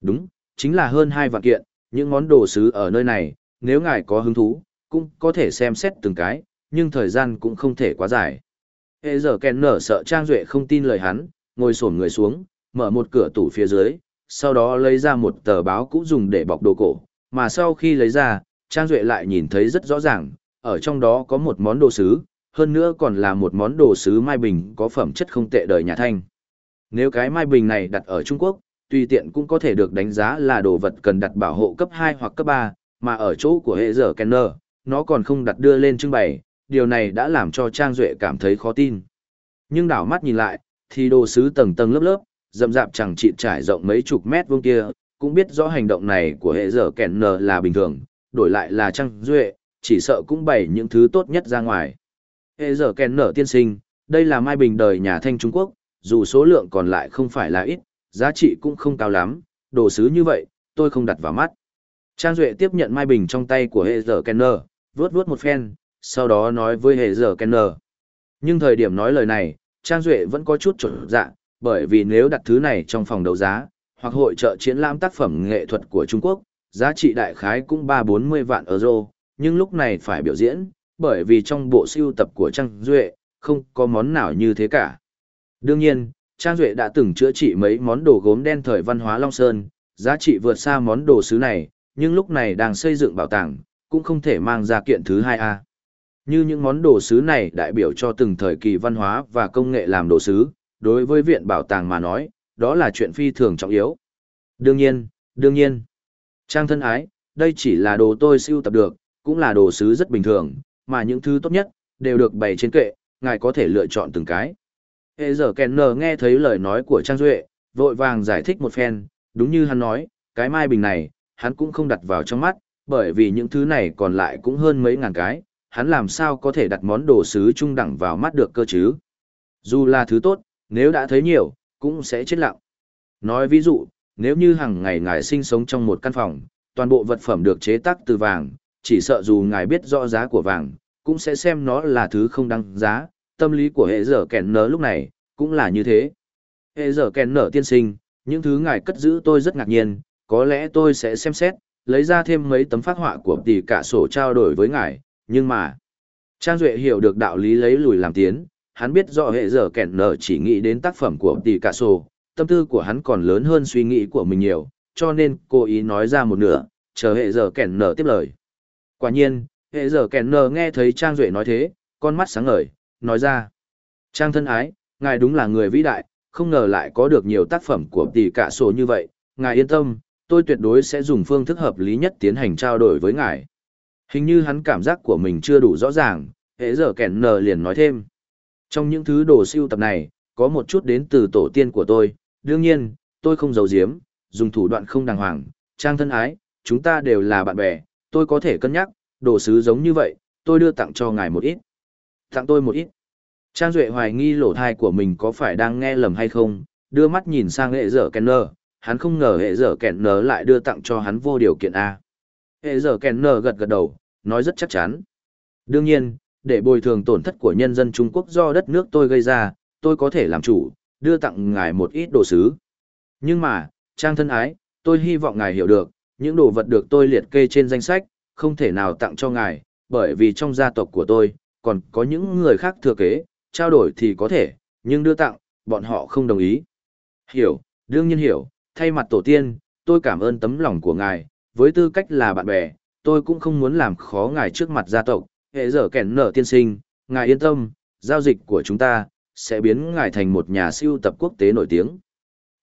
Đúng, chính là hơn hai vạn kiện, những món đồ sứ ở nơi này, nếu ngài có hứng thú, cũng có thể xem xét từng cái, nhưng thời gian cũng không thể quá dài. Hệ giờ kèn nở sợ Trang Duệ không tin lời hắn, ngồi xổm người xuống, mở một cửa tủ phía dưới, sau đó lấy ra một tờ báo cũ dùng để bọc đồ cổ, mà sau khi lấy ra, Trang Duệ lại nhìn thấy rất rõ ràng, ở trong đó có một món đồ sứ, hơn nữa còn là một món đồ sứ mai bình có phẩm chất không tệ đời nhà thanh. Nếu cái mai bình này đặt ở Trung Quốc, tùy tiện cũng có thể được đánh giá là đồ vật cần đặt bảo hộ cấp 2 hoặc cấp 3, mà ở chỗ của hệ giờ Kenner, nó còn không đặt đưa lên trưng bày, điều này đã làm cho Trang Duệ cảm thấy khó tin. Nhưng đảo mắt nhìn lại, thì đồ sứ tầng tầng lớp lớp, rậm rạp chẳng chịt trải rộng mấy chục mét vuông kia, cũng biết rõ hành động này của hệ giờ Kenner là bình thường, đổi lại là Trang Duệ, chỉ sợ cũng bày những thứ tốt nhất ra ngoài. Hệ giờ Kenner tiên sinh, đây là mai bình đời nhà thanh Trung Quốc, dù số lượng còn lại không phải là ít, giá trị cũng không cao lắm, đồ sứ như vậy, tôi không đặt vào mắt. Trang Duệ tiếp nhận mai bình trong tay của hệ giờ Kenner, vuốt vuốt một phen, sau đó nói với hệ giờ Kenner. Nhưng thời điểm nói lời này, Trang Duệ vẫn có chút trộn dạ, bởi vì nếu đặt thứ này trong phòng đấu giá, hoặc hội trợ triển lãm tác phẩm nghệ thuật của Trung Quốc, giá trị đại khái cũng 3-40 vạn euro, nhưng lúc này phải biểu diễn, bởi vì trong bộ siêu tập của Trang Duệ, không có món nào như thế cả. Đương nhiên, Trang Duệ đã từng chữa trị mấy món đồ gốm đen thời văn hóa Long Sơn, giá trị vượt xa món đồ sứ này, nhưng lúc này đang xây dựng bảo tàng, cũng không thể mang ra kiện thứ hai a Như những món đồ sứ này đại biểu cho từng thời kỳ văn hóa và công nghệ làm đồ sứ, đối với viện bảo tàng mà nói, đó là chuyện phi thường trọng yếu. Đương nhiên, đương nhiên. Trang thân ái, đây chỉ là đồ tôi siêu tập được, cũng là đồ sứ rất bình thường, mà những thứ tốt nhất, đều được bày trên kệ, ngài có thể lựa chọn từng cái. Hệ giờ kèn nờ nghe thấy lời nói của Trang Duệ, vội vàng giải thích một phen, đúng như hắn nói, cái mai bình này, hắn cũng không đặt vào trong mắt, bởi vì những thứ này còn lại cũng hơn mấy ngàn cái, hắn làm sao có thể đặt món đồ sứ trung đẳng vào mắt được cơ chứ. Dù là thứ tốt, nếu đã thấy nhiều, cũng sẽ chết lặng. Nói ví dụ, nếu như hàng ngày ngài sinh sống trong một căn phòng, toàn bộ vật phẩm được chế tác từ vàng, chỉ sợ dù ngài biết rõ giá của vàng, cũng sẽ xem nó là thứ không đăng giá, tâm lý của hệ giờ kèn nở lúc này, cũng là như thế. Hệ giờ kèn nở tiên sinh, những thứ ngài cất giữ tôi rất ngạc nhiên, có lẽ tôi sẽ xem xét, lấy ra thêm mấy tấm phát họa của tỷ cả sổ trao đổi với ngài, nhưng mà... Trang Duệ hiểu được đạo lý lấy lùi làm tiến, hắn biết rõ hệ giờ kèn nở chỉ nghĩ đến tác phẩm của tỷ cả sổ, tâm tư của hắn còn lớn hơn suy nghĩ của mình nhiều, cho nên cố ý nói ra một nửa, chờ hệ giờ kèn nở tiếp lời. Quả nhiên, hệ giờ kèn nở nghe thấy Trang Duệ nói thế, con mắt sáng ngời, nói ra. Trang thân ái, ngài đúng là người vĩ đại, không ngờ lại có được nhiều tác phẩm của tỷ cả sổ như vậy, ngài yên tâm, tôi tuyệt đối sẽ dùng phương thức hợp lý nhất tiến hành trao đổi với ngài. Hình như hắn cảm giác của mình chưa đủ rõ ràng, hệ giờ kẻn nờ liền nói thêm. Trong những thứ đồ siêu tập này, có một chút đến từ tổ tiên của tôi, đương nhiên, tôi không giấu giếm, dùng thủ đoạn không đàng hoàng, trang thân ái, chúng ta đều là bạn bè, tôi có thể cân nhắc, đồ sứ giống như vậy, tôi đưa tặng cho ngài một ít. Tặng tôi một ít. Trang Duệ hoài nghi lỗ thai của mình có phải đang nghe lầm hay không, đưa mắt nhìn sang hệ dở Kenner, hắn không ngờ hệ dở Kenner lại đưa tặng cho hắn vô điều kiện A. Hệ dở Kenner gật gật đầu, nói rất chắc chắn. Đương nhiên, để bồi thường tổn thất của nhân dân Trung Quốc do đất nước tôi gây ra, tôi có thể làm chủ, đưa tặng ngài một ít đồ sứ. Nhưng mà, Trang thân ái, tôi hy vọng ngài hiểu được, những đồ vật được tôi liệt kê trên danh sách, không thể nào tặng cho ngài, bởi vì trong gia tộc của tôi, còn có những người khác thừa kế, trao đổi thì có thể, nhưng đưa tặng, bọn họ không đồng ý. Hiểu, đương nhiên hiểu, thay mặt tổ tiên, tôi cảm ơn tấm lòng của ngài, với tư cách là bạn bè, tôi cũng không muốn làm khó ngài trước mặt gia tộc, hệ giờ kẻn nở tiên sinh, ngài yên tâm, giao dịch của chúng ta, sẽ biến ngài thành một nhà siêu tập quốc tế nổi tiếng.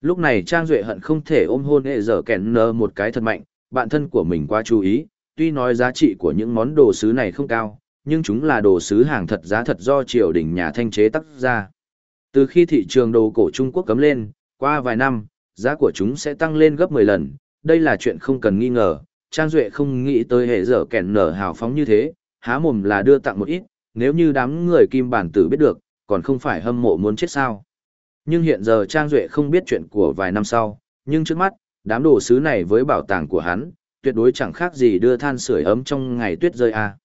Lúc này Trang Duệ hận không thể ôm hôn hệ giờ kẻn nở một cái thật mạnh, bạn thân của mình quá chú ý, tuy nói giá trị của những món đồ sứ này không cao, nhưng chúng là đồ sứ hàng thật giá thật do triều đình nhà thanh chế tác ra. Từ khi thị trường đồ cổ Trung Quốc cấm lên, qua vài năm, giá của chúng sẽ tăng lên gấp 10 lần, đây là chuyện không cần nghi ngờ, Trang Duệ không nghĩ tới hệ dở kẻn nở hào phóng như thế, há mồm là đưa tặng một ít, nếu như đám người kim bản tử biết được, còn không phải hâm mộ muốn chết sao. Nhưng hiện giờ Trang Duệ không biết chuyện của vài năm sau, nhưng trước mắt, đám đồ sứ này với bảo tàng của hắn, tuyệt đối chẳng khác gì đưa than sưởi ấm trong ngày tuyết rơi a.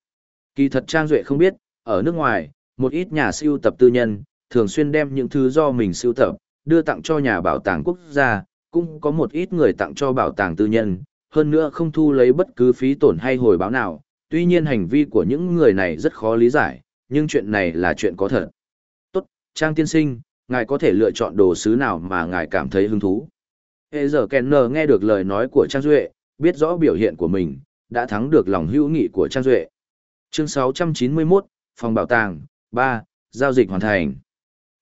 Kỳ thật Trang Duệ không biết, ở nước ngoài, một ít nhà siêu tập tư nhân, thường xuyên đem những thứ do mình siêu tập, đưa tặng cho nhà bảo tàng quốc gia, cũng có một ít người tặng cho bảo tàng tư nhân, hơn nữa không thu lấy bất cứ phí tổn hay hồi báo nào, tuy nhiên hành vi của những người này rất khó lý giải, nhưng chuyện này là chuyện có thật. Tốt, Trang tiên sinh, ngài có thể lựa chọn đồ sứ nào mà ngài cảm thấy hứng thú. Hệ giờ Kenner nghe được lời nói của Trang Duệ, biết rõ biểu hiện của mình, đã thắng được lòng hữu nghị của Trang Duệ. Chương 691, Phòng Bảo tàng, 3, Giao dịch hoàn thành.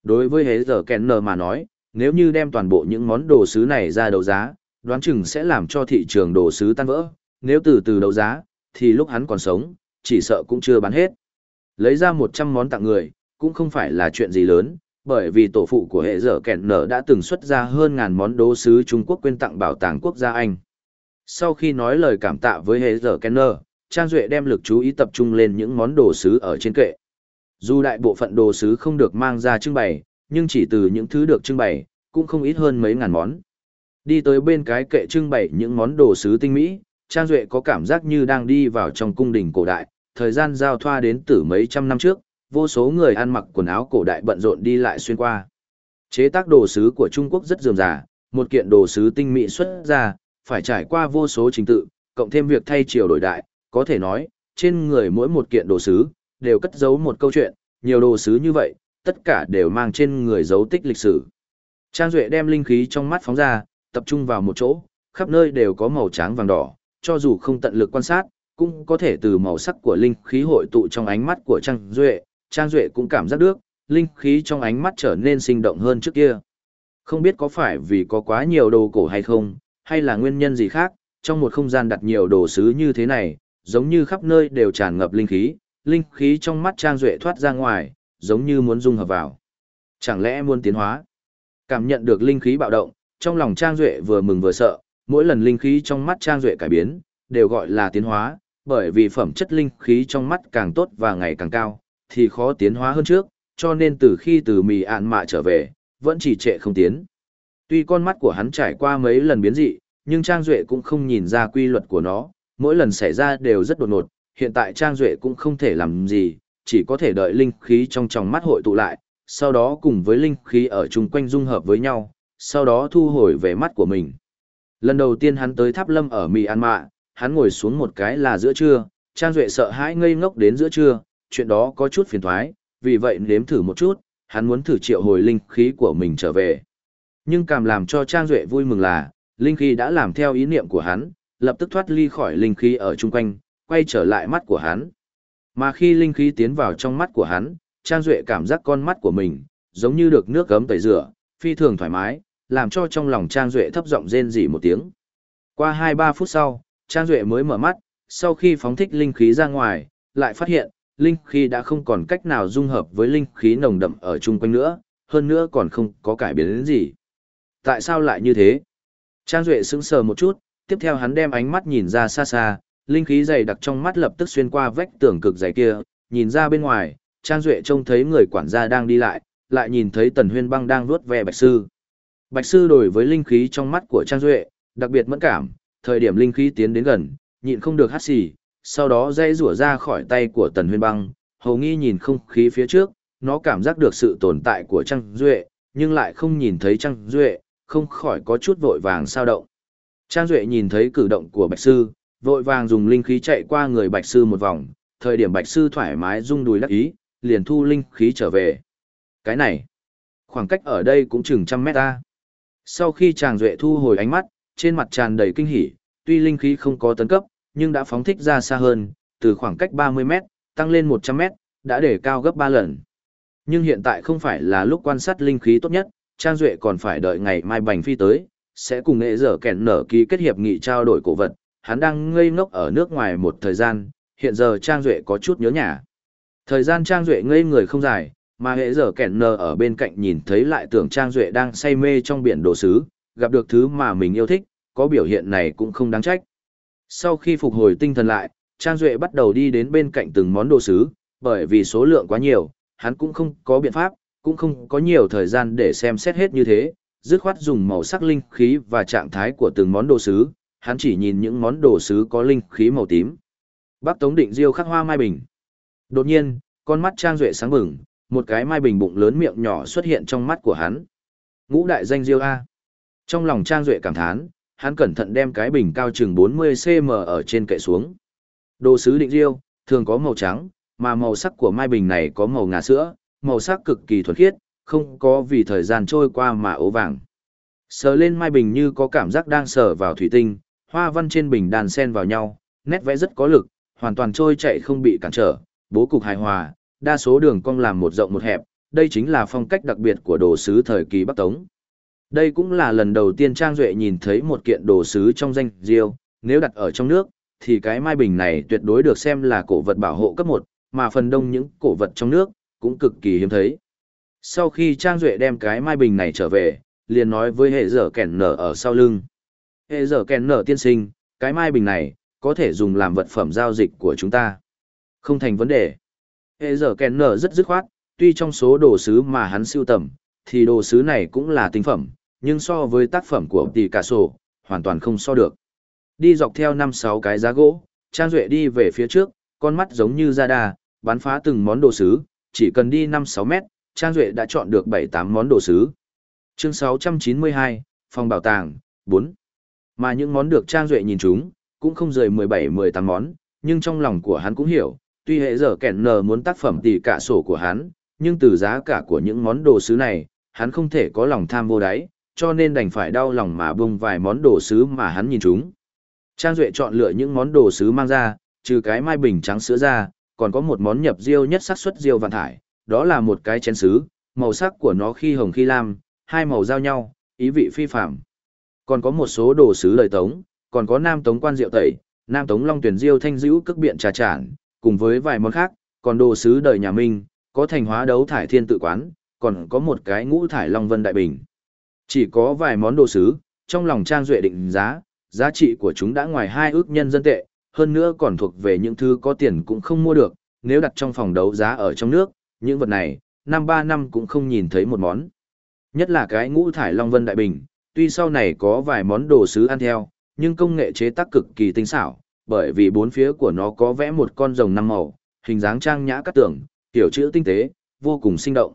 Đối với Hệ giờ Kenner mà nói, nếu như đem toàn bộ những món đồ sứ này ra đấu giá, đoán chừng sẽ làm cho thị trường đồ sứ tan vỡ, nếu từ từ đấu giá, thì lúc hắn còn sống, chỉ sợ cũng chưa bán hết. Lấy ra 100 món tặng người, cũng không phải là chuyện gì lớn, bởi vì tổ phụ của hệ dở kẹn nở đã từng xuất ra hơn ngàn món đồ sứ Trung Quốc quên tặng bảo tàng quốc gia Anh. Sau khi nói lời cảm tạ với hệ dở kẹn nở, Trang Duệ đem lực chú ý tập trung lên những món đồ sứ ở trên kệ. Dù đại bộ phận đồ sứ không được mang ra trưng bày, nhưng chỉ từ những thứ được trưng bày, cũng không ít hơn mấy ngàn món. Đi tới bên cái kệ trưng bày những món đồ sứ tinh mỹ, Trang Duệ có cảm giác như đang đi vào trong cung đình cổ đại, thời gian giao thoa đến từ mấy trăm năm trước, vô số người ăn mặc quần áo cổ đại bận rộn đi lại xuyên qua. Chế tác đồ sứ của Trung Quốc rất dườm rà, một kiện đồ sứ tinh mỹ xuất ra, phải trải qua vô số trình tự, cộng thêm việc thay chiều đổi đại, có thể nói, trên người mỗi một kiện đồ sứ, đều cất giấu một câu chuyện, nhiều đồ sứ như vậy, tất cả đều mang trên người dấu tích lịch sử. Trang Duệ đem linh khí trong mắt phóng ra, tập trung vào một chỗ, khắp nơi đều có màu trắng vàng đỏ, cho dù không tận lực quan sát, cũng có thể từ màu sắc của linh khí hội tụ trong ánh mắt của Trang Duệ, Trang Duệ cũng cảm giác được, linh khí trong ánh mắt trở nên sinh động hơn trước kia. Không biết có phải vì có quá nhiều đồ cổ hay không, hay là nguyên nhân gì khác, trong một không gian đặt nhiều đồ sứ như thế này, giống như khắp nơi đều tràn ngập linh khí, linh khí trong mắt Trang Duệ thoát ra ngoài, giống như muốn dung hợp vào. Chẳng lẽ muốn tiến hóa? Cảm nhận được linh khí bạo động, trong lòng Trang Duệ vừa mừng vừa sợ, mỗi lần linh khí trong mắt Trang Duệ cải biến, đều gọi là tiến hóa, bởi vì phẩm chất linh khí trong mắt càng tốt và ngày càng cao, thì khó tiến hóa hơn trước, cho nên từ khi từ mì ạn mạ trở về, vẫn chỉ trệ không tiến. Tuy con mắt của hắn trải qua mấy lần biến dị, nhưng Trang Duệ cũng không nhìn ra quy luật của nó, mỗi lần xảy ra đều rất đột ngột, hiện tại Trang Duệ cũng không thể làm gì, chỉ có thể đợi linh khí trong tròng mắt hội tụ lại, sau đó cùng với linh khí ở chung quanh dung hợp với nhau, sau đó thu hồi về mắt của mình. Lần đầu tiên hắn tới tháp lâm ở Mì An Mạ, hắn ngồi xuống một cái là giữa trưa, Trang Duệ sợ hãi ngây ngốc đến giữa trưa, chuyện đó có chút phiền thoái, vì vậy nếm thử một chút, hắn muốn thử triệu hồi linh khí của mình trở về. Nhưng càng làm cho Trang Duệ vui mừng là, linh khí đã làm theo ý niệm của hắn, lập tức thoát ly khỏi linh khí ở chung quanh, quay trở lại mắt của hắn. Mà khi linh khí tiến vào trong mắt của hắn, Trang Duệ cảm giác con mắt của mình, giống như được nước gấm tẩy rửa, phi thường thoải mái, làm cho trong lòng Trang Duệ thấp giọng rên rỉ một tiếng. Qua 2-3 phút sau, Trang Duệ mới mở mắt, sau khi phóng thích linh khí ra ngoài, lại phát hiện, linh khí đã không còn cách nào dung hợp với linh khí nồng đậm ở chung quanh nữa, hơn nữa còn không có cải biến đến gì. Tại sao lại như thế? Trang Duệ sững sờ một chút, tiếp theo hắn đem ánh mắt nhìn ra xa xa, linh khí dày đặc trong mắt lập tức xuyên qua vách tường cực dày kia, nhìn ra bên ngoài, Trang Duệ trông thấy người quản gia đang đi lại, lại nhìn thấy Tần Huyên Băng đang vuốt ve Bạch Sư. Bạch Sư đổi với linh khí trong mắt của Trang Duệ, đặc biệt mẫn cảm, thời điểm linh khí tiến đến gần, nhịn không được hắt xì, sau đó dây rủa ra khỏi tay của Tần Huyên Băng, hầu nghi nhìn không khí phía trước, nó cảm giác được sự tồn tại của Trang Duệ, nhưng lại không nhìn thấy Trang Duệ, không khỏi có chút vội vàng sao động. Trang Duệ nhìn thấy cử động của Bạch Sư, vội vàng dùng linh khí chạy qua người Bạch Sư một vòng, thời điểm Bạch Sư thoải mái rung đùi lắc ý, liền thu linh khí trở về. Cái này, khoảng cách ở đây cũng chừng trăm mét ta. Sau khi Trang Duệ thu hồi ánh mắt, trên mặt tràn đầy kinh hỉ, tuy linh khí không có tấn cấp, nhưng đã phóng thích ra xa hơn, từ khoảng cách 30 mét, tăng lên 100 mét, đã để cao gấp 3 lần. Nhưng hiện tại không phải là lúc quan sát linh khí tốt nhất, Trang Duệ còn phải đợi ngày mai bành phi tới, sẽ cùng nghệ dở kẹn nở ký kết hiệp nghị trao đổi cổ vật. Hắn đang ngây ngốc ở nước ngoài một thời gian, hiện giờ Trang Duệ có chút nhớ nhà. Thời gian Trang Duệ ngây người không dài, mà hệ giờ kẹn nờ ở bên cạnh nhìn thấy lại tưởng Trang Duệ đang say mê trong biển đồ sứ, gặp được thứ mà mình yêu thích, có biểu hiện này cũng không đáng trách. Sau khi phục hồi tinh thần lại, Trang Duệ bắt đầu đi đến bên cạnh từng món đồ sứ, bởi vì số lượng quá nhiều, hắn cũng không có biện pháp, cũng không có nhiều thời gian để xem xét hết như thế, dứt khoát dùng màu sắc linh khí và trạng thái của từng món đồ sứ, hắn chỉ nhìn những món đồ sứ có linh khí màu tím. Bác Tống Định Diêu khắc hoa mai bình. Đột nhiên, con mắt Trang Duệ sáng bừng, một cái mai bình bụng lớn miệng nhỏ xuất hiện trong mắt của hắn. Ngũ đại danh Diêu A. Trong lòng Trang Duệ cảm thán, hắn cẩn thận đem cái bình cao chừng 40cm ở trên kệ xuống. Đồ sứ định diêu thường có màu trắng, mà màu sắc của mai bình này có màu ngà sữa, màu sắc cực kỳ thuần khiết, không có vì thời gian trôi qua mà ố vàng. Sờ lên mai bình như có cảm giác đang sờ vào thủy tinh, hoa văn trên bình đàn sen vào nhau, nét vẽ rất có lực, hoàn toàn trôi chạy không bị cản trở, bố cục hài hòa, đa số đường cong làm một rộng một hẹp, đây chính là phong cách đặc biệt của đồ sứ thời kỳ Bắc Tống. Đây cũng là lần đầu tiên Trang Duệ nhìn thấy một kiện đồ sứ trong danh diêu, nếu đặt ở trong nước, thì cái mai bình này tuyệt đối được xem là cổ vật bảo hộ cấp 1, mà phần đông những cổ vật trong nước cũng cực kỳ hiếm thấy. Sau khi Trang Duệ đem cái mai bình này trở về, liền nói với hệ dở kẻn nở ở sau lưng. Hệ dở kẻn nở tiên sinh, cái mai bình này, có thể dùng làm vật phẩm giao dịch của chúng ta. Không thành vấn đề. Hệ dở kẻn nở rất dứt khoát, tuy trong số đồ sứ mà hắn siêu tầm, thì đồ sứ này cũng là tinh phẩm, nhưng so với tác phẩm của tỷ cả sổ, hoàn toàn không so được. Đi dọc theo năm sáu cái giá gỗ, Trang Duệ đi về phía trước, con mắt giống như ra đà, bắn phá từng món đồ sứ, chỉ cần đi 5-6 mét, Trang Duệ đã chọn được 7-8 món đồ sứ. Chương 692, Phòng Bảo tàng, 4. Mà những món được Trang Duệ nhìn chúng, cũng không rời 17-18 món, nhưng trong lòng của hắn cũng hiểu, tuy hệ giờ kẻn nờ muốn tác phẩm tỷ cả sổ của hắn, nhưng từ giá cả của những món đồ sứ này, hắn không thể có lòng tham vô đáy, cho nên đành phải đau lòng mà bung vài món đồ sứ mà hắn nhìn chúng. Trang Duệ chọn lựa những món đồ sứ mang ra, trừ cái mai bình trắng sữa ra, còn có một món nhập diêu nhất xác suất diêu vạn thải, đó là một cái chén sứ, màu sắc của nó khi hồng khi lam, hai màu giao nhau, ý vị phi phạm. Còn có một số đồ sứ lời tống, còn có nam tống quan rượu tẩy, nam tống long tuyển diêu thanh dữ cước biện trà trản, cùng với vài món khác, còn đồ sứ đời nhà Minh, có thành hóa đấu thải thiên tự quán, còn có một cái ngũ thải long vân đại bình. Chỉ có vài món đồ sứ, trong lòng trang duệ định giá, giá trị của chúng đã ngoài hai ước nhân dân tệ, hơn nữa còn thuộc về những thứ có tiền cũng không mua được, nếu đặt trong phòng đấu giá ở trong nước, những vật này, năm ba năm cũng không nhìn thấy một món. Nhất là cái ngũ thải Long Vân Đại Bình, tuy sau này có vài món đồ sứ ăn theo, nhưng công nghệ chế tác cực kỳ tinh xảo, bởi vì bốn phía của nó có vẽ một con rồng năm màu, hình dáng trang nhã cắt tưởng, tiểu chữ tinh tế, vô cùng sinh động.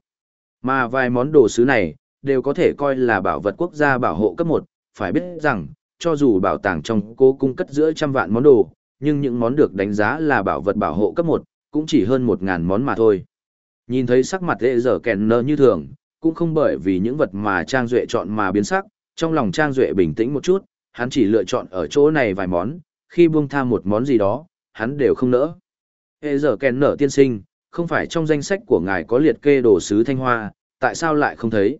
Mà vài món đồ sứ này, đều có thể coi là bảo vật quốc gia bảo hộ cấp 1, phải biết rằng, cho dù bảo tàng trong cố cung cất giữa trăm vạn món đồ, nhưng những món được đánh giá là bảo vật bảo hộ cấp 1, cũng chỉ hơn 1.000 món mà thôi. Nhìn thấy sắc mặt dễ dở kèn nơ như thường, cũng không bởi vì những vật mà Trang Duệ chọn mà biến sắc, trong lòng Trang Duệ bình tĩnh một chút, hắn chỉ lựa chọn ở chỗ này vài món, khi buông tha một món gì đó, hắn đều không nỡ. Hệ giờ kèn nở tiên sinh, không phải trong danh sách của ngài có liệt kê đồ sứ thanh hoa, tại sao lại không thấy?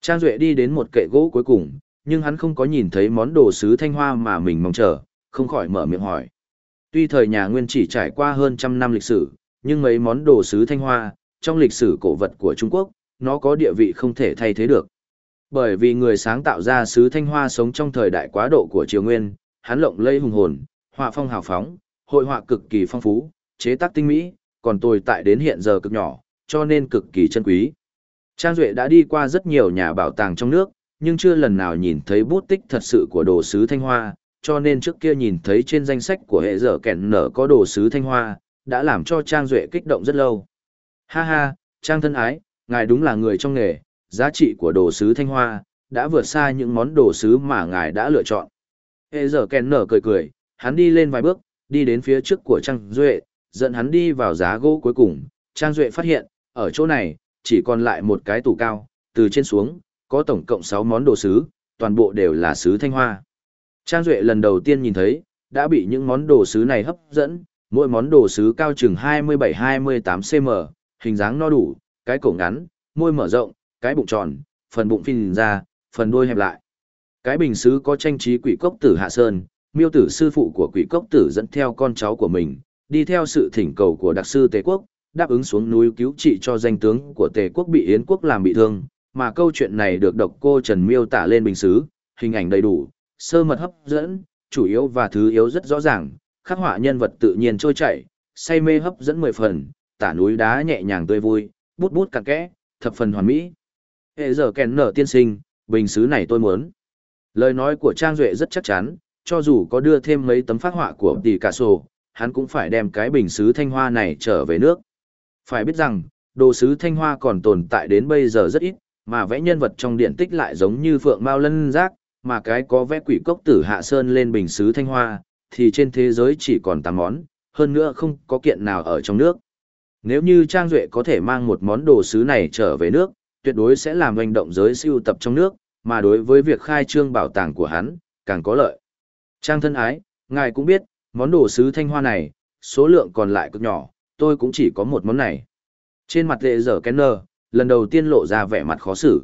Trang Duệ đi đến một kệ gỗ cuối cùng, nhưng hắn không có nhìn thấy món đồ sứ thanh hoa mà mình mong chờ, không khỏi mở miệng hỏi. Tuy thời nhà Nguyên chỉ trải qua hơn trăm năm lịch sử, nhưng mấy món đồ sứ thanh hoa, trong lịch sử cổ vật của Trung Quốc, nó có địa vị không thể thay thế được. Bởi vì người sáng tạo ra sứ thanh hoa sống trong thời đại quá độ của Triều Nguyên, hắn lộng lây hùng hồn, họa phong hào phóng, hội họa cực kỳ phong phú, chế tác tinh mỹ, còn tồi tại đến hiện giờ cực nhỏ, cho nên cực kỳ chân quý. Trang Duệ đã đi qua rất nhiều nhà bảo tàng trong nước, nhưng chưa lần nào nhìn thấy bút tích thật sự của đồ sứ thanh hoa, cho nên trước kia nhìn thấy trên danh sách của hệ dở kẻn nở có đồ sứ thanh hoa, đã làm cho Trang Duệ kích động rất lâu. Ha ha, Trang thân ái, ngài đúng là người trong nghề, giá trị của đồ sứ thanh hoa, đã vượt xa những món đồ sứ mà ngài đã lựa chọn. Hệ giờ kèn nở cười cười, hắn đi lên vài bước, đi đến phía trước của Trang Duệ, dẫn hắn đi vào giá gỗ cuối cùng. Trang Duệ phát hiện, ở chỗ này, chỉ còn lại một cái tủ cao, từ trên xuống, có tổng cộng 6 món đồ sứ, toàn bộ đều là sứ thanh hoa. Trang Duệ lần đầu tiên nhìn thấy, đã bị những món đồ sứ này hấp dẫn, mỗi món đồ sứ cao chừng 27-28 cm, hình dáng no đủ, cái cổ ngắn, môi mở rộng, cái bụng tròn, phần bụng phình ra, phần đuôi hẹp lại. Cái bình sứ có tranh trí quỷ cốc tử Hạ Sơn, miêu tử sư phụ của quỷ cốc tử dẫn theo con cháu của mình, đi theo sự thỉnh cầu của đặc sư Tề Quốc, đáp ứng xuống núi cứu trị cho danh tướng của Tề Quốc bị Yến Quốc làm bị thương, mà câu chuyện này được độc cô Trần miêu tả lên bình sứ, hình ảnh đầy đủ, sơ mật hấp dẫn, chủ yếu và thứ yếu rất rõ ràng, khắc họa nhân vật tự nhiên trôi chảy, say mê hấp dẫn mười phần, tả núi đá nhẹ nhàng tươi vui, bút bút cặn kẽ, thập phần hoàn mỹ. Hệ giờ kèn nở tiên sinh, bình sứ này tôi muốn. Lời nói của Trang Duệ rất chắc chắn, cho dù có đưa thêm mấy tấm phát họa của tỷ cả sổ, hắn cũng phải đem cái bình sứ thanh hoa này trở về nước. Phải biết rằng, đồ sứ thanh hoa còn tồn tại đến bây giờ rất ít, mà vẽ nhân vật trong điện tích lại giống như phượng mao lân giác, mà cái có vẽ quỷ cốc tử hạ sơn lên bình xứ thanh hoa, thì trên thế giới chỉ còn 8 món, hơn nữa không có kiện nào ở trong nước. Nếu như Trang Duệ có thể mang một món đồ sứ này trở về nước, tuyệt đối sẽ làm hành động giới siêu tập trong nước, mà đối với việc khai trương bảo tàng của hắn, càng có lợi. Trang thân ái, ngài cũng biết, món đồ sứ thanh hoa này, số lượng còn lại cực nhỏ, tôi cũng chỉ có một món này. Trên mặt lệ dở Kenner, lần đầu tiên lộ ra vẻ mặt khó xử.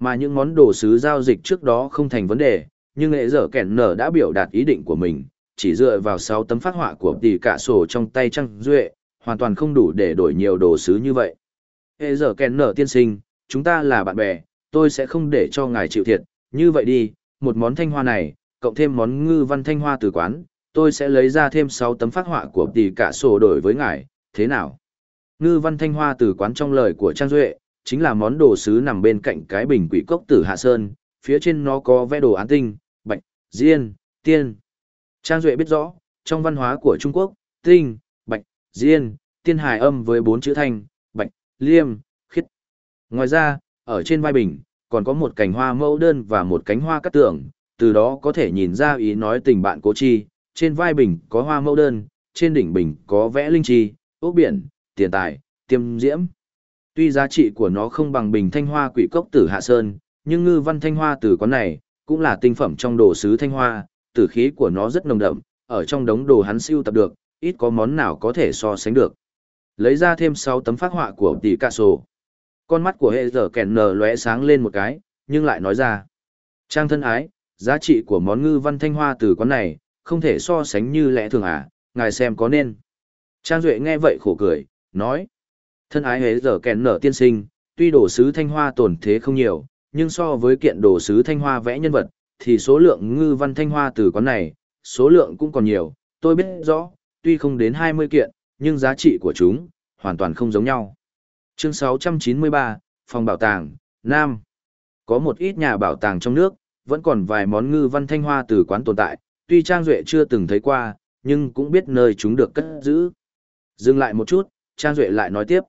Mà những món đồ sứ giao dịch trước đó không thành vấn đề, nhưng lệ dở Kenner đã biểu đạt ý định của mình, chỉ dựa vào 6 tấm phát họa của tỷ cả sổ trong tay Trang Duệ, hoàn toàn không đủ để đổi nhiều đồ sứ như vậy. Hệ giờ Kenner tiên sinh, chúng ta là bạn bè, tôi sẽ không để cho ngài chịu thiệt, như vậy đi, một món thanh hoa này, cộng thêm món ngư văn thanh hoa từ quán, tôi sẽ lấy ra thêm 6 tấm phát họa của tỷ cả sổ đổi với ngài, thế nào? Ngư văn thanh hoa từ quán trong lời của Trang Duệ, chính là món đồ sứ nằm bên cạnh cái bình quỷ cốc tử Hạ Sơn, phía trên nó có vẽ đồ án tinh, bạch, diên, tiên. Trang Duệ biết rõ, trong văn hóa của Trung Quốc, tinh, diên, tiên hài âm với bốn chữ thanh, bạch, liêm, khít. Ngoài ra, ở trên vai bình, còn có một cành hoa mẫu đơn và một cánh hoa cắt tưởng, từ đó có thể nhìn ra ý nói tình bạn cố chi, trên vai bình có hoa mẫu đơn, trên đỉnh bình có vẽ linh chi, ốc biển, tiền tài, tiêm diễm. Tuy giá trị của nó không bằng bình thanh hoa quỷ cốc tử hạ sơn, nhưng ngư văn thanh hoa từ con này, cũng là tinh phẩm trong đồ sứ thanh hoa, tử khí của nó rất nồng đậm, ở trong đống đồ hắn siêu tập được, ít có món nào có thể so sánh được. Lấy ra thêm 6 tấm phát họa của tỷ cà sổ. Con mắt của hệ giờ kèn nở lóe sáng lên một cái, nhưng lại nói ra. Trang thân ái, giá trị của món ngư văn thanh hoa từ quán này, không thể so sánh như lẽ thường à, ngài xem có nên. Trang Duệ nghe vậy khổ cười, nói. Thân ái hệ giờ kèn nở tiên sinh, tuy đồ sứ thanh hoa tổn thế không nhiều, nhưng so với kiện đồ sứ thanh hoa vẽ nhân vật, thì số lượng ngư văn thanh hoa từ quán này, số lượng cũng còn nhiều, tôi biết rõ, tuy không đến 20 kiện, nhưng giá trị của chúng, hoàn toàn không giống nhau. Chương 693, Phòng Bảo tàng, Nam. Có một ít nhà bảo tàng trong nước, vẫn còn vài món ngư văn thanh hoa từ quán tồn tại, tuy Trang Duệ chưa từng thấy qua, nhưng cũng biết nơi chúng được cất giữ. Dừng lại một chút, Trang Duệ lại nói tiếp.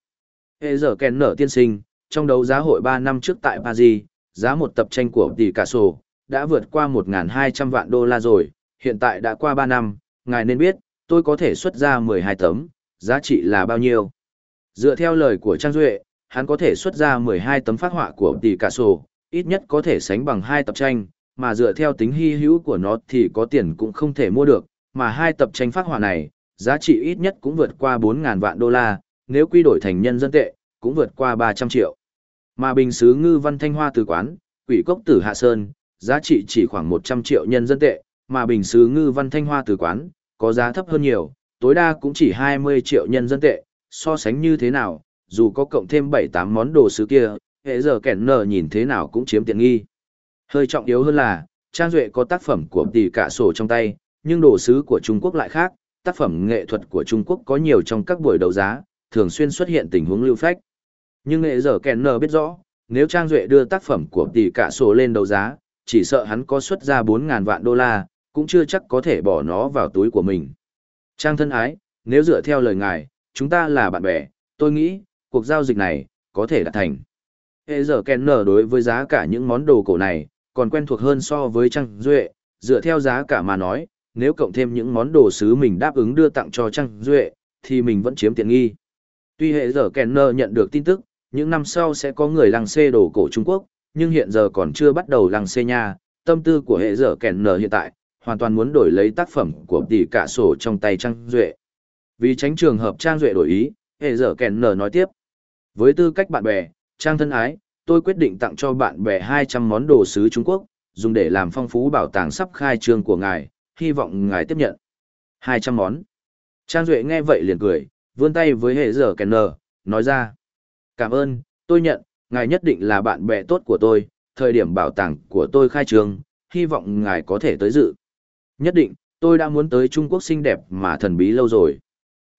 Hệ giờ kèn nở tiên sinh, trong đấu giá hội 3 năm trước tại Paris, giá một tập tranh của Picasso cả đã vượt qua 1.200 vạn đô la rồi, hiện tại đã qua 3 năm, ngài nên biết, tôi có thể xuất ra 12 tấm, giá trị là bao nhiêu? Dựa theo lời của Trang Duệ, hắn có thể xuất ra 12 tấm phát họa của tỷ cả sổ, ít nhất có thể sánh bằng hai tập tranh, mà dựa theo tính hy hữu của nó thì có tiền cũng không thể mua được, mà hai tập tranh phát họa này, giá trị ít nhất cũng vượt qua 4.000 vạn đô la, nếu quy đổi thành nhân dân tệ, cũng vượt qua 300 triệu. Mà bình sứ ngư văn thanh hoa từ quán, quỷ cốc tử Hạ Sơn, giá trị chỉ khoảng 100 triệu nhân dân tệ, mà bình sứ ngư văn thanh hoa từ quán, có giá thấp hơn nhiều, tối đa cũng chỉ 20 triệu nhân dân tệ, so sánh như thế nào, dù có cộng thêm 7-8 món đồ sứ kia, hệ giờ kẻn nở nhìn thế nào cũng chiếm tiện nghi. Hơi trọng yếu hơn là, Trang Duệ có tác phẩm của tỷ cả sổ trong tay, nhưng đồ sứ của Trung Quốc lại khác, tác phẩm nghệ thuật của Trung Quốc có nhiều trong các buổi đấu giá, thường xuyên xuất hiện tình huống lưu phách. Nhưng nghệ giờ kèn nở biết rõ, nếu Trang Duệ đưa tác phẩm của tỷ cả sổ lên đấu giá, chỉ sợ hắn có xuất ra 4.000 vạn đô la, cũng chưa chắc có thể bỏ nó vào túi của mình. Trang thân ái, nếu dựa theo lời ngài, chúng ta là bạn bè, tôi nghĩ, cuộc giao dịch này, có thể đạt thành. Hệ giờ kèn nở đối với giá cả những món đồ cổ này, còn quen thuộc hơn so với Trang Duệ, dựa theo giá cả mà nói, nếu cộng thêm những món đồ sứ mình đáp ứng đưa tặng cho Trang Duệ, thì mình vẫn chiếm tiện nghi. Tuy hệ giờ Kenner nhận được tin tức, những năm sau sẽ có người lăng xê đồ cổ Trung Quốc, nhưng hiện giờ còn chưa bắt đầu lăng xê nha, tâm tư của hệ giờ Kenner hiện tại, hoàn toàn muốn đổi lấy tác phẩm của tỷ cả sổ trong tay Trang Duệ. Vì tránh trường hợp Trang Duệ đổi ý, hệ Kèn lờ nói tiếp. Với tư cách bạn bè, Trang thân ái, tôi quyết định tặng cho bạn bè 200 món đồ sứ Trung Quốc, dùng để làm phong phú bảo tàng sắp khai trương của ngài, hy vọng ngài tiếp nhận. 200 món. Trang Duệ nghe vậy liền cười, vươn tay với hệ Kèn lờ nói ra. Cảm ơn, tôi nhận, ngài nhất định là bạn bè tốt của tôi, thời điểm bảo tàng của tôi khai trương, hy vọng ngài có thể tới dự. Nhất định, tôi đã muốn tới Trung Quốc xinh đẹp mà thần bí lâu rồi.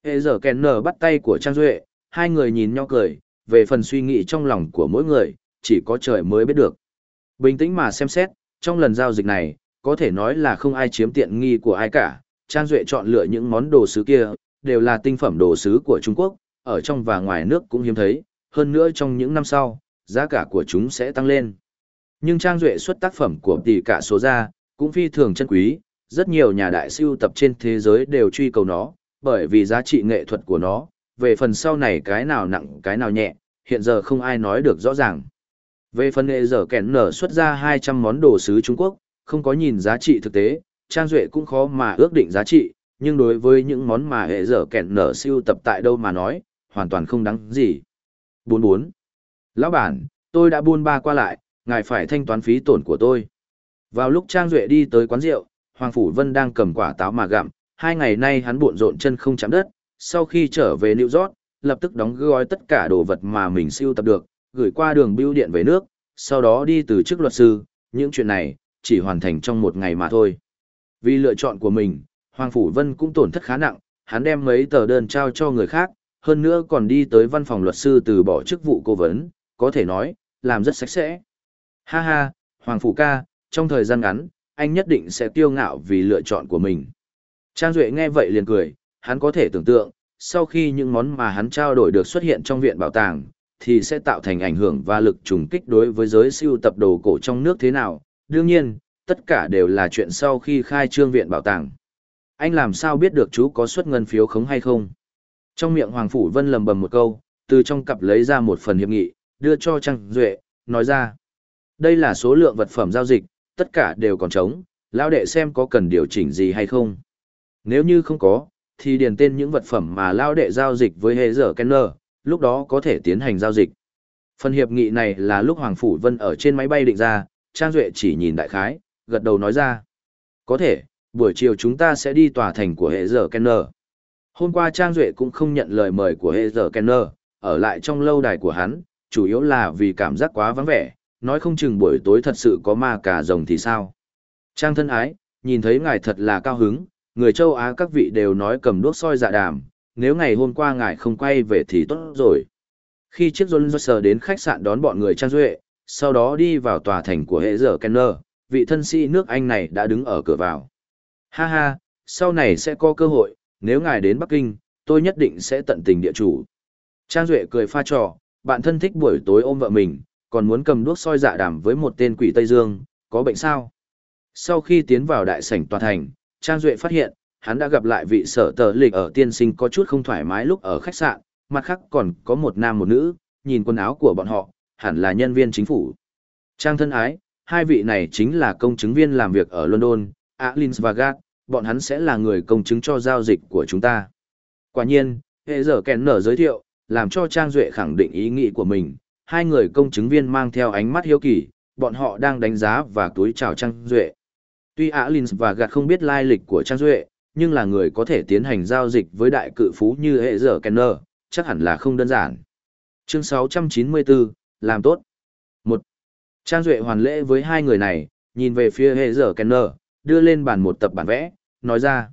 Hệ giờ Kenner bắt tay của Trang Duệ, hai người nhìn nhau cười, về phần suy nghĩ trong lòng của mỗi người, chỉ có trời mới biết được. Bình tĩnh mà xem xét, trong lần giao dịch này, có thể nói là không ai chiếm tiện nghi của ai cả. Trang Duệ chọn lựa những món đồ sứ kia, đều là tinh phẩm đồ sứ của Trung Quốc, ở trong và ngoài nước cũng hiếm thấy, hơn nữa trong những năm sau, giá cả của chúng sẽ tăng lên. Nhưng Trang Duệ xuất tác phẩm của tỷ cả số ra, cũng phi thường chân quý, rất nhiều nhà đại siêu tập trên thế giới đều truy cầu nó, bởi vì giá trị nghệ thuật của nó, về phần sau này cái nào nặng cái nào nhẹ, hiện giờ không ai nói được rõ ràng. Về phần nghệ giờ kẻn nở xuất ra 200 món đồ sứ Trung Quốc, không có nhìn giá trị thực tế, Trang Duệ cũng khó mà ước định giá trị, nhưng đối với những món mà hệ giờ kẻn nở siêu tập tại đâu mà nói, hoàn toàn không đáng gì. 44. Lão bản, tôi đã buôn ba qua lại, ngài phải thanh toán phí tổn của tôi. Vào lúc Trang Duệ đi tới quán rượu, Hoàng Phủ Vân đang cầm quả táo mà gặm, hai ngày nay hắn buộn rộn chân không chạm đất, sau khi trở về New York, lập tức đóng gói tất cả đồ vật mà mình siêu tập được, gửi qua đường bưu điện về nước, sau đó đi từ chức luật sư, những chuyện này, chỉ hoàn thành trong một ngày mà thôi. Vì lựa chọn của mình, Hoàng Phủ Vân cũng tổn thất khá nặng, hắn đem mấy tờ đơn trao cho người khác, hơn nữa còn đi tới văn phòng luật sư từ bỏ chức vụ cố vấn, có thể nói, làm rất sạch sẽ. Ha ha, Hoàng Phủ ca, trong thời gian ngắn, anh nhất định sẽ tiêu ngạo vì lựa chọn của mình. Trang Duệ nghe vậy liền cười, hắn có thể tưởng tượng, sau khi những món mà hắn trao đổi được xuất hiện trong viện bảo tàng, thì sẽ tạo thành ảnh hưởng và lực trùng kích đối với giới siêu tập đồ cổ trong nước thế nào. Đương nhiên, tất cả đều là chuyện sau khi khai trương viện bảo tàng. Anh làm sao biết được chú có xuất ngân phiếu khống hay không? Trong miệng Hoàng Phủ Vân lầm bầm một câu, từ trong cặp lấy ra một phần hiệp nghị, đưa cho Trang Duệ, nói ra. Đây là số lượng vật phẩm giao dịch, tất cả đều còn trống, lão đệ xem có cần điều chỉnh gì hay không. Nếu như không có, thì điền tên những vật phẩm mà lão đệ giao dịch với hệ giờ Kenner, lúc đó có thể tiến hành giao dịch. Phần hiệp nghị này là lúc Hoàng Phủ Vân ở trên máy bay định ra, Trang Duệ chỉ nhìn đại khái, gật đầu nói ra. Có thể, buổi chiều chúng ta sẽ đi tòa thành của hệ giờ Kenner. Hôm qua Trang Duệ cũng không nhận lời mời của hệ giờ Kenner, ở lại trong lâu đài của hắn, chủ yếu là vì cảm giác quá vắng vẻ, nói không chừng buổi tối thật sự có ma cả rồng thì sao. Trang thân ái, nhìn thấy ngài thật là cao hứng, người châu Á các vị đều nói cầm đuốc soi dạ đàm, nếu ngày hôm qua ngài không quay về thì tốt rồi. Khi chiếc John sờ đến khách sạn đón bọn người Trang Duệ, sau đó đi vào tòa thành của hệ giờ Kenner, vị thân sĩ nước Anh này đã đứng ở cửa vào. Ha ha, sau này sẽ có cơ hội, nếu ngài đến Bắc Kinh, tôi nhất định sẽ tận tình địa chủ. Trang Duệ cười pha trò, bạn thân thích buổi tối ôm vợ mình, còn muốn cầm đuốc soi dạ đàm với một tên quỷ Tây Dương, có bệnh sao? Sau khi tiến vào đại sảnh tòa thành, Trang Duệ phát hiện, hắn đã gặp lại vị sở tờ lịch ở tiên sinh có chút không thoải mái lúc ở khách sạn, mặt khác còn có một nam một nữ, nhìn quần áo của bọn họ, hẳn là nhân viên chính phủ. Trang thân ái, hai vị này chính là công chứng viên làm việc ở London, Alins và Gat, bọn hắn sẽ là người công chứng cho giao dịch của chúng ta. Quả nhiên, hệ giờ kèn nở giới thiệu, làm cho Trang Duệ khẳng định ý nghĩ của mình, hai người công chứng viên mang theo ánh mắt hiếu kỳ, bọn họ đang đánh giá và túi chào Trang Duệ. Tuy Alins và Gạt không biết lai lịch của Trang Duệ, nhưng là người có thể tiến hành giao dịch với đại cự phú như hệ giờ Kenner, chắc hẳn là không đơn giản. Chương 694, làm tốt. 1. Trang Duệ hoàn lễ với hai người này, nhìn về phía hệ giờ Kenner, đưa lên bàn một tập bản vẽ, nói ra.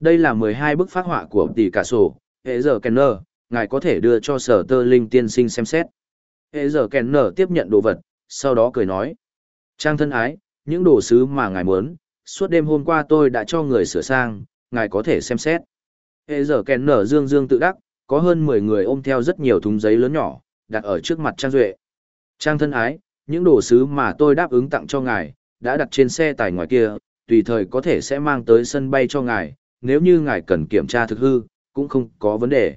Đây là 12 bức phát họa của tỷ cả sổ, hệ giờ Kenner, ngài có thể đưa cho sở tơ linh tiên sinh xem xét. Hệ giờ Kenner tiếp nhận đồ vật, sau đó cười nói. Trang thân ái, những đồ sứ mà ngài muốn, suốt đêm hôm qua tôi đã cho người sửa sang, ngài có thể xem xét. Hệ giờ kèn nở dương dương tự đắc, có hơn 10 người ôm theo rất nhiều thùng giấy lớn nhỏ, đặt ở trước mặt Trang Duệ. Trang thân ái, những đồ sứ mà tôi đáp ứng tặng cho ngài, đã đặt trên xe tải ngoài kia, tùy thời có thể sẽ mang tới sân bay cho ngài, nếu như ngài cần kiểm tra thực hư, cũng không có vấn đề.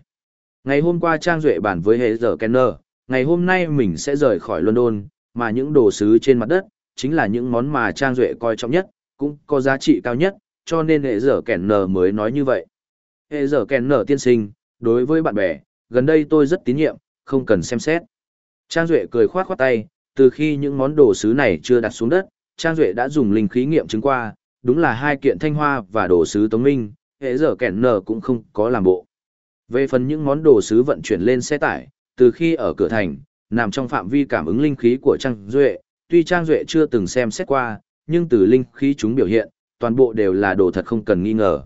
Ngày hôm qua Trang Duệ bàn với hệ giờ Kenner, ngày hôm nay mình sẽ rời khỏi London, mà những đồ sứ trên mặt đất, chính là những món mà Trang Duệ coi trọng nhất, cũng có giá trị cao nhất, cho nên hệ giờ kẻn nở mới nói như vậy. Hệ giờ kẻn nở tiên sinh, đối với bạn bè, gần đây tôi rất tín nhiệm, không cần xem xét. Trang Duệ cười khoát khoát tay, từ khi những món đồ sứ này chưa đặt xuống đất, Trang Duệ đã dùng linh khí nghiệm chứng qua, đúng là hai kiện thanh hoa và đồ sứ tống minh, hệ giờ kẻn nở cũng không có làm bộ. Về phần những món đồ sứ vận chuyển lên xe tải, từ khi ở cửa thành, nằm trong phạm vi cảm ứng linh khí của Trang Duệ, tuy Trang Duệ chưa từng xem xét qua, nhưng từ linh khí chúng biểu hiện, toàn bộ đều là đồ thật không cần nghi ngờ.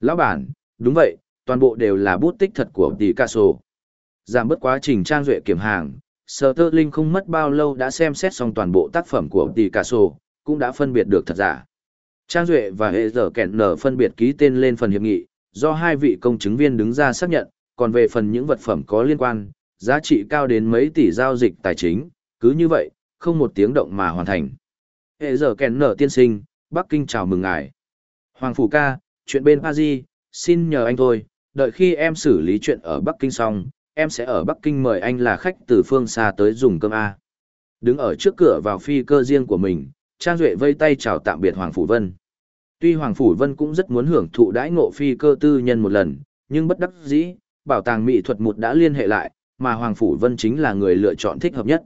Lão bản, đúng vậy, toàn bộ đều là bút tích thật của Picasso. Giảm bớt quá trình trang duệ kiểm hàng, Sở Tơ Linh không mất bao lâu đã xem xét xong toàn bộ tác phẩm của Picasso, cũng đã phân biệt được thật giả. Trang Duệ và hệ giờ kẹn nở phân biệt ký tên lên phần hiệp nghị, do hai vị công chứng viên đứng ra xác nhận, còn về phần những vật phẩm có liên quan, giá trị cao đến mấy tỷ giao dịch tài chính, cứ như vậy, không một tiếng động mà hoàn thành. Hệ giờ kèn nở tiên sinh, Bắc Kinh chào mừng ngài. Hoàng Phủ ca, chuyện bên Paris, xin nhờ anh thôi, đợi khi em xử lý chuyện ở Bắc Kinh xong, em sẽ ở Bắc Kinh mời anh là khách từ phương xa tới dùng cơm A. Đứng ở trước cửa vào phi cơ riêng của mình, Trang Duệ vây tay chào tạm biệt Hoàng Phủ Vân. Tuy Hoàng Phủ Vân cũng rất muốn hưởng thụ đãi ngộ phi cơ tư nhân một lần, nhưng bất đắc dĩ, bảo tàng mỹ thuật một đã liên hệ lại, mà Hoàng Phủ Vân chính là người lựa chọn thích hợp nhất.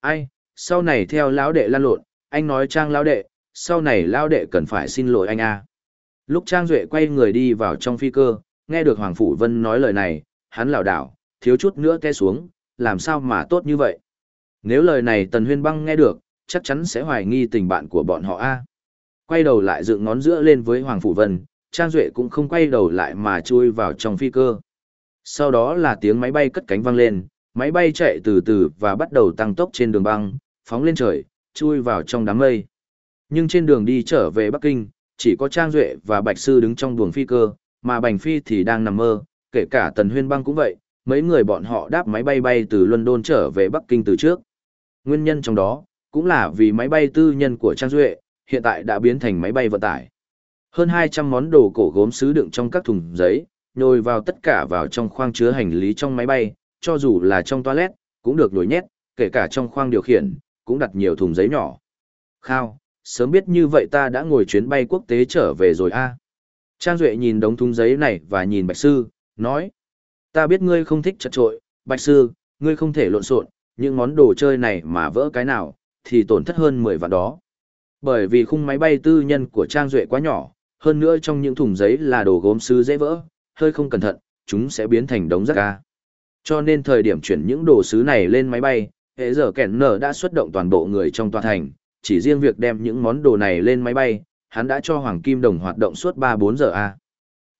Ai, sau này theo lão đệ lan lộn, anh nói Trang lão đệ, sau này lão đệ cần phải xin lỗi anh a. Lúc Trang Duệ quay người đi vào trong phi cơ, nghe được Hoàng Phủ Vân nói lời này, hắn lảo đảo, thiếu chút nữa té xuống, làm sao mà tốt như vậy. Nếu lời này Tần Huyên Băng nghe được, chắc chắn sẽ hoài nghi tình bạn của bọn họ a. Quay đầu lại dựng ngón giữa lên với Hoàng Phủ Vân, Trang Duệ cũng không quay đầu lại mà chui vào trong phi cơ. Sau đó là tiếng máy bay cất cánh vang lên, máy bay chạy từ từ và bắt đầu tăng tốc trên đường băng, phóng lên trời, chui vào trong đám mây. Nhưng trên đường đi trở về Bắc Kinh, chỉ có Trang Duệ và Bạch Sư đứng trong buồng phi cơ, mà Bành Phi thì đang nằm mơ, kể cả Tần Huyên Băng cũng vậy, mấy người bọn họ đáp máy bay bay từ London trở về Bắc Kinh từ trước. Nguyên nhân trong đó, cũng là vì máy bay tư nhân của Trang Duệ, hiện tại đã biến thành máy bay vận tải. Hơn 200 món đồ cổ gốm sứ đựng trong các thùng giấy, nhồi vào tất cả vào trong khoang chứa hành lý trong máy bay, cho dù là trong toilet, cũng được nhồi nhét, kể cả trong khoang điều khiển, cũng đặt nhiều thùng giấy nhỏ. Khao, sớm biết như vậy ta đã ngồi chuyến bay quốc tế trở về rồi a. Trang Duệ nhìn đống thùng giấy này và nhìn Bạch Sư, nói. Ta biết ngươi không thích chật trội, Bạch Sư, ngươi không thể lộn xộn, những món đồ chơi này mà vỡ cái nào, thì tổn thất hơn 10 vạn đó. Bởi vì khung máy bay tư nhân của Trang Duệ quá nhỏ, hơn nữa trong những thùng giấy là đồ gốm sứ dễ vỡ, hơi không cẩn thận, chúng sẽ biến thành đống rác ca. Cho nên thời điểm chuyển những đồ sứ này lên máy bay, hệ giờ kẻn nở đã xuất động toàn bộ người trong tòa thành, chỉ riêng việc đem những món đồ này lên máy bay, hắn đã cho Hoàng Kim Đồng hoạt động suốt 3-4 giờ a.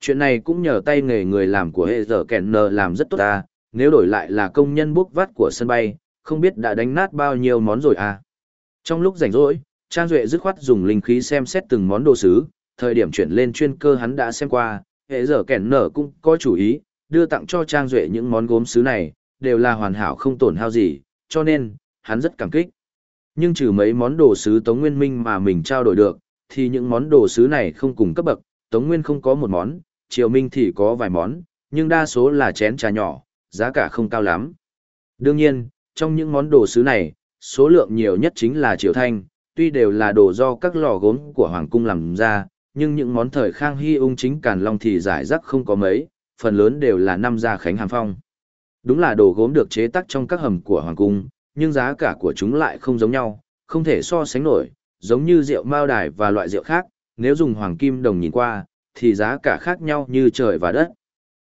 Chuyện này cũng nhờ tay nghề người làm của hệ giờ kẻn nở làm rất tốt à, nếu đổi lại là công nhân bốc vát của sân bay, không biết đã đánh nát bao nhiêu món rồi a. Trong lúc rảnh rỗi, Trang Duệ dứt khoát dùng linh khí xem xét từng món đồ sứ, thời điểm chuyển lên chuyên cơ hắn đã xem qua, hệ giờ kẻn nở cũng có chủ ý, đưa tặng cho Trang Duệ những món gốm sứ này, đều là hoàn hảo không tổn hao gì, cho nên, hắn rất cảm kích. Nhưng trừ mấy món đồ sứ Tống Nguyên Minh mà mình trao đổi được, thì những món đồ sứ này không cùng cấp bậc, Tống Nguyên không có một món, Triều Minh thì có vài món, nhưng đa số là chén trà nhỏ, giá cả không cao lắm. Đương nhiên, trong những món đồ sứ này, số lượng nhiều nhất chính là Triều Thanh, tuy đều là đồ do các lò gốm của Hoàng Cung làm ra, nhưng những món thời Khang Hy ung chính Càn Long thì giải rác không có mấy, phần lớn đều là năm gia Khánh Hàm Phong. Đúng là đồ gốm được chế tác trong các hầm của Hoàng Cung, nhưng giá cả của chúng lại không giống nhau, không thể so sánh nổi, giống như rượu mao đài và loại rượu khác, nếu dùng hoàng kim đồng nhìn qua, thì giá cả khác nhau như trời và đất.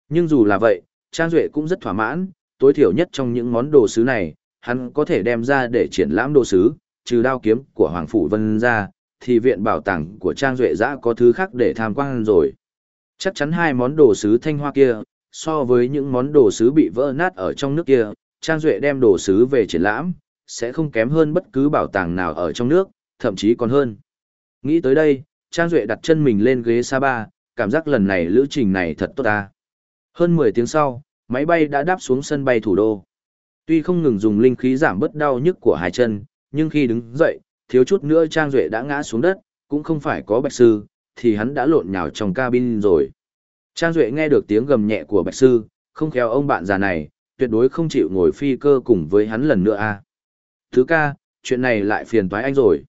Nhưng dù là vậy, Trang Duệ cũng rất thỏa mãn, tối thiểu nhất trong những món đồ sứ này, hắn có thể đem ra để triển lãm đồ sứ, trừ đao kiếm của Hoàng Phủ Vân ra, thì viện bảo tàng của Trang Duệ Giã có thứ khác để tham quan rồi. Chắc chắn hai món đồ sứ thanh hoa kia, so với những món đồ sứ bị vỡ nát ở trong nước kia, Trang Duệ đem đồ sứ về triển lãm, sẽ không kém hơn bất cứ bảo tàng nào ở trong nước, thậm chí còn hơn. Nghĩ tới đây, Trang Duệ đặt chân mình lên ghế Sapa, cảm giác lần này lữ trình này thật tốt ta. Hơn 10 tiếng sau, máy bay đã đáp xuống sân bay thủ đô. Tuy không ngừng dùng linh khí giảm bớt đau nhức của hai chân, nhưng khi đứng dậy, thiếu chút nữa Trang Duệ đã ngã xuống đất, cũng không phải có bạch sư, thì hắn đã lộn nhào trong cabin rồi. Trang Duệ nghe được tiếng gầm nhẹ của bạch sư, không khéo ông bạn già này, tuyệt đối không chịu ngồi phi cơ cùng với hắn lần nữa a à. Thứ ca, chuyện này lại phiền toái anh rồi.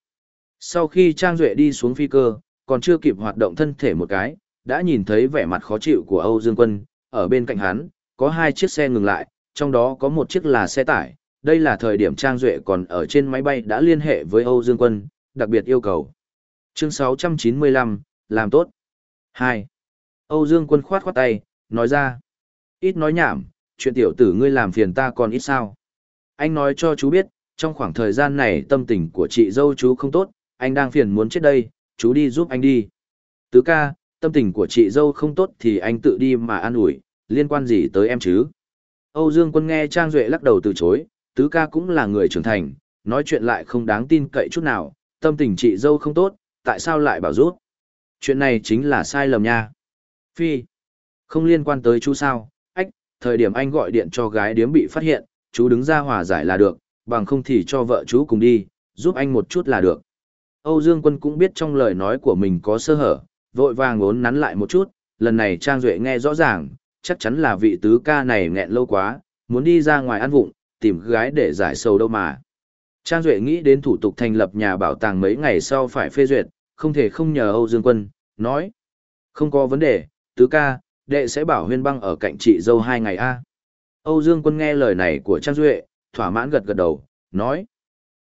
Sau khi Trang Duệ đi xuống phi cơ, còn chưa kịp hoạt động thân thể một cái, đã nhìn thấy vẻ mặt khó chịu của Âu Dương Quân, ở bên cạnh hắn, có hai chiếc xe ngừng lại, trong đó có một chiếc là xe tải. Đây là thời điểm Trang Duệ còn ở trên máy bay đã liên hệ với Âu Dương Quân, đặc biệt yêu cầu. Chương 695, làm tốt. 2. Âu Dương Quân khoát khoát tay, nói ra. Ít nói nhảm, chuyện tiểu tử ngươi làm phiền ta còn ít sao. Anh nói cho chú biết, trong khoảng thời gian này tâm tình của chị dâu chú không tốt, anh đang phiền muốn chết đây, chú đi giúp anh đi. Tứ ca, tâm tình của chị dâu không tốt thì anh tự đi mà an ủi, liên quan gì tới em chứ? Âu Dương Quân nghe Trang Duệ lắc đầu từ chối, tứ ca cũng là người trưởng thành, nói chuyện lại không đáng tin cậy chút nào, tâm tình chị dâu không tốt, tại sao lại bảo rút? Chuyện này chính là sai lầm nha. Phi, không liên quan tới chú sao, ách, thời điểm anh gọi điện cho gái điếm bị phát hiện, chú đứng ra hòa giải là được, bằng không thì cho vợ chú cùng đi, giúp anh một chút là được. Âu Dương Quân cũng biết trong lời nói của mình có sơ hở, vội vàng ốn nắn lại một chút, lần này Trang Duệ nghe rõ ràng, chắc chắn là vị tứ ca này nghẹn lâu quá, muốn đi ra ngoài ăn vụng, tìm gái để giải sầu đâu mà. Trang Duệ nghĩ đến thủ tục thành lập nhà bảo tàng mấy ngày sau phải phê duyệt, không thể không nhờ Âu Dương Quân, nói. Không có vấn đề, tứ ca, đệ sẽ bảo huyên băng ở cạnh chị dâu hai ngày a Âu Dương Quân nghe lời này của Trang Duệ, thỏa mãn gật gật đầu, nói.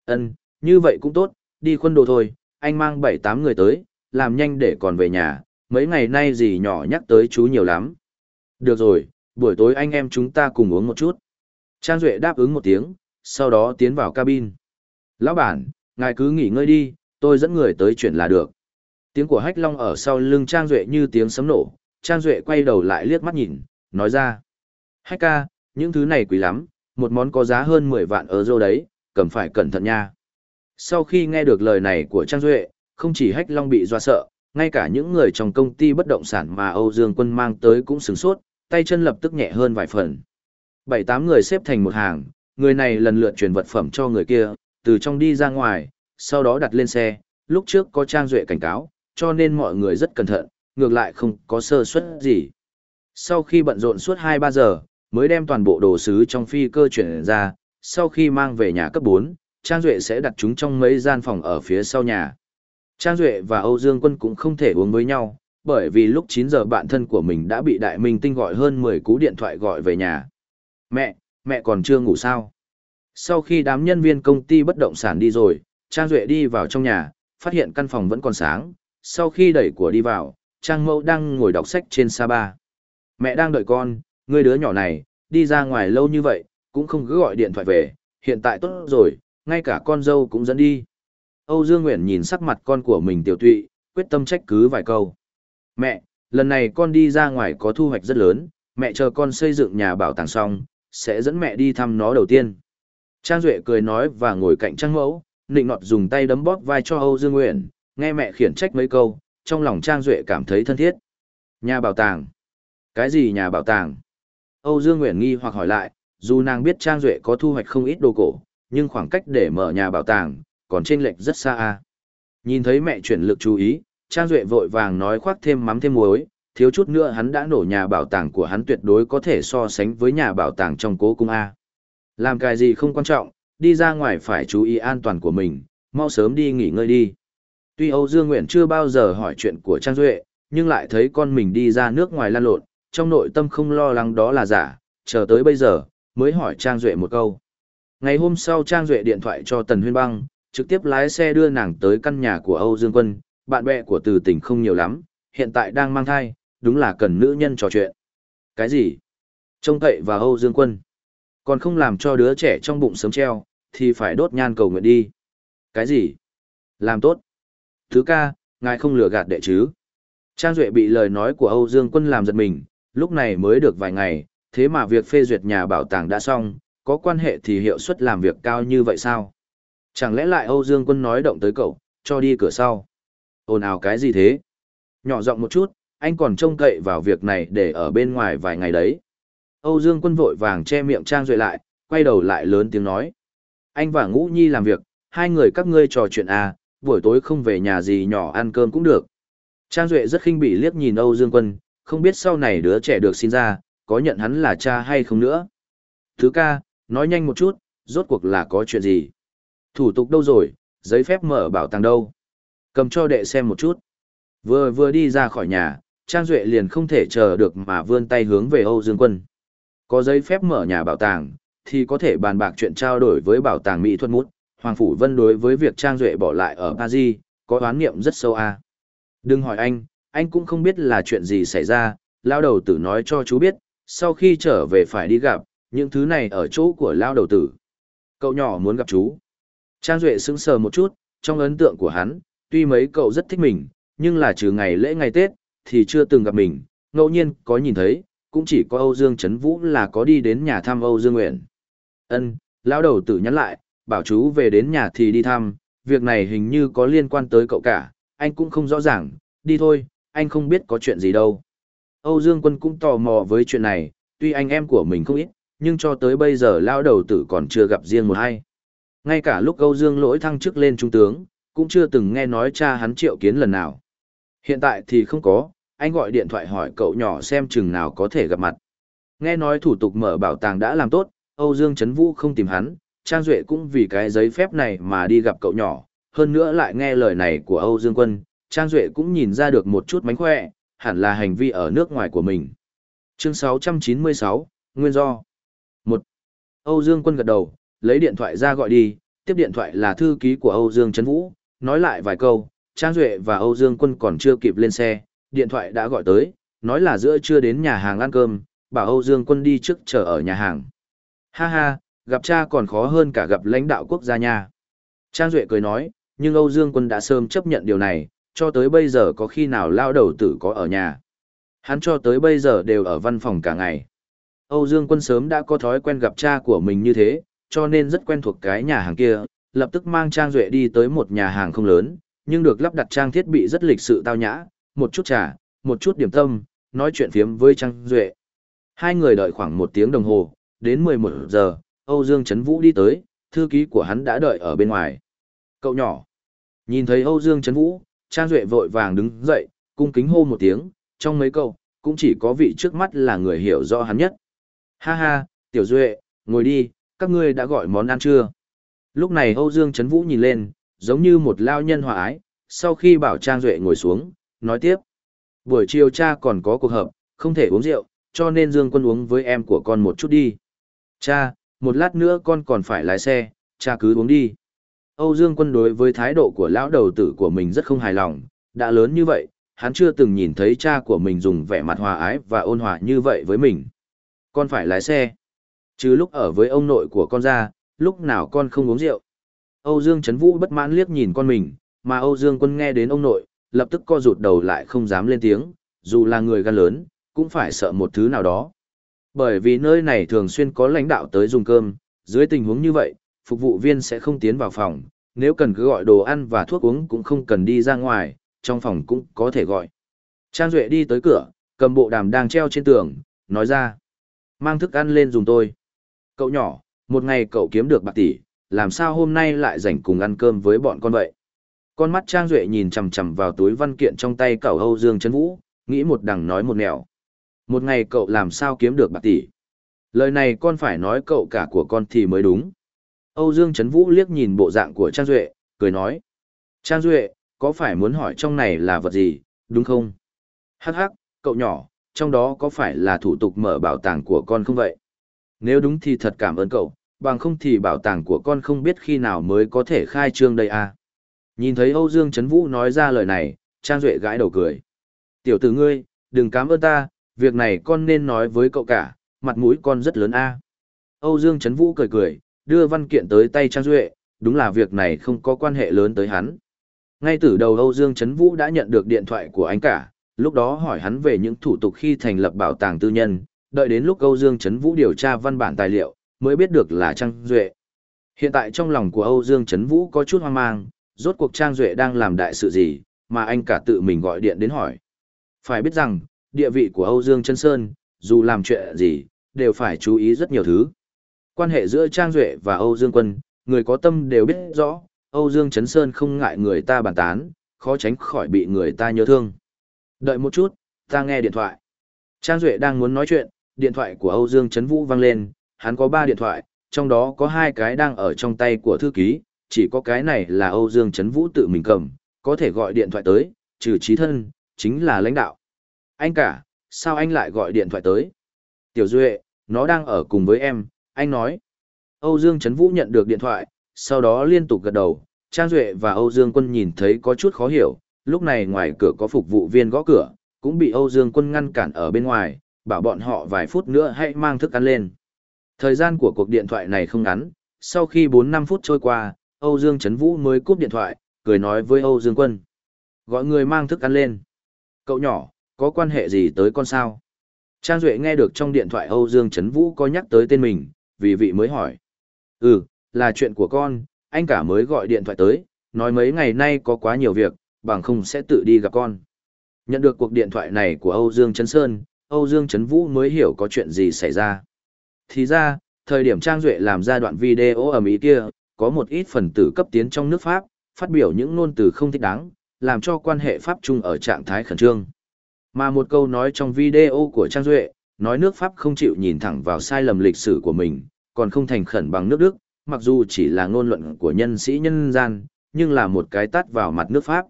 ân như vậy cũng tốt, đi khuân đồ thôi, anh mang bảy tám người tới, làm nhanh để còn về nhà, mấy ngày nay gì nhỏ nhắc tới chú nhiều lắm. Được rồi, buổi tối anh em chúng ta cùng uống một chút. Trang Duệ đáp ứng một tiếng, sau đó tiến vào cabin. Lão bản, ngài cứ nghỉ ngơi đi, tôi dẫn người tới chuyển là được. Tiếng của Hách Long ở sau lưng Trang Duệ như tiếng sấm nổ, Trang Duệ quay đầu lại liếc mắt nhìn, nói ra. Hách ca, những thứ này quý lắm, một món có giá hơn 10 vạn euro đấy, cầm phải cẩn thận nha. Sau khi nghe được lời này của Trang Duệ, không chỉ Hách Long bị doa sợ, ngay cả những người trong công ty bất động sản mà Âu Dương Quân mang tới cũng sửng sốt, tay chân lập tức nhẹ hơn vài phần. Bảy tám người xếp thành một hàng, người này lần lượt chuyển vật phẩm cho người kia, từ trong đi ra ngoài, sau đó đặt lên xe, lúc trước có Trang Duệ cảnh cáo, cho nên mọi người rất cẩn thận, ngược lại không có sơ suất gì. Sau khi bận rộn suốt 2-3 giờ, mới đem toàn bộ đồ sứ trong phi cơ chuyển ra, sau khi mang về nhà cấp 4, Trang Duệ sẽ đặt chúng trong mấy gian phòng ở phía sau nhà. Trang Duệ và Âu Dương Quân cũng không thể uống với nhau, bởi vì lúc 9 giờ bạn thân của mình đã bị Đại Minh Tinh gọi hơn 10 cú điện thoại gọi về nhà. Mẹ, mẹ còn chưa ngủ sao? Sau khi đám nhân viên công ty bất động sản đi rồi, Trang Duệ đi vào trong nhà, phát hiện căn phòng vẫn còn sáng. Sau khi đẩy của đi vào, Trang Mẫu đang ngồi đọc sách trên sa ba. Mẹ đang đợi con, người đứa nhỏ này, đi ra ngoài lâu như vậy, cũng không cứ gọi điện thoại về, hiện tại tốt rồi, ngay cả con dâu cũng dẫn đi. Âu Dương Nguyễn nhìn sắc mặt con của mình tiểu tụy, quyết tâm trách cứ vài câu. Mẹ, lần này con đi ra ngoài có thu hoạch rất lớn, mẹ chờ con xây dựng nhà bảo tàng xong, sẽ dẫn mẹ đi thăm nó đầu tiên. Trang Duệ cười nói và ngồi cạnh Trang Mẫu, nịnh nọt dùng tay đấm bóp vai cho Âu Dương Nguyễn, nghe mẹ khiển trách mấy câu, trong lòng Trang Duệ cảm thấy thân thiết. Nhà bảo tàng? Cái gì nhà bảo tàng? Âu Dương Nguyễn nghi hoặc hỏi lại, dù nàng biết Trang Duệ có thu hoạch không ít đồ cổ, nhưng khoảng cách để mở nhà bảo tàng, còn trên lệch rất xa a Nhìn thấy mẹ chuyển lực chú ý, Trang Duệ vội vàng nói khoác thêm mắm thêm muối, thiếu chút nữa hắn đã nổ nhà bảo tàng của hắn tuyệt đối có thể so sánh với nhà bảo tàng trong cố cung A. Làm cái gì không quan trọng, đi ra ngoài phải chú ý an toàn của mình, mau sớm đi nghỉ ngơi đi. Tuy Âu Dương Nguyện chưa bao giờ hỏi chuyện của Trang Duệ, nhưng lại thấy con mình đi ra nước ngoài lan lộn, trong nội tâm không lo lắng đó là giả, chờ tới bây giờ, mới hỏi Trang Duệ một câu. Ngày hôm sau Trang Duệ điện thoại cho Tần Huyên Băng, trực tiếp lái xe đưa nàng tới căn nhà của Âu Dương Quân, bạn bè của từ tỉnh không nhiều lắm, hiện tại đang mang thai, đúng là cần nữ nhân trò chuyện. Cái gì? Trông cậy và Âu Dương Quân. Còn không làm cho đứa trẻ trong bụng sớm treo, thì phải đốt nhan cầu nguyện đi. Cái gì? Làm tốt. Thứ ca, ngài không lừa gạt đệ chứ. Trang Duệ bị lời nói của Âu Dương Quân làm giật mình, lúc này mới được vài ngày, thế mà việc phê duyệt nhà bảo tàng đã xong, có quan hệ thì hiệu suất làm việc cao như vậy sao? Chẳng lẽ lại Âu Dương Quân nói động tới cậu, cho đi cửa sau? Ồn ào cái gì thế? Nhỏ giọng một chút, anh còn trông cậy vào việc này để ở bên ngoài vài ngày đấy. Âu Dương Quân vội vàng che miệng Trang Duệ lại, quay đầu lại lớn tiếng nói. Anh và Ngũ Nhi làm việc, hai người các ngươi trò chuyện à, buổi tối không về nhà gì nhỏ ăn cơm cũng được. Trang Duệ rất khinh bỉ liếc nhìn Âu Dương Quân, không biết sau này đứa trẻ được sinh ra, có nhận hắn là cha hay không nữa. Thứ ca, nói nhanh một chút, rốt cuộc là có chuyện gì? Thủ tục đâu rồi, giấy phép mở bảo tàng đâu? Cầm cho đệ xem một chút. Vừa vừa đi ra khỏi nhà, Trang Duệ liền không thể chờ được mà vươn tay hướng về Âu Dương Quân. Có giấy phép mở nhà bảo tàng, thì có thể bàn bạc chuyện trao đổi với bảo tàng Mỹ thuật mút. Hoàng Phủ Vân đối với việc Trang Duệ bỏ lại ở Paris, có oán nghiệm rất sâu a Đừng hỏi anh, anh cũng không biết là chuyện gì xảy ra, lao đầu tử nói cho chú biết, sau khi trở về phải đi gặp, những thứ này ở chỗ của lao đầu tử. Cậu nhỏ muốn gặp chú. Trang Duệ sững sờ một chút, trong ấn tượng của hắn, tuy mấy cậu rất thích mình, nhưng là trừ ngày lễ ngày Tết, thì chưa từng gặp mình, ngẫu nhiên có nhìn thấy, cũng chỉ có Âu Dương Trấn Vũ là có đi đến nhà thăm Âu Dương Nguyện. Ân, lão đầu tử nhắn lại, bảo chú về đến nhà thì đi thăm, việc này hình như có liên quan tới cậu cả, anh cũng không rõ ràng, đi thôi, anh không biết có chuyện gì đâu. Âu Dương Quân cũng tò mò với chuyện này, tuy anh em của mình không ít, nhưng cho tới bây giờ lão đầu tử còn chưa gặp riêng một ai. Ngay cả lúc Âu Dương lỗi thăng chức lên trung tướng, cũng chưa từng nghe nói cha hắn triệu kiến lần nào. Hiện tại thì không có, anh gọi điện thoại hỏi cậu nhỏ xem chừng nào có thể gặp mặt. Nghe nói thủ tục mở bảo tàng đã làm tốt, Âu Dương Trấn Vũ không tìm hắn, Trang Duệ cũng vì cái giấy phép này mà đi gặp cậu nhỏ, hơn nữa lại nghe lời này của Âu Dương Quân, Trang Duệ cũng nhìn ra được một chút mánh khỏe, hẳn là hành vi ở nước ngoài của mình. Chương 696, Nguyên do 1. Âu Dương Quân gật đầu, lấy điện thoại ra gọi đi, tiếp điện thoại là thư ký của Âu Dương Trấn Vũ, nói lại vài câu, Trang Duệ và Âu Dương Quân còn chưa kịp lên xe, điện thoại đã gọi tới, nói là giữa trưa đến nhà hàng ăn cơm, bảo Âu Dương Quân đi trước chờ ở nhà hàng. Ha ha, gặp cha còn khó hơn cả gặp lãnh đạo quốc gia nha. Trang Duệ cười nói, nhưng Âu Dương Quân đã sớm chấp nhận điều này, cho tới bây giờ có khi nào lao đầu tử có ở nhà. Hắn cho tới bây giờ đều ở văn phòng cả ngày. Âu Dương Quân sớm đã có thói quen gặp cha của mình như thế, cho nên rất quen thuộc cái nhà hàng kia, lập tức mang Trang Duệ đi tới một nhà hàng không lớn, nhưng được lắp đặt trang thiết bị rất lịch sự tao nhã, một chút trà, một chút điểm tâm, nói chuyện phiếm với Trang Duệ. Hai người đợi khoảng một tiếng đồng hồ, đến 11 giờ, Âu Dương Trấn Vũ đi tới, thư ký của hắn đã đợi ở bên ngoài. Cậu nhỏ. Nhìn thấy Âu Dương Trấn Vũ, Trang Duệ vội vàng đứng dậy, cung kính hô một tiếng, trong mấy câu, cũng chỉ có vị trước mắt là người hiểu rõ hắn nhất. Ha ha, Tiểu Duệ, ngồi đi, các ngươi đã gọi món ăn chưa? Lúc này Âu Dương Trấn Vũ nhìn lên, giống như một lao nhân hòa ái, sau khi bảo Trang Duệ ngồi xuống, nói tiếp. Buổi chiều cha còn có cuộc họp, không thể uống rượu, cho nên Dương Quân uống với em của con một chút đi. Cha, một lát nữa con còn phải lái xe, cha cứ uống đi. Âu Dương Quân đối với thái độ của lão đầu tử của mình rất không hài lòng, đã lớn như vậy, hắn chưa từng nhìn thấy cha của mình dùng vẻ mặt hòa ái và ôn hòa như vậy với mình. Con phải lái xe. Chứ lúc ở với ông nội của con ra, lúc nào con không uống rượu. Âu Dương Trấn Vũ bất mãn liếc nhìn con mình, mà Âu Dương Quân nghe đến ông nội, lập tức co rụt đầu lại không dám lên tiếng, dù là người gan lớn, cũng phải sợ một thứ nào đó. Bởi vì nơi này thường xuyên có lãnh đạo tới dùng cơm, dưới tình huống như vậy, phục vụ viên sẽ không tiến vào phòng, nếu cần cứ gọi đồ ăn và thuốc uống cũng không cần đi ra ngoài, trong phòng cũng có thể gọi. Trang Duệ đi tới cửa, cầm bộ đàm đang treo trên tường, nói ra. Mang thức ăn lên dùng tôi. Cậu nhỏ, một ngày cậu kiếm được bạc tỷ, làm sao hôm nay lại rảnh cùng ăn cơm với bọn con vậy? Con mắt Trang Duệ nhìn chằm chằm vào túi văn kiện trong tay cậu Âu Dương Trấn Vũ, nghĩ một đằng nói một nẻo. Một ngày cậu làm sao kiếm được bạc tỷ? Lời này con phải nói cậu cả của con thì mới đúng. Âu Dương Trấn Vũ liếc nhìn bộ dạng của Trang Duệ, cười nói. Trang Duệ, có phải muốn hỏi trong này là vật gì, đúng không? Hắc hắc, cậu nhỏ, trong đó có phải là thủ tục mở bảo tàng của con không vậy? Nếu đúng thì thật cảm ơn cậu, bằng không thì bảo tàng của con không biết khi nào mới có thể khai trương đây à. Nhìn thấy Âu Dương Trấn Vũ nói ra lời này, Trang Duệ gãi đầu cười. Tiểu tử ngươi, đừng cảm ơn ta, việc này con nên nói với cậu cả, mặt mũi con rất lớn a. Âu Dương Trấn Vũ cười cười, đưa văn kiện tới tay Trang Duệ, đúng là việc này không có quan hệ lớn tới hắn. Ngay từ đầu Âu Dương Trấn Vũ đã nhận được điện thoại của anh cả, lúc đó hỏi hắn về những thủ tục khi thành lập bảo tàng tư nhân, đợi đến lúc Âu Dương Trấn Vũ điều tra văn bản tài liệu, mới biết được là Trang Duệ. Hiện tại trong lòng của Âu Dương Trấn Vũ có chút hoang mang, rốt cuộc Trang Duệ đang làm đại sự gì, mà anh cả tự mình gọi điện đến hỏi. Phải biết rằng, địa vị của Âu Dương Trấn Sơn, dù làm chuyện gì, đều phải chú ý rất nhiều thứ. Quan hệ giữa Trang Duệ và Âu Dương Quân, người có tâm đều biết rõ, Âu Dương Trấn Sơn không ngại người ta bàn tán, khó tránh khỏi bị người ta nhớ thương. Đợi một chút, ta nghe điện thoại. Trang Duệ đang muốn nói chuyện, điện thoại của Âu Dương Trấn Vũ vang lên, hắn có ba điện thoại, trong đó có hai cái đang ở trong tay của thư ký, chỉ có cái này là Âu Dương Trấn Vũ tự mình cầm, có thể gọi điện thoại tới, trừ trí thân, chính là lãnh đạo. Anh cả, sao anh lại gọi điện thoại tới? Tiểu Duệ, nó đang ở cùng với em, anh nói. Âu Dương Trấn Vũ nhận được điện thoại, sau đó liên tục gật đầu, Trang Duệ và Âu Dương Quân nhìn thấy có chút khó hiểu, lúc này ngoài cửa có phục vụ viên gõ cửa, cũng bị Âu Dương Quân ngăn cản ở bên ngoài, bảo bọn họ vài phút nữa hãy mang thức ăn lên. Thời gian của cuộc điện thoại này không ngắn, sau khi 4-5 phút trôi qua, Âu Dương Trấn Vũ mới cúp điện thoại, cười nói với Âu Dương Quân. Gọi người mang thức ăn lên. Cậu nhỏ, có quan hệ gì tới con sao? Trang Duệ nghe được trong điện thoại Âu Dương Trấn Vũ có nhắc tới tên mình, vì vị mới hỏi. Ừ, là chuyện của con, anh cả mới gọi điện thoại tới, nói mấy ngày nay có quá nhiều việc, bằng không sẽ tự đi gặp con. Nhận được cuộc điện thoại này của Âu Dương Trấn Sơn, Âu Dương Trấn Vũ mới hiểu có chuyện gì xảy ra. Thì ra, thời điểm Trang Duệ làm ra đoạn video ở Mỹ kia, có một ít phần tử cấp tiến trong nước Pháp, phát biểu những ngôn từ không thích đáng, làm cho quan hệ Pháp Trung ở trạng thái khẩn trương. Mà một câu nói trong video của Trang Duệ, nói nước Pháp không chịu nhìn thẳng vào sai lầm lịch sử của mình, còn không thành khẩn bằng nước Đức, mặc dù chỉ là ngôn luận của nhân sĩ nhân gian, nhưng là một cái tắt vào mặt nước Pháp.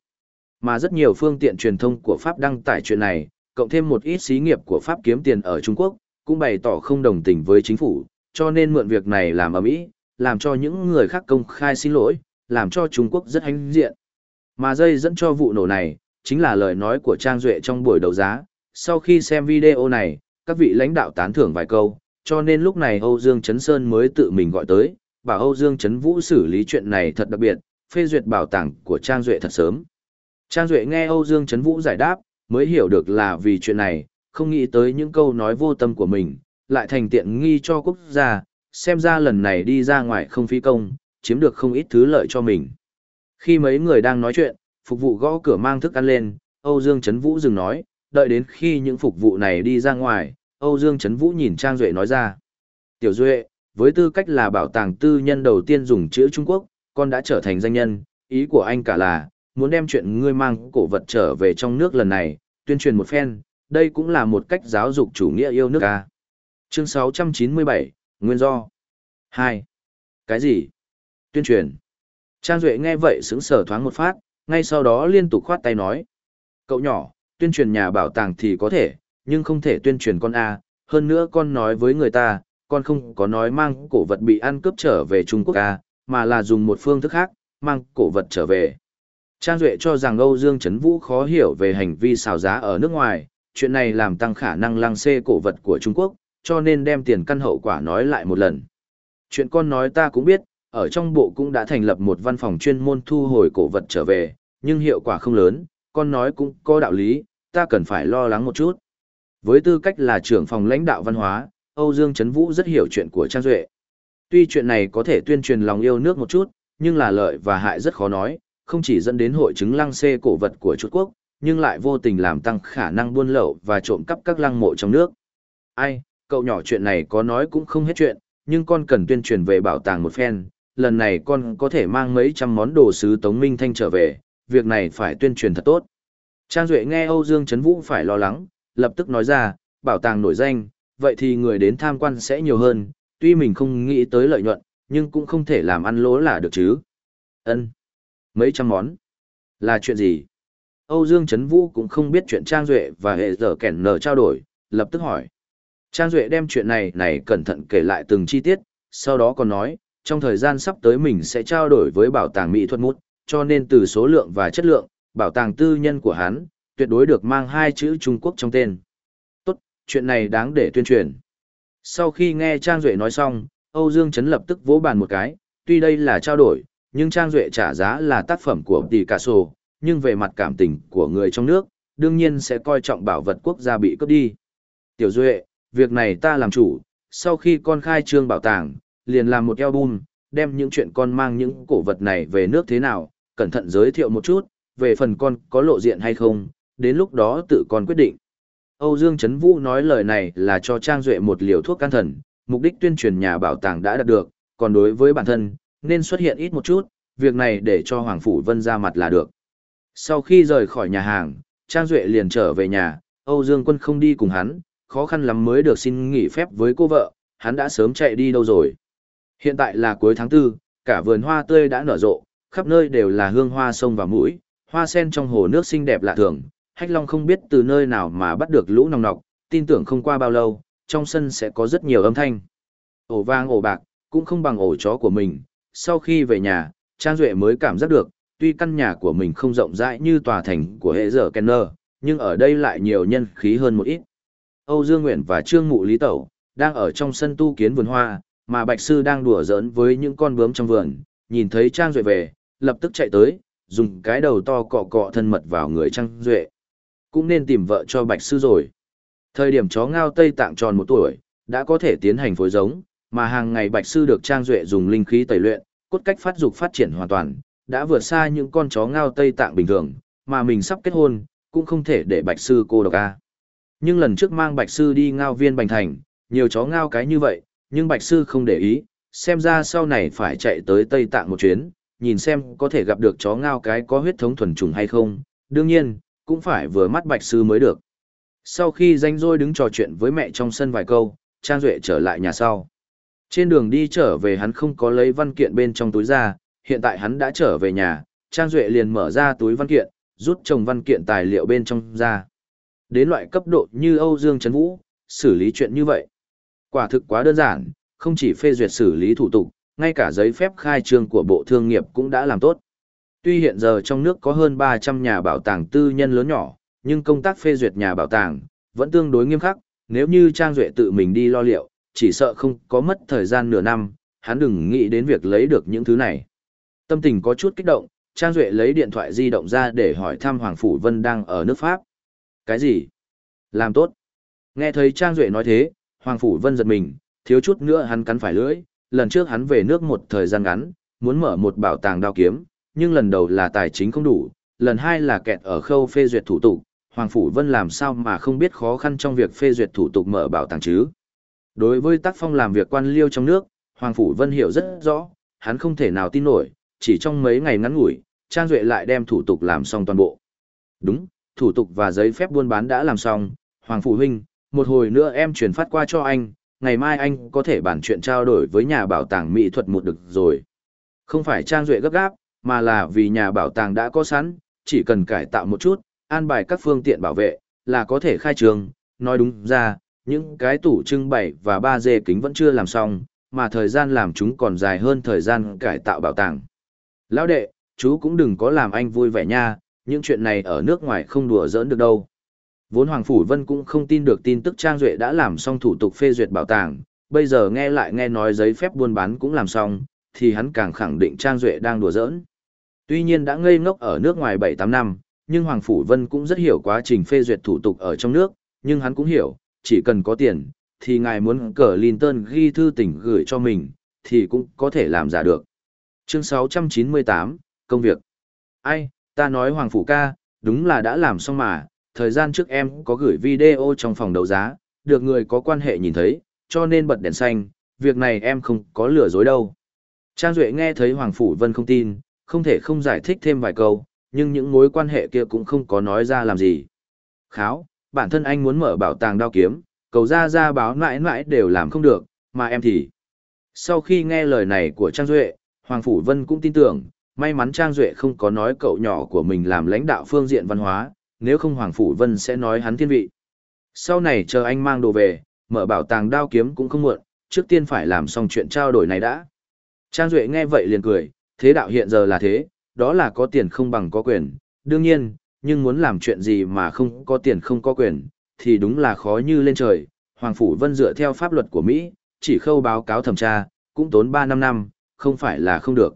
Mà rất nhiều phương tiện truyền thông của Pháp đăng tải chuyện này, cộng thêm một ít xí nghiệp của Pháp kiếm tiền ở Trung Quốc, cũng bày tỏ không đồng tình với chính phủ, cho nên mượn việc này làm ở Mỹ, làm cho những người khác công khai xin lỗi, làm cho Trung Quốc rất hãnh diện. Mà dây dẫn cho vụ nổ này, chính là lời nói của Trang Duệ trong buổi đấu giá. Sau khi xem video này, các vị lãnh đạo tán thưởng vài câu, cho nên lúc này Âu Dương Trấn Sơn mới tự mình gọi tới, bảo Âu Dương Trấn Vũ xử lý chuyện này thật đặc biệt, phê duyệt bảo tàng của Trang Duệ thật sớm. Trang Duệ nghe Âu Dương Trấn Vũ giải đáp, mới hiểu được là vì chuyện này, không nghĩ tới những câu nói vô tâm của mình, lại thành tiện nghi cho quốc gia, xem ra lần này đi ra ngoài không phí công, chiếm được không ít thứ lợi cho mình. Khi mấy người đang nói chuyện, phục vụ gõ cửa mang thức ăn lên, Âu Dương Trấn Vũ dừng nói, đợi đến khi những phục vụ này đi ra ngoài, Âu Dương Trấn Vũ nhìn Trang Duệ nói ra. Tiểu Duệ, với tư cách là bảo tàng tư nhân đầu tiên dùng chữ Trung Quốc, con đã trở thành danh nhân, ý của anh cả là, muốn đem chuyện ngươi mang cổ vật trở về trong nước lần này, tuyên truyền một phen, đây cũng là một cách giáo dục chủ nghĩa yêu nước ca. Chương 697, Nguyên do. 2. Cái gì? Tuyên truyền. Trang Duệ nghe vậy sững sờ thoáng một phát, ngay sau đó liên tục khoát tay nói. Cậu nhỏ, tuyên truyền nhà bảo tàng thì có thể, nhưng không thể tuyên truyền con A, hơn nữa con nói với người ta, con không có nói mang cổ vật bị ăn cướp trở về Trung Quốc A, mà là dùng một phương thức khác, mang cổ vật trở về. Trang Duệ cho rằng Âu Dương Trấn Vũ khó hiểu về hành vi xào giá ở nước ngoài, chuyện này làm tăng khả năng lăng xê cổ vật của Trung Quốc, cho nên đem tiền căn hậu quả nói lại một lần. Chuyện con nói ta cũng biết, ở trong bộ cũng đã thành lập một văn phòng chuyên môn thu hồi cổ vật trở về, nhưng hiệu quả không lớn, con nói cũng có đạo lý, ta cần phải lo lắng một chút. Với tư cách là trưởng phòng lãnh đạo văn hóa, Âu Dương Trấn Vũ rất hiểu chuyện của Trang Duệ. Tuy chuyện này có thể tuyên truyền lòng yêu nước một chút, nhưng là lợi và hại rất khó nói, không chỉ dẫn đến hội chứng lăng xê cổ vật của Trung Quốc, nhưng lại vô tình làm tăng khả năng buôn lậu và trộm cắp các lăng mộ trong nước. Ai, cậu nhỏ chuyện này có nói cũng không hết chuyện, nhưng con cần tuyên truyền về bảo tàng một phen, lần này con có thể mang mấy trăm món đồ sứ Tống Minh Thanh trở về, việc này phải tuyên truyền thật tốt. Trang Duệ nghe Âu Dương Trấn Vũ phải lo lắng, lập tức nói ra, bảo tàng nổi danh, vậy thì người đến tham quan sẽ nhiều hơn, tuy mình không nghĩ tới lợi nhuận, nhưng cũng không thể làm ăn lỗ là được chứ. ân Mấy trăm món. Là chuyện gì? Âu Dương Trấn Vũ cũng không biết chuyện Trang Duệ và hệ giờ kẻn nở trao đổi, lập tức hỏi. Trang Duệ đem chuyện này này cẩn thận kể lại từng chi tiết, sau đó còn nói, trong thời gian sắp tới mình sẽ trao đổi với bảo tàng mỹ thuật mút, cho nên từ số lượng và chất lượng, bảo tàng tư nhân của hắn, tuyệt đối được mang hai chữ Trung Quốc trong tên. Tốt, chuyện này đáng để tuyên truyền. Sau khi nghe Trang Duệ nói xong, Âu Dương Trấn lập tức vỗ bàn một cái, tuy đây là trao đổi, nhưng Trang Duệ trả giá là tác phẩm của Picasso, nhưng về mặt cảm tình của người trong nước, đương nhiên sẽ coi trọng bảo vật quốc gia bị cướp đi. Tiểu Duệ, việc này ta làm chủ, sau khi con khai trương bảo tàng, liền làm một album, đem những chuyện con mang những cổ vật này về nước thế nào, cẩn thận giới thiệu một chút, về phần con có lộ diện hay không, đến lúc đó tự con quyết định. Âu Dương Trấn Vũ nói lời này là cho Trang Duệ một liều thuốc can thần, mục đích tuyên truyền nhà bảo tàng đã đạt được, còn đối với bản thân, nên xuất hiện ít một chút, việc này để cho Hoàng Phủ Vân ra mặt là được. Sau khi rời khỏi nhà hàng, Trang Duệ liền trở về nhà, Âu Dương Quân không đi cùng hắn, khó khăn lắm mới được xin nghỉ phép với cô vợ, hắn đã sớm chạy đi đâu rồi. Hiện tại là cuối tháng 4, cả vườn hoa tươi đã nở rộ, khắp nơi đều là hương hoa sông và mũi, hoa sen trong hồ nước xinh đẹp lạ thường. Hách Long không biết từ nơi nào mà bắt được lũ nòng nọc, tin tưởng không qua bao lâu, trong sân sẽ có rất nhiều âm thanh. Ổ vang ổ bạc, cũng không bằng ổ chó của mình. Sau khi về nhà, Trang Duệ mới cảm giác được, tuy căn nhà của mình không rộng rãi như tòa thành của hệ dở Kenner, nhưng ở đây lại nhiều nhân khí hơn một ít. Âu Dương Nguyện và Trương Mụ Lý Tẩu, đang ở trong sân tu kiến vườn hoa, mà Bạch Sư đang đùa giỡn với những con bướm trong vườn, nhìn thấy Trang Duệ về, lập tức chạy tới, dùng cái đầu to cọ cọ thân mật vào người Trang Duệ. Cũng nên tìm vợ cho Bạch Sư rồi. Thời điểm chó ngao Tây Tạng tròn một tuổi, đã có thể tiến hành phối giống, mà hàng ngày Bạch Sư được Trang Duệ dùng linh khí tẩy luyện, cốt cách phát dục phát triển hoàn toàn, đã vượt xa những con chó ngao Tây Tạng bình thường, mà mình sắp kết hôn, cũng không thể để Bạch Sư cô độc a. Nhưng lần trước mang Bạch Sư đi ngao viên Bành Thành, nhiều chó ngao cái như vậy, nhưng Bạch Sư không để ý, xem ra sau này phải chạy tới Tây Tạng một chuyến, nhìn xem có thể gặp được chó ngao cái có huyết thống thuần trùng hay không, đương nhiên, cũng phải vừa mắt bạch sư mới được. Sau khi danh rôi đứng trò chuyện với mẹ trong sân vài câu, Trang Duệ trở lại nhà sau. Trên đường đi trở về hắn không có lấy văn kiện bên trong túi ra, hiện tại hắn đã trở về nhà, Trang Duệ liền mở ra túi văn kiện, rút chồng văn kiện tài liệu bên trong ra. Đến loại cấp độ như Âu Dương Trấn Vũ, xử lý chuyện như vậy. Quả thực quá đơn giản, không chỉ phê duyệt xử lý thủ tục, ngay cả giấy phép khai trương của Bộ Thương nghiệp cũng đã làm tốt. Tuy hiện giờ trong nước có hơn 300 nhà bảo tàng tư nhân lớn nhỏ, nhưng công tác phê duyệt nhà bảo tàng vẫn tương đối nghiêm khắc, nếu như Trang Duệ tự mình đi lo liệu, chỉ sợ không có mất thời gian nửa năm, hắn đừng nghĩ đến việc lấy được những thứ này. Tâm tình có chút kích động, Trang Duệ lấy điện thoại di động ra để hỏi thăm Hoàng Phủ Vân đang ở nước Pháp. Cái gì? Làm tốt. Nghe thấy Trang Duệ nói thế, Hoàng Phủ Vân giật mình, thiếu chút nữa hắn cắn phải lưỡi, lần trước hắn về nước một thời gian ngắn, muốn mở một bảo tàng đao kiếm, nhưng lần đầu là tài chính không đủ, lần hai là kẹt ở khâu phê duyệt thủ tục, Hoàng Phủ Vân làm sao mà không biết khó khăn trong việc phê duyệt thủ tục mở bảo tàng chứ. Đối với tác phong làm việc quan liêu trong nước, Hoàng Phủ Vân hiểu rất rõ, hắn không thể nào tin nổi, chỉ trong mấy ngày ngắn ngủi, Trang Duệ lại đem thủ tục làm xong toàn bộ. Đúng, thủ tục và giấy phép buôn bán đã làm xong, Hoàng Phủ Huynh, một hồi nữa em chuyển phát qua cho anh, ngày mai anh có thể bản chuyện trao đổi với nhà bảo tàng mỹ thuật một được rồi. Không phải Trang Duệ gấp gáp, mà là vì nhà bảo tàng đã có sẵn, chỉ cần cải tạo một chút, an bài các phương tiện bảo vệ, là có thể khai trường. Nói đúng ra, những cái tủ trưng bày và ba dê kính vẫn chưa làm xong, mà thời gian làm chúng còn dài hơn thời gian cải tạo bảo tàng. Lão đệ, chú cũng đừng có làm anh vui vẻ nha, những chuyện này ở nước ngoài không đùa giỡn được đâu. Vốn Hoàng Phủ Vân cũng không tin được tin tức Trang Duệ đã làm xong thủ tục phê duyệt bảo tàng, bây giờ nghe lại nghe nói giấy phép buôn bán cũng làm xong, thì hắn càng khẳng định Trang Duệ đang đùa giỡn. Tuy nhiên đã ngây ngốc ở nước ngoài 7-8 năm, nhưng Hoàng Phủ Vân cũng rất hiểu quá trình phê duyệt thủ tục ở trong nước, nhưng hắn cũng hiểu, chỉ cần có tiền, thì ngài muốn cờ Linton ghi thư tỉnh gửi cho mình, thì cũng có thể làm giả được. Chương 698, Công việc. Ai, ta nói Hoàng Phủ ca, đúng là đã làm xong mà, thời gian trước em có gửi video trong phòng đấu giá, được người có quan hệ nhìn thấy, cho nên bật đèn xanh, việc này em không có lừa dối đâu. Trang Duệ nghe thấy Hoàng Phủ Vân không tin, không thể không giải thích thêm vài câu, nhưng những mối quan hệ kia cũng không có nói ra làm gì. Kháo, bản thân anh muốn mở bảo tàng đao kiếm, cầu ra ra báo mãi mãi đều làm không được, mà em thì... Sau khi nghe lời này của Trang Duệ, Hoàng Phủ Vân cũng tin tưởng, may mắn Trang Duệ không có nói cậu nhỏ của mình làm lãnh đạo phương diện văn hóa, nếu không Hoàng Phủ Vân sẽ nói hắn thiên vị. Sau này chờ anh mang đồ về, mở bảo tàng đao kiếm cũng không muộn, trước tiên phải làm xong chuyện trao đổi này đã. Trang Duệ nghe vậy liền cười, thế đạo hiện giờ là thế, đó là có tiền không bằng có quyền, đương nhiên, nhưng muốn làm chuyện gì mà không có tiền không có quyền, thì đúng là khó như lên trời. Hoàng Phủ Vân dựa theo pháp luật của Mỹ, chỉ khâu báo cáo thẩm tra, cũng tốn 3 năm năm, không phải là không được.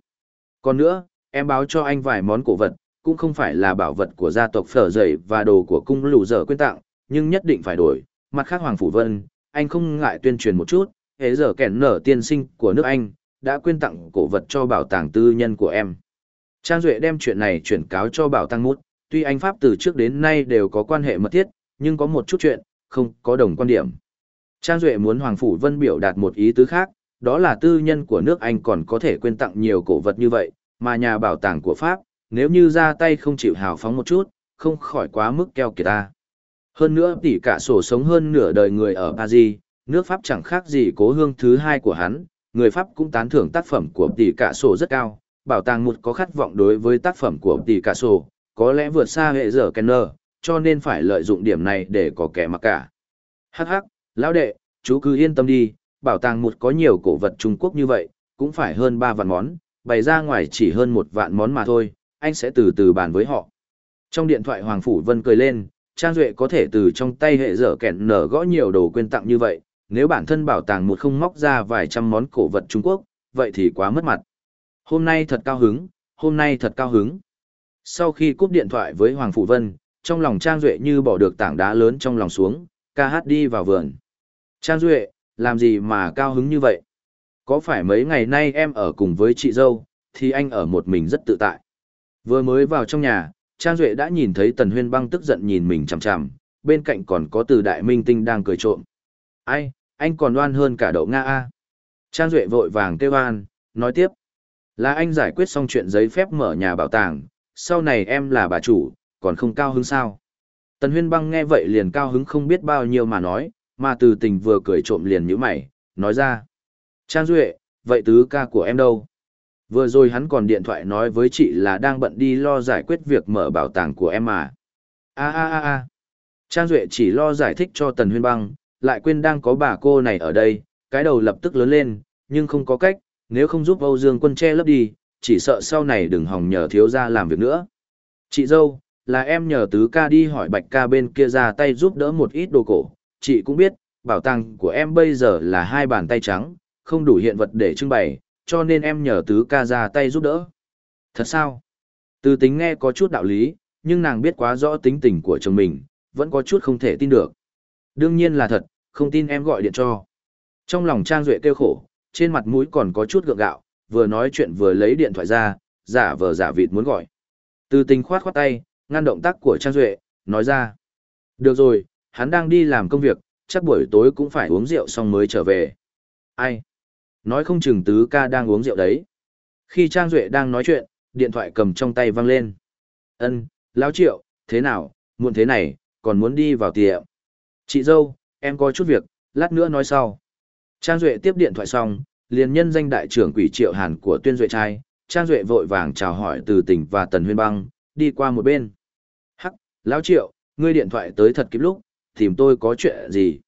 Còn nữa, em báo cho anh vài món cổ vật, cũng không phải là bảo vật của gia tộc phở dậy và đồ của cung lù dở quyên tặng, nhưng nhất định phải đổi. Mặt khác Hoàng Phủ Vân, anh không ngại tuyên truyền một chút, hế giờ kẻn nở tiên sinh của nước Anh, đã quyên tặng cổ vật cho bảo tàng tư nhân của em. Trang Duệ đem chuyện này chuyển cáo cho bảo tàng mút, tuy anh Pháp từ trước đến nay đều có quan hệ mật thiết, nhưng có một chút chuyện, không có đồng quan điểm. Trang Duệ muốn Hoàng Phủ Vân biểu đạt một ý tứ khác, đó là tư nhân của nước Anh còn có thể quên tặng nhiều cổ vật như vậy, mà nhà bảo tàng của Pháp, nếu như ra tay không chịu hào phóng một chút, không khỏi quá mức keo kiệt ta. Hơn nữa tỷ cả sổ sống hơn nửa đời người ở Paris, nước Pháp chẳng khác gì cố hương thứ hai của hắn, người Pháp cũng tán thưởng tác phẩm của tỷ cả sổ rất cao, bảo tàng một có khát vọng đối với tác phẩm của tỷ cả sổ, có lẽ vượt xa hệ giờ Kenner, cho nên phải lợi dụng điểm này để có kẻ mặc cả. Hắc hắc, lão đệ, chú cứ yên tâm đi, bảo tàng một có nhiều cổ vật Trung Quốc như vậy, cũng phải hơn 3 vạn món, bày ra ngoài chỉ hơn một vạn món mà thôi, anh sẽ từ từ bàn với họ. Trong điện thoại Hoàng Phủ Vân cười lên, Trang Duệ có thể từ trong tay hệ dở kẹn nở gõ nhiều đồ quên tặng như vậy, nếu bản thân bảo tàng một không móc ra vài trăm món cổ vật Trung Quốc, vậy thì quá mất mặt. Hôm nay thật cao hứng, hôm nay thật cao hứng. Sau khi cúp điện thoại với Hoàng Phủ Vân, trong lòng Trang Duệ như bỏ được tảng đá lớn trong lòng xuống, ca hát đi vào vườn. Trang Duệ, làm gì mà cao hứng như vậy? Có phải mấy ngày nay em ở cùng với chị dâu, thì anh ở một mình rất tự tại. Vừa mới vào trong nhà, Trang Duệ đã nhìn thấy Tần Huyên băng tức giận nhìn mình chằm chằm, bên cạnh còn có từ đại minh tinh đang cười trộm. Ai, anh còn đoan hơn cả đậu Nga A. Trang Duệ vội vàng kêu an, nói tiếp. Là anh giải quyết xong chuyện giấy phép mở nhà bảo tàng, sau này em là bà chủ, còn không cao hứng sao. Tần huyên băng nghe vậy liền cao hứng không biết bao nhiêu mà nói, mà từ tình vừa cười trộm liền như mày, nói ra. Trang Duệ, vậy tứ ca của em đâu? Vừa rồi hắn còn điện thoại nói với chị là đang bận đi lo giải quyết việc mở bảo tàng của em mà. a a a a Trang Duệ chỉ lo giải thích cho Tần Huyên Băng, lại quên đang có bà cô này ở đây, cái đầu lập tức lớn lên, nhưng không có cách, nếu không giúp Âu Dương quân che lấp đi, chỉ sợ sau này đừng hòng nhờ thiếu ra làm việc nữa. Chị dâu, là em nhờ tứ ca đi hỏi bạch ca bên kia ra tay giúp đỡ một ít đồ cổ, chị cũng biết, bảo tàng của em bây giờ là hai bàn tay trắng, không đủ hiện vật để trưng bày, cho nên em nhờ tứ ca ra tay giúp đỡ. Thật sao? Từ tính nghe có chút đạo lý, nhưng nàng biết quá rõ tính tình của chồng mình, vẫn có chút không thể tin được. Đương nhiên là thật, không tin em gọi điện cho. Trong lòng Trang Duệ kêu khổ, trên mặt mũi còn có chút gượng gạo, vừa nói chuyện vừa lấy điện thoại ra, giả vờ giả vịt muốn gọi. Từ tình khoát khoát tay, ngăn động tác của Trang Duệ, nói ra. Được rồi, hắn đang đi làm công việc, chắc buổi tối cũng phải uống rượu xong mới trở về. Ai? Nói không chừng tứ ca đang uống rượu đấy. Khi Trang Duệ đang nói chuyện, điện thoại cầm trong tay văng lên. ân lão triệu, thế nào, muộn thế này, còn muốn đi vào tiệm. Chị dâu, em có chút việc, lát nữa nói sau. Trang Duệ tiếp điện thoại xong, liền nhân danh đại trưởng quỷ triệu hàn của tuyên duệ trai, Trang Duệ vội vàng chào hỏi từ tỉnh và tần huyên băng, đi qua một bên. Hắc, lão triệu, ngươi điện thoại tới thật kịp lúc, tìm tôi có chuyện gì?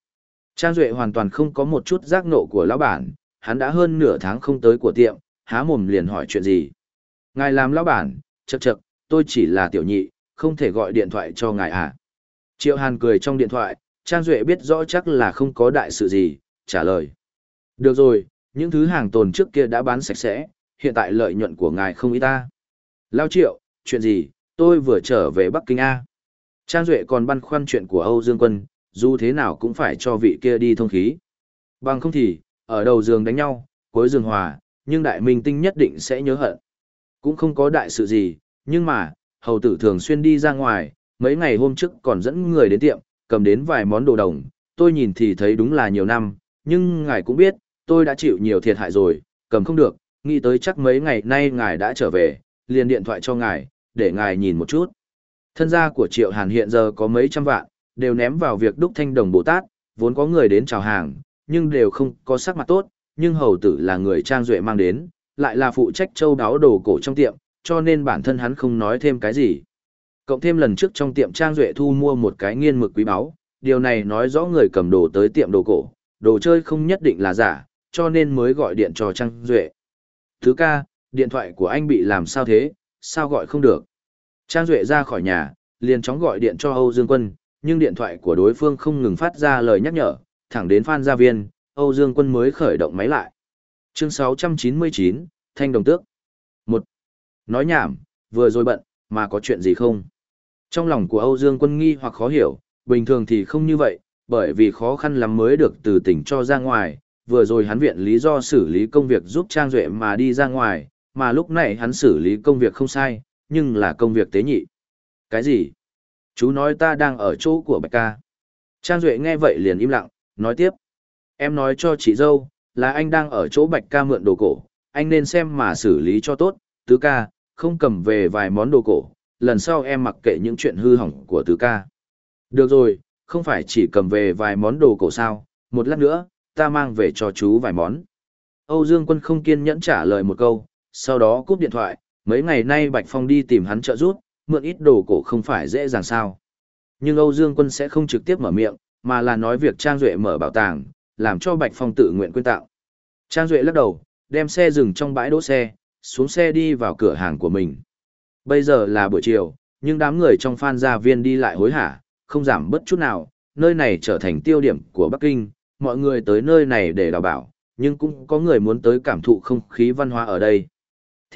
Trang Duệ hoàn toàn không có một chút giác nộ của lão bản, hắn đã hơn nửa tháng không tới của tiệm, há mồm liền hỏi chuyện gì. Ngài làm lão bản, chậc chậc, tôi chỉ là tiểu nhị, không thể gọi điện thoại cho ngài à. Triệu Hàn cười trong điện thoại, Trang Duệ biết rõ chắc là không có đại sự gì, trả lời. Được rồi, những thứ hàng tồn trước kia đã bán sạch sẽ, hiện tại lợi nhuận của ngài không ít ta. Lao Triệu, chuyện gì, tôi vừa trở về Bắc Kinh A. Trang Duệ còn băn khoăn chuyện của Âu Dương Quân, dù thế nào cũng phải cho vị kia đi thông khí. Bằng không thì, ở đầu giường đánh nhau, cuối giường hòa, nhưng đại minh tinh nhất định sẽ nhớ hận. Cũng không có đại sự gì, nhưng mà, hầu tử thường xuyên đi ra ngoài, mấy ngày hôm trước còn dẫn người đến tiệm, cầm đến vài món đồ đồng, tôi nhìn thì thấy đúng là nhiều năm, nhưng ngài cũng biết, tôi đã chịu nhiều thiệt hại rồi, cầm không được, nghĩ tới chắc mấy ngày nay ngài đã trở về, liền điện thoại cho ngài, để ngài nhìn một chút. Thân gia của Triệu Hàn hiện giờ có mấy trăm vạn, đều ném vào việc đúc thanh đồng Bồ Tát, vốn có người đến chào hàng, nhưng đều không có sắc mặt tốt, nhưng hầu tử là người trang duệ mang đến, lại là phụ trách châu đáo đồ cổ trong tiệm, cho nên bản thân hắn không nói thêm cái gì. Cộng thêm lần trước trong tiệm trang duệ thu mua một cái nghiên mực quý báu, điều này nói rõ người cầm đồ tới tiệm đồ cổ, đồ chơi không nhất định là giả, cho nên mới gọi điện cho trang duệ. Thứ ca, điện thoại của anh bị làm sao thế, sao gọi không được. Trang duệ ra khỏi nhà, liền chóng gọi điện cho Âu Dương Quân, nhưng điện thoại của đối phương không ngừng phát ra lời nhắc nhở, thẳng đến Phan Gia Viên, Âu Dương Quân mới khởi động máy lại. Chương 699, Thanh Đồng Tước. 1. Nói nhảm, vừa rồi bận, mà có chuyện gì không? Trong lòng của Âu Dương Quân nghi hoặc khó hiểu, bình thường thì không như vậy, bởi vì khó khăn lắm mới được từ tỉnh cho ra ngoài, vừa rồi hắn viện lý do xử lý công việc giúp Trang Duệ mà đi ra ngoài, mà lúc này hắn xử lý công việc không sai, nhưng là công việc tế nhị. Cái gì? Chú nói ta đang ở chỗ của Bạch Ca. Trang Duệ nghe vậy liền im lặng, nói tiếp. Em nói cho chị dâu, là anh đang ở chỗ Bạch Ca mượn đồ cổ, anh nên xem mà xử lý cho tốt, tứ ca, không cầm về vài món đồ cổ, lần sau em mặc kệ những chuyện hư hỏng của tứ ca. Được rồi, không phải chỉ cầm về vài món đồ cổ sao, một lát nữa, ta mang về cho chú vài món. Âu Dương Quân không kiên nhẫn trả lời một câu, sau đó cúp điện thoại, mấy ngày nay Bạch Phong đi tìm hắn trợ giúp, mượn ít đồ cổ không phải dễ dàng sao. Nhưng Âu Dương Quân sẽ không trực tiếp mở miệng, mà là nói việc Trang Duệ mở bảo tàng, làm cho Bạch Phong tự nguyện quyên tạo. Trang Duệ lắc đầu, đem xe dừng trong bãi đỗ xe, xuống xe đi vào cửa hàng của mình. Bây giờ là buổi chiều, nhưng đám người trong phan gia viên đi lại hối hả, không giảm bất chút nào, nơi này trở thành tiêu điểm của Bắc Kinh, mọi người tới nơi này để đào bảo, nhưng cũng có người muốn tới cảm thụ không khí văn hóa ở đây.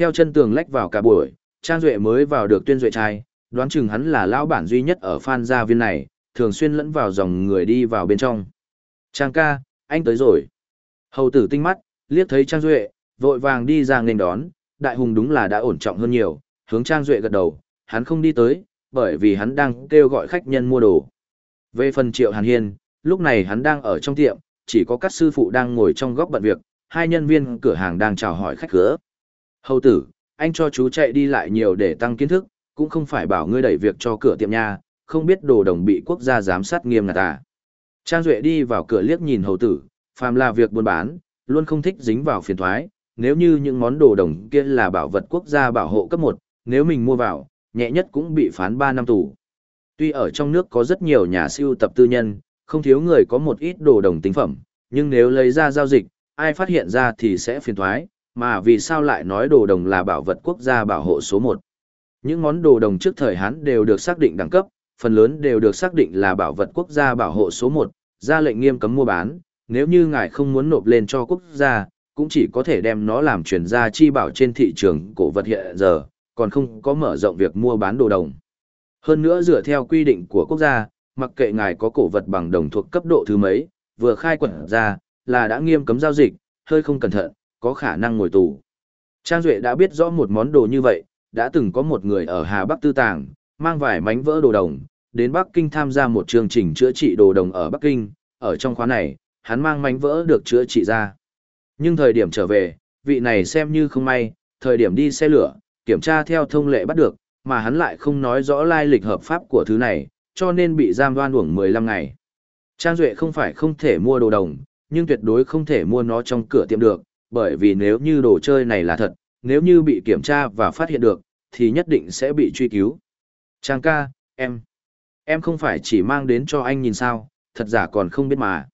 Theo chân tường lách vào cả buổi, Trang Duệ mới vào được tuyên duệ trai, đoán chừng hắn là lão bản duy nhất ở Phan Gia Viên này, thường xuyên lẫn vào dòng người đi vào bên trong. Trang ca, anh tới rồi. Hầu tử tinh mắt, liếc thấy Trang Duệ, vội vàng đi ra nghênh đón, đại hùng đúng là đã ổn trọng hơn nhiều, hướng Trang Duệ gật đầu, hắn không đi tới, bởi vì hắn đang kêu gọi khách nhân mua đồ. Về phần triệu hàn hiên, lúc này hắn đang ở trong tiệm, chỉ có các sư phụ đang ngồi trong góc bận việc, hai nhân viên cửa hàng đang chào hỏi khách cửa. Hầu tử, anh cho chú chạy đi lại nhiều để tăng kiến thức, cũng không phải bảo ngươi đẩy việc cho cửa tiệm nha, không biết đồ đồng bị quốc gia giám sát nghiêm ngặt à. Trang Duệ đi vào cửa liếc nhìn hầu tử, phàm là việc buôn bán, luôn không thích dính vào phiền thoái, nếu như những món đồ đồng kia là bảo vật quốc gia bảo hộ cấp 1, nếu mình mua vào, nhẹ nhất cũng bị phán 3 năm tù. Tuy ở trong nước có rất nhiều nhà siêu tập tư nhân, không thiếu người có một ít đồ đồng tinh phẩm, nhưng nếu lấy ra giao dịch, ai phát hiện ra thì sẽ phiền thoái, mà vì sao lại nói đồ đồng là bảo vật quốc gia bảo hộ số 1. Những món đồ đồng trước thời Hán đều được xác định đẳng cấp, phần lớn đều được xác định là bảo vật quốc gia bảo hộ số 1, ra lệnh nghiêm cấm mua bán, nếu như ngài không muốn nộp lên cho quốc gia, cũng chỉ có thể đem nó làm chuyển ra chi bảo trên thị trường cổ vật hiện giờ, còn không có mở rộng việc mua bán đồ đồng. Hơn nữa dựa theo quy định của quốc gia, mặc kệ ngài có cổ vật bằng đồng thuộc cấp độ thứ mấy, vừa khai quật ra, là đã nghiêm cấm giao dịch, hơi không cẩn thận, có khả năng ngồi tù. Trang Duệ đã biết rõ một món đồ như vậy, đã từng có một người ở Hà Bắc Tư Tàng, mang vài mánh vỡ đồ đồng, đến Bắc Kinh tham gia một chương trình chữa trị đồ đồng ở Bắc Kinh, ở trong khóa này, hắn mang mánh vỡ được chữa trị ra. Nhưng thời điểm trở về, vị này xem như không may, thời điểm đi xe lửa, kiểm tra theo thông lệ bắt được, mà hắn lại không nói rõ lai lịch hợp pháp của thứ này, cho nên bị giam đoan uổng 15 ngày. Trang Duệ không phải không thể mua đồ đồng, nhưng tuyệt đối không thể mua nó trong cửa tiệm được, bởi vì nếu như đồ chơi này là thật, nếu như bị kiểm tra và phát hiện được, thì nhất định sẽ bị truy cứu. Trang ca, em, em không phải chỉ mang đến cho anh nhìn sao, thật giả còn không biết mà.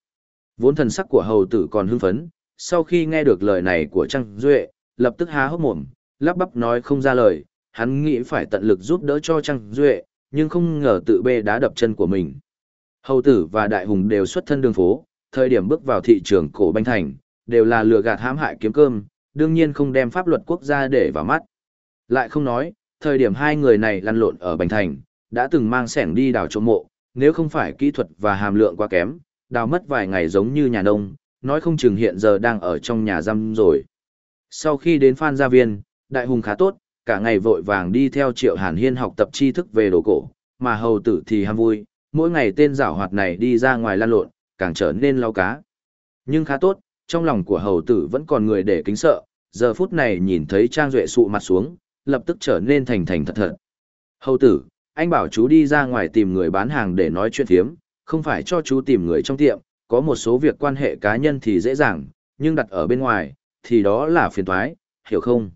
Vốn thần sắc của hầu tử còn hưng phấn, sau khi nghe được lời này của Trang Duệ, lập tức há hốc mồm, lắp bắp nói không ra lời, hắn nghĩ phải tận lực giúp đỡ cho Trang Duệ, nhưng không ngờ tự bê đá đập chân của mình. Hầu tử và đại hùng đều xuất thân đường phố, thời điểm bước vào thị trường cổ banh thành, đều là lừa gạt hãm hại kiếm cơm, đương nhiên không đem pháp luật quốc gia để vào mắt. Lại không nói, thời điểm hai người này lăn lộn ở Bành thành, đã từng mang sẻng đi đào chỗ mộ, nếu không phải kỹ thuật và hàm lượng quá kém, đào mất vài ngày giống như nhà nông, nói không chừng hiện giờ đang ở trong nhà giam rồi. Sau khi đến Phan Gia Viên, Đại Hùng khá tốt, cả ngày vội vàng đi theo Triệu Hàn Hiên học tập tri thức về đồ cổ, mà hầu tử thì ham vui, mỗi ngày tên giảo hoạt này đi ra ngoài lan lộn, càng trở nên lau cá. Nhưng khá tốt, trong lòng của hầu tử vẫn còn người để kính sợ, giờ phút này nhìn thấy Trang Duệ sụ mặt xuống, lập tức trở nên thành thành thật thật. Hầu tử, anh bảo chú đi ra ngoài tìm người bán hàng để nói chuyện thiếm, không phải cho chú tìm người trong tiệm, có một số việc quan hệ cá nhân thì dễ dàng, nhưng đặt ở bên ngoài, thì đó là phiền toái, hiểu không?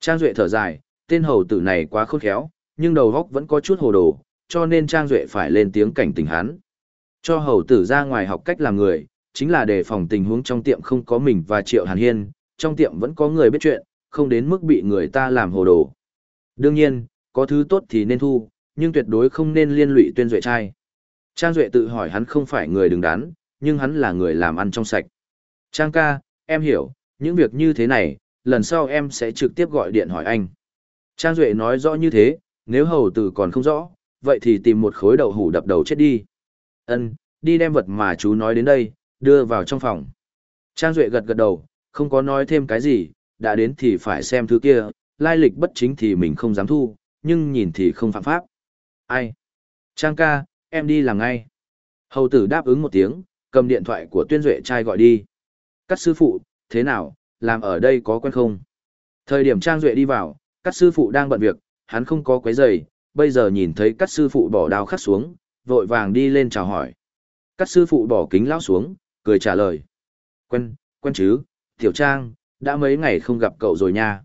Trang Duệ thở dài, tên hầu tử này quá khôn khéo, nhưng đầu góc vẫn có chút hồ đồ, cho nên Trang Duệ phải lên tiếng cảnh tỉnh hắn. Cho hầu tử ra ngoài học cách làm người, chính là để phòng tình huống trong tiệm không có mình và Triệu Hàn Hiên, trong tiệm vẫn có người biết chuyện, không đến mức bị người ta làm hồ đồ. Đương nhiên, có thứ tốt thì nên thu, nhưng tuyệt đối không nên liên lụy tuyên duệ trai. Trang Duệ tự hỏi hắn không phải người đứng đắn, nhưng hắn là người làm ăn trong sạch. Trang ca, em hiểu, những việc như thế này, lần sau em sẽ trực tiếp gọi điện hỏi anh. Trang Duệ nói rõ như thế, nếu hầu tử còn không rõ, vậy thì tìm một khối đậu hủ đập đầu chết đi. Ân, đi đem vật mà chú nói đến đây, đưa vào trong phòng. Trang Duệ gật gật đầu, không có nói thêm cái gì, đã đến thì phải xem thứ kia, lai lịch bất chính thì mình không dám thu, nhưng nhìn thì không phạm pháp. Ai? Trang ca, em đi làm ngay. Hầu tử đáp ứng một tiếng, cầm điện thoại của tuyên duệ trai gọi đi. Các sư phụ, thế nào, làm ở đây có quen không? Thời điểm Trang Duệ đi vào, các sư phụ đang bận việc, hắn không có quấy giày, bây giờ nhìn thấy các sư phụ bỏ đao khắc xuống, vội vàng đi lên chào hỏi. Các sư phụ bỏ kính lão xuống, cười trả lời. Quen, quen chứ, Tiểu Trang, đã mấy ngày không gặp cậu rồi nha.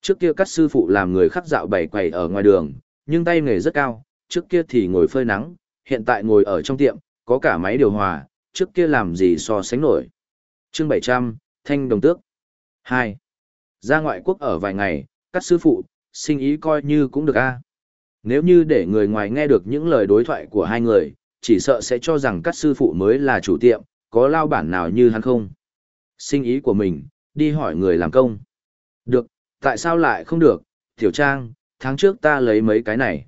Trước kia các sư phụ làm người khắc dạo bày quầy ở ngoài đường, nhưng tay nghề rất cao, trước kia thì ngồi phơi nắng, hiện tại ngồi ở trong tiệm, có cả máy điều hòa, trước kia làm gì so sánh nổi. chương 700, Thanh Đồng Tước. 2. Ra ngoại quốc ở vài ngày, các sư phụ, sinh ý coi như cũng được a Nếu như để người ngoài nghe được những lời đối thoại của hai người, chỉ sợ sẽ cho rằng các sư phụ mới là chủ tiệm, có lao bản nào như hắn không. Sinh ý của mình, đi hỏi người làm công. Được, tại sao lại không được, Tiểu Trang, tháng trước ta lấy mấy cái này.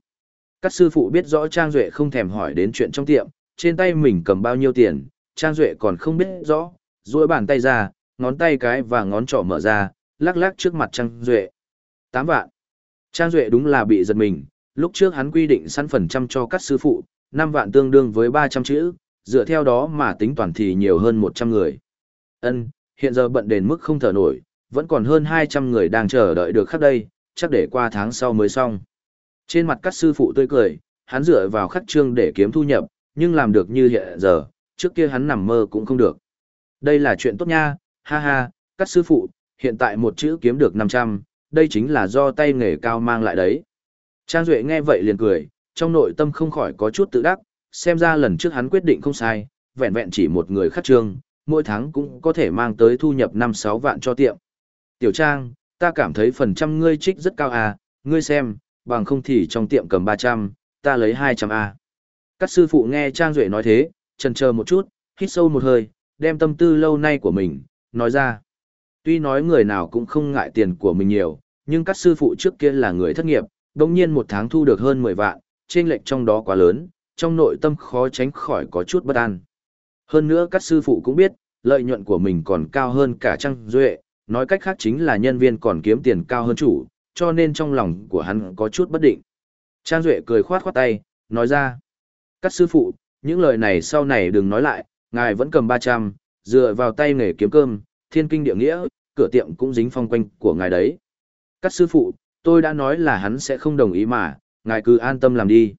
Các sư phụ biết rõ Trang Duệ không thèm hỏi đến chuyện trong tiệm, trên tay mình cầm bao nhiêu tiền, Trang Duệ còn không biết rõ, duỗi bàn tay ra, ngón tay cái và ngón trỏ mở ra, lắc lắc trước mặt Trang Duệ. 8 vạn. Trang Duệ đúng là bị giật mình, lúc trước hắn quy định sẵn phần trăm cho các sư phụ, 5 vạn tương đương với 300 chữ, dựa theo đó mà tính toàn thì nhiều hơn 100 người. Ân, hiện giờ bận đến mức không thở nổi, vẫn còn hơn 200 người đang chờ đợi được khắc đây, chắc để qua tháng sau mới xong. Trên mặt các sư phụ tươi cười, hắn dựa vào khắc trương để kiếm thu nhập, nhưng làm được như hiện giờ, trước kia hắn nằm mơ cũng không được. Đây là chuyện tốt nha, ha ha, các sư phụ, hiện tại một chữ kiếm được 500, đây chính là do tay nghề cao mang lại đấy. Trang Duệ nghe vậy liền cười, trong nội tâm không khỏi có chút tự đắc, xem ra lần trước hắn quyết định không sai, vẹn vẹn chỉ một người khắc trương, mỗi tháng cũng có thể mang tới thu nhập 5-6 vạn cho tiệm. Tiểu Trang, ta cảm thấy phần trăm ngươi trích rất cao à, ngươi xem, bằng không thì trong tiệm cầm 300, ta lấy 200 à. Các sư phụ nghe Trang Duệ nói thế, chần chờ một chút, hít sâu một hơi, đem tâm tư lâu nay của mình, nói ra. Tuy nói người nào cũng không ngại tiền của mình nhiều, nhưng các sư phụ trước kia là người thất nghiệp, đồng nhiên một tháng thu được hơn 10 vạn, trên lệch trong đó quá lớn, trong nội tâm khó tránh khỏi có chút bất an. Hơn nữa các sư phụ cũng biết, lợi nhuận của mình còn cao hơn cả Trang Duệ, nói cách khác chính là nhân viên còn kiếm tiền cao hơn chủ, cho nên trong lòng của hắn có chút bất định. Trang Duệ cười khoát khoát tay, nói ra. Các sư phụ, những lời này sau này đừng nói lại, ngài vẫn cầm 300, dựa vào tay nghề kiếm cơm, thiên kinh địa nghĩa, cửa tiệm cũng dính phong quanh của ngài đấy. Các sư phụ, tôi đã nói là hắn sẽ không đồng ý mà, ngài cứ an tâm làm đi.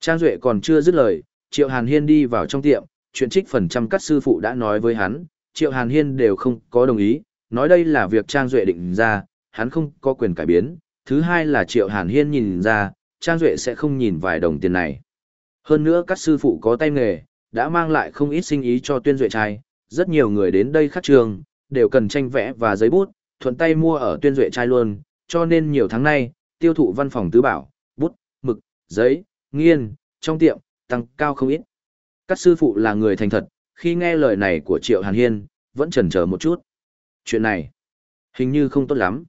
Trang Duệ còn chưa dứt lời, Triệu Hàn Hiên đi vào trong tiệm, chuyện trích phần trăm các sư phụ đã nói với hắn, Triệu Hàn Hiên đều không có đồng ý, nói đây là việc Trang Duệ định ra, hắn không có quyền cải biến. Thứ hai là Triệu Hàn Hiên nhìn ra, Trang Duệ sẽ không nhìn vài đồng tiền này. Hơn nữa các sư phụ có tay nghề, đã mang lại không ít sinh ý cho tuyên duệ trai, rất nhiều người đến đây khắc trường, đều cần tranh vẽ và giấy bút, thuận tay mua ở tuyên duệ trai luôn, cho nên nhiều tháng nay, tiêu thụ văn phòng tứ bảo, bút, mực, giấy, nghiên, trong tiệm, tăng cao không ít. Các sư phụ là người thành thật, khi nghe lời này của Triệu Hàn Hiên, vẫn chần chờ một chút. Chuyện này, hình như không tốt lắm.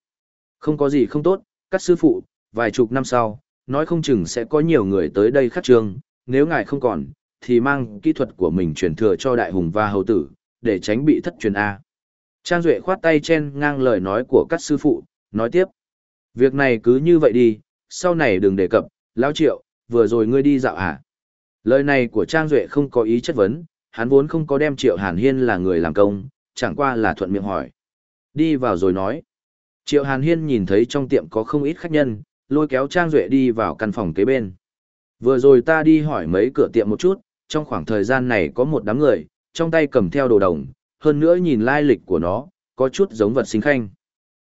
Không có gì không tốt, các sư phụ, vài chục năm sau, nói không chừng sẽ có nhiều người tới đây khắc trường, nếu ngài không còn, thì mang kỹ thuật của mình truyền thừa cho đại hùng và hầu tử, để tránh bị thất truyền A. Trang Duệ khoát tay chen ngang lời nói của các sư phụ, nói tiếp. Việc này cứ như vậy đi, sau này đừng đề cập, lão triệu, vừa rồi ngươi đi dạo hả? Lời này của Trang Duệ không có ý chất vấn, hắn vốn không có đem triệu hàn hiên là người làm công, chẳng qua là thuận miệng hỏi. Đi vào rồi nói. Triệu hàn hiên nhìn thấy trong tiệm có không ít khách nhân, lôi kéo Trang Duệ đi vào căn phòng kế bên. Vừa rồi ta đi hỏi mấy cửa tiệm một chút, trong khoảng thời gian này có một đám người, trong tay cầm theo đồ đồng, hơn nữa nhìn lai lịch của nó, có chút giống vật sinh khanh.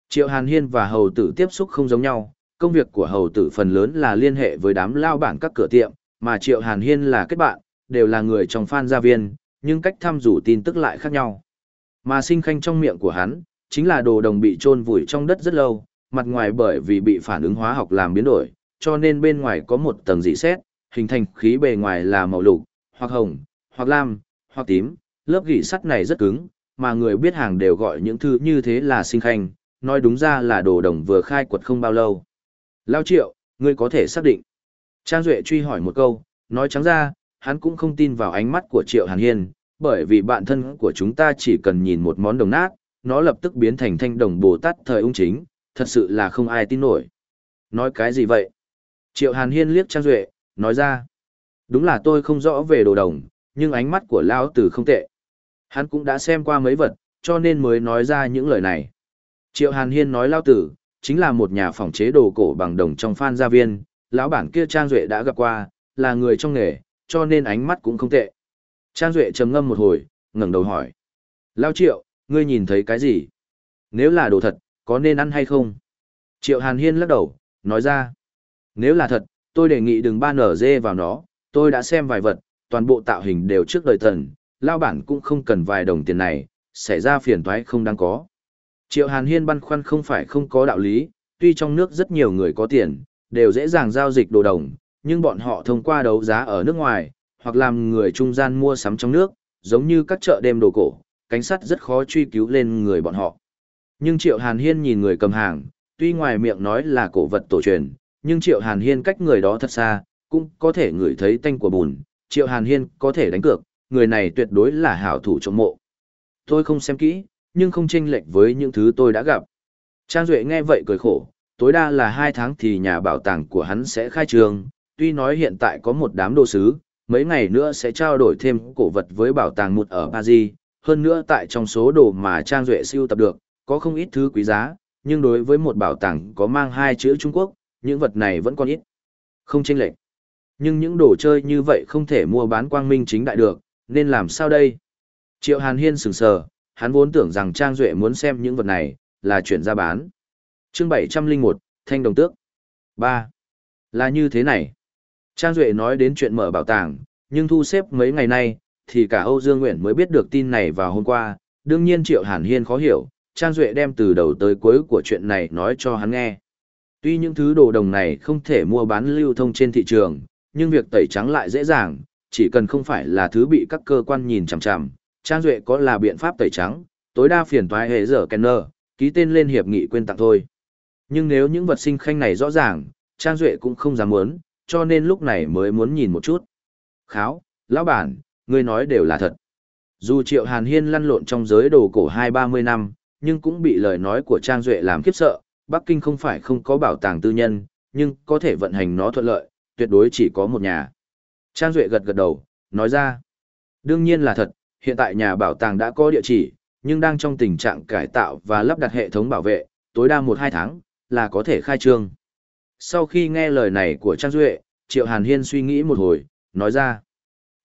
Triệu Hàn Hiên và hầu tử tiếp xúc không giống nhau, công việc của hầu tử phần lớn là liên hệ với đám lao bản các cửa tiệm, mà Triệu Hàn Hiên là kết bạn, đều là người trong fan gia viên, nhưng cách thăm dò tin tức lại khác nhau. Mà sinh khanh trong miệng của hắn, chính là đồ đồng bị chôn vùi trong đất rất lâu, mặt ngoài bởi vì bị phản ứng hóa học làm biến đổi, cho nên bên ngoài có một tầng dị xét, hình thành khí bề ngoài là màu lục, hoặc hồng, hoặc lam, hoặc tím, lớp gỉ sắt này rất cứng, mà người biết hàng đều gọi những thứ như thế là sinh khanh, nói đúng ra là đồ đồng vừa khai quật không bao lâu. Lao triệu, ngươi có thể xác định. Trang Duệ truy hỏi một câu, nói trắng ra, hắn cũng không tin vào ánh mắt của Triệu Hàn Hiên, bởi vì bạn thân của chúng ta chỉ cần nhìn một món đồng nát, nó lập tức biến thành thanh đồng Bồ Tát thời ung chính, thật sự là không ai tin nổi. Nói cái gì vậy? Triệu Hàn Hiên liếc Trang Duệ, nói ra. Đúng là tôi không rõ về đồ đồng, nhưng ánh mắt của Lão Tử không tệ. Hắn cũng đã xem qua mấy vật, cho nên mới nói ra những lời này. Triệu Hàn Hiên nói Lão Tử, chính là một nhà phòng chế đồ cổ bằng đồng trong phan gia viên, lão bản kia Trang Duệ đã gặp qua, là người trong nghề, cho nên ánh mắt cũng không tệ. Trang Duệ trầm ngâm một hồi, ngẩng đầu hỏi. Lão Triệu, ngươi nhìn thấy cái gì? Nếu là đồ thật, có nên ăn hay không? Triệu Hàn Hiên lắc đầu, nói ra. Nếu là thật, tôi đề nghị đừng ban nở dê vào nó, tôi đã xem vài vật, toàn bộ tạo hình đều trước đời thần, lao bản cũng không cần vài đồng tiền này, xảy ra phiền toái không đáng có. Triệu Hàn Hiên băn khoăn không phải không có đạo lý, tuy trong nước rất nhiều người có tiền, đều dễ dàng giao dịch đồ đồng, nhưng bọn họ thông qua đấu giá ở nước ngoài, hoặc làm người trung gian mua sắm trong nước, giống như các chợ đêm đồ cổ, cảnh sát rất khó truy cứu lên người bọn họ. Nhưng Triệu Hàn Hiên nhìn người cầm hàng, tuy ngoài miệng nói là cổ vật tổ truyền, nhưng Triệu Hàn Hiên cách người đó thật xa, cũng có thể ngửi thấy tanh của bùn, Triệu Hàn Hiên có thể đánh cược, người này tuyệt đối là hảo thủ trong mộ. Tôi không xem kỹ, nhưng không chênh lệch với những thứ tôi đã gặp. Trang Duệ nghe vậy cười khổ, tối đa là hai tháng thì nhà bảo tàng của hắn sẽ khai trương, tuy nói hiện tại có một đám đồ sứ, mấy ngày nữa sẽ trao đổi thêm cổ vật với bảo tàng một ở Paris, hơn nữa tại trong số đồ mà Trang Duệ siêu tập được, có không ít thứ quý giá, nhưng đối với một bảo tàng có mang hai chữ Trung Quốc, những vật này vẫn còn ít. Không chênh lệch. Nhưng những đồ chơi như vậy không thể mua bán quang minh chính đại được, nên làm sao đây? Triệu Hàn Hiên sừng sờ, hắn vốn tưởng rằng Trang Duệ muốn xem những vật này, là chuyển ra bán. chương 701, Thanh Đồng Tước. 3. Là như thế này. Trang Duệ nói đến chuyện mở bảo tàng, nhưng thu xếp mấy ngày nay, thì cả Âu Dương Nguyện mới biết được tin này vào hôm qua. Đương nhiên Triệu Hàn Hiên khó hiểu, Trang Duệ đem từ đầu tới cuối của chuyện này nói cho hắn nghe. Tuy những thứ đồ đồng này không thể mua bán lưu thông trên thị trường, nhưng việc tẩy trắng lại dễ dàng, chỉ cần không phải là thứ bị các cơ quan nhìn chằm chằm, Trang Duệ có là biện pháp tẩy trắng, tối đa phiền toái hệ dở Kenner, ký tên lên hiệp nghị quên tặng thôi. Nhưng nếu những vật sinh khanh này rõ ràng, Trang Duệ cũng không dám muốn, cho nên lúc này mới muốn nhìn một chút. Kháo, lão bản, ngươi nói đều là thật. Dù Triệu Hàn Hiên lăn lộn trong giới đồ cổ hai ba mươi năm, nhưng cũng bị lời nói của Trang Duệ làm khiếp sợ, Bắc Kinh không phải không có bảo tàng tư nhân, nhưng có thể vận hành nó thuận lợi, tuyệt đối chỉ có một nhà. Trang Duệ gật gật đầu, nói ra. Đương nhiên là thật, hiện tại nhà bảo tàng đã có địa chỉ, nhưng đang trong tình trạng cải tạo và lắp đặt hệ thống bảo vệ, tối đa 1-2 tháng, là có thể khai trương. Sau khi nghe lời này của Trang Duệ, Triệu Hàn Hiên suy nghĩ một hồi, nói ra.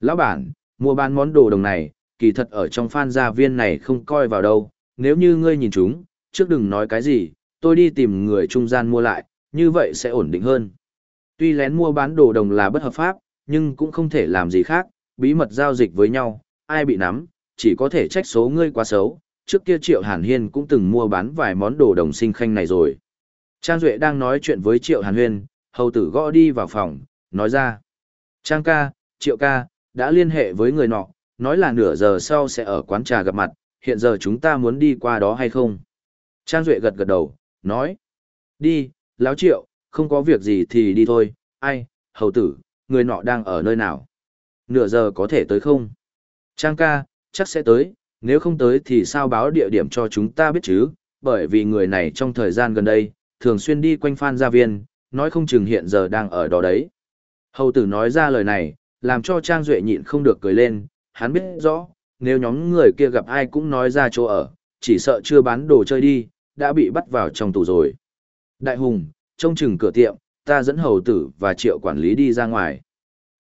Lão bản, mua bán món đồ đồng này, kỳ thật ở trong phan gia viên này không coi vào đâu, nếu như ngươi nhìn chúng, trước đừng nói cái gì, tôi đi tìm người trung gian mua lại, như vậy sẽ ổn định hơn. Tuy lén mua bán đồ đồng là bất hợp pháp, nhưng cũng không thể làm gì khác, bí mật giao dịch với nhau, ai bị nắm, chỉ có thể trách số ngươi quá xấu. Trước kia Triệu Hàn Hiên cũng từng mua bán vài món đồ đồng sinh khanh này rồi. Trang Duệ đang nói chuyện với Triệu Hàn Huyên, hầu tử gõ đi vào phòng, nói ra. Trang ca, Triệu ca, đã liên hệ với người nọ, nói là nửa giờ sau sẽ ở quán trà gặp mặt, hiện giờ chúng ta muốn đi qua đó hay không? Trang Duệ gật gật đầu, nói. Đi, láo Triệu, không có việc gì thì đi thôi, ai, hầu tử, người nọ đang ở nơi nào? Nửa giờ có thể tới không? Trang ca, chắc sẽ tới, nếu không tới thì sao báo địa điểm cho chúng ta biết chứ, bởi vì người này trong thời gian gần đây, thường xuyên đi quanh Phan Gia Viên, nói không chừng hiện giờ đang ở đó đấy. Hầu tử nói ra lời này, làm cho Trang Duệ nhịn không được cười lên, hắn biết rõ, nếu nhóm người kia gặp ai cũng nói ra chỗ ở, chỉ sợ chưa bán đồ chơi đi, đã bị bắt vào trong tù rồi. Đại Hùng, trông chừng cửa tiệm, ta dẫn hầu tử và triệu quản lý đi ra ngoài.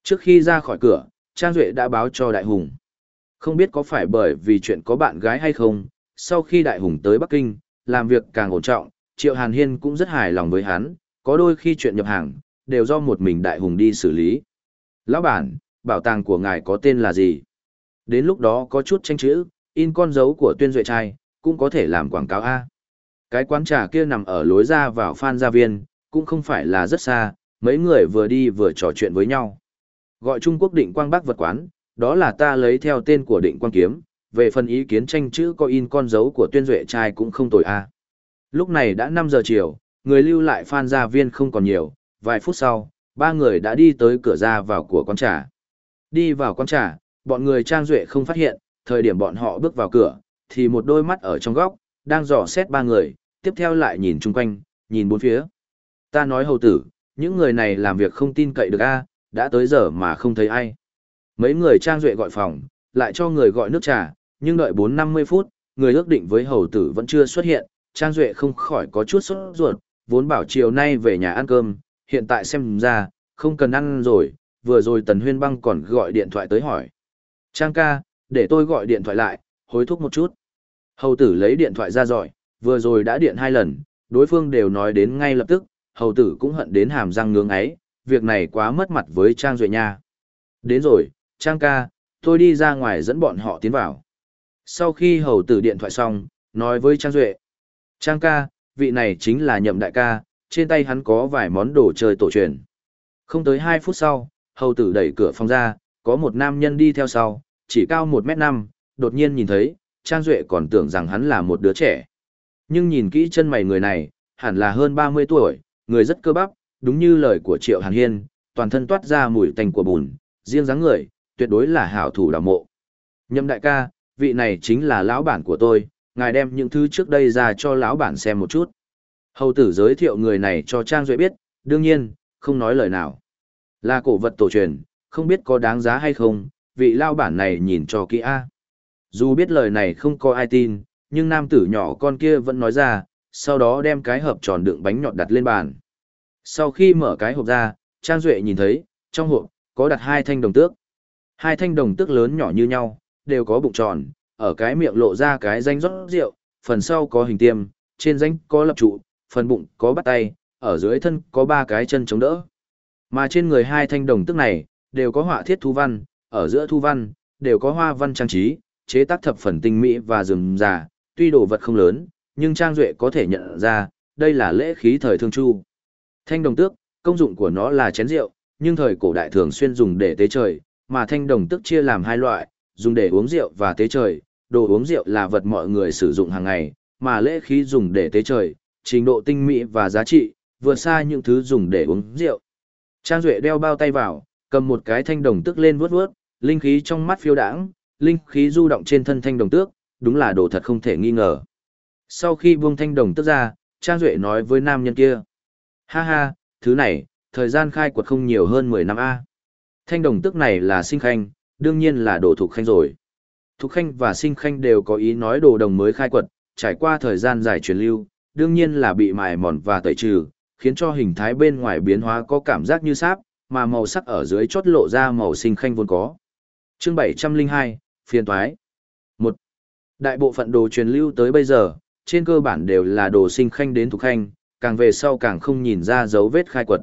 Trước khi ra khỏi cửa, Trang Duệ đã báo cho Đại Hùng. Không biết có phải bởi vì chuyện có bạn gái hay không, sau khi Đại Hùng tới Bắc Kinh, làm việc càng ổn trọng, Triệu Hàn Hiên cũng rất hài lòng với hắn, có đôi khi chuyện nhập hàng, đều do một mình Đại Hùng đi xử lý. Lão bản, bảo tàng của ngài có tên là gì? Đến lúc đó có chút tranh chữ, in con dấu của tuyên duệ trai, cũng có thể làm quảng cáo A. Cái quán trà kia nằm ở lối ra vào Phan Gia Viên, cũng không phải là rất xa, mấy người vừa đi vừa trò chuyện với nhau. Gọi Trung Quốc định quang Bác vật quán, đó là ta lấy theo tên của định quan kiếm, về phần ý kiến tranh chữ có in con dấu của tuyên duệ trai cũng không tồi a. Lúc này đã 5 giờ chiều, người lưu lại Phan Gia Viên không còn nhiều, vài phút sau, ba người đã đi tới cửa ra vào của quán trà. Đi vào quán trà, bọn người trang duệ không phát hiện, thời điểm bọn họ bước vào cửa, thì một đôi mắt ở trong góc, đang dò xét ba người, tiếp theo lại nhìn chung quanh, nhìn bốn phía. Ta nói hầu tử, những người này làm việc không tin cậy được a, đã tới giờ mà không thấy ai. Mấy người trang duệ gọi phòng, lại cho người gọi nước trà, nhưng đợi 4-50 phút, người ước định với hầu tử vẫn chưa xuất hiện, trang duệ không khỏi có chút sốt ruột, vốn bảo chiều nay về nhà ăn cơm, hiện tại xem ra, không cần ăn rồi, vừa rồi Tần Huyên Băng còn gọi điện thoại tới hỏi. Trang ca, để tôi gọi điện thoại lại, hối thúc một chút. Hầu tử lấy điện thoại ra giỏi, vừa rồi đã điện hai lần, đối phương đều nói đến ngay lập tức, hầu tử cũng hận đến hàm răng ngưỡng ấy, việc này quá mất mặt với Trang Duệ nha. Đến rồi, Trang ca, tôi đi ra ngoài dẫn bọn họ tiến vào. Sau khi hầu tử điện thoại xong, nói với Trang Duệ. Trang ca, vị này chính là nhậm đại ca, trên tay hắn có vài món đồ chơi tổ truyền. Không tới 2 phút sau, hầu tử đẩy cửa phòng ra, có một nam nhân đi theo sau, chỉ cao 1m5, đột nhiên nhìn thấy, Trang Duệ còn tưởng rằng hắn là một đứa trẻ. Nhưng nhìn kỹ chân mày người này, hẳn là hơn 30 tuổi, người rất cơ bắp, đúng như lời của Triệu Hàn Hiên, toàn thân toát ra mùi tành của bùn, riêng dáng người, tuyệt đối là hảo thủ đào mộ. nhâm đại ca, vị này chính là lão bản của tôi, ngài đem những thứ trước đây ra cho lão bản xem một chút. Hầu tử giới thiệu người này cho Trang Duệ biết, đương nhiên, không nói lời nào. Là cổ vật tổ truyền, không biết có đáng giá hay không, vị lao bản này nhìn cho kỹ A. Dù biết lời này không có ai tin, nhưng nam tử nhỏ con kia vẫn nói ra, sau đó đem cái hộp tròn đựng bánh nhọt đặt lên bàn. Sau khi mở cái hộp ra, Trang Duệ nhìn thấy, trong hộp, có đặt hai thanh đồng tước. Hai thanh đồng tước lớn nhỏ như nhau, đều có bụng tròn, ở cái miệng lộ ra cái danh rót rượu, phần sau có hình tiêm, trên danh có lập trụ, phần bụng có bắt tay, ở dưới thân có ba cái chân chống đỡ. Mà trên người hai thanh đồng tước này, đều có họa thiết thu văn, ở giữa thu văn, đều có hoa văn trang trí, chế tác thập phần tinh mỹ và rườm rà, tuy đồ vật không lớn, nhưng Trang Duệ có thể nhận ra, đây là lễ khí thời thương chu. Thanh đồng tước, công dụng của nó là chén rượu, nhưng thời cổ đại thường xuyên dùng để tế trời, mà thanh đồng tước chia làm hai loại, dùng để uống rượu và tế trời. Đồ uống rượu là vật mọi người sử dụng hàng ngày, mà lễ khí dùng để tế trời, trình độ tinh mỹ và giá trị, vượt xa những thứ dùng để uống rượu. Trang Duệ đeo bao tay vào, cầm một cái thanh đồng tước lên vuốt vuốt, linh khí trong mắt phiêu đãng, linh khí du động trên thân thanh đồng tước, đúng là đồ thật không thể nghi ngờ. Sau khi buông thanh đồng tước ra, Trang Duệ nói với nam nhân kia. Ha ha, thứ này, thời gian khai quật không nhiều hơn 10 năm A. Thanh đồng tức này là sinh khanh, đương nhiên là đồ thuộc khanh rồi. Thục khanh và sinh khanh đều có ý nói đồ đồng mới khai quật, trải qua thời gian dài truyền lưu, đương nhiên là bị mài mòn và tẩy trừ, khiến cho hình thái bên ngoài biến hóa có cảm giác như sáp, mà màu sắc ở dưới chốt lộ ra màu sinh khanh vốn có. Chương 702, phiên toái. 1. Đại bộ phận đồ truyền lưu tới bây giờ, trên cơ bản đều là đồ sinh khanh đến thuộc khanh, càng về sau càng không nhìn ra dấu vết khai quật.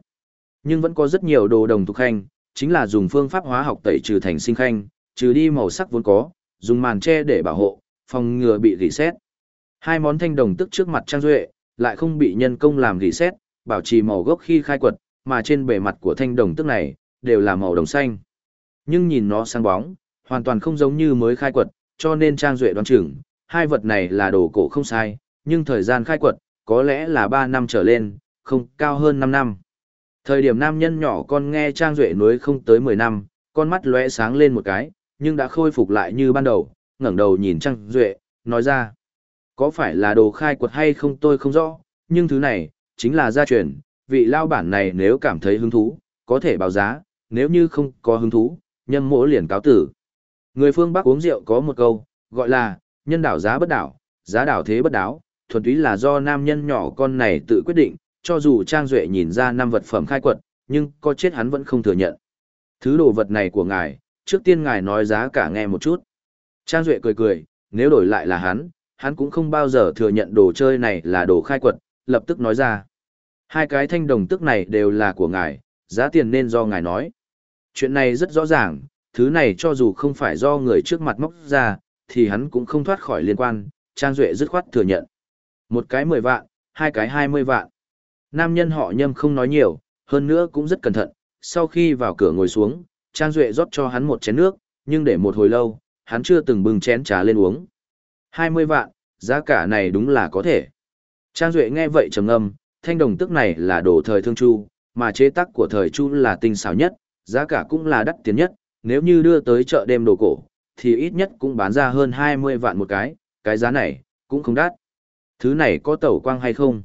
Nhưng vẫn có rất nhiều đồ đồng thuộc khanh, chính là dùng phương pháp hóa học tẩy trừ thành sinh khanh, trừ đi màu sắc vốn có, dùng màn che để bảo hộ, phòng ngừa bị rỉ sét. Hai món thanh đồng tức trước mặt Trang Duệ, lại không bị nhân công làm rỉ sét, bảo trì màu gốc khi khai quật, mà trên bề mặt của thanh đồng tức này, đều là màu đồng xanh. Nhưng nhìn nó sáng bóng, hoàn toàn không giống như mới khai quật, cho nên Trang Duệ đoán chừng, hai vật này là đồ cổ không sai, nhưng thời gian khai quật, có lẽ là 3 năm trở lên, không cao hơn 5 năm. Thời điểm nam nhân nhỏ con nghe Trang Duệ nuối không tới 10 năm, con mắt lóe sáng lên một cái, nhưng đã khôi phục lại như ban đầu, ngẩng đầu nhìn Trang Duệ, nói ra. Có phải là đồ khai quật hay không tôi không rõ, nhưng thứ này, chính là gia truyền, vị lao bản này nếu cảm thấy hứng thú, có thể báo giá, nếu như không có hứng thú, nhân mỗ liền cáo tử. Người phương Bắc uống rượu có một câu, gọi là, nhân đảo giá bất đảo, giá đảo thế bất đáo, thuần túy là do nam nhân nhỏ con này tự quyết định, cho dù Trang Duệ nhìn ra năm vật phẩm khai quật, nhưng có chết hắn vẫn không thừa nhận. Thứ đồ vật này của ngài, trước tiên ngài nói giá cả nghe một chút. Trang Duệ cười cười, nếu đổi lại là hắn, hắn cũng không bao giờ thừa nhận đồ chơi này là đồ khai quật, lập tức nói ra. Hai cái thanh đồng tức này đều là của ngài, giá tiền nên do ngài nói. Chuyện này rất rõ ràng, thứ này cho dù không phải do người trước mặt móc ra, thì hắn cũng không thoát khỏi liên quan, Trang Duệ dứt khoát thừa nhận. Một cái 10 vạn, hai cái 20 vạn. Nam nhân họ nhâm không nói nhiều, hơn nữa cũng rất cẩn thận, sau khi vào cửa ngồi xuống, Trang Duệ rót cho hắn một chén nước, nhưng để một hồi lâu, hắn chưa từng bưng chén trà lên uống. 20 vạn, giá cả này đúng là có thể. Trang Duệ nghe vậy trầm ngâm, thanh đồng tức này là đồ thời thương chu, mà chế tác của thời chu là tinh xảo nhất, giá cả cũng là đắt tiền nhất, nếu như đưa tới chợ đêm đồ cổ, thì ít nhất cũng bán ra hơn 20 vạn một cái, cái giá này, cũng không đắt. Thứ này có tẩu quang hay không?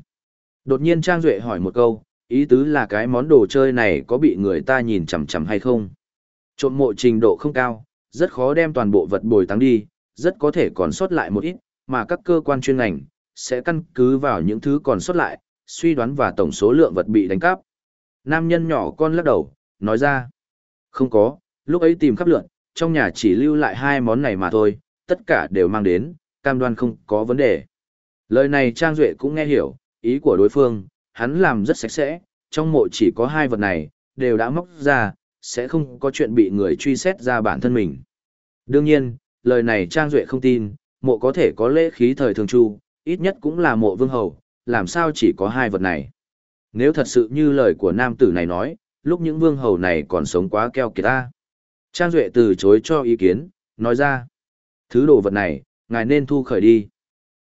Đột nhiên Trang Duệ hỏi một câu, ý tứ là cái món đồ chơi này có bị người ta nhìn chằm chằm hay không? Trộm mộ trình độ không cao, rất khó đem toàn bộ vật bồi tăng đi, rất có thể còn sót lại một ít, mà các cơ quan chuyên ngành sẽ căn cứ vào những thứ còn sót lại, suy đoán và tổng số lượng vật bị đánh cắp. Nam nhân nhỏ con lắc đầu, nói ra. Không có, lúc ấy tìm khắp lượn, trong nhà chỉ lưu lại hai món này mà thôi, tất cả đều mang đến, cam đoan không có vấn đề. Lời này Trang Duệ cũng nghe hiểu, ý của đối phương, hắn làm rất sạch sẽ, trong mộ chỉ có hai vật này, đều đã móc ra, sẽ không có chuyện bị người truy xét ra bản thân mình. Đương nhiên, lời này Trang Duệ không tin, mộ có thể có lễ khí thời thường tru, ít nhất cũng là mộ vương hầu, làm sao chỉ có hai vật này. Nếu thật sự như lời của nam tử này nói, lúc những vương hầu này còn sống quá keo kiệt ta. Trang Duệ từ chối cho ý kiến, nói ra. Thứ đồ vật này, ngài nên thu khởi đi.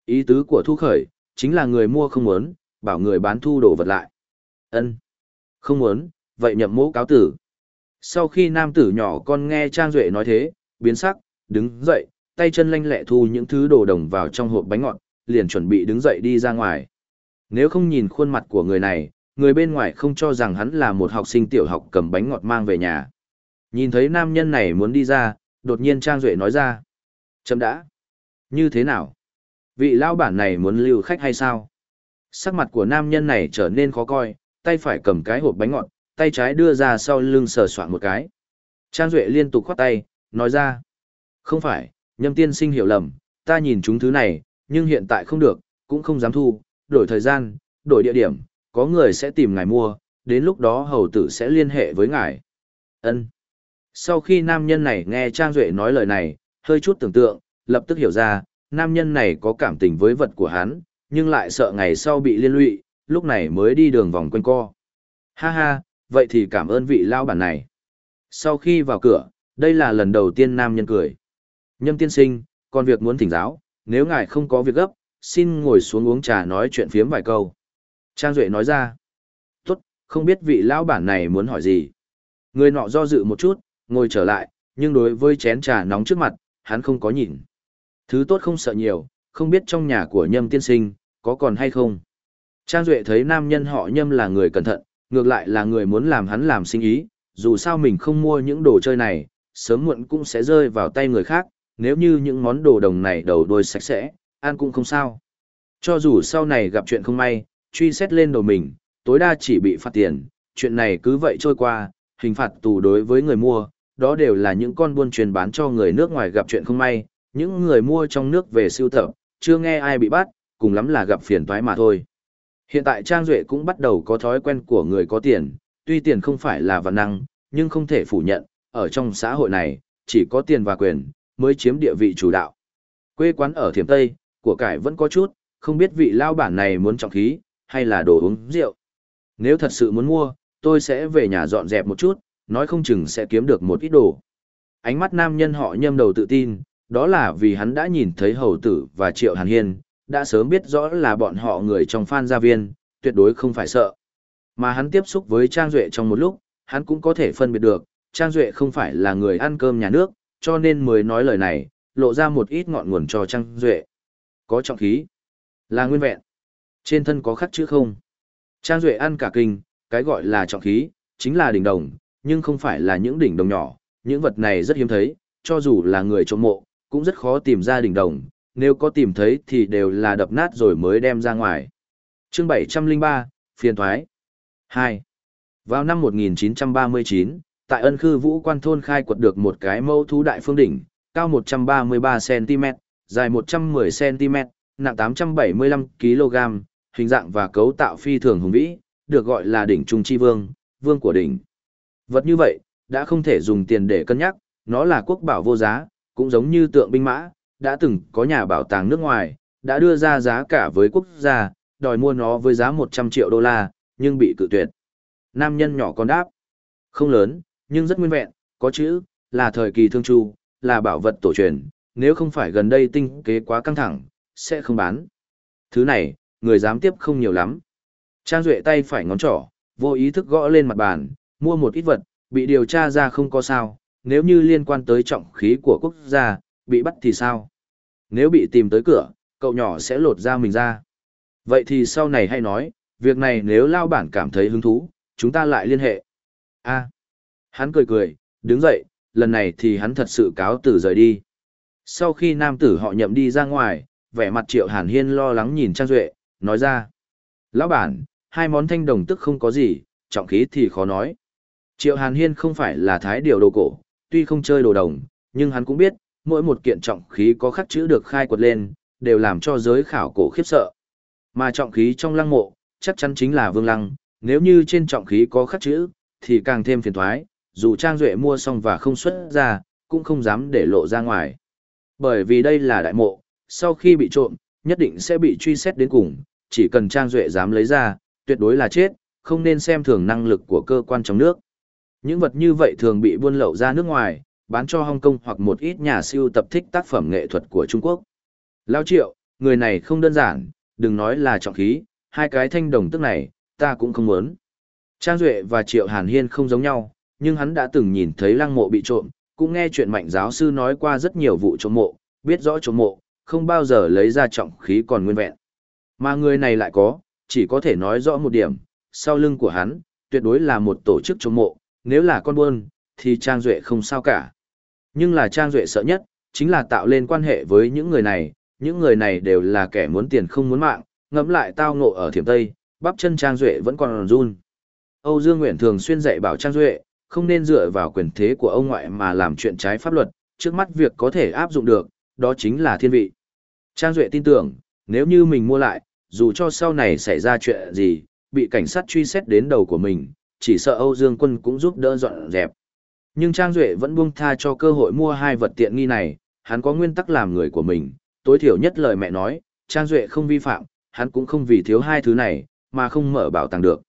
Ý tứ của thu khởi, chính là người mua không muốn, bảo người bán thu đồ vật lại. ân Không muốn, vậy nhậm mẫu cáo tử. Sau khi nam tử nhỏ con nghe Trang Duệ nói thế, biến sắc, đứng dậy, tay chân lanh lẹ thu những thứ đồ đồng vào trong hộp bánh ngọt, liền chuẩn bị đứng dậy đi ra ngoài. Nếu không nhìn khuôn mặt của người này, người bên ngoài không cho rằng hắn là một học sinh tiểu học cầm bánh ngọt mang về nhà. Nhìn thấy nam nhân này muốn đi ra, đột nhiên Trang Duệ nói ra. Chấm đã. Như thế nào? Vị lão bản này muốn lưu khách hay sao? Sắc mặt của nam nhân này trở nên khó coi, tay phải cầm cái hộp bánh ngọt, tay trái đưa ra sau lưng sờ soạn một cái. Trang Duệ liên tục khoát tay, nói ra. Không phải, nhâm tiên sinh hiểu lầm, ta nhìn chúng thứ này, nhưng hiện tại không được, cũng không dám thu, đổi thời gian, đổi địa điểm, có người sẽ tìm ngài mua, đến lúc đó hầu tử sẽ liên hệ với ngài. Ân. Sau khi nam nhân này nghe Trang Duệ nói lời này, hơi chút tưởng tượng, lập tức hiểu ra, nam nhân này có cảm tình với vật của hắn, nhưng lại sợ ngày sau bị liên lụy, lúc này mới đi đường vòng quanh co. Ha ha, vậy thì cảm ơn vị lao bản này. Sau khi vào cửa, đây là lần đầu tiên nam nhân cười. Nhâm tiên sinh, còn việc muốn thỉnh giáo, nếu ngài không có việc gấp, xin ngồi xuống uống trà nói chuyện phiếm vài câu. Trang Duệ nói ra. Tốt, không biết vị lão bản này muốn hỏi gì. Người nọ do dự một chút, ngồi trở lại, nhưng đối với chén trà nóng trước mặt, hắn không có nhìn. Thứ tốt không sợ nhiều, không biết trong nhà của nhâm tiên sinh, có còn hay không. Trang Duệ thấy nam nhân họ nhâm là người cẩn thận, ngược lại là người muốn làm hắn làm sinh ý, dù sao mình không mua những đồ chơi này, sớm muộn cũng sẽ rơi vào tay người khác, nếu như những món đồ đồng này đầu đôi sạch sẽ, ăn cũng không sao. Cho dù sau này gặp chuyện không may, truy xét lên đầu mình, tối đa chỉ bị phạt tiền, chuyện này cứ vậy trôi qua, hình phạt tù đối với người mua, đó đều là những con buôn truyền bán cho người nước ngoài gặp chuyện không may, những người mua trong nước về siêu tập, chưa nghe ai bị bắt, cùng lắm là gặp phiền toái mà thôi. Hiện tại Trang Duệ cũng bắt đầu có thói quen của người có tiền, tuy tiền không phải là văn năng, nhưng không thể phủ nhận, ở trong xã hội này, chỉ có tiền và quyền, mới chiếm địa vị chủ đạo. Quê quán ở Thiểm Tây, của cải vẫn có chút, không biết vị lao bản này muốn trọng khí, hay là đồ uống rượu. Nếu thật sự muốn mua, tôi sẽ về nhà dọn dẹp một chút, nói không chừng sẽ kiếm được một ít đồ. Ánh mắt nam nhân họ nhâm đầu tự tin, đó là vì hắn đã nhìn thấy hầu tử và triệu hàn hiên, đã sớm biết rõ là bọn họ người trong phan gia viên, tuyệt đối không phải sợ. Mà hắn tiếp xúc với Trang Duệ trong một lúc, hắn cũng có thể phân biệt được, Trang Duệ không phải là người ăn cơm nhà nước, cho nên mới nói lời này, lộ ra một ít ngọn nguồn cho Trang Duệ. Có trọng khí, là nguyên vẹn. Trên thân có khắc chữ không? Trang Duệ ăn cả kinh, cái gọi là trọng khí, chính là đỉnh đồng, nhưng không phải là những đỉnh đồng nhỏ, những vật này rất hiếm thấy, cho dù là người trộm mộ, cũng rất khó tìm ra đỉnh đồng, nếu có tìm thấy thì đều là đập nát rồi mới đem ra ngoài. chương 703, Phiên thoái 2. Vào năm 1939, tại ân khư vũ quan thôn khai quật được một cái mẫu thú đại phương đỉnh, cao 133cm, dài 110cm, nặng 875kg, hình dạng và cấu tạo phi thường hùng vĩ, được gọi là đỉnh trung chi vương, vương của đỉnh. Vật như vậy, đã không thể dùng tiền để cân nhắc, nó là quốc bảo vô giá, cũng giống như tượng binh mã, đã từng có nhà bảo tàng nước ngoài, đã đưa ra giá cả với quốc gia, đòi mua nó với giá 100 triệu đô la, nhưng bị cự tuyệt. Nam nhân nhỏ còn đáp, không lớn, nhưng rất nguyên vẹn, có chữ, là thời kỳ thương chu, là bảo vật tổ truyền, nếu không phải gần đây tinh kế quá căng thẳng, sẽ không bán. Thứ này, người dám tiếp không nhiều lắm. Trang Duệ tay phải ngón trỏ, vô ý thức gõ lên mặt bàn, mua một ít vật, bị điều tra ra không có sao, nếu như liên quan tới trọng khí của quốc gia, bị bắt thì sao? Nếu bị tìm tới cửa, cậu nhỏ sẽ lột ra mình ra. Vậy thì sau này hay nói, việc này nếu lao bản cảm thấy hứng thú, chúng ta lại liên hệ. a hắn cười cười, đứng dậy, lần này thì hắn thật sự cáo từ rời đi. Sau khi nam tử họ nhậm đi ra ngoài, vẻ mặt triệu hàn hiên lo lắng nhìn Trang Duệ, nói ra. Lão bản, hai món thanh đồng tức không có gì, trọng khí thì khó nói. Triệu hàn hiên không phải là thái điều đồ cổ, tuy không chơi đồ đồng, nhưng hắn cũng biết, mỗi một kiện trọng khí có khắc chữ được khai quật lên, đều làm cho giới khảo cổ khiếp sợ. Mà trọng khí trong lăng mộ, chắc chắn chính là vương lăng, nếu như trên trọng khí có khắc chữ, thì càng thêm phiền thoái, dù Trang Duệ mua xong và không xuất ra, cũng không dám để lộ ra ngoài. Bởi vì đây là đại mộ, sau khi bị trộm, nhất định sẽ bị truy xét đến cùng, chỉ cần Trang Duệ dám lấy ra, tuyệt đối là chết, không nên xem thường năng lực của cơ quan trong nước. Những vật như vậy thường bị buôn lậu ra nước ngoài, bán cho Hong Kong hoặc một ít nhà siêu tập thích tác phẩm nghệ thuật của Trung Quốc. Lao triệu, người này không đơn giản, đừng nói là trọng khí, hai cái thanh đồng tức này, ta cũng không muốn. Trang Duệ và Triệu Hàn Hiên không giống nhau, nhưng hắn đã từng nhìn thấy lăng mộ bị trộm, cũng nghe chuyện mạnh giáo sư nói qua rất nhiều vụ trộm mộ, biết rõ trộm mộ, không bao giờ lấy ra trọng khí còn nguyên vẹn. Mà người này lại có, chỉ có thể nói rõ một điểm, sau lưng của hắn, tuyệt đối là một tổ chức trộm mộ, nếu là con buôn, thì Trang Duệ không sao cả. Nhưng là Trang Duệ sợ nhất, chính là tạo lên quan hệ với những người này, những người này đều là kẻ muốn tiền không muốn mạng, ngẫm lại tao ngộ ở thiểm Tây, bắp chân Trang Duệ vẫn còn run. Âu Dương Nguyễn thường xuyên dạy bảo Trang Duệ, không nên dựa vào quyền thế của ông ngoại mà làm chuyện trái pháp luật, trước mắt việc có thể áp dụng được, đó chính là thiên vị. Trang Duệ tin tưởng, nếu như mình mua lại, dù cho sau này xảy ra chuyện gì, bị cảnh sát truy xét đến đầu của mình, chỉ sợ Âu Dương Quân cũng giúp đỡ dọn dẹp. Nhưng Trang Duệ vẫn buông tha cho cơ hội mua hai vật tiện nghi này, hắn có nguyên tắc làm người của mình, tối thiểu nhất lời mẹ nói, Trang Duệ không vi phạm, hắn cũng không vì thiếu hai thứ này, mà không mở bảo tàng được.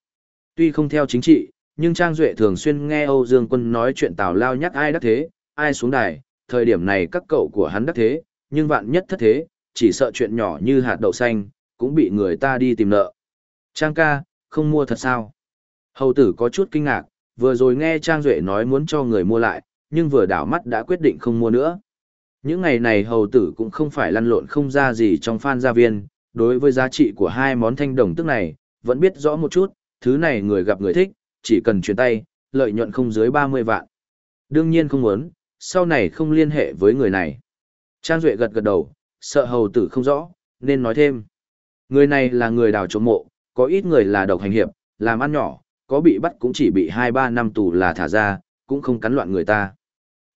Tuy không theo chính trị, nhưng Trang Duệ thường xuyên nghe Âu Dương Quân nói chuyện tào lao nhắc ai đắc thế, ai xuống đài, thời điểm này các cậu của hắn đắc thế, nhưng vạn nhất thất thế, chỉ sợ chuyện nhỏ như hạt đậu xanh, cũng bị người ta đi tìm nợ. Trang ca, không mua thật sao? Hầu tử có chút kinh ngạc, vừa rồi nghe Trang Duệ nói muốn cho người mua lại, nhưng vừa đảo mắt đã quyết định không mua nữa. Những ngày này hầu tử cũng không phải lăn lộn không ra gì trong phan gia viên, đối với giá trị của hai món thanh đồng tức này, vẫn biết rõ một chút, thứ này người gặp người thích, chỉ cần chuyển tay, lợi nhuận không dưới 30 vạn. Đương nhiên không muốn, sau này không liên hệ với người này. Trang Duệ gật gật đầu, sợ hầu tử không rõ, nên nói thêm. Người này là người đào trộm mộ, có ít người là độc hành hiệp, làm ăn nhỏ, có bị bắt cũng chỉ bị 2-3 năm tù là thả ra, cũng không cắn loạn người ta.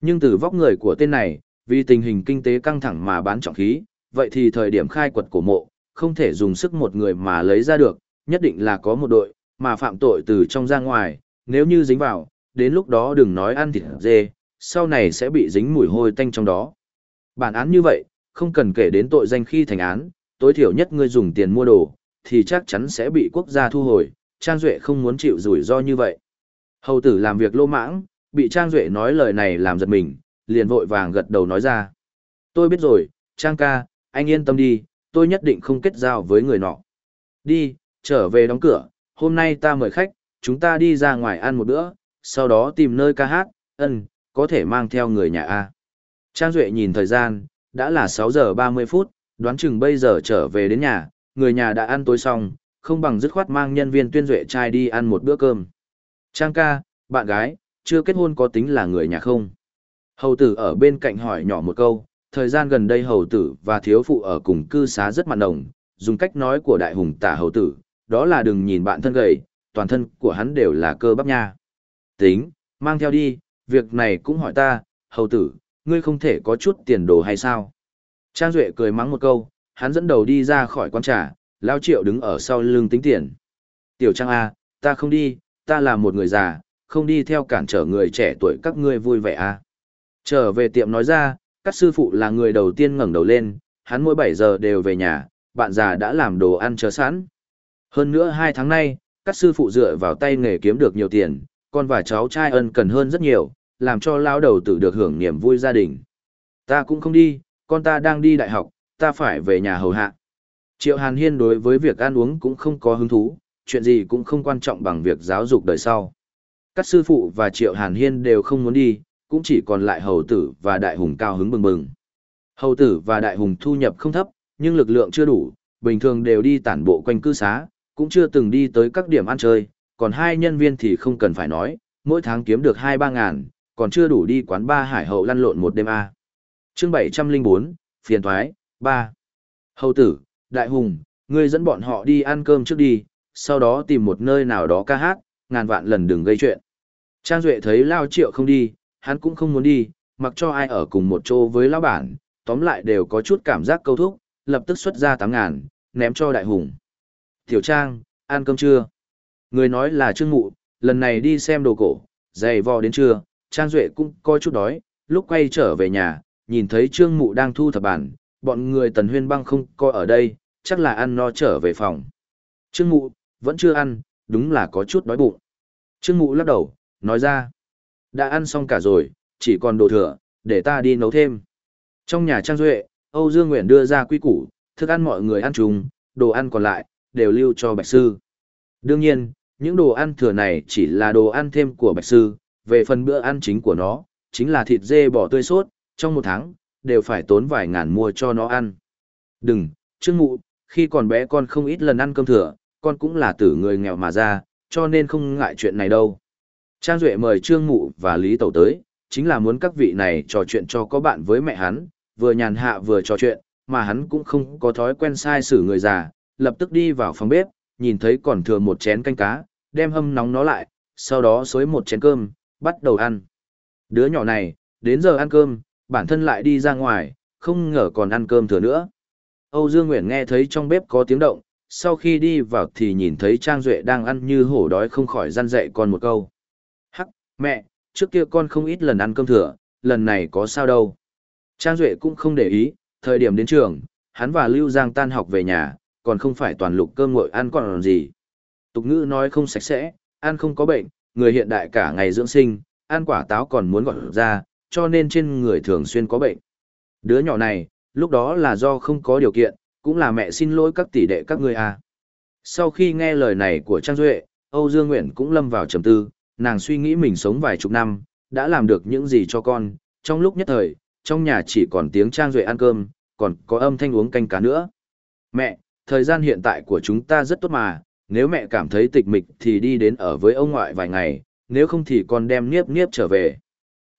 Nhưng từ vóc người của tên này, vì tình hình kinh tế căng thẳng mà bán trọng khí, vậy thì thời điểm khai quật cổ mộ, không thể dùng sức một người mà lấy ra được, nhất định là có một đội, mà phạm tội từ trong ra ngoài, nếu như dính vào, đến lúc đó đừng nói ăn thịt dê, sau này sẽ bị dính mùi hôi tanh trong đó. Bản án như vậy, không cần kể đến tội danh khi thành án, tối thiểu nhất ngươi dùng tiền mua đồ, thì chắc chắn sẽ bị quốc gia thu hồi, Trang Duệ không muốn chịu rủi ro như vậy. Hầu tử làm việc lô mãng, bị Trang Duệ nói lời này làm giật mình, liền vội vàng gật đầu nói ra. Tôi biết rồi, Trang ca, anh yên tâm đi, tôi nhất định không kết giao với người nọ. Đi, trở về đóng cửa, hôm nay ta mời khách, chúng ta đi ra ngoài ăn một bữa, sau đó tìm nơi ca hát, ân, có thể mang theo người nhà A. Trang Duệ nhìn thời gian, đã là 6 giờ 30 phút, đoán chừng bây giờ trở về đến nhà, người nhà đã ăn tối xong, không bằng dứt khoát mang nhân viên tuyên duệ trai đi ăn một bữa cơm. Trang ca, bạn gái, chưa kết hôn có tính là người nhà không? Hầu tử ở bên cạnh hỏi nhỏ một câu, thời gian gần đây hầu tử và thiếu phụ ở cùng cư xá rất mặn nồng, dùng cách nói của đại hùng tả hầu tử, đó là đừng nhìn bạn thân gầy, toàn thân của hắn đều là cơ bắp nha. Tính, mang theo đi, việc này cũng hỏi ta, hầu tử, ngươi không thể có chút tiền đồ hay sao? Trang Duệ cười mắng một câu, hắn dẫn đầu đi ra khỏi quán trà, Lao Triệu đứng ở sau lưng tính tiền. Tiểu Trang A, ta không đi, ta là một người già, không đi theo cản trở người trẻ tuổi các ngươi vui vẻ A. Trở về tiệm nói ra, các sư phụ là người đầu tiên ngẩng đầu lên, hắn mỗi 7 giờ đều về nhà, bạn già đã làm đồ ăn chờ sẵn. Hơn nữa hai tháng nay, các sư phụ dựa vào tay nghề kiếm được nhiều tiền, con và cháu trai ân cần hơn rất nhiều, làm cho lao đầu tử được hưởng niềm vui gia đình. Ta cũng không đi, con ta đang đi đại học, ta phải về nhà hầu hạ. Triệu Hàn Hiên đối với việc ăn uống cũng không có hứng thú, chuyện gì cũng không quan trọng bằng việc giáo dục đời sau. Các sư phụ và Triệu Hàn Hiên đều không muốn đi, cũng chỉ còn lại hầu tử và đại hùng cao hứng bừng bừng. Hầu tử và đại hùng thu nhập không thấp, nhưng lực lượng chưa đủ, bình thường đều đi tản bộ quanh cư xá, cũng chưa từng đi tới các điểm ăn chơi, còn hai nhân viên thì không cần phải nói, mỗi tháng kiếm được 2-3 ngàn, còn chưa đủ đi quán ba hải hậu lăn lộn một đêm A. chương 704, phiền thoái, 3. Hầu tử, đại hùng, ngươi dẫn bọn họ đi ăn cơm trước đi, sau đó tìm một nơi nào đó ca hát, ngàn vạn lần đừng gây chuyện. Trang Duệ thấy Lao Triệu không đi, hắn cũng không muốn đi, mặc cho ai ở cùng một chỗ với lão bản, tóm lại đều có chút cảm giác câu thúc, lập tức xuất ra 8 ngàn, ném cho đại hùng. Tiểu Trang, ăn cơm chưa? Người nói là Trương Mụ, lần này đi xem đồ cổ, dày vò đến trưa, Trang Duệ cũng coi chút đói, lúc quay trở về nhà, nhìn thấy Trương Mụ đang thu thập bản, bọn người tần huyên băng không coi ở đây, chắc là ăn no trở về phòng. Trương Mụ, vẫn chưa ăn, đúng là có chút đói bụng. Trương Mụ lắc đầu, nói ra, đã ăn xong cả rồi, chỉ còn đồ thừa, để ta đi nấu thêm. Trong nhà Trang Duệ, Âu Dương Nguyện đưa ra quy củ, thức ăn mọi người ăn chung, đồ ăn còn lại, đều lưu cho Bạch Sư. Đương nhiên, những đồ ăn thừa này chỉ là đồ ăn thêm của Bạch Sư, về phần bữa ăn chính của nó, chính là thịt dê bò tươi sốt, trong một tháng, đều phải tốn vài ngàn mua cho nó ăn. Đừng, Trương Mụ, khi còn bé con không ít lần ăn cơm thừa, con cũng là tử người nghèo mà ra, cho nên không ngại chuyện này đâu. Trang Duệ mời Trương Mụ và Lý Tẩu tới, chính là muốn các vị này trò chuyện cho có bạn với mẹ hắn, vừa nhàn hạ vừa trò chuyện, mà hắn cũng không có thói quen sai xử người già, lập tức đi vào phòng bếp, nhìn thấy còn thừa một chén canh cá, đem hâm nóng nó lại, sau đó xối một chén cơm, bắt đầu ăn. Đứa nhỏ này, đến giờ ăn cơm, bản thân lại đi ra ngoài, không ngờ còn ăn cơm thừa nữa. Âu Dương Nguyễn nghe thấy trong bếp có tiếng động, sau khi đi vào thì nhìn thấy Trang Duệ đang ăn như hổ đói không khỏi răn dạy con một câu. Hắc, mẹ, trước kia con không ít lần ăn cơm thừa, lần này có sao đâu. Trang Duệ cũng không để ý, thời điểm đến trường, hắn và Lưu Giang tan học về nhà, còn không phải toàn lục cơm ngội ăn còn gì. Tục ngữ nói không sạch sẽ, ăn không có bệnh, người hiện đại cả ngày dưỡng sinh, ăn quả táo còn muốn gọi ra, cho nên trên người thường xuyên có bệnh. Đứa nhỏ này, lúc đó là do không có điều kiện, cũng là mẹ xin lỗi các tỷ đệ các ngươi à. Sau khi nghe lời này của Trang Duệ, Âu Dương Nguyện cũng lâm vào trầm tư, nàng suy nghĩ mình sống vài chục năm, đã làm được những gì cho con, trong lúc nhất thời, trong nhà chỉ còn tiếng Trang Duệ ăn cơm, còn có âm thanh uống canh cá nữa. Mẹ, thời gian hiện tại của chúng ta rất tốt mà, nếu mẹ cảm thấy tịch mịch thì đi đến ở với ông ngoại vài ngày, nếu không thì con đem niếp niếp trở về.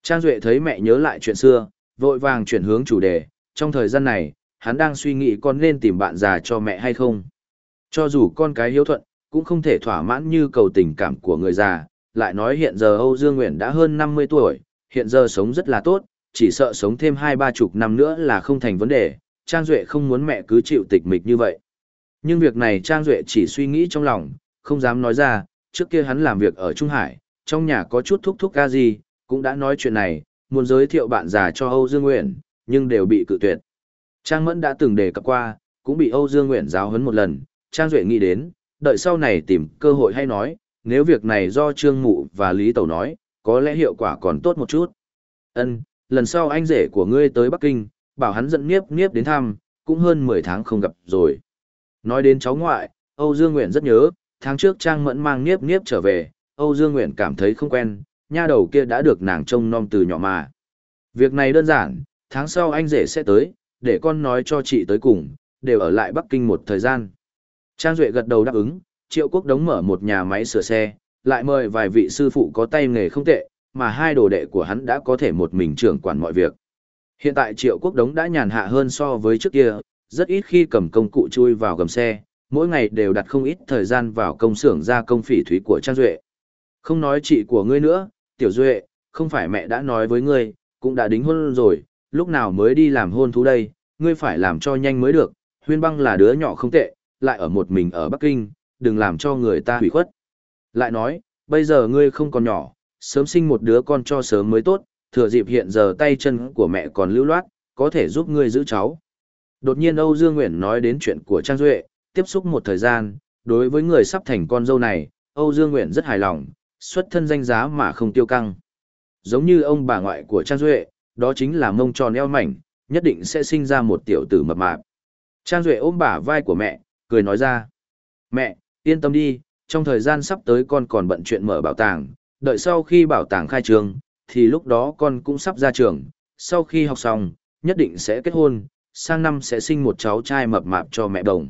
Trang Duệ thấy mẹ nhớ lại chuyện xưa, vội vàng chuyển hướng chủ đề, trong thời gian này, hắn đang suy nghĩ con nên tìm bạn già cho mẹ hay không. Cho dù con cái hiếu thuận, cũng không thể thỏa mãn như cầu tình cảm của người già, lại nói hiện giờ Âu Dương Nguyễn đã hơn 50 tuổi, hiện giờ sống rất là tốt, chỉ sợ sống thêm hai ba chục năm nữa là không thành vấn đề, Trang Duệ không muốn mẹ cứ chịu tịch mịch như vậy. Nhưng việc này Trang Duệ chỉ suy nghĩ trong lòng, không dám nói ra, trước kia hắn làm việc ở Trung Hải, trong nhà có chút thúc thúc ca gì, cũng đã nói chuyện này, muốn giới thiệu bạn già cho Âu Dương Nguyễn, nhưng đều bị cự tuyệt. Trang Mẫn đã từng đề cập qua, cũng bị Âu Dương Nguyện giáo huấn một lần, Trang Duệ nghĩ đến, đợi sau này tìm cơ hội hay nói, nếu việc này do Trương Mụ và Lý Tẩu nói, có lẽ hiệu quả còn tốt một chút. Ân, lần sau anh rể của ngươi tới Bắc Kinh, bảo hắn dẫn Niếp Niếp đến thăm, cũng hơn 10 tháng không gặp rồi. Nói đến cháu ngoại, Âu Dương Nguyện rất nhớ, tháng trước Trang Mẫn mang Niếp Niếp trở về, Âu Dương Nguyện cảm thấy không quen, nha đầu kia đã được nàng trông nom từ nhỏ mà. Việc này đơn giản, tháng sau anh rể sẽ tới, để con nói cho chị tới cùng, đều ở lại Bắc Kinh một thời gian. Trang Duệ gật đầu đáp ứng, Triệu Quốc đóng mở một nhà máy sửa xe, lại mời vài vị sư phụ có tay nghề không tệ, mà hai đồ đệ của hắn đã có thể một mình trưởng quản mọi việc. Hiện tại Triệu Quốc đống đã nhàn hạ hơn so với trước kia, rất ít khi cầm công cụ chui vào gầm xe, mỗi ngày đều đặt không ít thời gian vào công xưởng ra công phỉ thúy của Trang Duệ. Không nói chị của ngươi nữa, Tiểu Duệ, không phải mẹ đã nói với ngươi, cũng đã đính hôn rồi, lúc nào mới đi làm hôn thú đây, ngươi phải làm cho nhanh mới được, huyên băng là đứa nhỏ không tệ, lại ở một mình ở Bắc Kinh, đừng làm cho người ta hủy khuất. Lại nói, bây giờ ngươi không còn nhỏ, sớm sinh một đứa con cho sớm mới tốt, thừa dịp hiện giờ tay chân của mẹ còn lưu loát, có thể giúp ngươi giữ cháu. Đột nhiên Âu Dương Nguyễn nói đến chuyện của Trang Duệ, tiếp xúc một thời gian, đối với người sắp thành con dâu này, Âu Dương Nguyễn rất hài lòng, xuất thân danh giá mà không tiêu căng. Giống như ông bà ngoại của Trang Duệ, đó chính là mông tròn eo mảnh, nhất định sẽ sinh ra một tiểu tử mập mạp. Trang Duệ ôm bả vai của mẹ, cười nói ra. Mẹ, yên tâm đi, trong thời gian sắp tới con còn bận chuyện mở bảo tàng, đợi sau khi bảo tàng khai trường, thì lúc đó con cũng sắp ra trường, sau khi học xong, nhất định sẽ kết hôn, sang năm sẽ sinh một cháu trai mập mạp cho mẹ đồng.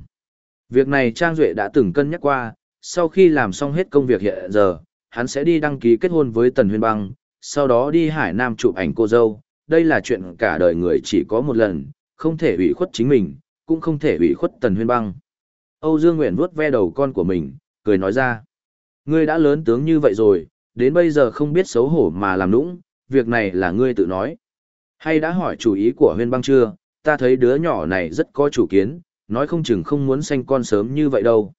Việc này Trang Duệ đã từng cân nhắc qua, sau khi làm xong hết công việc hiện giờ, hắn sẽ đi đăng ký kết hôn với Tần Huyên Băng, sau đó đi Hải Nam chụp ảnh cô dâu, đây là chuyện cả đời người chỉ có một lần, không thể ủy khuất chính mình, cũng không thể ủy khuất Tần Huyên Băng. Âu Dương Nguyện vuốt ve đầu con của mình, cười nói ra. Ngươi đã lớn tướng như vậy rồi, đến bây giờ không biết xấu hổ mà làm nũng, việc này là ngươi tự nói. Hay đã hỏi chủ ý của Huyên Băng chưa, ta thấy đứa nhỏ này rất có chủ kiến, nói không chừng không muốn sanh con sớm như vậy đâu.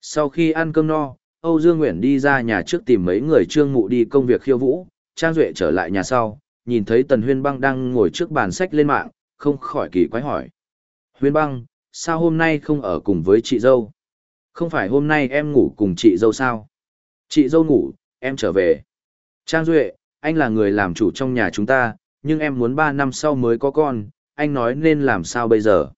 Sau khi ăn cơm no, Âu Dương Nguyện đi ra nhà trước tìm mấy người trương mụ đi công việc khiêu vũ, Trang Duệ trở lại nhà sau, nhìn thấy Tần Huyên Băng đang ngồi trước bàn sách lên mạng, không khỏi kỳ quái hỏi. Huyên Băng, sao hôm nay không ở cùng với chị dâu? Không phải hôm nay em ngủ cùng chị dâu sao? Chị dâu ngủ, em trở về. Trang Duệ, anh là người làm chủ trong nhà chúng ta, nhưng em muốn 3 năm sau mới có con, anh nói nên làm sao bây giờ?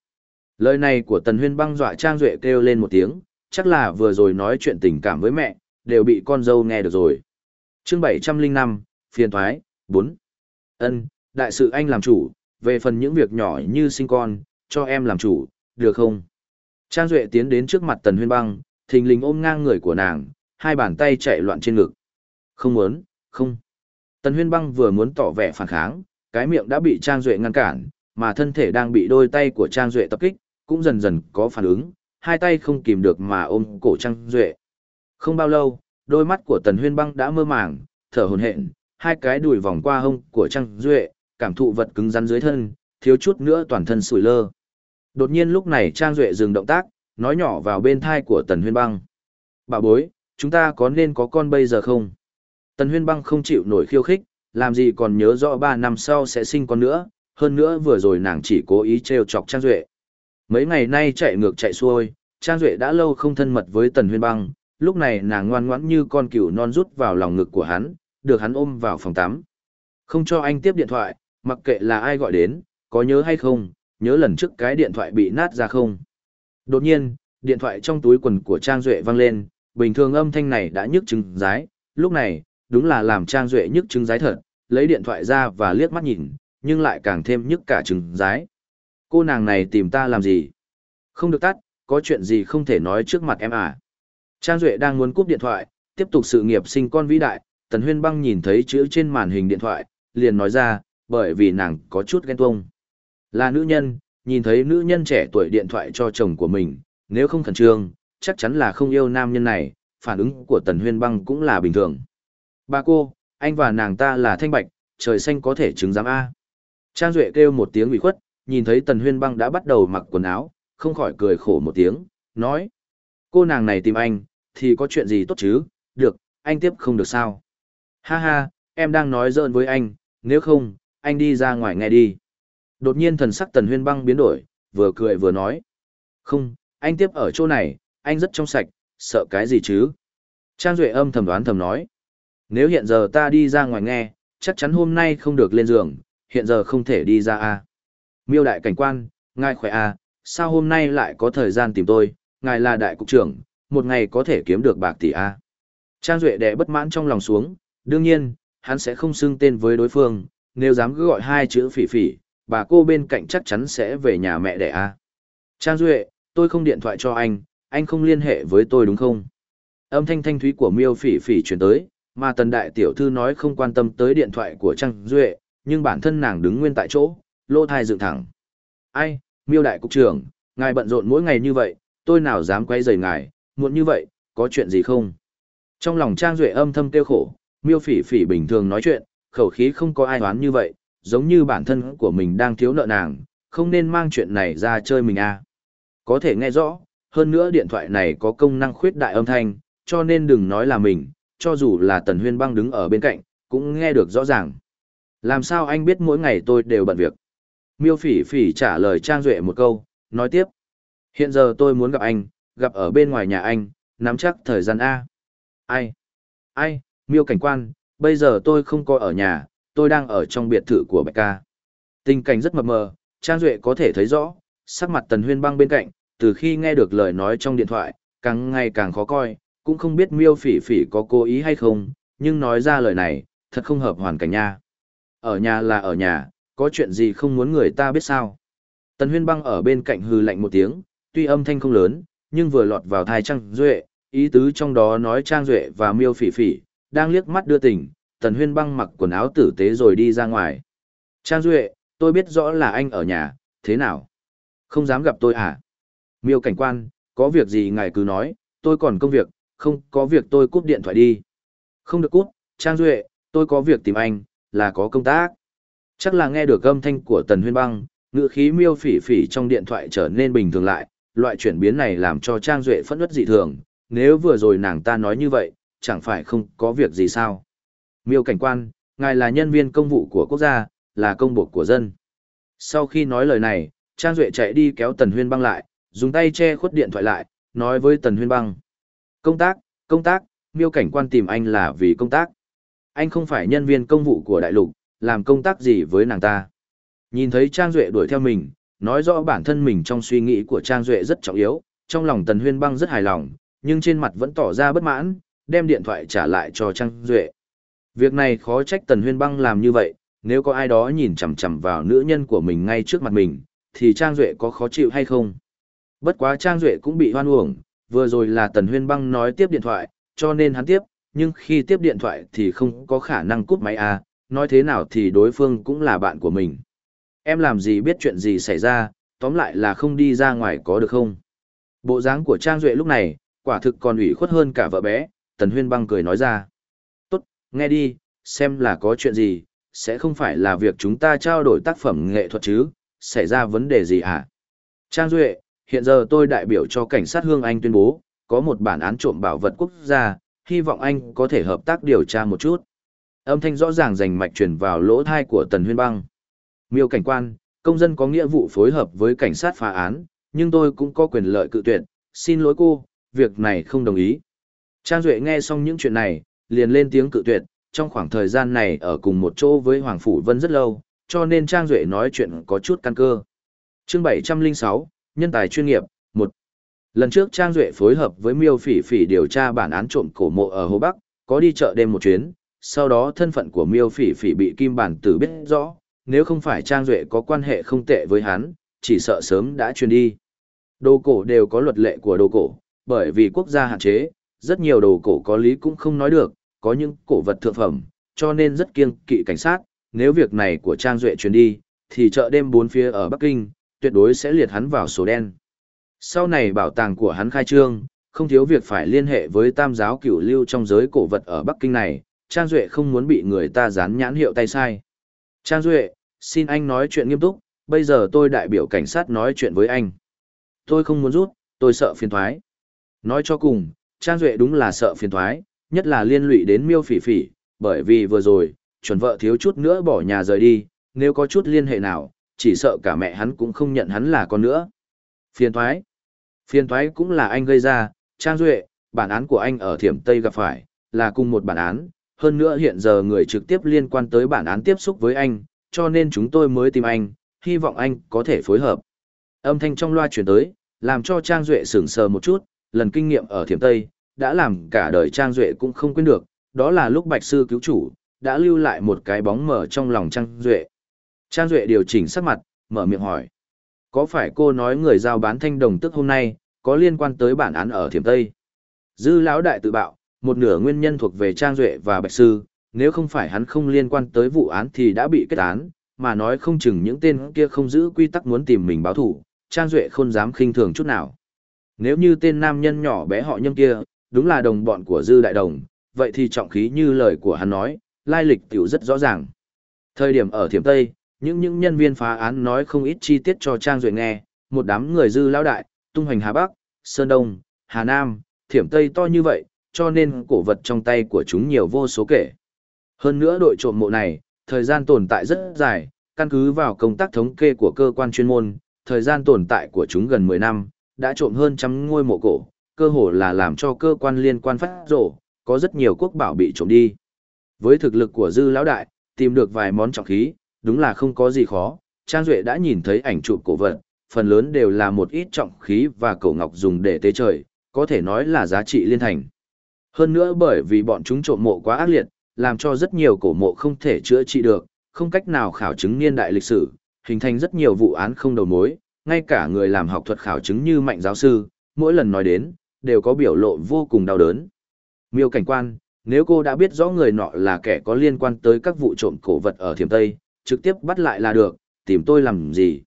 Lời này của Tần Huyên Băng dọa Trang Duệ kêu lên một tiếng, chắc là vừa rồi nói chuyện tình cảm với mẹ, đều bị con dâu nghe được rồi. chương 705, phiền thoái, 4. Ân, đại sự anh làm chủ, về phần những việc nhỏ như sinh con, cho em làm chủ, được không? Trang Duệ tiến đến trước mặt Tần Huyên Băng, thình lình ôm ngang người của nàng, hai bàn tay chạy loạn trên ngực. Không muốn, không. Tần Huyên Băng vừa muốn tỏ vẻ phản kháng, cái miệng đã bị Trang Duệ ngăn cản, mà thân thể đang bị đôi tay của Trang Duệ tập kích, cũng dần dần có phản ứng, hai tay không kìm được mà ôm cổ Trang Duệ. Không bao lâu, đôi mắt của Tần Huyên Băng đã mơ màng, thở hồn hện, hai cái đùi vòng qua hông của Trang Duệ, cảm thụ vật cứng rắn dưới thân, thiếu chút nữa toàn thân sủi lơ. Đột nhiên lúc này Trang Duệ dừng động tác, nói nhỏ vào bên thai của Tần Huyên Băng. Bà bối, chúng ta có nên có con bây giờ không? Tần Huyên Băng không chịu nổi khiêu khích, làm gì còn nhớ rõ 3 năm sau sẽ sinh con nữa, hơn nữa vừa rồi nàng chỉ cố ý trêu chọc Trang Duệ. Mấy ngày nay chạy ngược chạy xuôi, Trang Duệ đã lâu không thân mật với Tần Huyên Băng, lúc này nàng ngoan ngoãn như con cừu non rút vào lòng ngực của hắn, được hắn ôm vào phòng tắm. Không cho anh tiếp điện thoại, mặc kệ là ai gọi đến, có nhớ hay không, nhớ lần trước cái điện thoại bị nát ra không. Đột nhiên, điện thoại trong túi quần của Trang Duệ vang lên, bình thường âm thanh này đã nhức chứng giái, lúc này, đúng là làm Trang Duệ nhức chứng giái thật, lấy điện thoại ra và liếc mắt nhìn, nhưng lại càng thêm nhức cả chứng giái. Cô nàng này tìm ta làm gì? Không được tắt, có chuyện gì không thể nói trước mặt em à? Trang Duệ đang muốn cúp điện thoại, tiếp tục sự nghiệp sinh con vĩ đại, Tần Huyên Băng nhìn thấy chữ trên màn hình điện thoại, liền nói ra, bởi vì nàng có chút ghen tuông. Là nữ nhân, nhìn thấy nữ nhân trẻ tuổi điện thoại cho chồng của mình, nếu không khẩn trương, chắc chắn là không yêu nam nhân này, phản ứng của Tần Huyên Băng cũng là bình thường. Bà cô, anh và nàng ta là thanh bạch, trời xanh có thể chứng giám A. Trang Duệ kêu một tiếng ủy khuất, nhìn thấy Tần Huyên Băng đã bắt đầu mặc quần áo, không khỏi cười khổ một tiếng, nói. Cô nàng này tìm anh, thì có chuyện gì tốt chứ, được, anh tiếp không được sao. Ha ha, em đang nói giỡn với anh, nếu không, anh đi ra ngoài nghe đi. Đột nhiên thần sắc Tần Huyên Băng biến đổi, vừa cười vừa nói. Không, anh tiếp ở chỗ này, anh rất trong sạch, sợ cái gì chứ? Trang Duệ âm thầm đoán thầm nói. Nếu hiện giờ ta đi ra ngoài nghe, chắc chắn hôm nay không được lên giường, hiện giờ không thể đi ra à? Miêu đại cảnh quan, ngài khỏe à? sao hôm nay lại có thời gian tìm tôi, ngài là đại cục trưởng, một ngày có thể kiếm được bạc tỷ à? Trang Duệ đẻ bất mãn trong lòng xuống, đương nhiên, hắn sẽ không xưng tên với đối phương, nếu dám cứ gọi hai chữ phỉ phỉ, bà cô bên cạnh chắc chắn sẽ về nhà mẹ đẻ a Trang Duệ, tôi không điện thoại cho anh, anh không liên hệ với tôi đúng không? Âm thanh thanh thúy của miêu phỉ phỉ chuyển tới, mà tần đại tiểu thư nói không quan tâm tới điện thoại của Trang Duệ, nhưng bản thân nàng đứng nguyên tại chỗ, lô thai dựng thẳng. Ai, miêu đại cục trưởng, ngài bận rộn mỗi ngày như vậy, tôi nào dám quay rời ngài, muộn như vậy, có chuyện gì không? Trong lòng Trang Duệ âm thâm tiêu khổ, miêu phỉ phỉ bình thường nói chuyện, khẩu khí không có ai đoán như vậy, giống như bản thân của mình đang thiếu nợ nàng, không nên mang chuyện này ra chơi mình à. Có thể nghe rõ, hơn nữa điện thoại này có công năng khuyết đại âm thanh, cho nên đừng nói là mình, cho dù là Tần Huyên băng đứng ở bên cạnh, cũng nghe được rõ ràng. Làm sao anh biết mỗi ngày tôi đều bận việc? Miêu phỉ phỉ trả lời Trang Duệ một câu, nói tiếp. Hiện giờ tôi muốn gặp anh, gặp ở bên ngoài nhà anh, nắm chắc thời gian A. Ai? Ai? Miêu cảnh quan, bây giờ tôi không có ở nhà, tôi đang ở trong biệt thự của Bạch Ca. Tình cảnh rất mập mờ, Trang Duệ có thể thấy rõ, sắc mặt Tần Huyên băng bên cạnh, từ khi nghe được lời nói trong điện thoại, càng ngày càng khó coi, cũng không biết miêu phỉ phỉ có cố ý hay không, nhưng nói ra lời này, thật không hợp hoàn cảnh nha. Ở nhà là ở nhà, có chuyện gì không muốn người ta biết sao. Tần huyên băng ở bên cạnh hư lạnh một tiếng, tuy âm thanh không lớn, nhưng vừa lọt vào thai Trang Duệ, ý tứ trong đó nói Trang Duệ và miêu phỉ phỉ, đang liếc mắt đưa tình, tần huyên băng mặc quần áo tử tế rồi đi ra ngoài. Trang Duệ, tôi biết rõ là anh ở nhà, thế nào? Không dám gặp tôi à? Miêu cảnh quan, có việc gì ngài cứ nói, tôi còn công việc, không có việc tôi cúp điện thoại đi. Không được cúp, Trang Duệ, tôi có việc tìm anh, là có công tác. Chắc là nghe được âm thanh của Tần Huyên Băng, ngữ khí miêu phỉ phỉ trong điện thoại trở nên bình thường lại, loại chuyển biến này làm cho Trang Duệ phẫn nứt dị thường, nếu vừa rồi nàng ta nói như vậy, chẳng phải không có việc gì sao. Miêu cảnh quan, ngài là nhân viên công vụ của quốc gia, là công bộ của dân. Sau khi nói lời này, Trang Duệ chạy đi kéo Tần Huyên Băng lại, dùng tay che khuất điện thoại lại, nói với Tần Huyên Băng. Công tác, công tác, miêu cảnh quan tìm anh là vì công tác. Anh không phải nhân viên công vụ của đại lục, làm công tác gì với nàng ta. Nhìn thấy Trang Duệ đuổi theo mình, nói rõ bản thân mình trong suy nghĩ của Trang Duệ rất trọng yếu, trong lòng Tần Huyên Băng rất hài lòng, nhưng trên mặt vẫn tỏ ra bất mãn, đem điện thoại trả lại cho Trang Duệ. Việc này khó trách Tần Huyên Băng làm như vậy, nếu có ai đó nhìn chằm chằm vào nữ nhân của mình ngay trước mặt mình, thì Trang Duệ có khó chịu hay không? Bất quá Trang Duệ cũng bị hoan uổng, vừa rồi là Tần Huyên Băng nói tiếp điện thoại, cho nên hắn tiếp, nhưng khi tiếp điện thoại thì không có khả năng cút máy à, nói thế nào thì đối phương cũng là bạn của mình. Em làm gì biết chuyện gì xảy ra, tóm lại là không đi ra ngoài có được không? Bộ dáng của Trang Duệ lúc này, quả thực còn ủy khuất hơn cả vợ bé, Tần Huyên băng cười nói ra. Tốt, nghe đi, xem là có chuyện gì, sẽ không phải là việc chúng ta trao đổi tác phẩm nghệ thuật chứ, xảy ra vấn đề gì hả? Trang Duệ, hiện giờ tôi đại biểu cho cảnh sát Hương Anh tuyên bố, có một bản án trộm bảo vật quốc gia, hy vọng anh có thể hợp tác điều tra một chút. Âm thanh rõ ràng rành mạch truyền vào lỗ thai của Tần Huyên Băng. Miêu cảnh quan, công dân có nghĩa vụ phối hợp với cảnh sát phá án, nhưng tôi cũng có quyền lợi cự tuyệt, xin lỗi cô, việc này không đồng ý. Trang Duệ nghe xong những chuyện này, liền lên tiếng cự tuyệt, trong khoảng thời gian này ở cùng một chỗ với Hoàng Phủ Vân rất lâu, cho nên Trang Duệ nói chuyện có chút căn cơ. chương 706, Nhân tài chuyên nghiệp, 1. Lần trước Trang Duệ phối hợp với Miêu Phỉ Phỉ điều tra bản án trộm cổ mộ ở Hồ Bắc, có đi chợ đêm một chuyến, sau đó thân phận của Miêu Phỉ Phỉ bị Kim Bản Tử biết rõ, nếu không phải Trang Duệ có quan hệ không tệ với hắn, chỉ sợ sớm đã truyền đi. Đồ cổ đều có luật lệ của đồ cổ, bởi vì quốc gia hạn chế, rất nhiều đồ cổ có lý cũng không nói được, có những cổ vật thượng phẩm, cho nên rất kiêng kỵ cảnh sát, nếu việc này của Trang Duệ truyền đi, thì chợ đêm bốn phía ở Bắc Kinh, tuyệt đối sẽ liệt hắn vào số đen. Sau này bảo tàng của hắn khai trương, không thiếu việc phải liên hệ với tam giáo cửu lưu trong giới cổ vật ở Bắc Kinh này, Trang Duệ không muốn bị người ta dán nhãn hiệu tay sai. Trang Duệ, xin anh nói chuyện nghiêm túc, bây giờ tôi đại biểu cảnh sát nói chuyện với anh. Tôi không muốn rút, tôi sợ phiền thoái. Nói cho cùng, Trang Duệ đúng là sợ phiền thoái, nhất là liên lụy đến miêu phỉ phỉ, bởi vì vừa rồi, chuẩn vợ thiếu chút nữa bỏ nhà rời đi, nếu có chút liên hệ nào, chỉ sợ cả mẹ hắn cũng không nhận hắn là con nữa. Phiền thoái. Phiền thoái cũng là anh gây ra, Trang Duệ, bản án của anh ở Thiểm Tây gặp phải, là cùng một bản án, hơn nữa hiện giờ người trực tiếp liên quan tới bản án tiếp xúc với anh, cho nên chúng tôi mới tìm anh, hy vọng anh có thể phối hợp. Âm thanh trong loa chuyển tới, làm cho Trang Duệ sửng sờ một chút, lần kinh nghiệm ở Thiểm Tây, đã làm cả đời Trang Duệ cũng không quên được, đó là lúc Bạch Sư cứu chủ, đã lưu lại một cái bóng mở trong lòng Trang Duệ. Trang Duệ điều chỉnh sắc mặt, mở miệng hỏi. Có phải cô nói người giao bán thanh đồng tức hôm nay, có liên quan tới bản án ở Thiểm Tây? Dư lão đại tự bạo, một nửa nguyên nhân thuộc về Trang Duệ và Bạch Sư, nếu không phải hắn không liên quan tới vụ án thì đã bị kết án, mà nói không chừng những tên kia không giữ quy tắc muốn tìm mình báo thủ, Trang Duệ không dám khinh thường chút nào. Nếu như tên nam nhân nhỏ bé họ nhâm kia, đúng là đồng bọn của Dư Đại Đồng, vậy thì trọng khí như lời của hắn nói, lai lịch tiểu rất rõ ràng. Thời điểm ở Thiểm Tây, những những nhân viên phá án nói không ít chi tiết cho Trang Duệ nghe, một đám người Dư lão đại, tung hoành Hà Bắc, Sơn Đông, Hà Nam, Thiểm Tây to như vậy, cho nên cổ vật trong tay của chúng nhiều vô số kể. Hơn nữa đội trộm mộ này, thời gian tồn tại rất dài, căn cứ vào công tác thống kê của cơ quan chuyên môn, thời gian tồn tại của chúng gần 10 năm, đã trộm hơn trăm ngôi mộ cổ, cơ hồ là làm cho cơ quan liên quan phát rổ, có rất nhiều quốc bảo bị trộm đi. Với thực lực của dư lão đại, tìm được vài món trọng khí, đúng là không có gì khó, Trang Duệ đã nhìn thấy ảnh chụp cổ vật, phần lớn đều là một ít trọng khí và cổ ngọc dùng để tế trời, có thể nói là giá trị liên thành. Hơn nữa bởi vì bọn chúng trộm mộ quá ác liệt, làm cho rất nhiều cổ mộ không thể chữa trị được, không cách nào khảo chứng niên đại lịch sử, hình thành rất nhiều vụ án không đầu mối, ngay cả người làm học thuật khảo chứng như mạnh giáo sư, mỗi lần nói đến, đều có biểu lộ vô cùng đau đớn. Miêu cảnh quan, nếu cô đã biết rõ người nọ là kẻ có liên quan tới các vụ trộm cổ vật ở thiểm Tây, trực tiếp bắt lại là được, tìm tôi làm gì.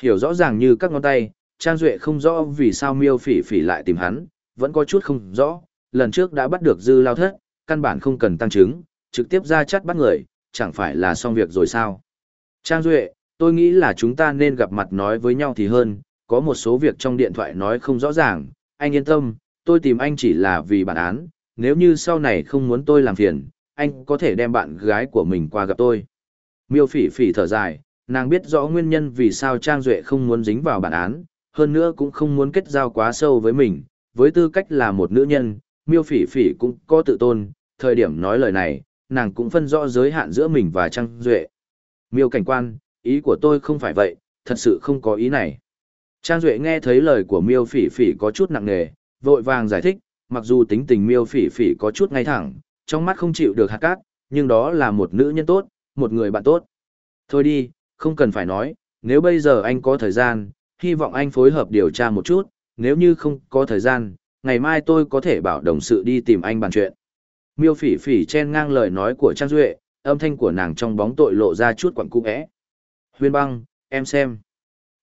Hiểu rõ ràng như các ngón tay, Trang Duệ không rõ vì sao miêu phỉ phỉ lại tìm hắn, vẫn có chút không rõ, lần trước đã bắt được dư lao thất, căn bản không cần tăng chứng, trực tiếp ra chắt bắt người, chẳng phải là xong việc rồi sao. Trang Duệ, tôi nghĩ là chúng ta nên gặp mặt nói với nhau thì hơn, có một số việc trong điện thoại nói không rõ ràng, anh yên tâm, tôi tìm anh chỉ là vì bản án, nếu như sau này không muốn tôi làm phiền, anh có thể đem bạn gái của mình qua gặp tôi. Miêu phỉ phỉ thở dài, nàng biết rõ nguyên nhân vì sao Trang Duệ không muốn dính vào bản án, hơn nữa cũng không muốn kết giao quá sâu với mình, với tư cách là một nữ nhân, miêu phỉ phỉ cũng có tự tôn, thời điểm nói lời này, nàng cũng phân rõ giới hạn giữa mình và Trang Duệ. Miêu cảnh quan, ý của tôi không phải vậy, thật sự không có ý này. Trang Duệ nghe thấy lời của miêu phỉ phỉ có chút nặng nề, vội vàng giải thích, mặc dù tính tình miêu phỉ phỉ có chút ngay thẳng, trong mắt không chịu được hạt cát, nhưng đó là một nữ nhân tốt, một người bạn tốt. Thôi đi, không cần phải nói, nếu bây giờ anh có thời gian, hy vọng anh phối hợp điều tra một chút, nếu như không có thời gian, ngày mai tôi có thể bảo đồng sự đi tìm anh bàn chuyện. Miêu phỉ phỉ chen ngang lời nói của Trang Duệ, âm thanh của nàng trong bóng tội lộ ra chút quặng cung ẽ. Huyên băng, em xem.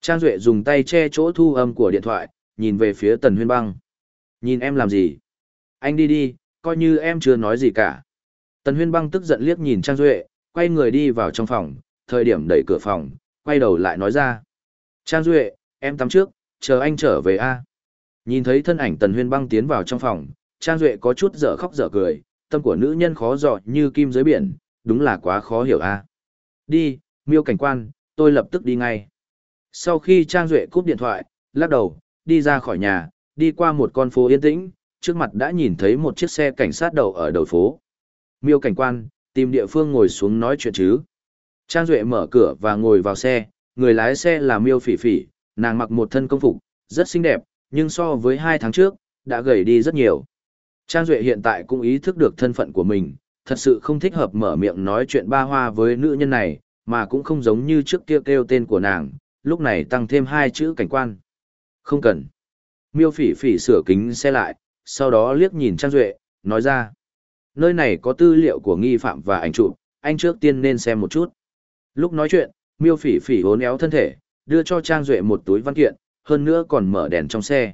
Trang Duệ dùng tay che chỗ thu âm của điện thoại, nhìn về phía tần huyên băng. Nhìn em làm gì? Anh đi đi, coi như em chưa nói gì cả. Tần huyên băng tức giận liếc nhìn Trang Duệ, quay người đi vào trong phòng, thời điểm đẩy cửa phòng, quay đầu lại nói ra. Trang Duệ, em tắm trước, chờ anh trở về a Nhìn thấy thân ảnh tần huyên băng tiến vào trong phòng, Trang Duệ có chút dở khóc dở cười, tâm của nữ nhân khó dọ như kim dưới biển, đúng là quá khó hiểu a Đi, miêu cảnh quan, tôi lập tức đi ngay. Sau khi Trang Duệ cúp điện thoại, lắc đầu, đi ra khỏi nhà, đi qua một con phố yên tĩnh, trước mặt đã nhìn thấy một chiếc xe cảnh sát đầu ở đầu phố. Miêu cảnh quan, tìm địa phương ngồi xuống nói chuyện chứ. Trang Duệ mở cửa và ngồi vào xe, người lái xe là Miêu Phỉ Phỉ, nàng mặc một thân công phục, rất xinh đẹp, nhưng so với hai tháng trước, đã gầy đi rất nhiều. Trang Duệ hiện tại cũng ý thức được thân phận của mình, thật sự không thích hợp mở miệng nói chuyện ba hoa với nữ nhân này, mà cũng không giống như trước kia kêu tên của nàng, lúc này tăng thêm hai chữ cảnh quan. Không cần. Miêu phỉ phỉ sửa kính xe lại, sau đó liếc nhìn Trang Duệ, nói ra. Nơi này có tư liệu của nghi phạm và ảnh chụp, anh trước tiên nên xem một chút. Lúc nói chuyện, miêu phỉ phỉ hốn éo thân thể, đưa cho Trang Duệ một túi văn kiện, hơn nữa còn mở đèn trong xe.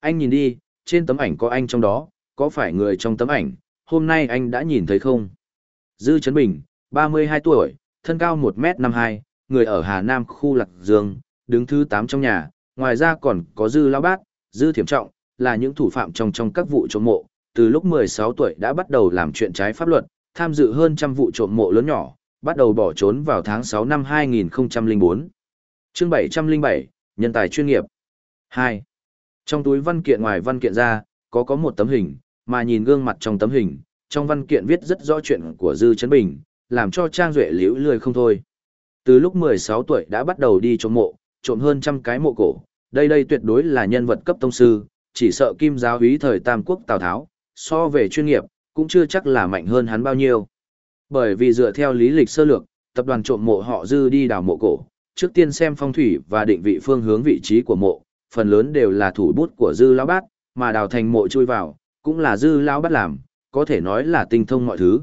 Anh nhìn đi, trên tấm ảnh có anh trong đó, có phải người trong tấm ảnh, hôm nay anh đã nhìn thấy không? Dư Trấn Bình, 32 tuổi, thân cao 1m52, người ở Hà Nam khu Lạc Dương, đứng thứ 8 trong nhà, ngoài ra còn có Dư Lão Bát, Dư Thiểm Trọng, là những thủ phạm trong trong các vụ trộm mộ, từ lúc 16 tuổi đã bắt đầu làm chuyện trái pháp luật, tham dự hơn trăm vụ trộm mộ lớn nhỏ, bắt đầu bỏ trốn vào tháng 6 năm 2004. Chương 707, Nhân tài chuyên nghiệp. 2. Trong túi văn kiện ngoài văn kiện ra, có có một tấm hình, mà nhìn gương mặt trong tấm hình, trong văn kiện viết rất rõ chuyện của Dư Trấn Bình, làm cho Trang Duệ liễu lười không thôi. Từ lúc 16 tuổi đã bắt đầu đi trộm mộ, trộm hơn trăm cái mộ cổ, đây đây tuyệt đối là nhân vật cấp tông sư, chỉ sợ kim giáo úy thời Tam Quốc Tào Tháo, so về chuyên nghiệp, cũng chưa chắc là mạnh hơn hắn bao nhiêu. Bởi vì dựa theo lý lịch sơ lược, tập đoàn trộm mộ họ Dư đi đào mộ cổ, trước tiên xem phong thủy và định vị phương hướng vị trí của mộ, phần lớn đều là thủ bút của Dư Lão Bát, mà đào thành mộ chui vào, cũng là Dư Lão Bát làm, có thể nói là tinh thông mọi thứ.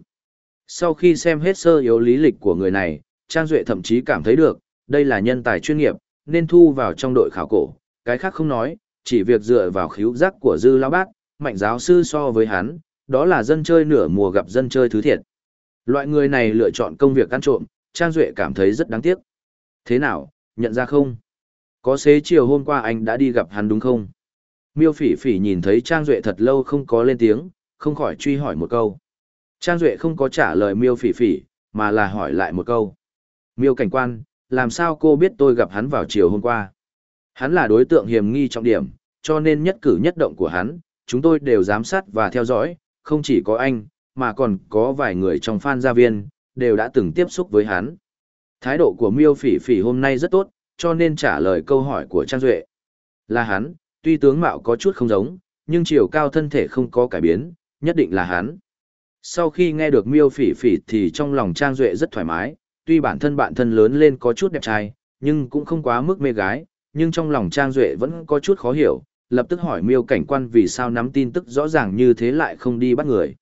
Sau khi xem hết sơ yếu lý lịch của người này, Trang Duệ thậm chí cảm thấy được, đây là nhân tài chuyên nghiệp, nên thu vào trong đội khảo cổ, cái khác không nói, chỉ việc dựa vào khíu giác của Dư Lão Bát, mạnh giáo sư so với hắn, đó là dân chơi nửa mùa gặp dân chơi thứ thiệt. Loại người này lựa chọn công việc ăn trộm, Trang Duệ cảm thấy rất đáng tiếc. Thế nào, nhận ra không? Có xế chiều hôm qua anh đã đi gặp hắn đúng không? Miêu phỉ phỉ nhìn thấy Trang Duệ thật lâu không có lên tiếng, không khỏi truy hỏi một câu. Trang Duệ không có trả lời miêu phỉ phỉ, mà là hỏi lại một câu. Miêu cảnh quan, làm sao cô biết tôi gặp hắn vào chiều hôm qua? Hắn là đối tượng hiểm nghi trọng điểm, cho nên nhất cử nhất động của hắn, chúng tôi đều giám sát và theo dõi, không chỉ có anh, mà còn có vài người trong fan gia viên, đều đã từng tiếp xúc với hắn. Thái độ của miêu phỉ phỉ hôm nay rất tốt, cho nên trả lời câu hỏi của Trang Duệ. Là hắn, tuy tướng mạo có chút không giống, nhưng chiều cao thân thể không có cải biến, nhất định là hắn. Sau khi nghe được miêu phỉ phỉ thì trong lòng Trang Duệ rất thoải mái, tuy bản thân bạn thân lớn lên có chút đẹp trai, nhưng cũng không quá mức mê gái, nhưng trong lòng Trang Duệ vẫn có chút khó hiểu, lập tức hỏi miêu cảnh quan vì sao nắm tin tức rõ ràng như thế lại không đi bắt người.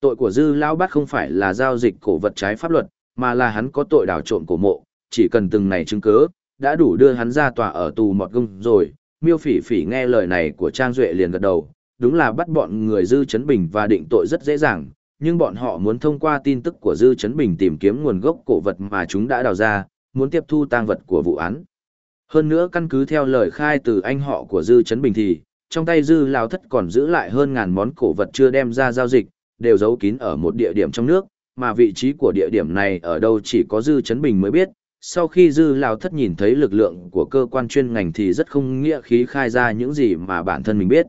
Tội của Dư lão Bát không phải là giao dịch cổ vật trái pháp luật, mà là hắn có tội đảo trộm cổ mộ, chỉ cần từng này chứng cứ, đã đủ đưa hắn ra tòa ở tù mọt gông rồi. Miêu phỉ phỉ nghe lời này của Trang Duệ liền gật đầu, đúng là bắt bọn người Dư Chấn Bình và định tội rất dễ dàng, nhưng bọn họ muốn thông qua tin tức của Dư Chấn Bình tìm kiếm nguồn gốc cổ vật mà chúng đã đào ra, muốn tiếp thu tang vật của vụ án. Hơn nữa căn cứ theo lời khai từ anh họ của Dư Chấn Bình thì, trong tay Dư Lào Thất còn giữ lại hơn ngàn món cổ vật chưa đem ra giao dịch, đều giấu kín ở một địa điểm trong nước, mà vị trí của địa điểm này ở đâu chỉ có Dư Chấn Bình mới biết. Sau khi Dư Lào Thất nhìn thấy lực lượng của cơ quan chuyên ngành thì rất không nghĩa khí khai ra những gì mà bản thân mình biết.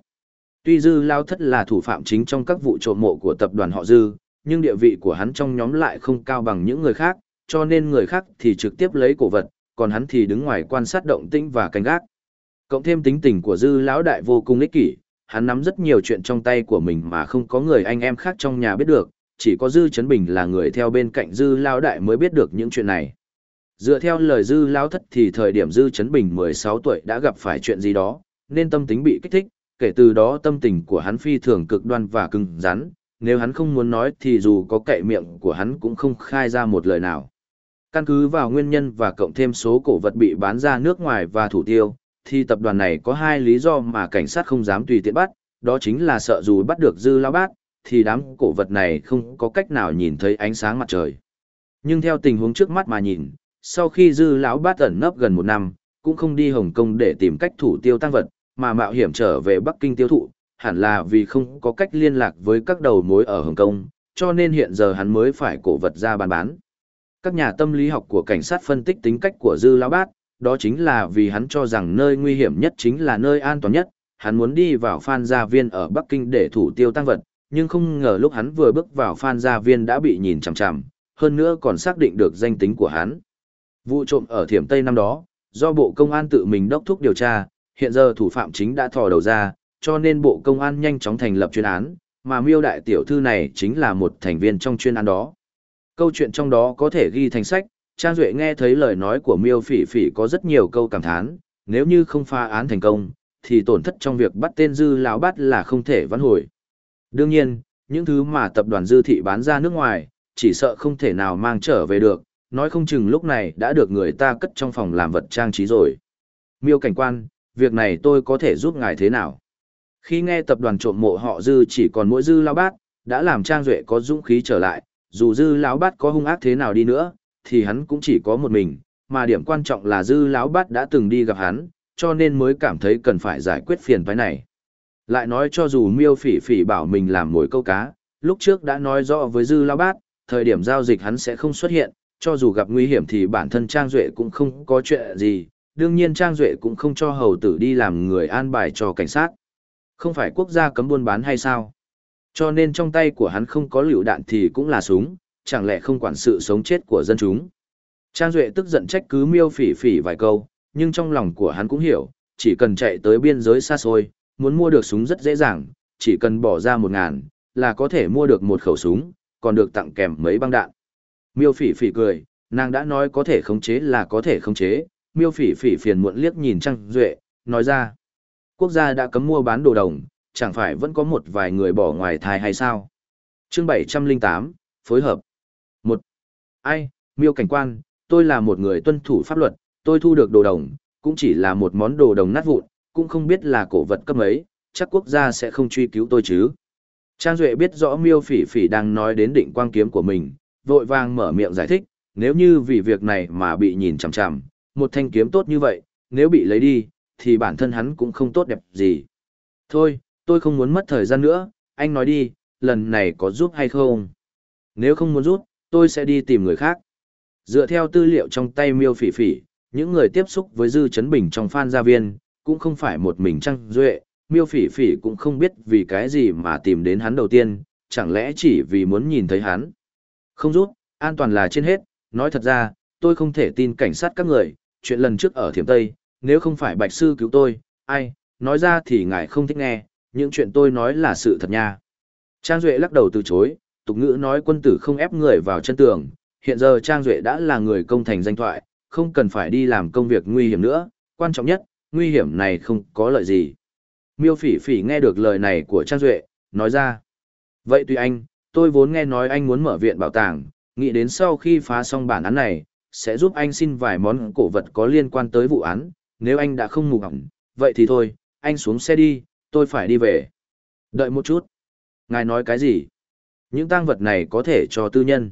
Tuy Dư Lao Thất là thủ phạm chính trong các vụ trộm mộ của tập đoàn họ Dư, nhưng địa vị của hắn trong nhóm lại không cao bằng những người khác, cho nên người khác thì trực tiếp lấy cổ vật, còn hắn thì đứng ngoài quan sát động tĩnh và canh gác. Cộng thêm tính tình của Dư lão đại vô cùng ích kỷ, hắn nắm rất nhiều chuyện trong tay của mình mà không có người anh em khác trong nhà biết được, chỉ có Dư Chấn Bình là người theo bên cạnh Dư lão đại mới biết được những chuyện này. Dựa theo lời Dư lão thất thì thời điểm Dư Chấn Bình 16 tuổi đã gặp phải chuyện gì đó, nên tâm tính bị kích thích, kể từ đó tâm tình của hắn phi thường cực đoan và cứng rắn, nếu hắn không muốn nói thì dù có kệ miệng của hắn cũng không khai ra một lời nào. Căn cứ vào nguyên nhân và cộng thêm số cổ vật bị bán ra nước ngoài và thủ tiêu, thì tập đoàn này có hai lý do mà cảnh sát không dám tùy tiện bắt, đó chính là sợ dù bắt được dư lao bát, thì đám cổ vật này không có cách nào nhìn thấy ánh sáng mặt trời. Nhưng theo tình huống trước mắt mà nhìn, sau khi dư lão bát ẩn nấp gần một năm, cũng không đi Hồng Kông để tìm cách thủ tiêu tăng vật, mà mạo hiểm trở về Bắc Kinh tiêu thụ, hẳn là vì không có cách liên lạc với các đầu mối ở Hồng Kông, cho nên hiện giờ hắn mới phải cổ vật ra bán bán. Các nhà tâm lý học của cảnh sát phân tích tính cách của Dư Lão Bát, đó chính là vì hắn cho rằng nơi nguy hiểm nhất chính là nơi an toàn nhất, hắn muốn đi vào Phan Gia Viên ở Bắc Kinh để thủ tiêu tăng vật, nhưng không ngờ lúc hắn vừa bước vào Phan Gia Viên đã bị nhìn chằm chằm, hơn nữa còn xác định được danh tính của hắn. Vụ trộm ở Thiểm Tây năm đó, do Bộ Công an tự mình đốc thúc điều tra, hiện giờ thủ phạm chính đã thò đầu ra, cho nên Bộ Công an nhanh chóng thành lập chuyên án, mà miêu đại tiểu thư này chính là một thành viên trong chuyên án đó. Câu chuyện trong đó có thể ghi thành sách, Trang Duệ nghe thấy lời nói của miêu phỉ phỉ có rất nhiều câu cảm thán, nếu như không pha án thành công, thì tổn thất trong việc bắt tên dư lão bắt là không thể vãn hồi. Đương nhiên, những thứ mà tập đoàn dư thị bán ra nước ngoài, chỉ sợ không thể nào mang trở về được, nói không chừng lúc này đã được người ta cất trong phòng làm vật trang trí rồi. Miêu cảnh quan, việc này tôi có thể giúp ngài thế nào? Khi nghe tập đoàn trộm mộ họ dư chỉ còn mỗi dư lão bát, đã làm Trang Duệ có dũng khí trở lại, dù dư lão bát có hung ác thế nào đi nữa, thì hắn cũng chỉ có một mình, mà điểm quan trọng là dư lão bát đã từng đi gặp hắn, cho nên mới cảm thấy cần phải giải quyết phiền toái này. Lại nói cho dù miêu phỉ phỉ bảo mình làm mồi câu cá, lúc trước đã nói rõ với dư lão bát, thời điểm giao dịch hắn sẽ không xuất hiện, cho dù gặp nguy hiểm thì bản thân Trang Duệ cũng không có chuyện gì, đương nhiên Trang Duệ cũng không cho hầu tử đi làm người an bài cho cảnh sát. Không phải quốc gia cấm buôn bán hay sao? Cho nên trong tay của hắn không có lựu đạn thì cũng là súng, chẳng lẽ không quản sự sống chết của dân chúng. Trang Duệ tức giận trách cứ miêu phỉ phỉ vài câu, nhưng trong lòng của hắn cũng hiểu, chỉ cần chạy tới biên giới xa xôi, muốn mua được súng rất dễ dàng, chỉ cần bỏ ra một ngàn, là có thể mua được một khẩu súng, còn được tặng kèm mấy băng đạn. Miêu phỉ phỉ cười, nàng đã nói có thể khống chế là có thể khống chế, miêu phỉ phỉ phiền muộn liếc nhìn Trang Duệ, nói ra. Quốc gia đã cấm mua bán đồ đồng, chẳng phải vẫn có một vài người bỏ ngoài thai hay sao? chương 708, phối hợp. một Ai, miêu cảnh quan, tôi là một người tuân thủ pháp luật, tôi thu được đồ đồng, cũng chỉ là một món đồ đồng nát vụn, cũng không biết là cổ vật cấp ấy, chắc quốc gia sẽ không truy cứu tôi chứ. Trang Duệ biết rõ miêu phỉ phỉ đang nói đến định quang kiếm của mình, vội vàng mở miệng giải thích, nếu như vì việc này mà bị nhìn chằm chằm, một thanh kiếm tốt như vậy, nếu bị lấy đi, thì bản thân hắn cũng không tốt đẹp gì. Thôi, tôi không muốn mất thời gian nữa, anh nói đi, lần này có giúp hay không? Nếu không muốn giúp, tôi sẽ đi tìm người khác. Dựa theo tư liệu trong tay miêu phỉ phỉ, những người tiếp xúc với Dư Chấn Bình trong phan gia viên, cũng không phải một mình trăng duệ, miêu phỉ phỉ cũng không biết vì cái gì mà tìm đến hắn đầu tiên, chẳng lẽ chỉ vì muốn nhìn thấy hắn. Không rút, an toàn là trên hết, nói thật ra, tôi không thể tin cảnh sát các người, chuyện lần trước ở Thiểm Tây, nếu không phải bạch sư cứu tôi, ai, nói ra thì ngài không thích nghe, những chuyện tôi nói là sự thật nha. Trang Duệ lắc đầu từ chối, tục ngữ nói quân tử không ép người vào chân tường, hiện giờ Trang Duệ đã là người công thành danh thoại, không cần phải đi làm công việc nguy hiểm nữa, quan trọng nhất, nguy hiểm này không có lợi gì. Miêu phỉ phỉ nghe được lời này của Trang Duệ, nói ra. Vậy tùy anh, tôi vốn nghe nói anh muốn mở viện bảo tàng, nghĩ đến sau khi phá xong bản án này, sẽ giúp anh xin vài món cổ vật có liên quan tới vụ án, nếu anh đã không mù hỏng, vậy thì thôi, anh xuống xe đi, tôi phải đi về. Đợi một chút. Ngài nói cái gì? Những tang vật này có thể cho tư nhân.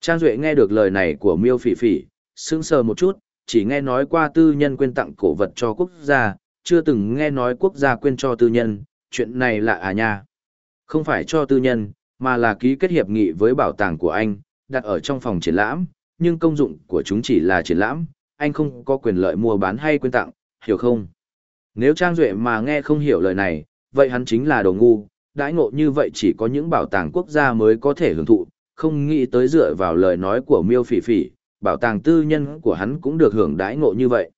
Trang Duệ nghe được lời này của miêu phỉ phỉ, sững sờ một chút, chỉ nghe nói qua tư nhân quên tặng cổ vật cho quốc gia, chưa từng nghe nói quốc gia quên cho tư nhân, chuyện này là à nha. Không phải cho tư nhân, mà là ký kết hiệp nghị với bảo tàng của anh, đặt ở trong phòng triển lãm, nhưng công dụng của chúng chỉ là triển lãm, anh không có quyền lợi mua bán hay quyên tặng, hiểu không? Nếu Trang Duệ mà nghe không hiểu lời này, vậy hắn chính là đồ ngu, đãi ngộ như vậy chỉ có những bảo tàng quốc gia mới có thể hưởng thụ, không nghĩ tới dựa vào lời nói của miêu phỉ phỉ, bảo tàng tư nhân của hắn cũng được hưởng đãi ngộ như vậy.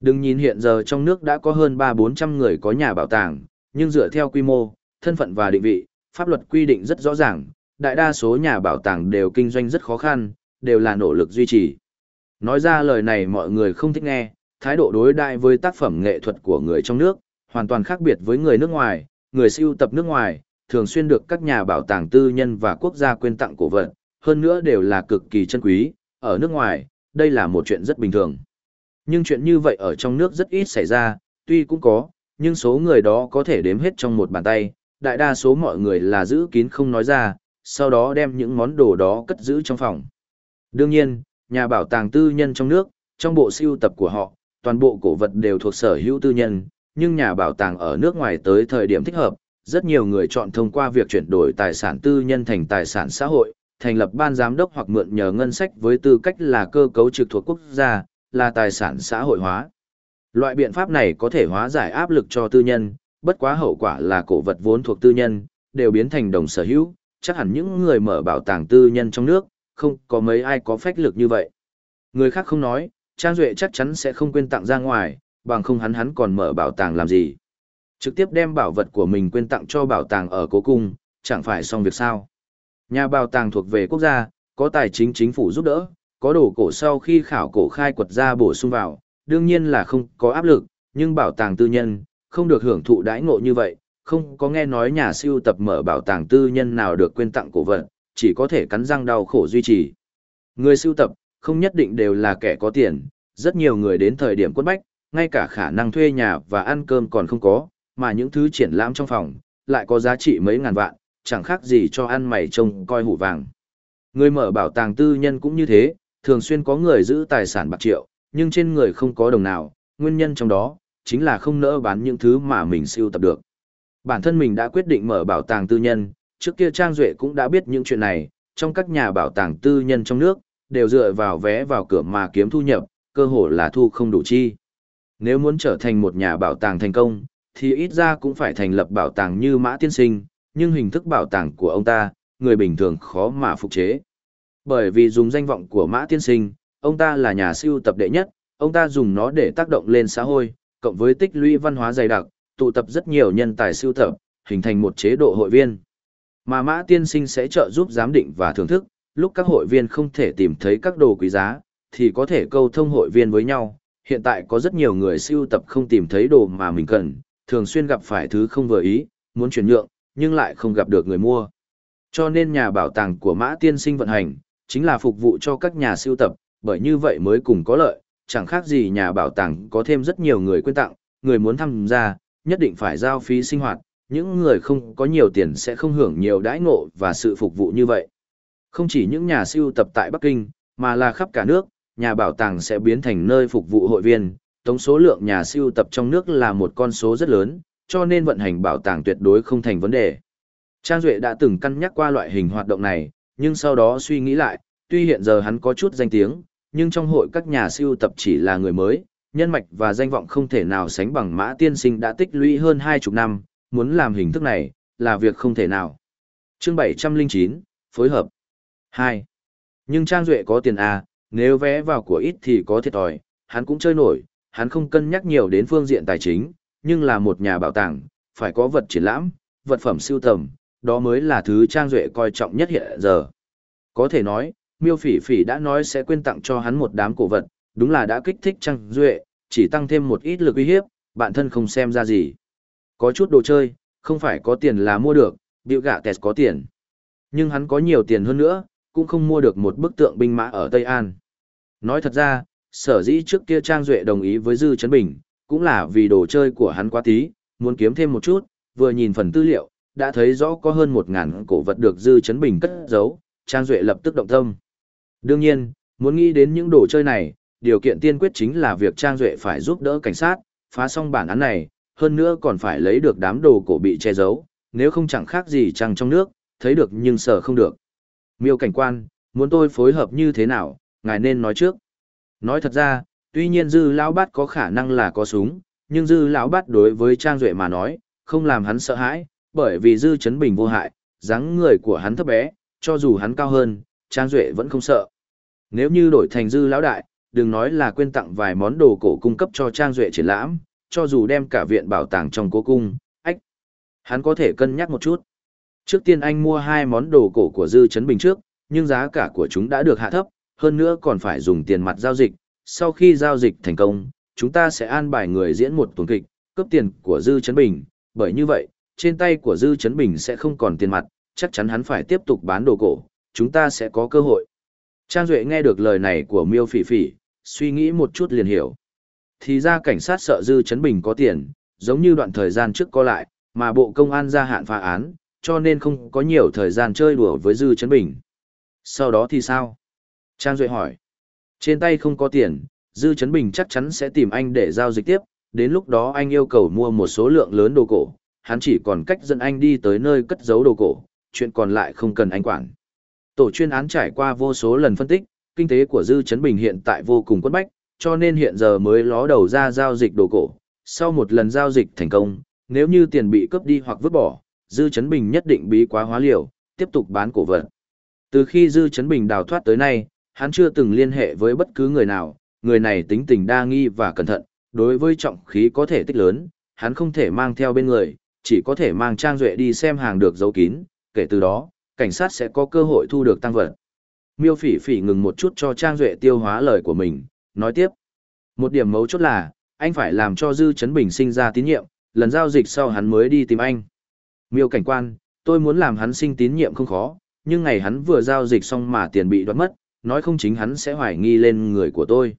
Đừng nhìn hiện giờ trong nước đã có hơn 3-400 người có nhà bảo tàng, nhưng dựa theo quy mô, thân phận và định vị, pháp luật quy định rất rõ ràng, đại đa số nhà bảo tàng đều kinh doanh rất khó khăn, đều là nỗ lực duy trì. Nói ra lời này mọi người không thích nghe, thái độ đối đại với tác phẩm nghệ thuật của người trong nước, hoàn toàn khác biệt với người nước ngoài, người siêu tập nước ngoài, thường xuyên được các nhà bảo tàng tư nhân và quốc gia quyên tặng cổ vật, hơn nữa đều là cực kỳ chân quý, ở nước ngoài, đây là một chuyện rất bình thường. Nhưng chuyện như vậy ở trong nước rất ít xảy ra, tuy cũng có, nhưng số người đó có thể đếm hết trong một bàn tay, đại đa số mọi người là giữ kín không nói ra, sau đó đem những món đồ đó cất giữ trong phòng. Đương nhiên, nhà bảo tàng tư nhân trong nước, trong bộ siêu tập của họ, toàn bộ cổ vật đều thuộc sở hữu tư nhân, nhưng nhà bảo tàng ở nước ngoài tới thời điểm thích hợp, rất nhiều người chọn thông qua việc chuyển đổi tài sản tư nhân thành tài sản xã hội, thành lập ban giám đốc hoặc mượn nhờ ngân sách với tư cách là cơ cấu trực thuộc quốc gia, là tài sản xã hội hóa. Loại biện pháp này có thể hóa giải áp lực cho tư nhân, bất quá hậu quả là cổ vật vốn thuộc tư nhân, đều biến thành đồng sở hữu, chắc hẳn những người mở bảo tàng tư nhân trong nước, không có mấy ai có phách lực như vậy. Người khác không nói, Trang Duệ chắc chắn sẽ không quên tặng ra ngoài, bằng không hắn hắn còn mở bảo tàng làm gì. Trực tiếp đem bảo vật của mình quên tặng cho bảo tàng ở cố cung, chẳng phải xong việc sao. Nhà bảo tàng thuộc về quốc gia, có tài chính chính phủ giúp đỡ, có đồ cổ sau khi khảo cổ khai quật ra bổ sung vào, đương nhiên là không có áp lực, nhưng bảo tàng tư nhân, không được hưởng thụ đãi ngộ như vậy, không có nghe nói nhà siêu tập mở bảo tàng tư nhân nào được quên tặng cổ vật, chỉ có thể cắn răng đau khổ duy trì. Người sưu tập, không nhất định đều là kẻ có tiền, rất nhiều người đến thời điểm quất bách, ngay cả khả năng thuê nhà và ăn cơm còn không có, mà những thứ triển lãm trong phòng, lại có giá trị mấy ngàn vạn, chẳng khác gì cho ăn mày trông coi hủ vàng. Người mở bảo tàng tư nhân cũng như thế, thường xuyên có người giữ tài sản bạc triệu, nhưng trên người không có đồng nào, nguyên nhân trong đó, chính là không nỡ bán những thứ mà mình siêu tập được. Bản thân mình đã quyết định mở bảo tàng tư nhân, trước kia Trang Duệ cũng đã biết những chuyện này, trong các nhà bảo tàng tư nhân trong nước, đều dựa vào vé vào cửa mà kiếm thu nhập, cơ hội là thu không đủ chi. Nếu muốn trở thành một nhà bảo tàng thành công, thì ít ra cũng phải thành lập bảo tàng như Mã Tiên Sinh, nhưng hình thức bảo tàng của ông ta, người bình thường khó mà phục chế. Bởi vì dùng danh vọng của Mã Tiên Sinh, ông ta là nhà siêu tập đệ nhất, ông ta dùng nó để tác động lên xã hội, cộng với tích lũy văn hóa dày đặc, tụ tập rất nhiều nhân tài siêu tập, hình thành một chế độ hội viên. Mà Mã Tiên Sinh sẽ trợ giúp giám định và thưởng thức, lúc các hội viên không thể tìm thấy các đồ quý giá, thì có thể câu thông hội viên với nhau. Hiện tại có rất nhiều người siêu tập không tìm thấy đồ mà mình cần, thường xuyên gặp phải thứ không vừa ý, muốn chuyển nhượng, nhưng lại không gặp được người mua. Cho nên nhà bảo tàng của Mã Tiên Sinh vận hành, chính là phục vụ cho các nhà siêu tập, bởi như vậy mới cùng có lợi, chẳng khác gì nhà bảo tàng có thêm rất nhiều người quyên tặng, người muốn tham gia, nhất định phải giao phí sinh hoạt, những người không có nhiều tiền sẽ không hưởng nhiều đãi ngộ và sự phục vụ như vậy. Không chỉ những nhà siêu tập tại Bắc Kinh, mà là khắp cả nước, nhà bảo tàng sẽ biến thành nơi phục vụ hội viên, tổng số lượng nhà siêu tập trong nước là một con số rất lớn, cho nên vận hành bảo tàng tuyệt đối không thành vấn đề. Trang Duệ đã từng cân nhắc qua loại hình hoạt động này, nhưng sau đó suy nghĩ lại, tuy hiện giờ hắn có chút danh tiếng, nhưng trong hội các nhà siêu tập chỉ là người mới, nhân mạch và danh vọng không thể nào sánh bằng mã tiên sinh đã tích lũy hơn hai chục năm, muốn làm hình thức này, là việc không thể nào. chương 709, phối hợp. 2. Nhưng Trang Duệ có tiền A, nếu vé vào của ít thì có thiệt thòi, hắn cũng chơi nổi, hắn không cân nhắc nhiều đến phương diện tài chính, nhưng là một nhà bảo tàng, phải có vật triển lãm, vật phẩm siêu tầm, đó mới là thứ Trang Duệ coi trọng nhất hiện giờ. Có thể nói, miêu phỉ phỉ đã nói sẽ quyên tặng cho hắn một đám cổ vật, đúng là đã kích thích Trang Duệ, chỉ tăng thêm một ít lực uy hiếp, bản thân không xem ra gì. Có chút đồ chơi, không phải có tiền là mua được, biểu gạ tẹt có tiền. Nhưng hắn có nhiều tiền hơn nữa, cũng không mua được một bức tượng binh mã ở Tây An. Nói thật ra, sở dĩ trước kia Trang Duệ đồng ý với Dư Trấn Bình, cũng là vì đồ chơi của hắn quá tí, muốn kiếm thêm một chút, vừa nhìn phần tư liệu, đã thấy rõ có hơn 1.000 cổ vật được Dư Trấn Bình cất giấu, Trang Duệ lập tức động tâm. Đương nhiên, muốn nghĩ đến những đồ chơi này, điều kiện tiên quyết chính là việc Trang Duệ phải giúp đỡ cảnh sát, phá xong bản án này, hơn nữa còn phải lấy được đám đồ cổ bị che giấu, nếu không chẳng khác gì trăng trong nước, thấy được nhưng sợ không được. Miêu cảnh quan, muốn tôi phối hợp như thế nào, ngài nên nói trước. Nói thật ra, tuy nhiên dư lão bát có khả năng là có súng, nhưng dư lão bát đối với Trang Duệ mà nói, không làm hắn sợ hãi, bởi vì dư chấn bình vô hại, dáng người của hắn thấp bé, cho dù hắn cao hơn, Trang Duệ vẫn không sợ. Nếu như đổi thành dư lão đại, đừng nói là quên tặng vài món đồ cổ cung cấp cho Trang Duệ triển lãm, cho dù đem cả viện bảo tàng trong cố cung, ách. Hắn có thể cân nhắc một chút. Trước tiên anh mua hai món đồ cổ của Dư Trấn Bình trước, nhưng giá cả của chúng đã được hạ thấp, hơn nữa còn phải dùng tiền mặt giao dịch. Sau khi giao dịch thành công, chúng ta sẽ an bài người diễn một tuần kịch, cướp tiền của Dư Trấn Bình, bởi như vậy, trên tay của Dư Trấn Bình sẽ không còn tiền mặt, chắc chắn hắn phải tiếp tục bán đồ cổ, chúng ta sẽ có cơ hội. Trang Duệ nghe được lời này của miêu phỉ phỉ, suy nghĩ một chút liền hiểu. Thì ra cảnh sát sợ Dư Chấn Bình có tiền, giống như đoạn thời gian trước có lại, mà Bộ Công an gia hạn phá án, cho nên không có nhiều thời gian chơi đùa với Dư Chấn Bình. Sau đó thì sao? Trang Duệ hỏi. Trên tay không có tiền, Dư Chấn Bình chắc chắn sẽ tìm anh để giao dịch tiếp, đến lúc đó anh yêu cầu mua một số lượng lớn đồ cổ, hắn chỉ còn cách dẫn anh đi tới nơi cất giấu đồ cổ, chuyện còn lại không cần anh quản. Tổ chuyên án trải qua vô số lần phân tích, kinh tế của Dư Chấn Bình hiện tại vô cùng quất bách, cho nên hiện giờ mới ló đầu ra giao dịch đồ cổ. Sau một lần giao dịch thành công, nếu như tiền bị cướp đi hoặc vứt bỏ, Dư Chấn Bình nhất định bí quá hóa liều, tiếp tục bán cổ vật. Từ khi Dư Chấn Bình đào thoát tới nay, hắn chưa từng liên hệ với bất cứ người nào, người này tính tình đa nghi và cẩn thận, đối với trọng khí có thể tích lớn, hắn không thể mang theo bên người, chỉ có thể mang Trang Duệ đi xem hàng được giấu kín, kể từ đó, cảnh sát sẽ có cơ hội thu được tăng vật. Miêu Phỉ Phỉ ngừng một chút cho Trang Duệ tiêu hóa lời của mình, nói tiếp. Một điểm mấu chốt là, anh phải làm cho Dư Chấn Bình sinh ra tín nhiệm, lần giao dịch sau hắn mới đi tìm anh. Miêu cảnh quan, tôi muốn làm hắn sinh tín nhiệm không khó, nhưng ngày hắn vừa giao dịch xong mà tiền bị đoạt mất, nói không chính hắn sẽ hoài nghi lên người của tôi.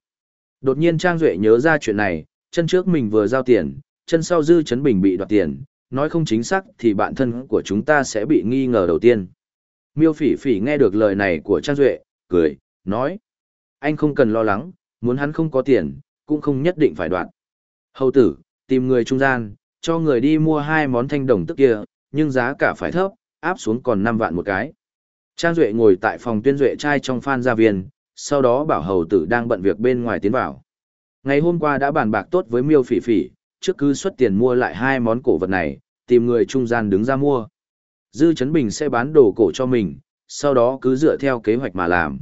Đột nhiên Trang Duệ nhớ ra chuyện này, chân trước mình vừa giao tiền, chân sau Dư Chấn Bình bị đoạt tiền, nói không chính xác thì bạn thân của chúng ta sẽ bị nghi ngờ đầu tiên. Miêu phỉ phỉ nghe được lời này của Trang Duệ, cười, nói. Anh không cần lo lắng, muốn hắn không có tiền, cũng không nhất định phải đoạt. Hầu tử, tìm người trung gian, cho người đi mua hai món thanh đồng tức kia, nhưng giá cả phải thấp, áp xuống còn 5 vạn một cái. Trang Duệ ngồi tại phòng tuyên Duệ trai trong phan gia viên, sau đó bảo hầu tử đang bận việc bên ngoài tiến vào. Ngày hôm qua đã bàn bạc tốt với miêu phỉ phỉ, trước cứ xuất tiền mua lại hai món cổ vật này, tìm người trung gian đứng ra mua. Dư Trấn Bình sẽ bán đồ cổ cho mình, sau đó cứ dựa theo kế hoạch mà làm.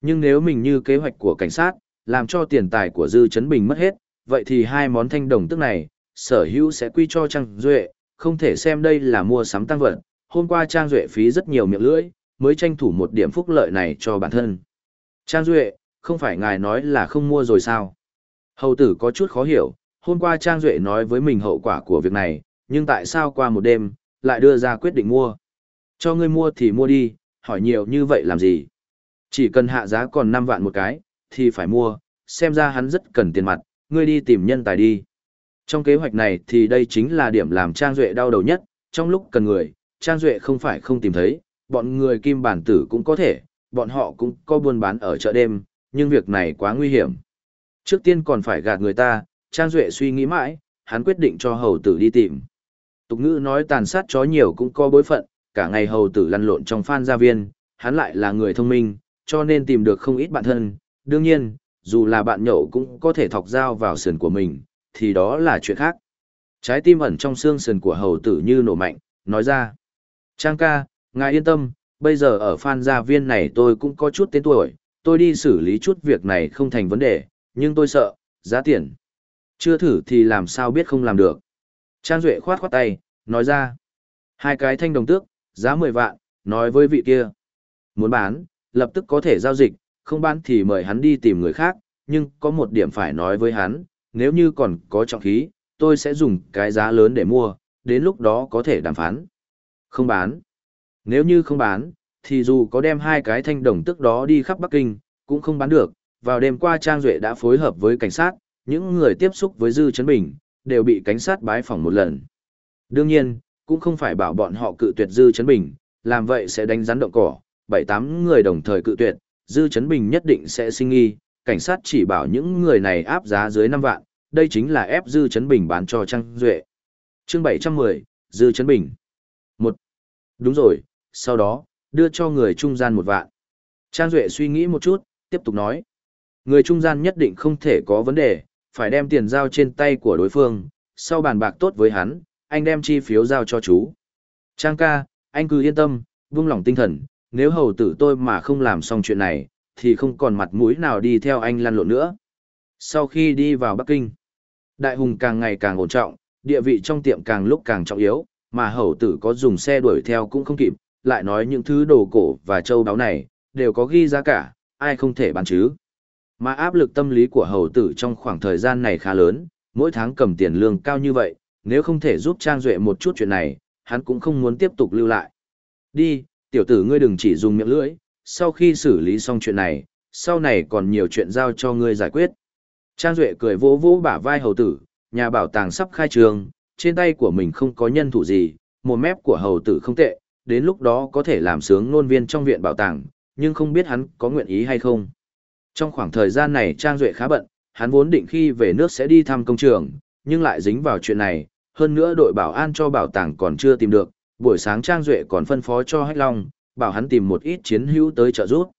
Nhưng nếu mình như kế hoạch của cảnh sát, làm cho tiền tài của Dư Trấn Bình mất hết, vậy thì hai món thanh đồng tức này, sở hữu sẽ quy cho Trang Duệ, không thể xem đây là mua sắm tăng vật. Hôm qua Trang Duệ phí rất nhiều miệng lưỡi, mới tranh thủ một điểm phúc lợi này cho bản thân. Trang Duệ, không phải ngài nói là không mua rồi sao? Hầu tử có chút khó hiểu, hôm qua Trang Duệ nói với mình hậu quả của việc này, nhưng tại sao qua một đêm, lại đưa ra quyết định mua? Cho ngươi mua thì mua đi, hỏi nhiều như vậy làm gì? Chỉ cần hạ giá còn 5 vạn một cái, thì phải mua, xem ra hắn rất cần tiền mặt, ngươi đi tìm nhân tài đi. Trong kế hoạch này thì đây chính là điểm làm Trang Duệ đau đầu nhất, trong lúc cần người, Trang Duệ không phải không tìm thấy, bọn người kim bản tử cũng có thể, bọn họ cũng có buôn bán ở chợ đêm, nhưng việc này quá nguy hiểm. Trước tiên còn phải gạt người ta, Trang Duệ suy nghĩ mãi, hắn quyết định cho hầu tử đi tìm. Tục ngữ nói tàn sát chó nhiều cũng có bối phận, cả ngày hầu tử lăn lộn trong phan gia viên, hắn lại là người thông minh, cho nên tìm được không ít bạn thân. Đương nhiên, dù là bạn nhậu cũng có thể thọc dao vào sườn của mình, thì đó là chuyện khác. Trái tim ẩn trong xương sườn của hầu tử như nổ mạnh, nói ra. Trang ca, ngài yên tâm, bây giờ ở phan gia viên này tôi cũng có chút tên tuổi, tôi đi xử lý chút việc này không thành vấn đề, nhưng tôi sợ, giá tiền. Chưa thử thì làm sao biết không làm được. Trang Duệ khoát khoát tay, nói ra. Hai cái thanh đồng tước, giá 10 vạn, nói với vị kia. Muốn bán, lập tức có thể giao dịch, không bán thì mời hắn đi tìm người khác, nhưng có một điểm phải nói với hắn, nếu như còn có trọng khí, tôi sẽ dùng cái giá lớn để mua, đến lúc đó có thể đàm phán. Không bán. Nếu như không bán, thì dù có đem hai cái thanh đồng tức đó đi khắp Bắc Kinh, cũng không bán được. Vào đêm qua Trang Duệ đã phối hợp với cảnh sát, những người tiếp xúc với Dư Trấn Bình, đều bị cảnh sát bái phỏng một lần. Đương nhiên, cũng không phải bảo bọn họ cự tuyệt Dư Trấn Bình, làm vậy sẽ đánh rắn động cỏ, bảy tám người đồng thời cự tuyệt, Dư Trấn Bình nhất định sẽ sinh nghi, cảnh sát chỉ bảo những người này áp giá dưới 5 vạn, đây chính là ép Dư Trấn Bình bán cho Trang Duệ. chương 710, Dư Trấn Bình. một Đúng rồi, sau đó, đưa cho người trung gian một vạn. Trang Duệ suy nghĩ một chút, tiếp tục nói. Người trung gian nhất định không thể có vấn đề, phải đem tiền giao trên tay của đối phương, sau bàn bạc tốt với hắn, anh đem chi phiếu giao cho chú. Trang ca, anh cứ yên tâm, buông lòng tinh thần, nếu hầu tử tôi mà không làm xong chuyện này, thì không còn mặt mũi nào đi theo anh lăn lộn nữa. Sau khi đi vào Bắc Kinh, Đại Hùng càng ngày càng ổn trọng, địa vị trong tiệm càng lúc càng trọng yếu, mà hầu tử có dùng xe đuổi theo cũng không kịp, lại nói những thứ đồ cổ và châu báu này, đều có ghi giá cả, ai không thể bán chứ. Mà áp lực tâm lý của hầu tử trong khoảng thời gian này khá lớn, mỗi tháng cầm tiền lương cao như vậy, nếu không thể giúp Trang Duệ một chút chuyện này, hắn cũng không muốn tiếp tục lưu lại. Đi, tiểu tử ngươi đừng chỉ dùng miệng lưỡi, sau khi xử lý xong chuyện này, sau này còn nhiều chuyện giao cho ngươi giải quyết. Trang Duệ cười vỗ vỗ bả vai hầu tử, nhà bảo tàng sắp khai trường, trên tay của mình không có nhân thủ gì, một mép của hầu tử không tệ, đến lúc đó có thể làm sướng nôn viên trong viện bảo tàng, nhưng không biết hắn có nguyện ý hay không. Trong khoảng thời gian này Trang Duệ khá bận, hắn vốn định khi về nước sẽ đi thăm công trường, nhưng lại dính vào chuyện này, hơn nữa đội bảo an cho bảo tàng còn chưa tìm được, buổi sáng Trang Duệ còn phân phó cho Hách Long, bảo hắn tìm một ít chiến hữu tới trợ giúp.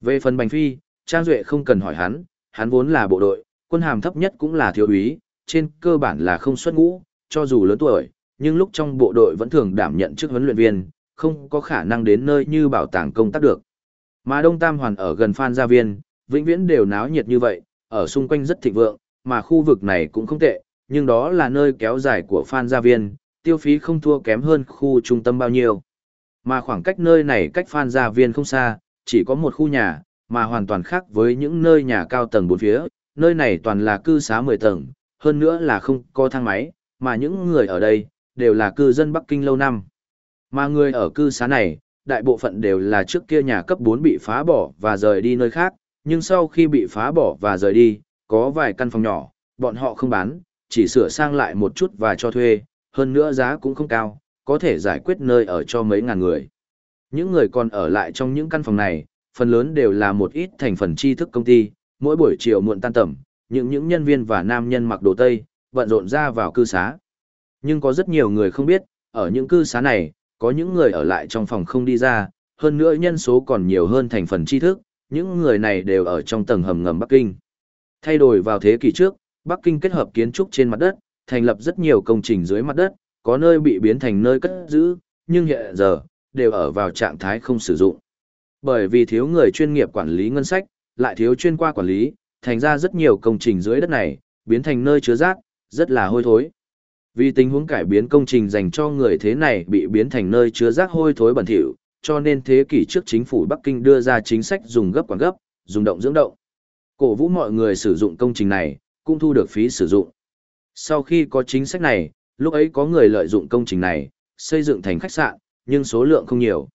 Về phần Bành Phi, Trang Duệ không cần hỏi hắn, hắn vốn là bộ đội, quân hàm thấp nhất cũng là thiếu úy, trên cơ bản là không xuất ngũ, cho dù lớn tuổi, nhưng lúc trong bộ đội vẫn thường đảm nhận chức huấn luyện viên, không có khả năng đến nơi như bảo tàng công tác được. Mà Đông Tam Hoàn ở gần Phan Gia Viên, vĩnh viễn đều náo nhiệt như vậy, ở xung quanh rất thịnh vượng, mà khu vực này cũng không tệ, nhưng đó là nơi kéo dài của Phan Gia Viên, tiêu phí không thua kém hơn khu trung tâm bao nhiêu. Mà khoảng cách nơi này cách Phan Gia Viên không xa, chỉ có một khu nhà, mà hoàn toàn khác với những nơi nhà cao tầng bốn phía, nơi này toàn là cư xá 10 tầng, hơn nữa là không có thang máy, mà những người ở đây, đều là cư dân Bắc Kinh lâu năm. Mà người ở cư xá này, đại bộ phận đều là trước kia nhà cấp 4 bị phá bỏ và rời đi nơi khác, nhưng sau khi bị phá bỏ và rời đi, có vài căn phòng nhỏ, bọn họ không bán, chỉ sửa sang lại một chút và cho thuê, hơn nữa giá cũng không cao, có thể giải quyết nơi ở cho mấy ngàn người. Những người còn ở lại trong những căn phòng này, phần lớn đều là một ít thành phần tri thức công ty, mỗi buổi chiều muộn tan tầm, những những nhân viên và nam nhân mặc đồ Tây, bận rộn ra vào cư xá. Nhưng có rất nhiều người không biết, ở những cư xá này, có những người ở lại trong phòng không đi ra, hơn nữa nhân số còn nhiều hơn thành phần tri thức, những người này đều ở trong tầng hầm ngầm Bắc Kinh. Thay đổi vào thế kỷ trước, Bắc Kinh kết hợp kiến trúc trên mặt đất, thành lập rất nhiều công trình dưới mặt đất, có nơi bị biến thành nơi cất giữ, nhưng hiện giờ, đều ở vào trạng thái không sử dụng. Bởi vì thiếu người chuyên nghiệp quản lý ngân sách, lại thiếu chuyên qua quản lý, thành ra rất nhiều công trình dưới đất này, biến thành nơi chứa rác, rất là hôi thối. Vì tình huống cải biến công trình dành cho người thế này bị biến thành nơi chứa rác hôi thối bẩn thỉu, cho nên thế kỷ trước chính phủ Bắc Kinh đưa ra chính sách dùng gấp quản gấp, dùng động dưỡng động. Cổ vũ mọi người sử dụng công trình này, cũng thu được phí sử dụng. Sau khi có chính sách này, lúc ấy có người lợi dụng công trình này, xây dựng thành khách sạn, nhưng số lượng không nhiều.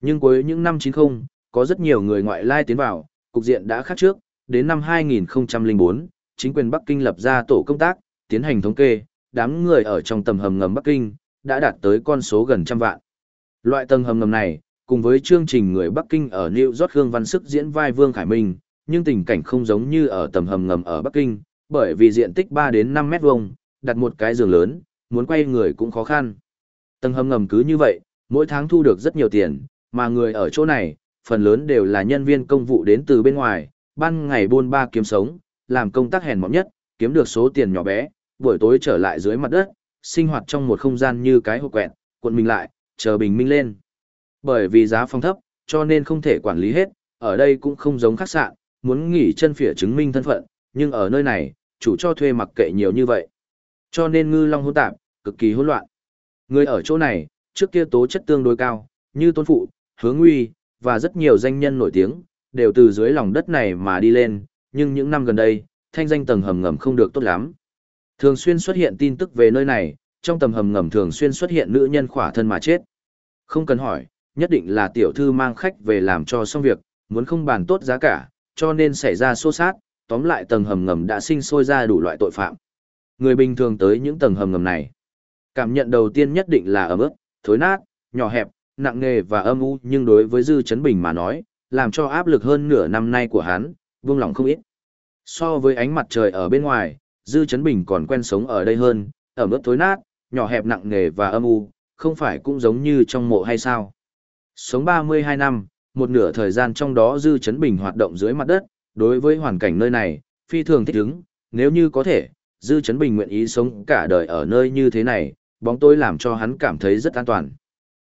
Nhưng cuối những năm 90, có rất nhiều người ngoại lai tiến vào, cục diện đã khác trước, đến năm 2004, chính quyền Bắc Kinh lập ra tổ công tác, tiến hành thống kê, đám người ở trong tầm hầm ngầm Bắc Kinh, đã đạt tới con số gần trăm vạn. Loại tầng hầm ngầm này, cùng với chương trình người Bắc Kinh ở New York Hương Văn Sức diễn vai Vương Khải Minh, nhưng tình cảnh không giống như ở tầm hầm ngầm ở Bắc Kinh, bởi vì diện tích 3 đến 5 mét vuông, đặt một cái giường lớn, muốn quay người cũng khó khăn. Tầng hầm ngầm cứ như vậy, mỗi tháng thu được rất nhiều tiền, mà người ở chỗ này, phần lớn đều là nhân viên công vụ đến từ bên ngoài, ban ngày buôn ba kiếm sống, làm công tác hèn mọn nhất, kiếm được số tiền nhỏ bé, buổi tối trở lại dưới mặt đất, sinh hoạt trong một không gian như cái hộp quẹt, cuộn mình lại, chờ bình minh lên. Bởi vì giá phong thấp, cho nên không thể quản lý hết, ở đây cũng không giống khách sạn, muốn nghỉ chân phỉa chứng minh thân phận, nhưng ở nơi này, chủ cho thuê mặc kệ nhiều như vậy. Cho nên ngư long hỗn tạp, cực kỳ hỗn loạn. Người ở chỗ này, trước kia tố chất tương đối cao, như tôn phụ, hướng nguy, và rất nhiều danh nhân nổi tiếng, đều từ dưới lòng đất này mà đi lên, nhưng những năm gần đây, thanh danh tầng hầm ngầm không được tốt lắm. Thường xuyên xuất hiện tin tức về nơi này, trong tầng hầm ngầm thường xuyên xuất hiện nữ nhân khỏa thân mà chết. Không cần hỏi, nhất định là tiểu thư mang khách về làm cho xong việc, muốn không bàn tốt giá cả, cho nên xảy ra xô xát, tóm lại tầng hầm ngầm đã sinh sôi ra đủ loại tội phạm. Người bình thường tới những tầng hầm ngầm này. Cảm nhận đầu tiên nhất định là ấm ướt, thối nát, nhỏ hẹp, nặng nề và âm u nhưng đối với Dư Chấn Bình mà nói, làm cho áp lực hơn nửa năm nay của hắn, vương lòng không ít. So với ánh mặt trời ở bên ngoài, Dư Chấn Bình còn quen sống ở đây hơn, ẩm ướt thối nát, nhỏ hẹp nặng nề và âm u, không phải cũng giống như trong mộ hay sao. Sống 32 năm, một nửa thời gian trong đó Dư Chấn Bình hoạt động dưới mặt đất, đối với hoàn cảnh nơi này, phi thường thích ứng, nếu như có thể, Dư Chấn Bình nguyện ý sống cả đời ở nơi như thế này, bóng tối làm cho hắn cảm thấy rất an toàn.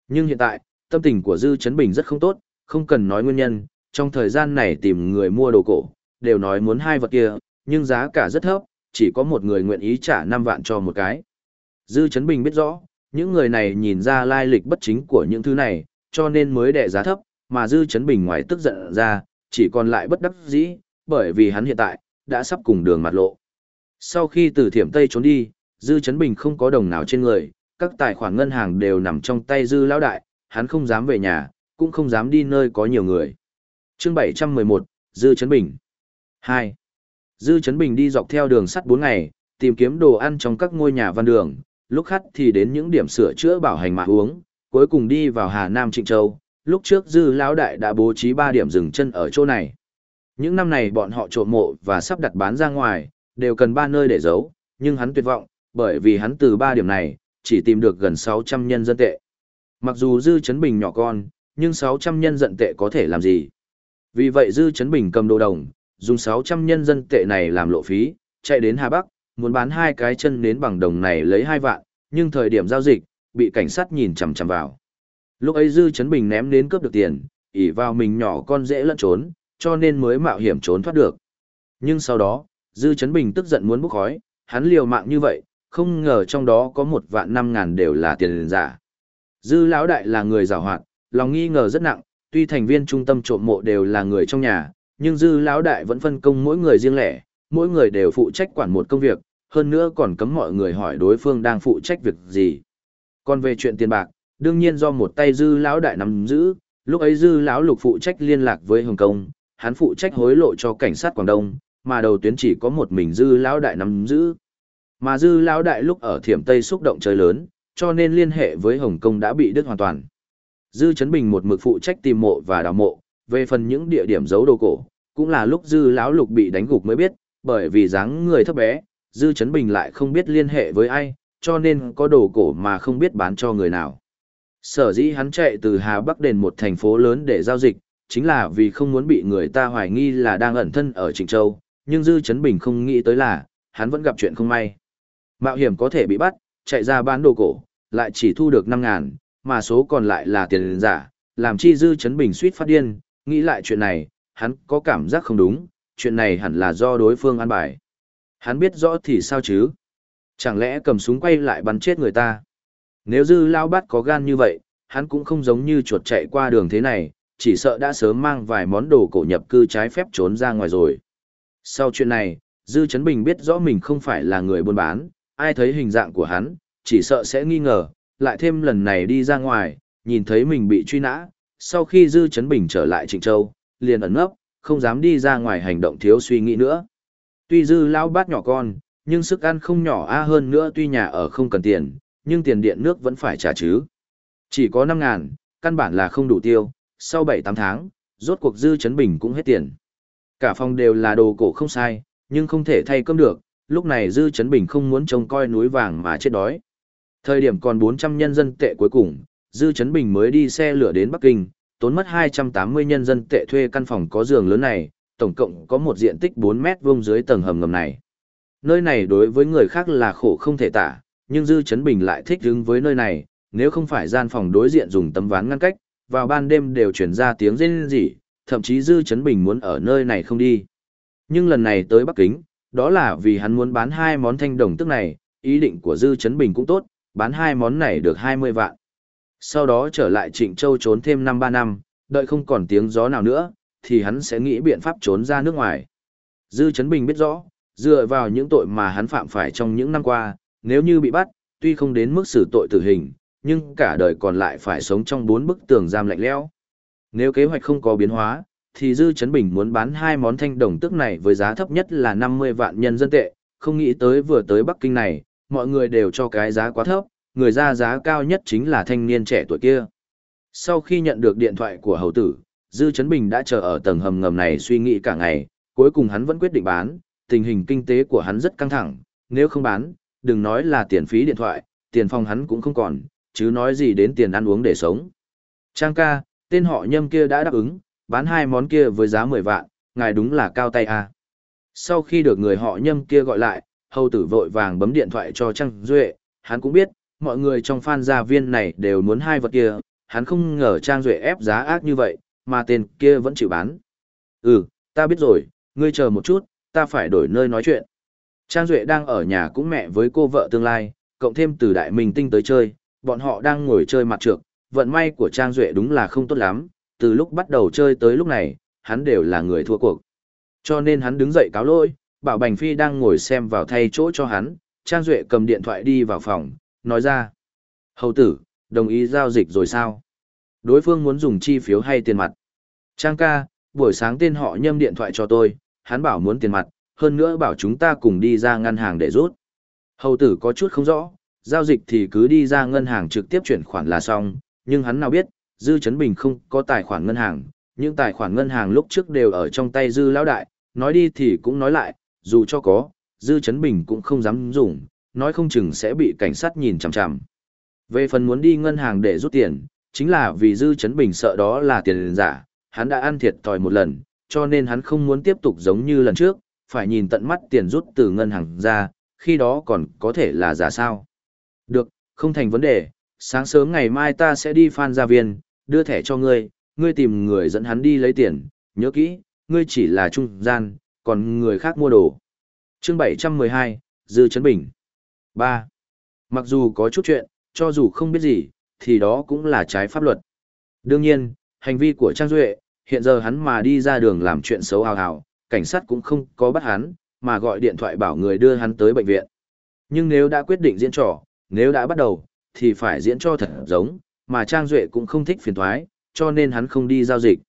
Nhưng hiện tại, tâm tình của Dư Chấn Bình rất không tốt, không cần nói nguyên nhân, trong thời gian này tìm người mua đồ cổ, đều nói muốn hai vật kia, nhưng giá cả rất thấp, chỉ có một người nguyện ý trả 5 vạn cho một cái. Dư Chấn Bình biết rõ, những người này nhìn ra lai lịch bất chính của những thứ này, cho nên mới đẻ giá thấp, mà Dư Chấn Bình ngoài tức giận ra, chỉ còn lại bất đắc dĩ, bởi vì hắn hiện tại, đã sắp cùng đường mặt lộ. Sau khi từ thiểm Tây trốn đi, Dư Chấn Bình không có đồng nào trên người, các tài khoản ngân hàng đều nằm trong tay Dư Lão Đại, hắn không dám về nhà, cũng không dám đi nơi có nhiều người. Chương 711, Dư Trấn Bình. 2. Dư Trấn Bình đi dọc theo đường sắt 4 ngày, tìm kiếm đồ ăn trong các ngôi nhà văn đường, lúc khát thì đến những điểm sửa chữa bảo hành mà uống, cuối cùng đi vào Hà Nam Trịnh Châu. Lúc trước Dư Lão Đại đã bố trí ba điểm dừng chân ở chỗ này. Những năm này bọn họ trộm mộ và sắp đặt bán ra ngoài, đều cần ba nơi để giấu, nhưng hắn tuyệt vọng, bởi vì hắn từ ba điểm này, chỉ tìm được gần 600 nhân dân tệ. Mặc dù Dư Trấn Bình nhỏ con, nhưng 600 nhân dân tệ có thể làm gì? Vì vậy Dư Trấn Bình cầm đồ đồng, dùng 600 nhân dân tệ này làm lộ phí, chạy đến Hà Bắc, muốn bán hai cái chân nến bằng đồng này lấy hai vạn, nhưng thời điểm giao dịch, bị cảnh sát nhìn chằm chằm vào. Lúc ấy Dư Trấn Bình ném đến cướp được tiền, ỉ vào mình nhỏ con dễ lẫn trốn, cho nên mới mạo hiểm trốn thoát được. Nhưng sau đó, Dư Trấn Bình tức giận muốn bốc khói, hắn liều mạng như vậy, không ngờ trong đó có một vạn năm ngàn đều là tiền giả. Dư lão đại là người giàu hoạt, lòng nghi ngờ rất nặng, tuy thành viên trung tâm trộm mộ đều là người trong nhà, nhưng dư lão đại vẫn phân công mỗi người riêng lẻ, mỗi người đều phụ trách quản một công việc, hơn nữa còn cấm mọi người hỏi đối phương đang phụ trách việc gì. Còn về chuyện tiền bạc, đương nhiên do một tay dư lão đại nắm giữ, lúc ấy dư lão lục phụ trách liên lạc với Hồng Kông, hắn phụ trách hối lộ cho cảnh sát Quảng Đông, mà đầu tuyến chỉ có một mình dư lão đại nắm giữ. Mà dư lão đại lúc ở thiểm Tây xúc động chơi lớn, cho nên liên hệ với Hồng Kông đã bị đứt hoàn toàn. Dư Trấn Bình một mực phụ trách tìm mộ và đào mộ, về phần những địa điểm giấu đồ cổ, cũng là lúc Dư lão lục bị đánh gục mới biết, bởi vì dáng người thấp bé, Dư Trấn Bình lại không biết liên hệ với ai, cho nên có đồ cổ mà không biết bán cho người nào. Sở dĩ hắn chạy từ Hà Bắc đến một thành phố lớn để giao dịch, chính là vì không muốn bị người ta hoài nghi là đang ẩn thân ở Trịnh Châu, nhưng Dư Trấn Bình không nghĩ tới là, hắn vẫn gặp chuyện không may. Mạo hiểm có thể bị bắt, chạy ra bán đồ cổ, lại chỉ thu được 5 ngàn, mà số còn lại là tiền giả, làm chi Dư Trấn Bình suýt phát điên, nghĩ lại chuyện này, hắn có cảm giác không đúng, chuyện này hẳn là do đối phương ăn bài. Hắn biết rõ thì sao chứ? Chẳng lẽ cầm súng quay lại bắn chết người ta? Nếu Dư Lao Bát có gan như vậy, hắn cũng không giống như chuột chạy qua đường thế này, chỉ sợ đã sớm mang vài món đồ cổ nhập cư trái phép trốn ra ngoài rồi. Sau chuyện này, Dư chấn Bình biết rõ mình không phải là người buôn bán, ai thấy hình dạng của hắn, chỉ sợ sẽ nghi ngờ, lại thêm lần này đi ra ngoài, nhìn thấy mình bị truy nã, sau khi Dư chấn Bình trở lại Trịnh Châu, liền ẩn nấp, không dám đi ra ngoài hành động thiếu suy nghĩ nữa. Tuy Dư lão bát nhỏ con, nhưng sức ăn không nhỏ a hơn nữa tuy nhà ở không cần tiền, nhưng tiền điện nước vẫn phải trả chứ. Chỉ có 5 ngàn, căn bản là không đủ tiêu, sau 7-8 tháng, rốt cuộc Dư Trấn Bình cũng hết tiền. Cả phòng đều là đồ cổ không sai, nhưng không thể thay cơm được, lúc này Dư Trấn Bình không muốn trông coi núi vàng mà chết đói. Thời điểm còn 400 nhân dân tệ cuối cùng, Dư Trấn Bình mới đi xe lửa đến Bắc Kinh, tốn mất 280 nhân dân tệ thuê căn phòng có giường lớn này, tổng cộng có một diện tích 4 mét vuông dưới tầng hầm ngầm này. Nơi này đối với người khác là khổ không thể tả, nhưng Dư chấn Bình lại thích đứng với nơi này, nếu không phải gian phòng đối diện dùng tấm ván ngăn cách, vào ban đêm đều truyền ra tiếng rên rỉ, thậm chí Dư chấn Bình muốn ở nơi này không đi. Nhưng lần này tới Bắc Kính, đó là vì hắn muốn bán hai món thanh đồng tức này, ý định của Dư chấn Bình cũng tốt, bán hai món này được 20 vạn. Sau đó trở lại Trịnh Châu trốn thêm 5-3 năm, đợi không còn tiếng gió nào nữa, thì hắn sẽ nghĩ biện pháp trốn ra nước ngoài. Dư chấn Bình biết rõ, dựa vào những tội mà hắn phạm phải trong những năm qua, nếu như bị bắt, tuy không đến mức xử tội tử hình, nhưng cả đời còn lại phải sống trong bốn bức tường giam lạnh lẽo. Nếu kế hoạch không có biến hóa, thì Dư Trấn Bình muốn bán hai món thanh đồng tức này với giá thấp nhất là 50 vạn nhân dân tệ, không nghĩ tới vừa tới Bắc Kinh này, mọi người đều cho cái giá quá thấp, người ra giá cao nhất chính là thanh niên trẻ tuổi kia. Sau khi nhận được điện thoại của hầu tử, Dư Trấn Bình đã chờ ở tầng hầm ngầm này suy nghĩ cả ngày, cuối cùng hắn vẫn quyết định bán, tình hình kinh tế của hắn rất căng thẳng, nếu không bán, đừng nói là tiền phí điện thoại, tiền phòng hắn cũng không còn, chứ nói gì đến tiền ăn uống để sống. Trang ca, tên họ nhâm kia đã đáp ứng, bán hai món kia với giá 10 vạn, ngài đúng là cao tay à. Sau khi được người họ nhâm kia gọi lại, hầu tử vội vàng bấm điện thoại cho Trang Duệ, hắn cũng biết, mọi người trong phan gia viên này đều muốn hai vật kia, hắn không ngờ Trang Duệ ép giá ác như vậy, mà tên kia vẫn chịu bán. Ừ, ta biết rồi, ngươi chờ một chút, ta phải đổi nơi nói chuyện. Trang Duệ đang ở nhà cũng mẹ với cô vợ tương lai, cộng thêm từ đại minh tinh tới chơi, bọn họ đang ngồi chơi mặt trược, vận may của Trang Duệ đúng là không tốt lắm, từ lúc bắt đầu chơi tới lúc này, hắn đều là người thua cuộc. Cho nên hắn đứng dậy cáo lỗi, bảo Bành Phi đang ngồi xem vào thay chỗ cho hắn, Trang Duệ cầm điện thoại đi vào phòng, nói ra. Hầu tử, đồng ý giao dịch rồi sao? Đối phương muốn dùng chi phiếu hay tiền mặt? Trang ca, buổi sáng tên họ nhâm điện thoại cho tôi, hắn bảo muốn tiền mặt, hơn nữa bảo chúng ta cùng đi ra ngân hàng để rút. Hầu tử có chút không rõ, giao dịch thì cứ đi ra ngân hàng trực tiếp chuyển khoản là xong, nhưng hắn nào biết, Dư Trấn Bình không có tài khoản ngân hàng, những tài khoản ngân hàng lúc trước đều ở trong tay Dư Lão Đại, nói đi thì cũng nói lại, dù cho có, Dư Trấn Bình cũng không dám dùng, nói không chừng sẽ bị cảnh sát nhìn chằm chằm. Về phần muốn đi ngân hàng để rút tiền, chính là vì Dư Trấn Bình sợ đó là tiền giả, hắn đã ăn thiệt thòi một lần, cho nên hắn không muốn tiếp tục giống như lần trước, phải nhìn tận mắt tiền rút từ ngân hàng ra, khi đó còn có thể là giả sao. Được, không thành vấn đề, sáng sớm ngày mai ta sẽ đi Phan Gia Viên, đưa thẻ cho ngươi, ngươi tìm người dẫn hắn đi lấy tiền, nhớ kỹ, ngươi chỉ là trung gian, còn người khác mua đồ. Chương 712, Dư Trấn Bình 3. Mặc dù có chút chuyện, cho dù không biết gì, thì đó cũng là trái pháp luật. Đương nhiên, hành vi của Trang Duệ, hiện giờ hắn mà đi ra đường làm chuyện xấu hào hào, cảnh sát cũng không có bắt hắn, mà gọi điện thoại bảo người đưa hắn tới bệnh viện. Nhưng nếu đã quyết định diễn trò, nếu đã bắt đầu, thì phải diễn cho thật giống, mà Trang Duệ cũng không thích phiền thoái, cho nên hắn không đi giao dịch.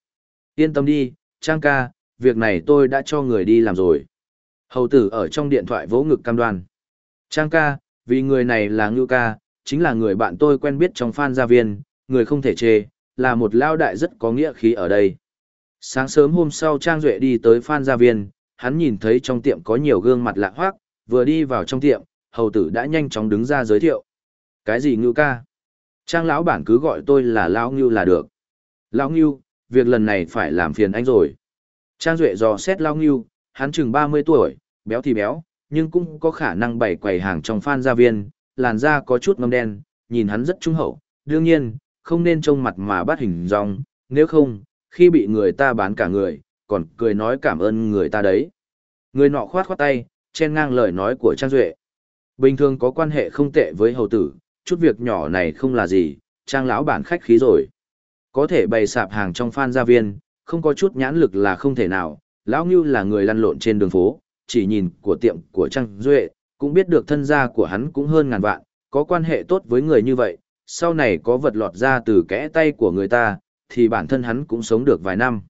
Yên tâm đi, Trang ca, việc này tôi đã cho người đi làm rồi. Hầu tử ở trong điện thoại vỗ ngực cam đoan. Trang ca, vì người này là Ngưu ca, chính là người bạn tôi quen biết trong phan gia viên, người không thể chê, là một lao đại rất có nghĩa khí ở đây. Sáng sớm hôm sau Trang Duệ đi tới phan gia viên, hắn nhìn thấy trong tiệm có nhiều gương mặt lạ hoác, vừa đi vào trong tiệm, hầu tử đã nhanh chóng đứng ra giới thiệu. Cái gì Ngưu ca? Trang lão bản cứ gọi tôi là Lão Ngưu là được. Lão Ngưu, việc lần này phải làm phiền anh rồi. Trang Duệ dò xét Lão Ngưu, hắn chừng 30 tuổi, béo thì béo, nhưng cũng có khả năng bày quầy hàng trong phan gia viên, làn da có chút ngâm đen, nhìn hắn rất trung hậu. Đương nhiên, không nên trông mặt mà bắt hình dong, nếu không, khi bị người ta bán cả người, còn cười nói cảm ơn người ta đấy. Người nọ khoát khoát tay, chen ngang lời nói của Trang Duệ. Bình thường có quan hệ không tệ với hầu tử, chút việc nhỏ này không là gì, Trang lão bản khách khí rồi. Có thể bày sạp hàng trong phan gia viên, không có chút nhãn lực là không thể nào, lão Ngưu là người lăn lộn trên đường phố, chỉ nhìn của tiệm của Trang Duệ, cũng biết được thân gia của hắn cũng hơn ngàn vạn, có quan hệ tốt với người như vậy, sau này có vật lọt ra từ kẽ tay của người ta, thì bản thân hắn cũng sống được vài năm.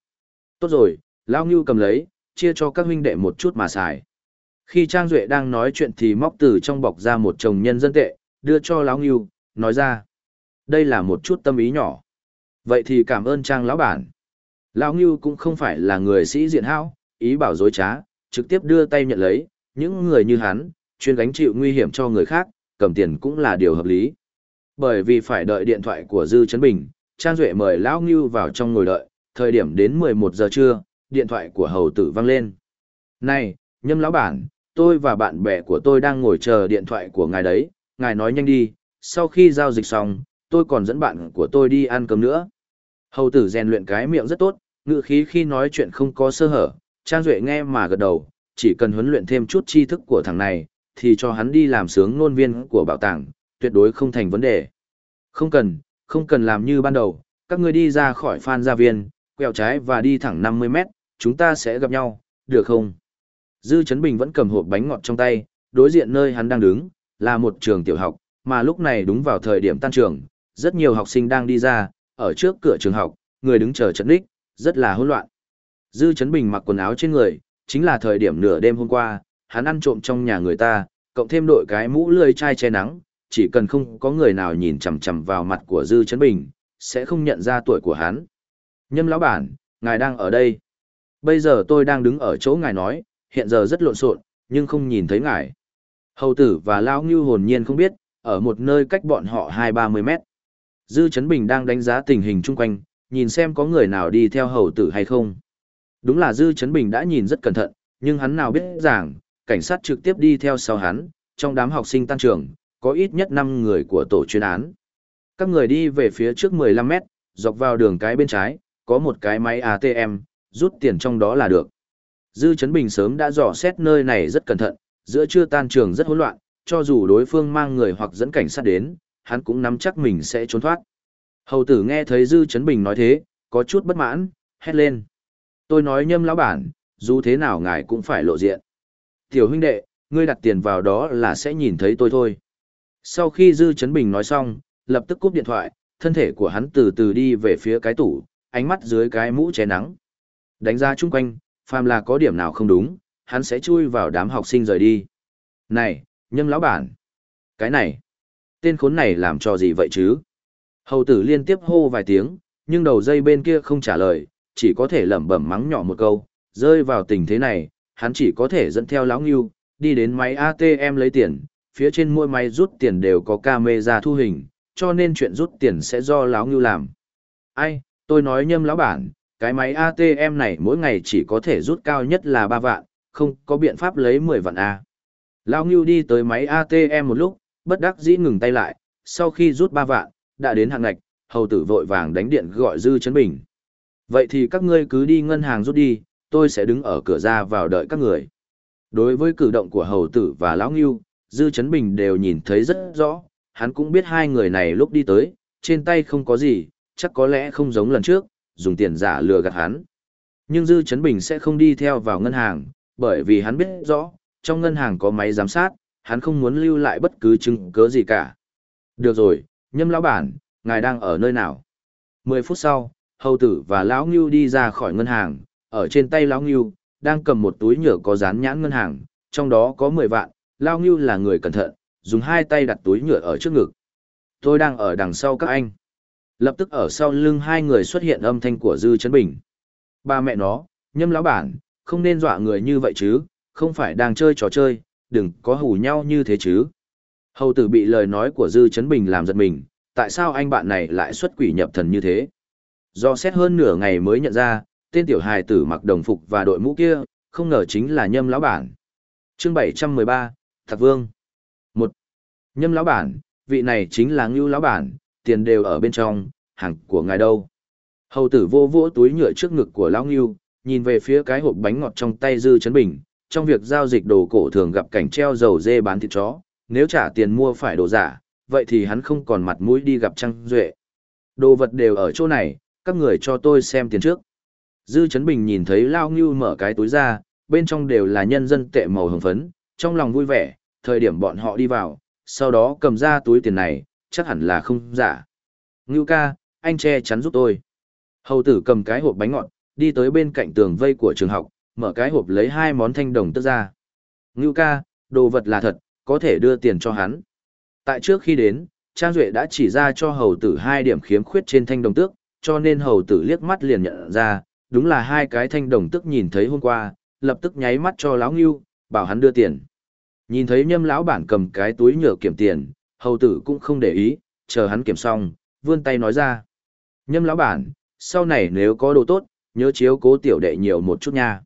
Tốt rồi, lão Ngưu cầm lấy, chia cho các huynh đệ một chút mà xài. Khi Trang Duệ đang nói chuyện thì móc từ trong bọc ra một chồng nhân dân tệ, đưa cho lão Ngưu, nói ra. Đây là một chút tâm ý nhỏ. Vậy thì cảm ơn Trang lão bản. Lão Ngưu cũng không phải là người sĩ diện hao, ý bảo dối trá, trực tiếp đưa tay nhận lấy, những người như hắn, chuyên gánh chịu nguy hiểm cho người khác, cầm tiền cũng là điều hợp lý. Bởi vì phải đợi điện thoại của Dư Trấn Bình, Trang Duệ mời Lão Ngưu vào trong ngồi đợi, thời điểm đến 11 giờ trưa, điện thoại của hầu tử vang lên. Này, nhâm lão bản, tôi và bạn bè của tôi đang ngồi chờ điện thoại của ngài đấy, ngài nói nhanh đi, sau khi giao dịch xong, tôi còn dẫn bạn của tôi đi ăn cơm nữa. Hầu tử rèn luyện cái miệng rất tốt, ngữ khí khi nói chuyện không có sơ hở, Trang Duệ nghe mà gật đầu, chỉ cần huấn luyện thêm chút tri thức của thằng này, thì cho hắn đi làm sướng nôn viên của bảo tàng, tuyệt đối không thành vấn đề. Không cần, không cần làm như ban đầu, các ngươi đi ra khỏi phan gia viên, quẹo trái và đi thẳng 50 mét, chúng ta sẽ gặp nhau, được không? Dư Trấn Bình vẫn cầm hộp bánh ngọt trong tay, đối diện nơi hắn đang đứng, là một trường tiểu học, mà lúc này đúng vào thời điểm tan trường, rất nhiều học sinh đang đi ra, ở trước cửa trường học, người đứng chờ trận đích, rất là hỗn loạn. Dư Trấn Bình mặc quần áo trên người, chính là thời điểm nửa đêm hôm qua, hắn ăn trộm trong nhà người ta, cộng thêm đội cái mũ lươi chai che nắng, chỉ cần không có người nào nhìn chằm chằm vào mặt của Dư Trấn Bình, sẽ không nhận ra tuổi của hắn. Nhâm lão bản, ngài đang ở đây. Bây giờ tôi đang đứng ở chỗ ngài nói, hiện giờ rất lộn xộn, nhưng không nhìn thấy ngài. Hầu tử và Lao Ngưu hồn nhiên không biết, ở một nơi cách bọn họ hai ba mươi mét. Dư Trấn Bình đang đánh giá tình hình chung quanh, nhìn xem có người nào đi theo hầu tử hay không. Đúng là Dư Trấn Bình đã nhìn rất cẩn thận, nhưng hắn nào biết rằng, cảnh sát trực tiếp đi theo sau hắn, trong đám học sinh tan trường, có ít nhất 5 người của tổ chuyên án. Các người đi về phía trước 15 mét, dọc vào đường cái bên trái, có một cái máy ATM, rút tiền trong đó là được. Dư Trấn Bình sớm đã dò xét nơi này rất cẩn thận, giữa trưa tan trường rất hỗn loạn, cho dù đối phương mang người hoặc dẫn cảnh sát đến, hắn cũng nắm chắc mình sẽ trốn thoát. Hầu tử nghe thấy Dư Trấn Bình nói thế, có chút bất mãn, hét lên. Tôi nói nhâm lão bản, dù thế nào ngài cũng phải lộ diện. Tiểu huynh đệ, ngươi đặt tiền vào đó là sẽ nhìn thấy tôi thôi. Sau khi Dư Trấn Bình nói xong, lập tức cúp điện thoại, thân thể của hắn từ từ đi về phía cái tủ, ánh mắt dưới cái mũ che nắng. Đánh ra chung quanh, phàm là có điểm nào không đúng, hắn sẽ chui vào đám học sinh rời đi. Này, nhâm lão bản. Cái này, tên khốn này làm cho gì vậy chứ? Hầu tử liên tiếp hô vài tiếng, nhưng đầu dây bên kia không trả lời, chỉ có thể lẩm bẩm mắng nhỏ một câu, rơi vào tình thế này, hắn chỉ có thể dẫn theo lão ngưu, đi đến máy ATM lấy tiền, phía trên mỗi máy rút tiền đều có camera thu hình, cho nên chuyện rút tiền sẽ do lão ngưu làm. Ai, tôi nói nhâm lão bản, cái máy ATM này mỗi ngày chỉ có thể rút cao nhất là 3 vạn, không có biện pháp lấy 10 vạn A. Lão ngưu đi tới máy ATM một lúc, bất đắc dĩ ngừng tay lại, sau khi rút 3 vạn, đã đến hàng ngạch, hầu tử vội vàng đánh điện gọi Dư Trấn Bình. Vậy thì các ngươi cứ đi ngân hàng rút đi, tôi sẽ đứng ở cửa ra vào đợi các người. Đối với cử động của hầu tử và lão ngưu, Dư Chấn Bình đều nhìn thấy rất rõ, hắn cũng biết hai người này lúc đi tới, trên tay không có gì, chắc có lẽ không giống lần trước, dùng tiền giả lừa gạt hắn. Nhưng Dư Chấn Bình sẽ không đi theo vào ngân hàng, bởi vì hắn biết rõ, trong ngân hàng có máy giám sát, hắn không muốn lưu lại bất cứ chứng cứ gì cả. Được rồi, nhâm lão bản, ngài đang ở nơi nào? Mười phút sau, hầu tử và lão ngưu đi ra khỏi ngân hàng, ở trên tay lão ngưu, đang cầm một túi nhựa có dán nhãn ngân hàng, trong đó có mười vạn, Lao ngưu là người cẩn thận, dùng hai tay đặt túi nhựa ở trước ngực. Tôi đang ở đằng sau các anh. Lập tức ở sau lưng hai người xuất hiện âm thanh của Dư Trấn Bình. Ba mẹ nó, nhâm lão bản, không nên dọa người như vậy chứ, không phải đang chơi trò chơi, đừng có hù nhau như thế chứ. Hầu tử bị lời nói của Dư Trấn Bình làm giật mình, tại sao anh bạn này lại xuất quỷ nhập thần như thế? Do xét hơn nửa ngày mới nhận ra, tên tiểu hài tử mặc đồng phục và đội mũ kia, không ngờ chính là nhâm lão bản. chương 713, Thạc Vương. một Nhâm lão bản, vị này chính là ngưu lão bản, tiền đều ở bên trong, hàng của ngài đâu. Hầu tử vô vỗ túi nhựa trước ngực của lão ngưu, nhìn về phía cái hộp bánh ngọt trong tay Dư Trấn Bình, trong việc giao dịch đồ cổ thường gặp cảnh treo dầu dê bán thịt chó, nếu trả tiền mua phải đồ giả, vậy thì hắn không còn mặt mũi đi gặp Trang Duệ. Đồ vật đều ở chỗ này, các người cho tôi xem tiền trước. Dư Trấn Bình nhìn thấy Lao Ngưu mở cái túi ra, bên trong đều là nhân dân tệ màu hồng phấn, trong lòng vui vẻ, thời điểm bọn họ đi vào, sau đó cầm ra túi tiền này, chắc hẳn là không giả. Ngưu ca, anh che chắn giúp tôi. Hầu tử cầm cái hộp bánh ngọt, đi tới bên cạnh tường vây của trường học, mở cái hộp lấy hai món thanh đồng tức ra. Ngưu ca, đồ vật là thật, có thể đưa tiền cho hắn. Tại trước khi đến, Trang Duệ đã chỉ ra cho hầu tử hai điểm khiếm khuyết trên thanh đồng tước, cho nên hầu tử liếc mắt liền nhận ra, đúng là hai cái thanh đồng tước nhìn thấy hôm qua, lập tức nháy mắt cho lão ngưu, bảo hắn đưa tiền. Nhìn thấy nhâm lão bản cầm cái túi nhựa kiểm tiền, hầu tử cũng không để ý, chờ hắn kiểm xong, vươn tay nói ra. Nhâm lão bản, sau này nếu có đồ tốt, nhớ chiếu cố tiểu đệ nhiều một chút nha.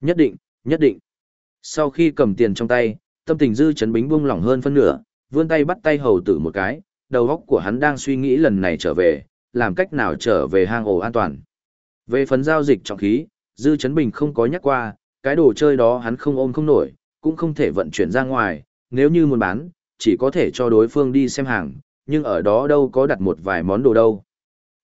Nhất định, nhất định. Sau khi cầm tiền trong tay, tâm tình dư chấn bính buông lỏng hơn phân nửa, vươn tay bắt tay hầu tử một cái, đầu óc của hắn đang suy nghĩ lần này trở về, làm cách nào trở về hang ổ an toàn. Về phần giao dịch trọng khí, dư chấn bình không có nhắc qua, cái đồ chơi đó hắn không ôm không nổi, cũng không thể vận chuyển ra ngoài, nếu như muốn bán, chỉ có thể cho đối phương đi xem hàng, nhưng ở đó đâu có đặt một vài món đồ đâu.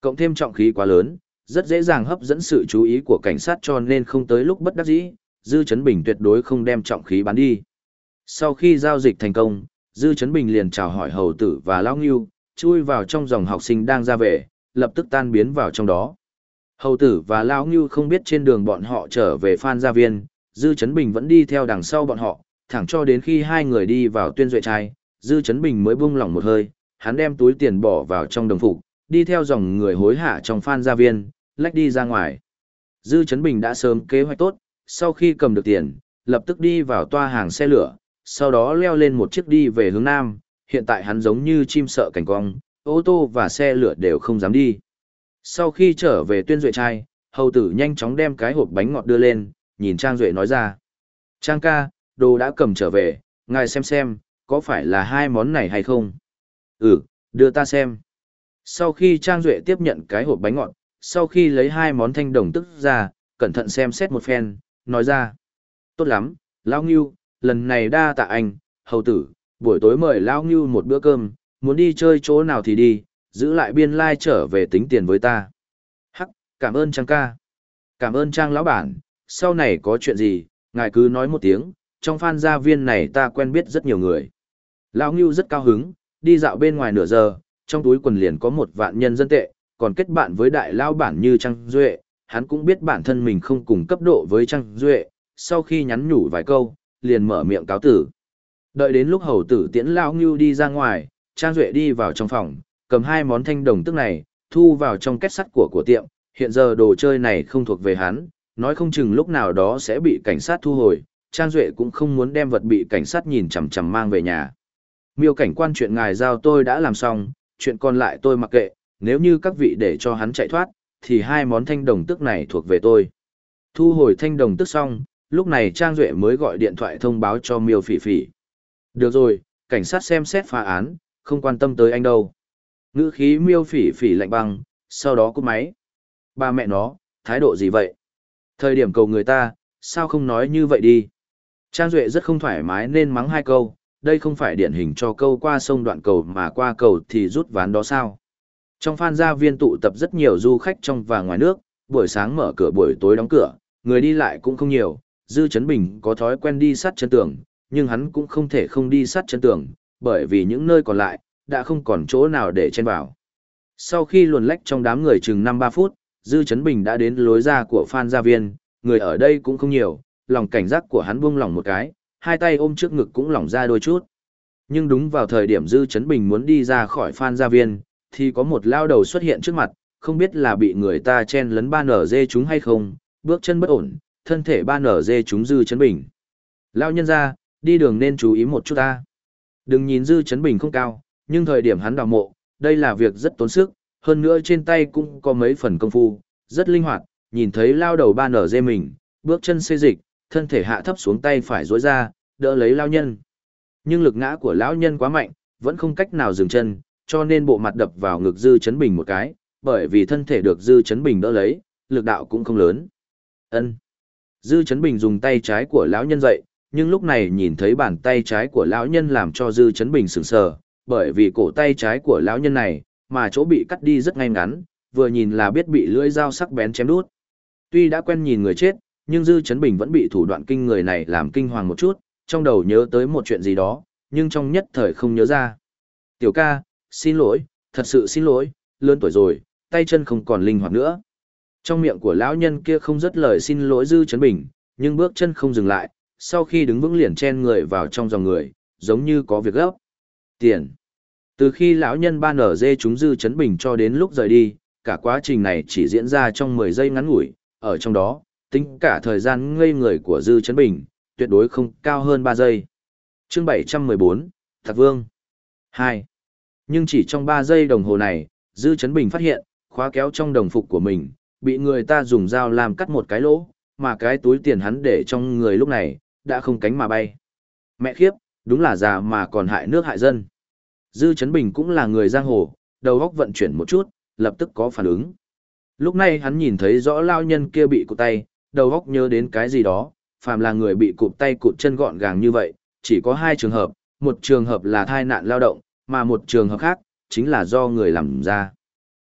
Cộng thêm trọng khí quá lớn, rất dễ dàng hấp dẫn sự chú ý của cảnh sát cho nên không tới lúc bất đắc dĩ, Dư Chấn Bình tuyệt đối không đem trọng khí bán đi. Sau khi giao dịch thành công, Dư Chấn Bình liền chào hỏi hầu tử và Lão Ngưu, chui vào trong dòng học sinh đang ra về, lập tức tan biến vào trong đó. Hầu tử và Lão Ngưu không biết trên đường bọn họ trở về Phan Gia Viên, Dư Chấn Bình vẫn đi theo đằng sau bọn họ, thẳng cho đến khi hai người đi vào tuyên duệ trai, Dư Chấn Bình mới buông lỏng một hơi, hắn đem túi tiền bỏ vào trong đồng phục, đi theo dòng người hối hạ trong Phan Gia Viên, lách đi ra ngoài. Dư Chấn Bình đã sớm kế hoạch tốt, sau khi cầm được tiền, lập tức đi vào toa hàng xe lửa, sau đó leo lên một chiếc đi về hướng Nam, hiện tại hắn giống như chim sợ cảnh cong, ô tô và xe lửa đều không dám đi. Sau khi trở về tuyên duệ trai, hầu tử nhanh chóng đem cái hộp bánh ngọt đưa lên, nhìn Trang Duệ nói ra. Trang ca, đồ đã cầm trở về, ngài xem xem, có phải là hai món này hay không? Ừ, đưa ta xem. Sau khi Trang Duệ tiếp nhận cái hộp bánh ngọt, sau khi lấy hai món thanh đồng tức ra, cẩn thận xem xét một phen, nói ra. Tốt lắm, Lao Ngưu, lần này đa tạ anh, hầu tử, buổi tối mời Lao Ngưu một bữa cơm, muốn đi chơi chỗ nào thì đi, giữ lại biên lai like trở về tính tiền với ta. Hắc, cảm ơn Trang ca. Cảm ơn Trang lão bản, sau này có chuyện gì, ngài cứ nói một tiếng, trong phan gia viên này ta quen biết rất nhiều người. Lão Ngưu rất cao hứng, đi dạo bên ngoài nửa giờ, trong túi quần liền có một vạn nhân dân tệ, còn kết bạn với đại lao bản như Trang Duệ, hắn cũng biết bản thân mình không cùng cấp độ với Trang Duệ, sau khi nhắn nhủ vài câu, liền mở miệng cáo tử. Đợi đến lúc hầu tử tiễn Lão Ngưu đi ra ngoài, Trang Duệ đi vào trong phòng, cầm hai món thanh đồng tức này, thu vào trong kết sắt của của tiệm, hiện giờ đồ chơi này không thuộc về hắn, nói không chừng lúc nào đó sẽ bị cảnh sát thu hồi, Trang Duệ cũng không muốn đem vật bị cảnh sát nhìn chằm chằm mang về nhà. Miêu cảnh quan chuyện ngài giao tôi đã làm xong, chuyện còn lại tôi mặc kệ, nếu như các vị để cho hắn chạy thoát, thì hai món thanh đồng tức này thuộc về tôi. Thu hồi thanh đồng tức xong, lúc này Trang Duệ mới gọi điện thoại thông báo cho Miêu Phỉ Phỉ. Được rồi, cảnh sát xem xét phá án, không quan tâm tới anh đâu. Ngữ khí Miêu Phỉ Phỉ lạnh băng, sau đó cúp máy. Ba mẹ nó, thái độ gì vậy? Thời điểm cầu người ta, sao không nói như vậy đi? Trang Duệ rất không thoải mái nên mắng hai câu, đây không phải điển hình cho câu qua sông đoạn cầu mà qua cầu thì rút ván đó sao? Trong phan gia viên tụ tập rất nhiều du khách trong và ngoài nước, buổi sáng mở cửa buổi tối đóng cửa, người đi lại cũng không nhiều, Dư Trấn Bình có thói quen đi sát chân tường, nhưng hắn cũng không thể không đi sát chân tường, bởi vì những nơi còn lại, đã không còn chỗ nào để chen vào. Sau khi luồn lách trong đám người chừng 5-3 phút, Dư Trấn Bình đã đến lối ra của Phan Gia Viên, người ở đây cũng không nhiều, lòng cảnh giác của hắn buông lỏng một cái, hai tay ôm trước ngực cũng lỏng ra đôi chút. Nhưng đúng vào thời điểm Dư Trấn Bình muốn đi ra khỏi Phan Gia Viên, thì có một lao đầu xuất hiện trước mặt, không biết là bị người ta chen lấn ba nở dê chúng hay không, bước chân bất ổn, thân thể ba nở dê chúng Dư Trấn Bình. Lao nhân ra, đi đường nên chú ý một chút ta. Đừng nhìn Dư Trấn Bình không cao, nhưng thời điểm hắn đào mộ, đây là việc rất tốn sức, hơn nữa trên tay cũng có mấy phần công phu, rất linh hoạt, nhìn thấy lao đầu ba nở dê mình, bước chân xê dịch, thân thể hạ thấp xuống tay phải rối ra, đỡ lấy lao nhân. Nhưng lực ngã của lão nhân quá mạnh, vẫn không cách nào dừng chân, cho nên bộ mặt đập vào ngực Dư Chấn Bình một cái, bởi vì thân thể được Dư Chấn Bình đỡ lấy, lực đạo cũng không lớn. Ân. Dư Chấn Bình dùng tay trái của lão nhân dậy, nhưng lúc này nhìn thấy bàn tay trái của lão nhân làm cho Dư Chấn Bình sửng sờ, bởi vì cổ tay trái của lão nhân này, mà chỗ bị cắt đi rất ngay ngắn, vừa nhìn là biết bị lưỡi dao sắc bén chém đút. Tuy đã quen nhìn người chết, nhưng Dư Chấn Bình vẫn bị thủ đoạn kinh người này làm kinh hoàng một chút, trong đầu nhớ tới một chuyện gì đó, nhưng trong nhất thời không nhớ ra. Tiểu ca, xin lỗi, thật sự xin lỗi, lớn tuổi rồi, tay chân không còn linh hoạt nữa. Trong miệng của lão nhân kia không dứt lời xin lỗi Dư Chấn Bình, nhưng bước chân không dừng lại, sau khi đứng vững liền chen người vào trong dòng người, giống như có việc gấp. Tiền. Từ khi lão nhân ban ở dê chúng Dư Chấn Bình cho đến lúc rời đi, cả quá trình này chỉ diễn ra trong 10 giây ngắn ngủi, ở trong đó, tính cả thời gian ngây người của Dư Chấn Bình, tuyệt đối không cao hơn 3 giây. Chương 714, Thạc Vương 2. Nhưng chỉ trong 3 giây đồng hồ này, Dư Chấn Bình phát hiện, khóa kéo trong đồng phục của mình, bị người ta dùng dao làm cắt một cái lỗ, mà cái túi tiền hắn để trong người lúc này, đã không cánh mà bay. Mẹ khiếp, đúng là già mà còn hại nước hại dân. Dư Chấn Bình cũng là người giang hồ, đầu óc vận chuyển một chút, lập tức có phản ứng. Lúc này hắn nhìn thấy rõ lao nhân kia bị cụt tay, đầu óc nhớ đến cái gì đó, phàm là người bị cụt tay cụt chân gọn gàng như vậy, chỉ có hai trường hợp, một trường hợp là thai nạn lao động, mà một trường hợp khác, chính là do người làm ra.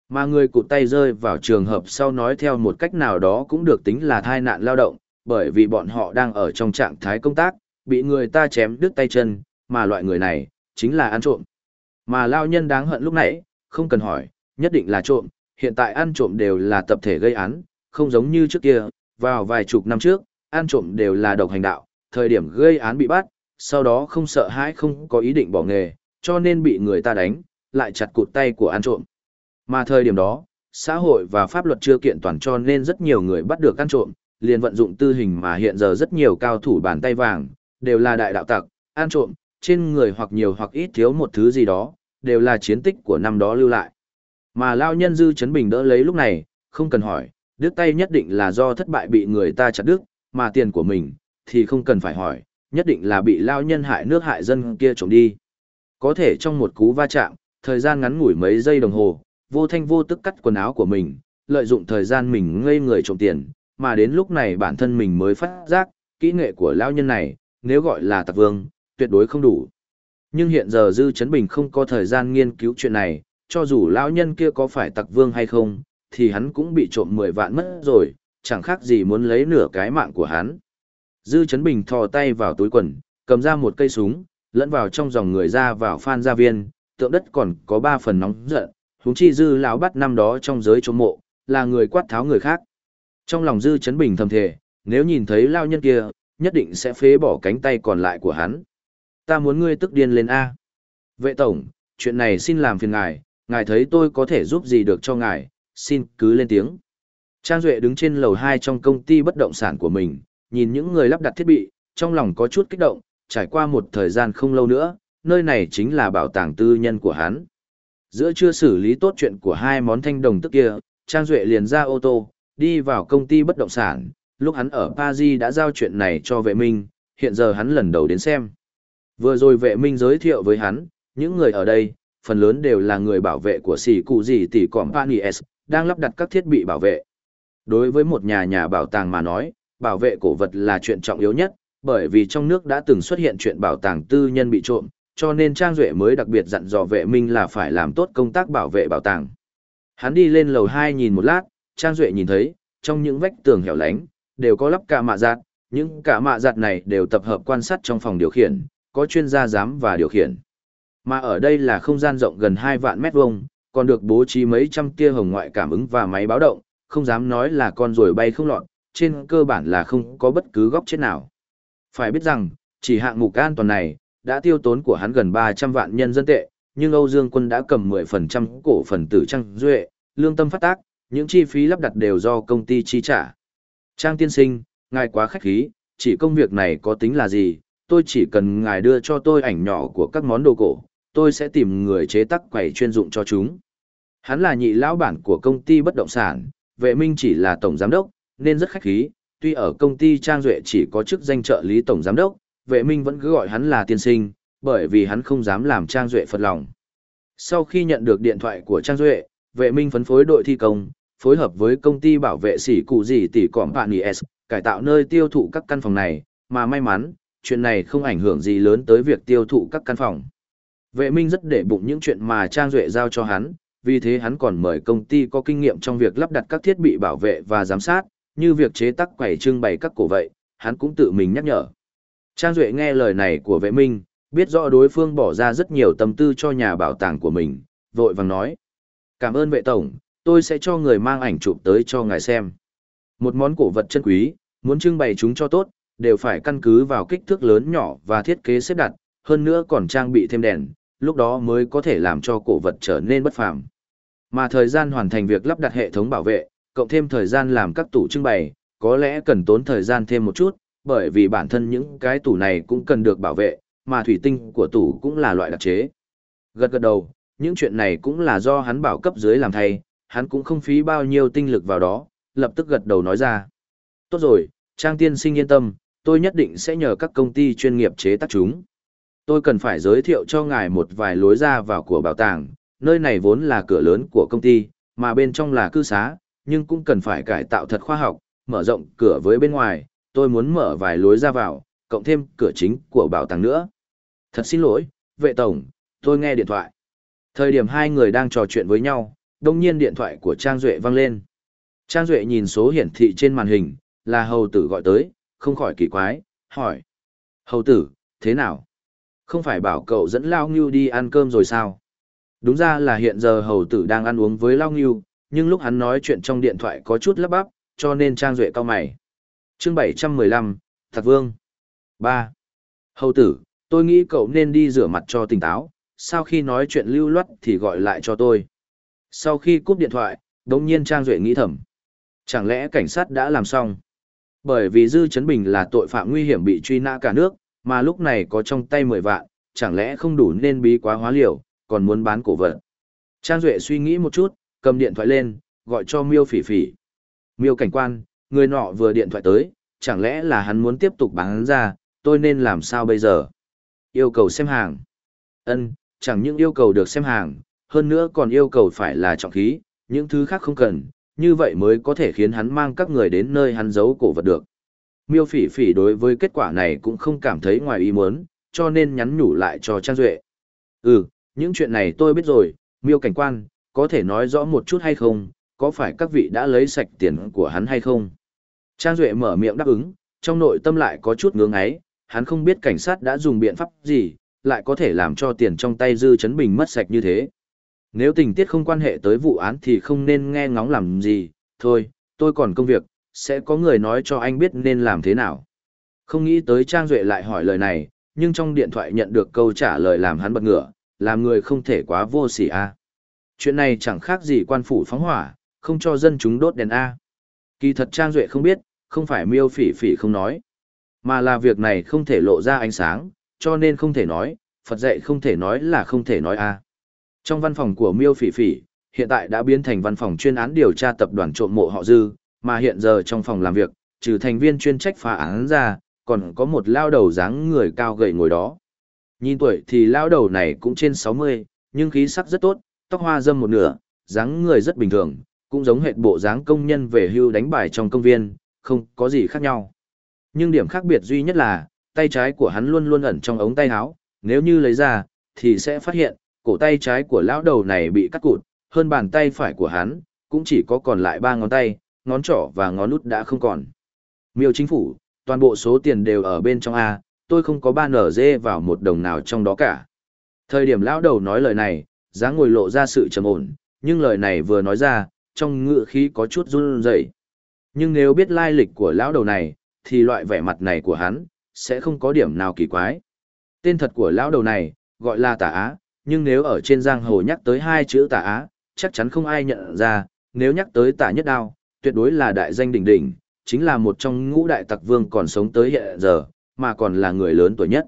Mà người cụt tay rơi vào trường hợp sau nói theo một cách nào đó cũng được tính là thai nạn lao động, bởi vì bọn họ đang ở trong trạng thái công tác, bị người ta chém đứt tay chân, mà loại người này, chính là ăn trộm. Mà lao nhân đáng hận lúc nãy, không cần hỏi, nhất định là trộm, hiện tại ăn trộm đều là tập thể gây án, không giống như trước kia, vào vài chục năm trước, ăn trộm đều là độc hành đạo, thời điểm gây án bị bắt, sau đó không sợ hãi không có ý định bỏ nghề, cho nên bị người ta đánh, lại chặt cụt tay của ăn trộm. Mà thời điểm đó, xã hội và pháp luật chưa kiện toàn cho nên rất nhiều người bắt được ăn trộm, liền vận dụng tư hình mà hiện giờ rất nhiều cao thủ bàn tay vàng, đều là đại đạo tặc, ăn trộm, trên người hoặc nhiều hoặc ít thiếu một thứ gì đó, đều là chiến tích của năm đó lưu lại. Mà lao nhân dư chấn bình đỡ lấy lúc này, không cần hỏi, đứt tay nhất định là do thất bại bị người ta chặt đứt, mà tiền của mình, thì không cần phải hỏi, nhất định là bị lao nhân hại nước hại dân kia trộm đi. Có thể trong một cú va chạm, thời gian ngắn ngủi mấy giây đồng hồ, vô thanh vô tức cắt quần áo của mình, lợi dụng thời gian mình ngây người trộm tiền, mà đến lúc này bản thân mình mới phát giác, kỹ nghệ của lao nhân này, nếu gọi là tạc vương, tuyệt đối không đủ. Nhưng hiện giờ Dư Chấn Bình không có thời gian nghiên cứu chuyện này, cho dù lão nhân kia có phải tặc vương hay không, thì hắn cũng bị trộm 10 vạn mất rồi, chẳng khác gì muốn lấy nửa cái mạng của hắn. Dư Chấn Bình thò tay vào túi quần, cầm ra một cây súng, lẫn vào trong dòng người ra vào phan gia viên, tượng đất còn có 3 phần nóng giận, huống chi Dư lão bắt năm đó trong giới trốn mộ, là người quát tháo người khác. Trong lòng Dư Chấn Bình thầm thề, nếu nhìn thấy lao nhân kia, nhất định sẽ phế bỏ cánh tay còn lại của hắn. Ta muốn ngươi tức điên lên A. Vệ tổng, chuyện này xin làm phiền ngài, ngài thấy tôi có thể giúp gì được cho ngài, xin cứ lên tiếng. Trang Duệ đứng trên lầu 2 trong công ty bất động sản của mình, nhìn những người lắp đặt thiết bị, trong lòng có chút kích động, trải qua một thời gian không lâu nữa, nơi này chính là bảo tàng tư nhân của hắn. Giữa chưa xử lý tốt chuyện của hai món thanh đồng tức kia, Trang Duệ liền ra ô tô, đi vào công ty bất động sản, lúc hắn ở Paris đã giao chuyện này cho vệ minh, hiện giờ hắn lần đầu đến xem. Vừa rồi vệ minh giới thiệu với hắn, những người ở đây, phần lớn đều là người bảo vệ của sỉ cụ gì tỷ cỏm S, đang lắp đặt các thiết bị bảo vệ. Đối với một nhà nhà bảo tàng mà nói, bảo vệ cổ vật là chuyện trọng yếu nhất, bởi vì trong nước đã từng xuất hiện chuyện bảo tàng tư nhân bị trộm, cho nên Trang Duệ mới đặc biệt dặn dò vệ minh là phải làm tốt công tác bảo vệ bảo tàng. Hắn đi lên lầu 2 nhìn một lát, Trang Duệ nhìn thấy, trong những vách tường hẻo lánh, đều có lắp cả mạ giặt, những cả mạ giặt này đều tập hợp quan sát trong phòng điều khiển, có chuyên gia giám và điều khiển. Mà ở đây là không gian rộng gần 2 vạn mét vuông, còn được bố trí mấy trăm tia hồng ngoại cảm ứng và máy báo động, không dám nói là con rồi bay không lọt, trên cơ bản là không có bất cứ góc chết nào. Phải biết rằng, chỉ hạng mục an toàn này, đã tiêu tốn của hắn gần 300 vạn nhân dân tệ, nhưng Âu Dương quân đã cầm 10% cổ phần tử Trang Duệ, lương tâm phát tác, những chi phí lắp đặt đều do công ty chi trả. Trang tiên sinh, ngài quá khách khí, chỉ công việc này có tính là gì, tôi chỉ cần ngài đưa cho tôi ảnh nhỏ của các món đồ cổ, tôi sẽ tìm người chế tác quầy chuyên dụng cho chúng. Hắn là nhị lão bản của công ty bất động sản, vệ minh chỉ là tổng giám đốc, nên rất khách khí, tuy ở công ty Trang Duệ chỉ có chức danh trợ lý tổng giám đốc, vệ minh vẫn cứ gọi hắn là tiên sinh, bởi vì hắn không dám làm Trang Duệ phật lòng. Sau khi nhận được điện thoại của Trang Duệ, vệ minh phấn phối đội thi công, phối hợp với công ty bảo vệ sỉ cụ gì tỷ cỏm bạn S, cải tạo nơi tiêu thụ các căn phòng này, mà may mắn, chuyện này không ảnh hưởng gì lớn tới việc tiêu thụ các căn phòng. Vệ minh rất để bụng những chuyện mà Trang Duệ giao cho hắn, vì thế hắn còn mời công ty có kinh nghiệm trong việc lắp đặt các thiết bị bảo vệ và giám sát, như việc chế tác quầy trưng bày các cổ vậy, hắn cũng tự mình nhắc nhở. Trang Duệ nghe lời này của vệ minh, biết rõ đối phương bỏ ra rất nhiều tâm tư cho nhà bảo tàng của mình, vội vàng nói. Cảm ơn vệ tổng, tôi sẽ cho người mang ảnh chụp tới cho ngài xem. Một món cổ vật chân quý, muốn trưng bày chúng cho tốt, đều phải căn cứ vào kích thước lớn nhỏ và thiết kế xếp đặt, hơn nữa còn trang bị thêm đèn, lúc đó mới có thể làm cho cổ vật trở nên bất phàm. Mà thời gian hoàn thành việc lắp đặt hệ thống bảo vệ, cộng thêm thời gian làm các tủ trưng bày, có lẽ cần tốn thời gian thêm một chút, bởi vì bản thân những cái tủ này cũng cần được bảo vệ, mà thủy tinh của tủ cũng là loại đặc chế. Gật gật đầu, những chuyện này cũng là do hắn bảo cấp dưới làm thay, hắn cũng không phí bao nhiêu tinh lực vào đó, lập tức gật đầu nói ra. Tốt rồi, Trang tiên sinh yên tâm, tôi nhất định sẽ nhờ các công ty chuyên nghiệp chế tác chúng. Tôi cần phải giới thiệu cho ngài một vài lối ra vào của bảo tàng, nơi này vốn là cửa lớn của công ty, mà bên trong là cư xá, nhưng cũng cần phải cải tạo thật khoa học, mở rộng cửa với bên ngoài, tôi muốn mở vài lối ra vào, cộng thêm cửa chính của bảo tàng nữa. Thật xin lỗi, vệ tổng, tôi nghe điện thoại. Thời điểm hai người đang trò chuyện với nhau, đông nhiên điện thoại của Trang Duệ vang lên. Trang Duệ nhìn số hiển thị trên màn hình, là hầu tử gọi tới, không khỏi kỳ quái, hỏi. Hầu tử, thế nào? Không phải bảo cậu dẫn Lao Ngưu đi ăn cơm rồi sao? Đúng ra là hiện giờ hầu tử đang ăn uống với Lao Ngưu, nhưng lúc hắn nói chuyện trong điện thoại có chút lấp bắp, cho nên Trang Duệ cao mày. chương 715, Thạc Vương. 3. Hầu tử, tôi nghĩ cậu nên đi rửa mặt cho tỉnh táo, sau khi nói chuyện lưu loát thì gọi lại cho tôi. Sau khi cúp điện thoại, đống nhiên Trang Duệ nghĩ thầm. Chẳng lẽ cảnh sát đã làm xong? Bởi vì Dư Chấn Bình là tội phạm nguy hiểm bị truy nã cả nước, mà lúc này có trong tay 10 vạn, chẳng lẽ không đủ nên bí quá hóa liều, còn muốn bán cổ vật. Trang Duệ suy nghĩ một chút, cầm điện thoại lên, gọi cho Miêu Phỉ Phỉ. Miêu cảnh quan, người nọ vừa điện thoại tới, chẳng lẽ là hắn muốn tiếp tục bán ra, tôi nên làm sao bây giờ? Yêu cầu xem hàng. Ân, chẳng những yêu cầu được xem hàng, hơn nữa còn yêu cầu phải là trọng khí, những thứ khác không cần, như vậy mới có thể khiến hắn mang các người đến nơi hắn giấu cổ vật được. Miêu phỉ phỉ đối với kết quả này cũng không cảm thấy ngoài ý muốn, cho nên nhắn nhủ lại cho Trang Duệ. Ừ, những chuyện này tôi biết rồi, miêu cảnh quan, có thể nói rõ một chút hay không, có phải các vị đã lấy sạch tiền của hắn hay không? Trang Duệ mở miệng đáp ứng, trong nội tâm lại có chút ngưỡng ấy, hắn không biết cảnh sát đã dùng biện pháp gì, lại có thể làm cho tiền trong tay Dư Chấn Bình mất sạch như thế. Nếu tình tiết không quan hệ tới vụ án thì không nên nghe ngóng làm gì, thôi, tôi còn công việc, sẽ có người nói cho anh biết nên làm thế nào. Không nghĩ tới Trang Duệ lại hỏi lời này, nhưng trong điện thoại nhận được câu trả lời làm hắn bật ngửa, làm người không thể quá vô sỉ a. Chuyện này chẳng khác gì quan phủ phóng hỏa, không cho dân chúng đốt đèn a. Kỳ thật Trang Duệ không biết, không phải miêu phỉ phỉ không nói, mà là việc này không thể lộ ra ánh sáng, cho nên không thể nói, Phật dạy không thể nói là không thể nói a. Trong văn phòng của miêu phỉ phỉ, hiện tại đã biến thành văn phòng chuyên án điều tra tập đoàn trộm mộ họ dư, mà hiện giờ trong phòng làm việc, trừ thành viên chuyên trách phá án ra, còn có một lao đầu dáng người cao gầy ngồi đó. Nhìn tuổi thì lao đầu này cũng trên 60, nhưng khí sắc rất tốt, tóc hoa dâm một nửa, dáng người rất bình thường, cũng giống hệ bộ dáng công nhân về hưu đánh bài trong công viên, không có gì khác nhau. Nhưng điểm khác biệt duy nhất là, tay trái của hắn luôn luôn ẩn trong ống tay áo, nếu như lấy ra, thì sẽ phát hiện, cổ tay trái của lão đầu này bị cắt cụt, hơn bàn tay phải của hắn, cũng chỉ có còn lại ba ngón tay, ngón trỏ và ngón út đã không còn. Miêu chính phủ, toàn bộ số tiền đều ở bên trong A, tôi không có ba nở dê vào một đồng nào trong đó cả. Thời điểm lão đầu nói lời này, dáng ngồi lộ ra sự trầm ổn, nhưng lời này vừa nói ra, trong ngựa khí có chút run rẩy. Nhưng nếu biết lai lịch của lão đầu này, thì loại vẻ mặt này của hắn, sẽ không có điểm nào kỳ quái. Tên thật của lão đầu này, gọi là tả á, nhưng nếu ở trên giang hồ nhắc tới hai chữ tả á, chắc chắn không ai nhận ra, nếu nhắc tới tả nhất đao, tuyệt đối là đại danh đỉnh đỉnh, chính là một trong ngũ đại tặc vương còn sống tới hiện giờ, mà còn là người lớn tuổi nhất.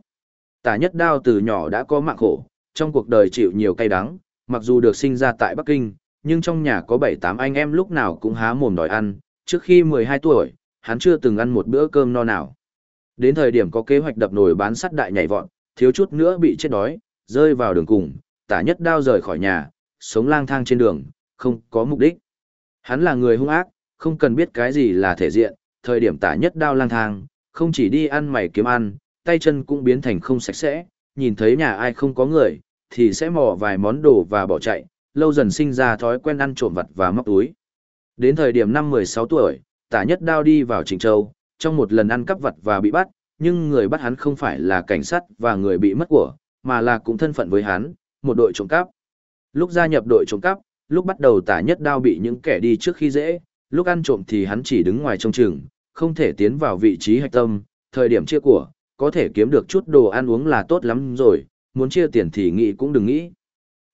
Tả nhất đao từ nhỏ đã có mạng khổ, trong cuộc đời chịu nhiều cay đắng, mặc dù được sinh ra tại Bắc Kinh, nhưng trong nhà có 7-8 anh em lúc nào cũng há mồm đòi ăn, trước khi 12 tuổi, hắn chưa từng ăn một bữa cơm no nào. Đến thời điểm có kế hoạch đập nồi bán sắt đại nhảy vọt, thiếu chút nữa bị chết đói, rơi vào đường cùng, tả nhất đao rời khỏi nhà, sống lang thang trên đường, không có mục đích. Hắn là người hung ác, không cần biết cái gì là thể diện, thời điểm tả nhất đao lang thang, không chỉ đi ăn mày kiếm ăn, tay chân cũng biến thành không sạch sẽ, nhìn thấy nhà ai không có người, thì sẽ mò vài món đồ và bỏ chạy, lâu dần sinh ra thói quen ăn trộm vặt và móc túi. Đến thời điểm năm 16 tuổi, tả nhất đao đi vào Trịnh Châu, trong một lần ăn cắp vặt và bị bắt, nhưng người bắt hắn không phải là cảnh sát và người bị mất của, mà là cũng thân phận với hắn, một đội trộm cắp. Lúc gia nhập đội trộm cắp, lúc bắt đầu tả nhất đao bị những kẻ đi trước khi dễ, lúc ăn trộm thì hắn chỉ đứng ngoài trong trường, không thể tiến vào vị trí hạch tâm, thời điểm chia của, có thể kiếm được chút đồ ăn uống là tốt lắm rồi, muốn chia tiền thì nghĩ cũng đừng nghĩ.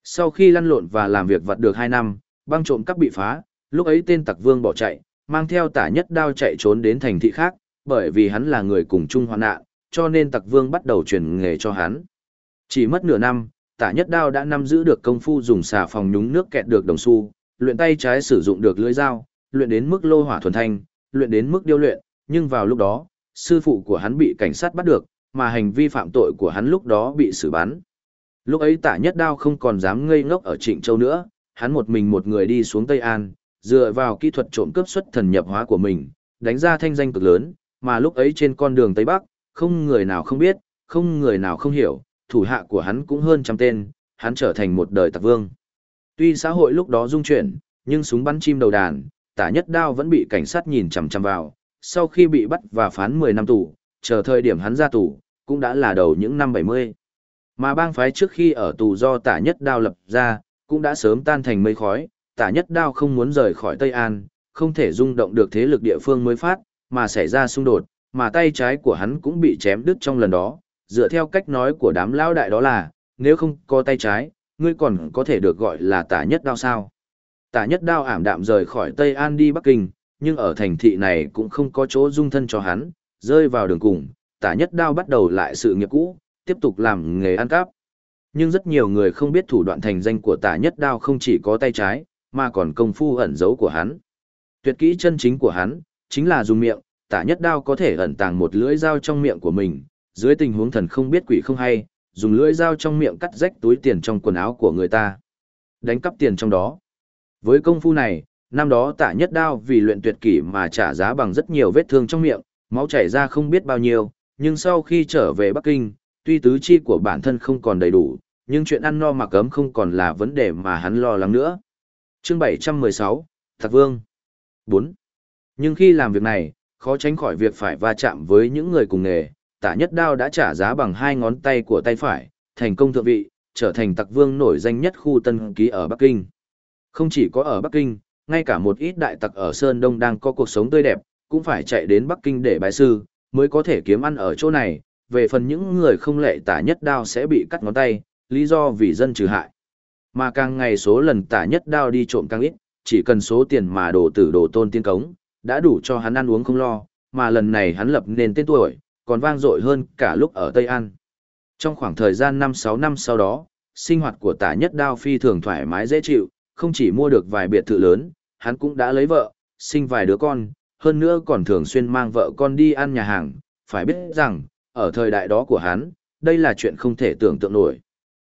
Sau khi lăn lộn và làm việc vặt được 2 năm, băng trộm cắp bị phá, lúc ấy tên tặc vương bỏ chạy, mang theo tả nhất đao chạy trốn đến thành thị khác, bởi vì hắn là người cùng chung hoạn nạn, cho nên tặc vương bắt đầu truyền nghề cho hắn. Chỉ mất nửa năm, tả nhất đao đã nắm giữ được công phu dùng xà phòng nhúng nước kẹt được đồng xu, luyện tay trái sử dụng được lưỡi dao, luyện đến mức lô hỏa thuần thanh, luyện đến mức điêu luyện, nhưng vào lúc đó, sư phụ của hắn bị cảnh sát bắt được, mà hành vi phạm tội của hắn lúc đó bị xử bắn. Lúc ấy tả nhất đao không còn dám ngây ngốc ở Trịnh Châu nữa, hắn một mình một người đi xuống Tây An, dựa vào kỹ thuật trộm cướp xuất thần nhập hóa của mình, đánh ra thanh danh cực lớn, mà lúc ấy trên con đường Tây Bắc, không người nào không biết, không người nào không hiểu, thủ hạ của hắn cũng hơn trăm tên, hắn trở thành một đời tạc vương. Tuy xã hội lúc đó dung chuyển, nhưng súng bắn chim đầu đàn, tả nhất đao vẫn bị cảnh sát nhìn chằm chằm vào, sau khi bị bắt và phán 10 năm tù, chờ thời điểm hắn ra tù, cũng đã là đầu những năm 70. Mà bang phái trước khi ở tù do tả nhất đao lập ra, cũng đã sớm tan thành mây khói, tả nhất đao không muốn rời khỏi Tây An, không thể rung động được thế lực địa phương mới phát, mà xảy ra xung đột, mà tay trái của hắn cũng bị chém đứt trong lần đó, dựa theo cách nói của đám lao đại đó là, nếu không có tay trái, ngươi còn có thể được gọi là tả nhất đao sao. Tả nhất đao ảm đạm rời khỏi Tây An đi Bắc Kinh, nhưng ở thành thị này cũng không có chỗ dung thân cho hắn, rơi vào đường cùng, tả nhất đao bắt đầu lại sự nghiệp cũ, tiếp tục làm nghề ăn cắp. Nhưng rất nhiều người không biết thủ đoạn thành danh của tả nhất đao không chỉ có tay trái, mà còn công phu ẩn giấu của hắn. Tuyệt kỹ chân chính của hắn, chính là dùng miệng, tả nhất đao có thể ẩn tàng một lưỡi dao trong miệng của mình, dưới tình huống thần không biết quỷ không hay, dùng lưỡi dao trong miệng cắt rách túi tiền trong quần áo của người ta. Đánh cắp tiền trong đó. Với công phu này, năm đó tả nhất đao vì luyện tuyệt kỹ mà trả giá bằng rất nhiều vết thương trong miệng, máu chảy ra không biết bao nhiêu, nhưng sau khi trở về Bắc Kinh, tuy tứ chi của bản thân không còn đầy đủ, nhưng chuyện ăn no mặc ấm không còn là vấn đề mà hắn lo lắng nữa. Chương 716, Thạc Vương 4. Nhưng khi làm việc này, khó tránh khỏi việc phải va chạm với những người cùng nghề, tả nhất đao đã trả giá bằng hai ngón tay của tay phải, thành công thượng vị, trở thành tặc vương nổi danh nhất khu tân ký ở Bắc Kinh. Không chỉ có ở Bắc Kinh, ngay cả một ít đại tặc ở Sơn Đông đang có cuộc sống tươi đẹp, cũng phải chạy đến Bắc Kinh để bái sư, mới có thể kiếm ăn ở chỗ này, về phần những người không lệ tả nhất đao sẽ bị cắt ngón tay, lý do vì dân trừ hại. Mà càng ngày số lần tả nhất đao đi trộm càng ít, chỉ cần số tiền mà đồ tử đồ tôn tiên cống, đã đủ cho hắn ăn uống không lo, mà lần này hắn lập nên tên tuổi, còn vang dội hơn cả lúc ở Tây An. Trong khoảng thời gian 5-6 năm sau đó, sinh hoạt của tả nhất đao phi thường thoải mái dễ chịu, không chỉ mua được vài biệt thự lớn, hắn cũng đã lấy vợ, sinh vài đứa con, hơn nữa còn thường xuyên mang vợ con đi ăn nhà hàng, phải biết rằng, ở thời đại đó của hắn, đây là chuyện không thể tưởng tượng nổi.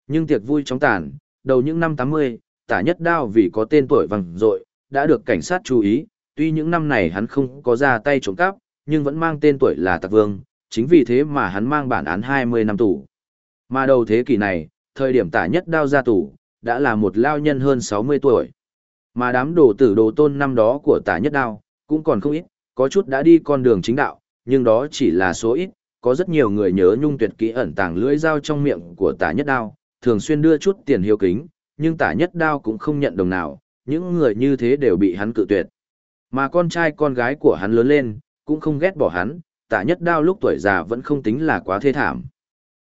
Nhưng tiệc vui chóng tàn, đầu những năm 80, tả nhất đao vì có tên tuổi vàng dội, đã được cảnh sát chú ý, tuy những năm này hắn không có ra tay trộm cắp, nhưng vẫn mang tên tuổi là tạc vương, chính vì thế mà hắn mang bản án 20 năm tù. Mà đầu thế kỷ này, thời điểm tả nhất đao ra tù, đã là một lao nhân hơn 60 tuổi. Mà đám đồ tử đồ tôn năm đó của tả nhất đao, cũng còn không ít, có chút đã đi con đường chính đạo, nhưng đó chỉ là số ít, có rất nhiều người nhớ nhung tuyệt kỹ ẩn tàng lưỡi dao trong miệng của tả nhất đao, thường xuyên đưa chút tiền hiếu kính, nhưng tả nhất đao cũng không nhận đồng nào, những người như thế đều bị hắn cự tuyệt. Mà con trai con gái của hắn lớn lên, cũng không ghét bỏ hắn, tả nhất đao lúc tuổi già vẫn không tính là quá thê thảm.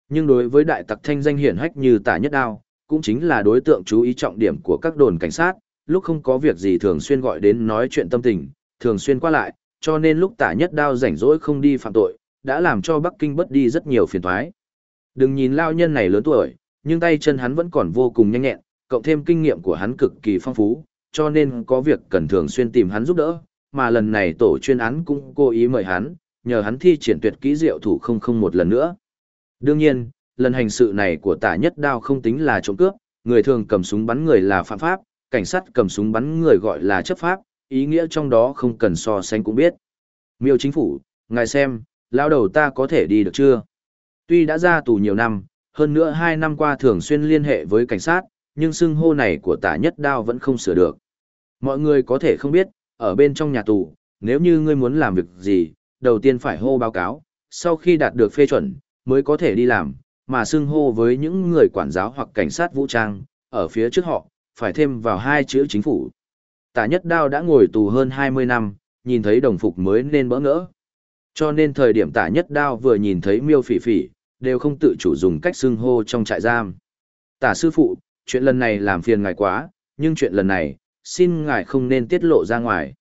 Nhưng đối với đại tặc thanh danh hiển hách như tả nhất đao, cũng chính là đối tượng chú ý trọng điểm của các đồn cảnh sát, lúc không có việc gì thường xuyên gọi đến nói chuyện tâm tình, thường xuyên qua lại, cho nên lúc tả nhất đao rảnh rỗi không đi phạm tội, đã làm cho Bắc Kinh bất đi rất nhiều phiền toái. Đừng nhìn lao nhân này lớn tuổi, nhưng tay chân hắn vẫn còn vô cùng nhanh nhẹn, cộng thêm kinh nghiệm của hắn cực kỳ phong phú, cho nên có việc cần thường xuyên tìm hắn giúp đỡ, mà lần này tổ chuyên án cũng cố ý mời hắn, nhờ hắn thi triển tuyệt kỹ diệu thủ không không một lần nữa. Đương nhiên, lần hành sự này của tả nhất đao không tính là trộm cướp, người thường cầm súng bắn người là phạm pháp, cảnh sát cầm súng bắn người gọi là chấp pháp, ý nghĩa trong đó không cần so sánh cũng biết. Miêu chính phủ, ngài xem, lao đầu ta có thể đi được chưa? Tuy đã ra tù nhiều năm, hơn nữa hai năm qua thường xuyên liên hệ với cảnh sát, nhưng xưng hô này của tả nhất đao vẫn không sửa được. Mọi người có thể không biết, ở bên trong nhà tù, nếu như ngươi muốn làm việc gì, đầu tiên phải hô báo cáo, sau khi đạt được phê chuẩn, mới có thể đi làm, mà xưng hô với những người quản giáo hoặc cảnh sát vũ trang, ở phía trước họ, phải thêm vào hai chữ chính phủ. Tả nhất đao đã ngồi tù hơn 20 năm, nhìn thấy đồng phục mới nên bỡ ngỡ. Cho nên thời điểm tả nhất đao vừa nhìn thấy miêu phỉ phỉ, đều không tự chủ dùng cách xưng hô trong trại giam. Tả sư phụ, chuyện lần này làm phiền ngài quá, nhưng chuyện lần này, xin ngài không nên tiết lộ ra ngoài.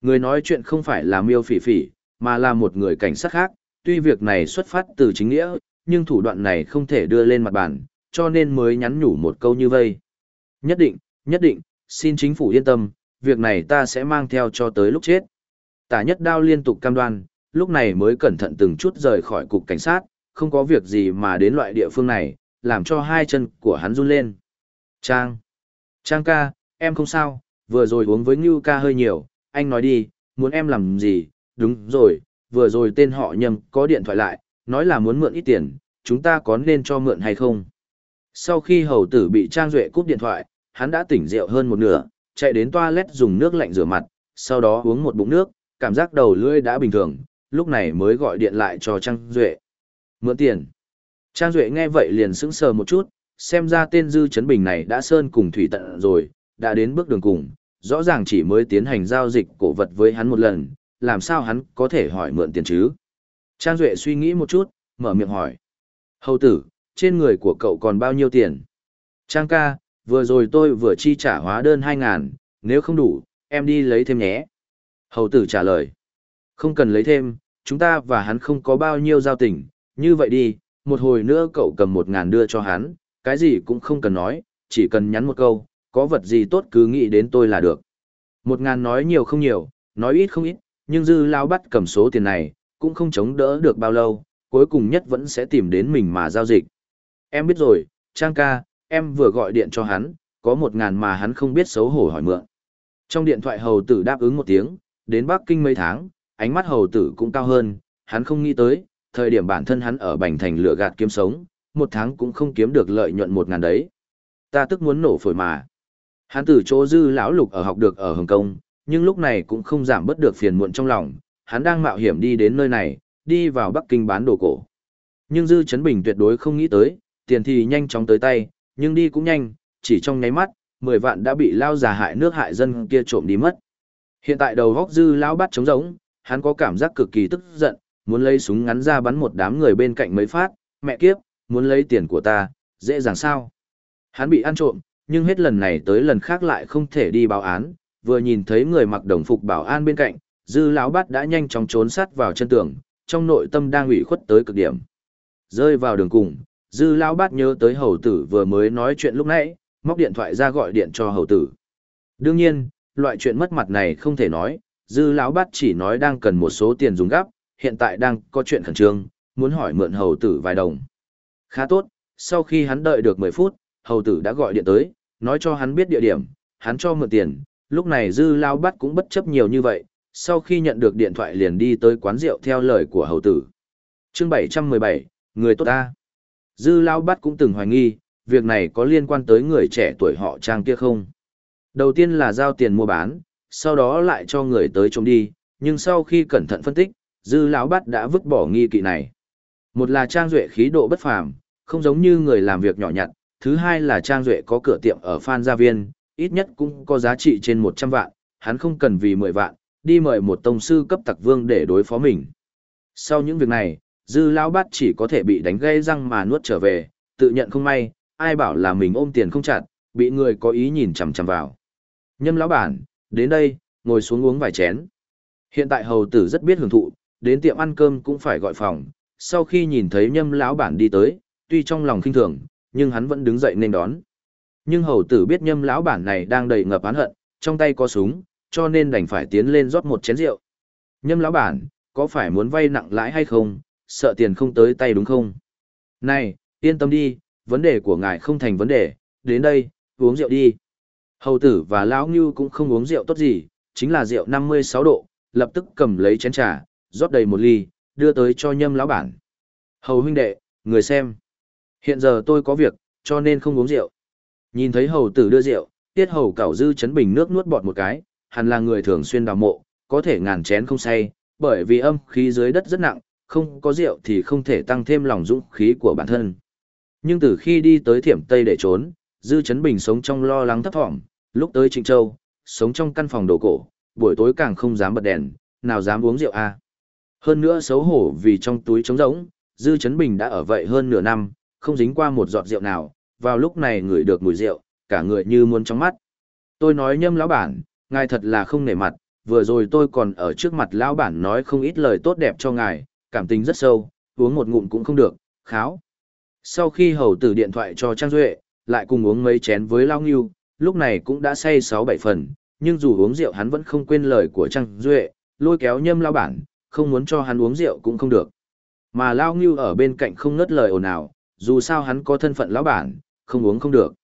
Người nói chuyện không phải là miêu phỉ phỉ, mà là một người cảnh sát khác, tuy việc này xuất phát từ chính nghĩa, nhưng thủ đoạn này không thể đưa lên mặt bàn, cho nên mới nhắn nhủ một câu như vây. Nhất định, nhất định, xin chính phủ yên tâm, việc này ta sẽ mang theo cho tới lúc chết. Tả nhất đao liên tục cam đoan, lúc này mới cẩn thận từng chút rời khỏi cục cảnh sát, không có việc gì mà đến loại địa phương này, làm cho hai chân của hắn run lên. Trang! Trang ca, em không sao, vừa rồi uống với Ngưu ca hơi nhiều, anh nói đi, muốn em làm gì, đúng rồi, vừa rồi tên họ nhầm có điện thoại lại, nói là muốn mượn ít tiền, chúng ta có nên cho mượn hay không? Sau khi hầu tử bị Trang Duệ cúp điện thoại, hắn đã tỉnh rượu hơn một nửa, chạy đến toilet dùng nước lạnh rửa mặt, sau đó uống một bụng nước, cảm giác đầu lưỡi đã bình thường, lúc này mới gọi điện lại cho Trang Duệ. Mượn tiền. Trang Duệ nghe vậy liền sững sờ một chút, xem ra tên Dư Trấn Bình này đã sơn cùng thủy tận rồi, đã đến bước đường cùng, rõ ràng chỉ mới tiến hành giao dịch cổ vật với hắn một lần, làm sao hắn có thể hỏi mượn tiền chứ? Trang Duệ suy nghĩ một chút, mở miệng hỏi. Hầu tử, trên người của cậu còn bao nhiêu tiền? Trang ca, vừa rồi tôi vừa chi trả hóa đơn 2.000, nếu không đủ, em đi lấy thêm nhé. Hầu tử trả lời. Không cần lấy thêm, chúng ta và hắn không có bao nhiêu giao tình, như vậy đi, một hồi nữa cậu cầm 1.000 đưa cho hắn, cái gì cũng không cần nói, chỉ cần nhắn một câu, có vật gì tốt cứ nghĩ đến tôi là được. Một ngàn nói nhiều không nhiều, nói ít không ít, nhưng dư lao bắt cầm số tiền này, cũng không chống đỡ được bao lâu, cuối cùng nhất vẫn sẽ tìm đến mình mà giao dịch. Em biết rồi, Trang ca, em vừa gọi điện cho hắn, có một ngàn mà hắn không biết xấu hổ hỏi mượn. Trong điện thoại hầu tử đáp ứng một tiếng, đến Bắc Kinh mấy tháng, ánh mắt hầu tử cũng cao hơn, hắn không nghĩ tới, thời điểm bản thân hắn ở Bành Thành lửa gạt kiếm sống, một tháng cũng không kiếm được lợi nhuận một ngàn đấy. Ta tức muốn nổ phổi mà. Hắn từ chỗ dư lão lục ở học được ở Hồng Kông, nhưng lúc này cũng không giảm bớt được phiền muộn trong lòng, hắn đang mạo hiểm đi đến nơi này, đi vào Bắc Kinh bán đồ cổ. Nhưng Dư Chấn Bình tuyệt đối không nghĩ tới, tiền thì nhanh chóng tới tay, nhưng đi cũng nhanh, chỉ trong nháy mắt, 10 vạn đã bị lao già hại nước hại dân kia trộm đi mất. Hiện tại đầu góc Dư lão bắt trống rỗng, hắn có cảm giác cực kỳ tức giận, muốn lấy súng ngắn ra bắn một đám người bên cạnh mấy phát, mẹ kiếp, muốn lấy tiền của ta, dễ dàng sao. Hắn bị ăn trộm, nhưng hết lần này tới lần khác lại không thể đi báo án, vừa nhìn thấy người mặc đồng phục bảo an bên cạnh, dư lão bát đã nhanh chóng trốn sát vào chân tường, trong nội tâm đang ủy khuất tới cực điểm. Rơi vào đường cùng, dư lão bát nhớ tới hầu tử vừa mới nói chuyện lúc nãy, móc điện thoại ra gọi điện cho hầu tử. Đương nhiên, loại chuyện mất mặt này không thể nói, dư lão bát chỉ nói đang cần một số tiền dùng gấp, hiện tại đang có chuyện khẩn trương, muốn hỏi mượn hầu tử vài đồng. Khá tốt, sau khi hắn đợi được 10 phút, hầu tử đã gọi điện tới, nói cho hắn biết địa điểm, hắn cho mượn tiền, lúc này dư lao bắt cũng bất chấp nhiều như vậy, sau khi nhận được điện thoại liền đi tới quán rượu theo lời của hầu tử. chương 717, người tốt ta. Dư lao bắt cũng từng hoài nghi, việc này có liên quan tới người trẻ tuổi họ trang kia không? Đầu tiên là giao tiền mua bán, sau đó lại cho người tới trông đi, nhưng sau khi cẩn thận phân tích, dư lão bắt đã vứt bỏ nghi kỵ này. Một là trang duệ khí độ bất phàm, không giống như người làm việc nhỏ nhặt, thứ hai là trang duệ có cửa tiệm ở Phan Gia Viên, ít nhất cũng có giá trị trên 100 vạn, hắn không cần vì 10 vạn, đi mời một tông sư cấp tặc vương để đối phó mình. Sau những việc này, dư lão bát chỉ có thể bị đánh gây răng mà nuốt trở về, tự nhận không may, ai bảo là mình ôm tiền không chặt, bị người có ý nhìn chằm chằm vào. Nhâm lão bản, đến đây, ngồi xuống uống vài chén. Hiện tại hầu tử rất biết hưởng thụ, đến tiệm ăn cơm cũng phải gọi phòng. Sau khi nhìn thấy nhâm lão bản đi tới, tuy trong lòng khinh thường, nhưng hắn vẫn đứng dậy nên đón. Nhưng hầu tử biết nhâm lão bản này đang đầy ngập án hận, trong tay có súng, cho nên đành phải tiến lên rót một chén rượu. Nhâm lão bản, có phải muốn vay nặng lãi hay không, sợ tiền không tới tay đúng không? Này, yên tâm đi, vấn đề của ngài không thành vấn đề, đến đây, uống rượu đi. Hầu tử và lão ngưu cũng không uống rượu tốt gì, chính là rượu 56 độ, lập tức cầm lấy chén trà, rót đầy một ly, đưa tới cho nhâm lão bản. Hầu huynh đệ, người xem. Hiện giờ tôi có việc, cho nên không uống rượu. Nhìn thấy hầu tử đưa rượu, tiết hầu cảo dư chấn bình nước nuốt bọt một cái, hẳn là người thường xuyên đào mộ, có thể ngàn chén không say, bởi vì âm khí dưới đất rất nặng, không có rượu thì không thể tăng thêm lòng dũng khí của bản thân. Nhưng từ khi đi tới thiểm Tây để trốn, dư chấn bình sống trong lo lắng thấp thỏm, lúc tới Trịnh Châu, sống trong căn phòng đồ cổ, buổi tối càng không dám bật đèn, nào dám uống rượu a. À. Hơn nữa xấu hổ vì trong túi trống rỗng, Dư Chấn Bình đã ở vậy hơn nửa năm, không dính qua một giọt rượu nào, vào lúc này ngửi được mùi rượu, cả người như muốn trong mắt. Tôi nói nhâm lão bản, ngài thật là không nể mặt, vừa rồi tôi còn ở trước mặt lão bản nói không ít lời tốt đẹp cho ngài, cảm tình rất sâu, uống một ngụm cũng không được, kháo. Sau khi hầu tử điện thoại cho Trang Duệ, lại cùng uống mấy chén với Lao Nghiêu, lúc này cũng đã say 6-7 phần, nhưng dù uống rượu hắn vẫn không quên lời của Trang Duệ, lôi kéo nhâm lao bản, không muốn cho hắn uống rượu cũng không được. Mà Lao Ngưu ở bên cạnh không ngớt lời ồn ào, dù sao hắn có thân phận lão bản, không uống không được.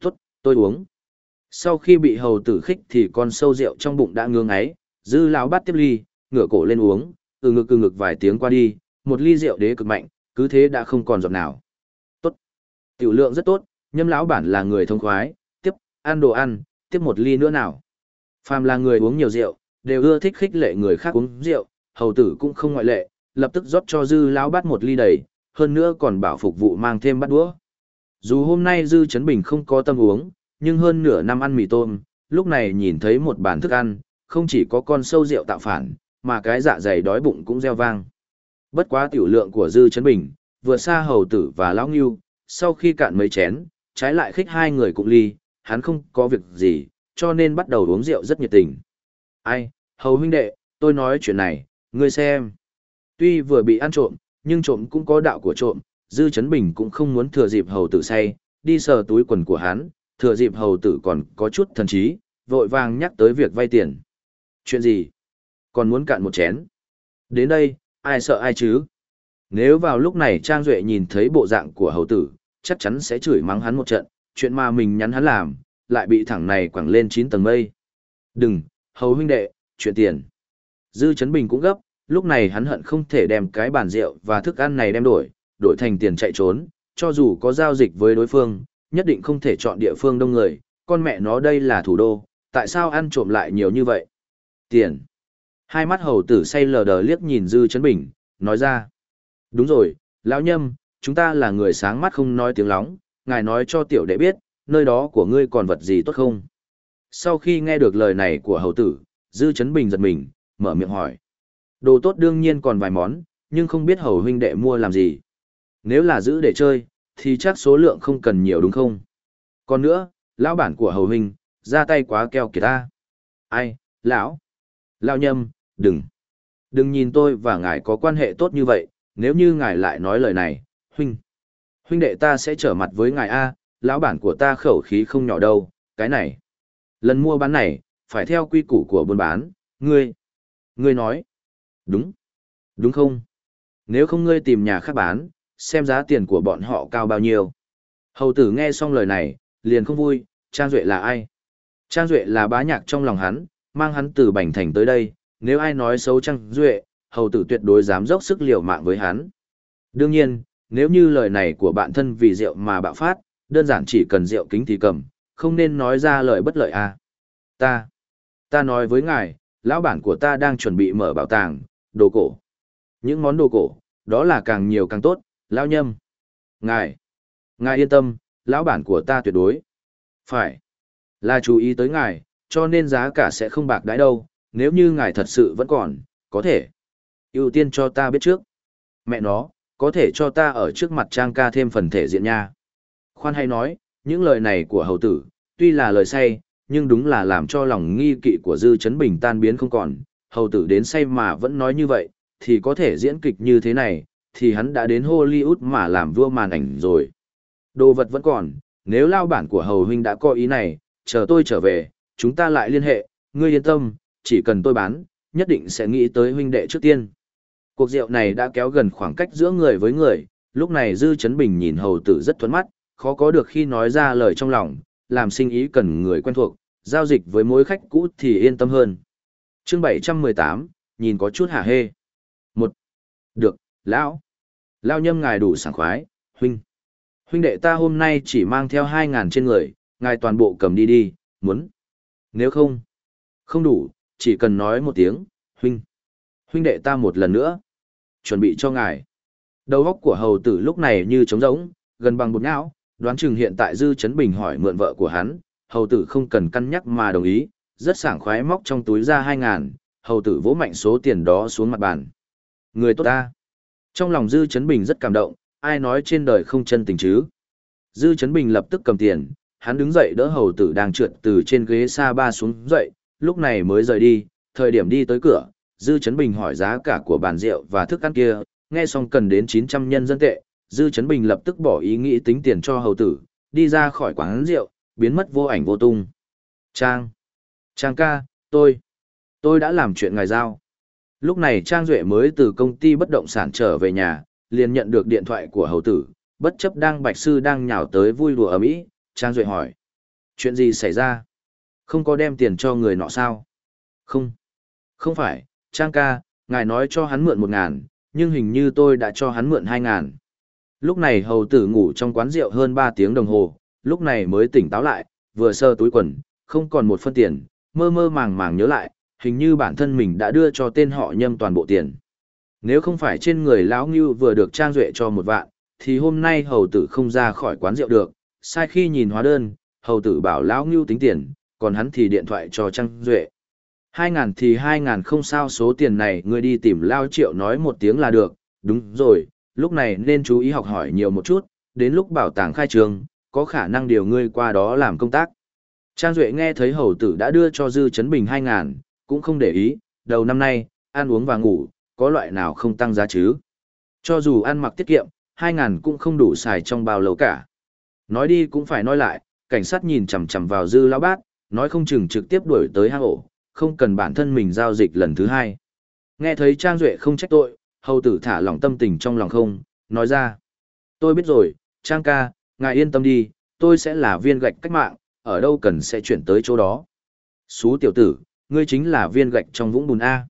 Tốt, tôi uống. Sau khi bị hầu tử khích thì con sâu rượu trong bụng đã ngưỡng ấy, dư lão bắt tiếp ly, ngửa cổ lên uống, từ ngực từ ngực vài tiếng qua đi, một ly rượu đế cực mạnh, cứ thế đã không còn giọt nào. Tốt. Tiểu lượng rất tốt, nhâm lão bản là người thông khoái, tiếp, ăn đồ ăn, tiếp một ly nữa nào. Phàm là người uống nhiều rượu, đều ưa thích khích lệ người khác uống rượu, hầu tử cũng không ngoại lệ, lập tức rót cho dư lão bát một ly đầy, hơn nữa còn bảo phục vụ mang thêm bát đũa. Dù hôm nay dư chấn bình không có tâm uống, nhưng hơn nửa năm ăn mì tôm, lúc này nhìn thấy một bàn thức ăn, không chỉ có con sâu rượu tạo phản, mà cái dạ dày đói bụng cũng reo vang. Bất quá tiểu lượng của dư chấn bình, vừa xa hầu tử và lão ngưu, sau khi cạn mấy chén, trái lại khích hai người cùng ly, hắn không có việc gì, cho nên bắt đầu uống rượu rất nhiệt tình. Ai, hầu huynh đệ, tôi nói chuyện này, ngươi xem. Tuy vừa bị ăn trộm, nhưng trộm cũng có đạo của trộm, Dư Chấn Bình cũng không muốn thừa dịp hầu tử say, đi sờ túi quần của hắn, thừa dịp hầu tử còn có chút thần trí, vội vàng nhắc tới việc vay tiền. Chuyện gì? Còn muốn cạn một chén? Đến đây, ai sợ ai chứ? Nếu vào lúc này Trang Duệ nhìn thấy bộ dạng của hầu tử, chắc chắn sẽ chửi mắng hắn một trận, chuyện mà mình nhắn hắn làm, lại bị thẳng này quẳng lên 9 tầng mây. Đừng, hầu huynh đệ, chuyện tiền. Dư Chấn Bình cũng gấp, lúc này hắn hận không thể đem cái bàn rượu và thức ăn này đem đổi, đổi thành tiền chạy trốn, cho dù có giao dịch với đối phương, nhất định không thể chọn địa phương đông người, con mẹ nó đây là thủ đô, tại sao ăn trộm lại nhiều như vậy? Tiền. Hai mắt hầu tử say lờ đờ liếc nhìn Dư Trấn Bình, nói ra. Đúng rồi, lão nhâm, chúng ta là người sáng mắt không nói tiếng lóng, ngài nói cho tiểu đệ biết, nơi đó của ngươi còn vật gì tốt không? Sau khi nghe được lời này của hầu tử, Dư Trấn Bình giật mình, mở miệng hỏi. Đồ tốt đương nhiên còn vài món, nhưng không biết hầu huynh đệ mua làm gì. Nếu là giữ để chơi, thì chắc số lượng không cần nhiều đúng không? Còn nữa, lão bản của hầu huynh, ra tay quá keo kìa ta. Ai, lão? Lão nhâm, đừng. Đừng nhìn tôi và ngài có quan hệ tốt như vậy, nếu như ngài lại nói lời này, huynh. Huynh đệ ta sẽ trở mặt với ngài A, lão bản của ta khẩu khí không nhỏ đâu, cái này. Lần mua bán này, phải theo quy củ của buôn bán, ngươi. Ngươi nói. Đúng. Đúng không? Nếu không ngươi tìm nhà khác bán, xem giá tiền của bọn họ cao bao nhiêu. Hầu tử nghe xong lời này, liền không vui, Trang Duệ là ai? Trang Duệ là bá nhạc trong lòng hắn, mang hắn từ Bành Thành tới đây, nếu ai nói xấu Trang Duệ, hầu tử tuyệt đối dám dốc sức liều mạng với hắn. Đương nhiên, nếu như lời này của bạn thân vì rượu mà bạo phát, đơn giản chỉ cần rượu kính thì cầm, không nên nói ra lời bất lợi à. Ta, ta nói với ngài, lão bản của ta đang chuẩn bị mở bảo tàng, đồ cổ. Những món đồ cổ, đó là càng nhiều càng tốt, lão nhâm. Ngài, ngài yên tâm, lão bản của ta tuyệt đối. Phải, là chú ý tới ngài, cho nên giá cả sẽ không bạc đãi đâu, nếu như ngài thật sự vẫn còn, có thể. ưu tiên cho ta biết trước. Mẹ nó, có thể cho ta ở trước mặt trang ca thêm phần thể diện nha. Khoan hay nói, những lời này của hầu tử, tuy là lời say, nhưng đúng là làm cho lòng nghi kỵ của Dư Chấn Bình tan biến không còn. Hầu tử đến say mà vẫn nói như vậy, thì có thể diễn kịch như thế này, thì hắn đã đến Hollywood mà làm vua màn ảnh rồi. Đồ vật vẫn còn, nếu lao bản của hầu huynh đã có ý này, chờ tôi trở về, chúng ta lại liên hệ, ngươi yên tâm, chỉ cần tôi bán, nhất định sẽ nghĩ tới huynh đệ trước tiên. Cuộc rượu này đã kéo gần khoảng cách giữa người với người, lúc này Dư Chấn Bình nhìn hầu tử rất thuẫn mắt, khó có được khi nói ra lời trong lòng, làm sinh ý cần người quen thuộc, giao dịch với mối khách cũ thì yên tâm hơn. chương 718, nhìn có chút hả hê. một Được, lão. Lão nhâm ngài đủ sảng khoái, huynh. Huynh đệ ta hôm nay chỉ mang theo 2.000 trên người, ngài toàn bộ cầm đi đi, muốn. Nếu không, không đủ, chỉ cần nói một tiếng, huynh. Huynh đệ ta một lần nữa. Chuẩn bị cho ngài. Đầu óc của hầu tử lúc này như trống rỗng, gần bằng bột não, đoán chừng hiện tại Dư Chấn Bình hỏi mượn vợ của hắn, hầu tử không cần cân nhắc mà đồng ý, rất sảng khoái móc trong túi ra 2.000, hầu tử vỗ mạnh số tiền đó xuống mặt bàn. Người tốt ta. Trong lòng Dư Chấn Bình rất cảm động, ai nói trên đời không chân tình chứ. Dư Chấn Bình lập tức cầm tiền, hắn đứng dậy đỡ hầu tử đang trượt từ trên ghế xa ba xuống dậy, lúc này mới rời đi, thời điểm đi tới cửa, Dư Chấn Bình hỏi giá cả của bàn rượu và thức ăn kia, nghe xong cần đến 900 nhân dân tệ, Dư Chấn Bình lập tức bỏ ý nghĩ tính tiền cho hầu tử, đi ra khỏi quán rượu, biến mất vô ảnh vô tung. Trang! Trang ca, tôi! Tôi đã làm chuyện ngài giao. Lúc này Trang Duệ mới từ công ty bất động sản trở về nhà, liền nhận được điện thoại của hầu tử, bất chấp đang bạch sư đang nhào tới vui đùa ở Mỹ, Trang Duệ hỏi. Chuyện gì xảy ra? Không có đem tiền cho người nọ sao? Không. Không phải, Trang ca, ngài nói cho hắn mượn một ngàn, nhưng hình như tôi đã cho hắn mượn hai ngàn. Lúc này hầu tử ngủ trong quán rượu hơn ba tiếng đồng hồ, lúc này mới tỉnh táo lại, vừa sơ túi quần, không còn một phân tiền, mơ mơ màng màng nhớ lại, hình như bản thân mình đã đưa cho tên họ nhâm toàn bộ tiền. Nếu không phải trên người lão Ngưu vừa được trang duệ cho một vạn, thì hôm nay hầu tử không ra khỏi quán rượu được, sai khi nhìn hóa đơn, hầu tử bảo lão Ngưu tính tiền, còn hắn thì điện thoại cho trang duệ. Hai ngàn thì hai ngàn không sao số tiền này ngươi đi tìm lao triệu nói một tiếng là được, đúng rồi, lúc này nên chú ý học hỏi nhiều một chút, đến lúc bảo tàng khai trường, có khả năng điều ngươi qua đó làm công tác. Trang Duệ nghe thấy hầu tử đã đưa cho Dư Trấn Bình hai ngàn cũng không để ý, đầu năm nay, ăn uống và ngủ, có loại nào không tăng giá chứ. Cho dù ăn mặc tiết kiệm, 2.000 cũng không đủ xài trong bao lâu cả. Nói đi cũng phải nói lại, cảnh sát nhìn chằm chằm vào Dư Lão Bát, nói không chừng trực tiếp đuổi tới hang ổ, không cần bản thân mình giao dịch lần thứ hai. Nghe thấy Trang Duệ không trách tội, hầu tử thả lòng tâm tình trong lòng không, nói ra. Tôi biết rồi, Trang ca, ngài yên tâm đi, tôi sẽ là viên gạch cách mạng, ở đâu cần sẽ chuyển tới chỗ đó. Xú tiểu tử, ngươi chính là viên gạch trong vũng bùn A.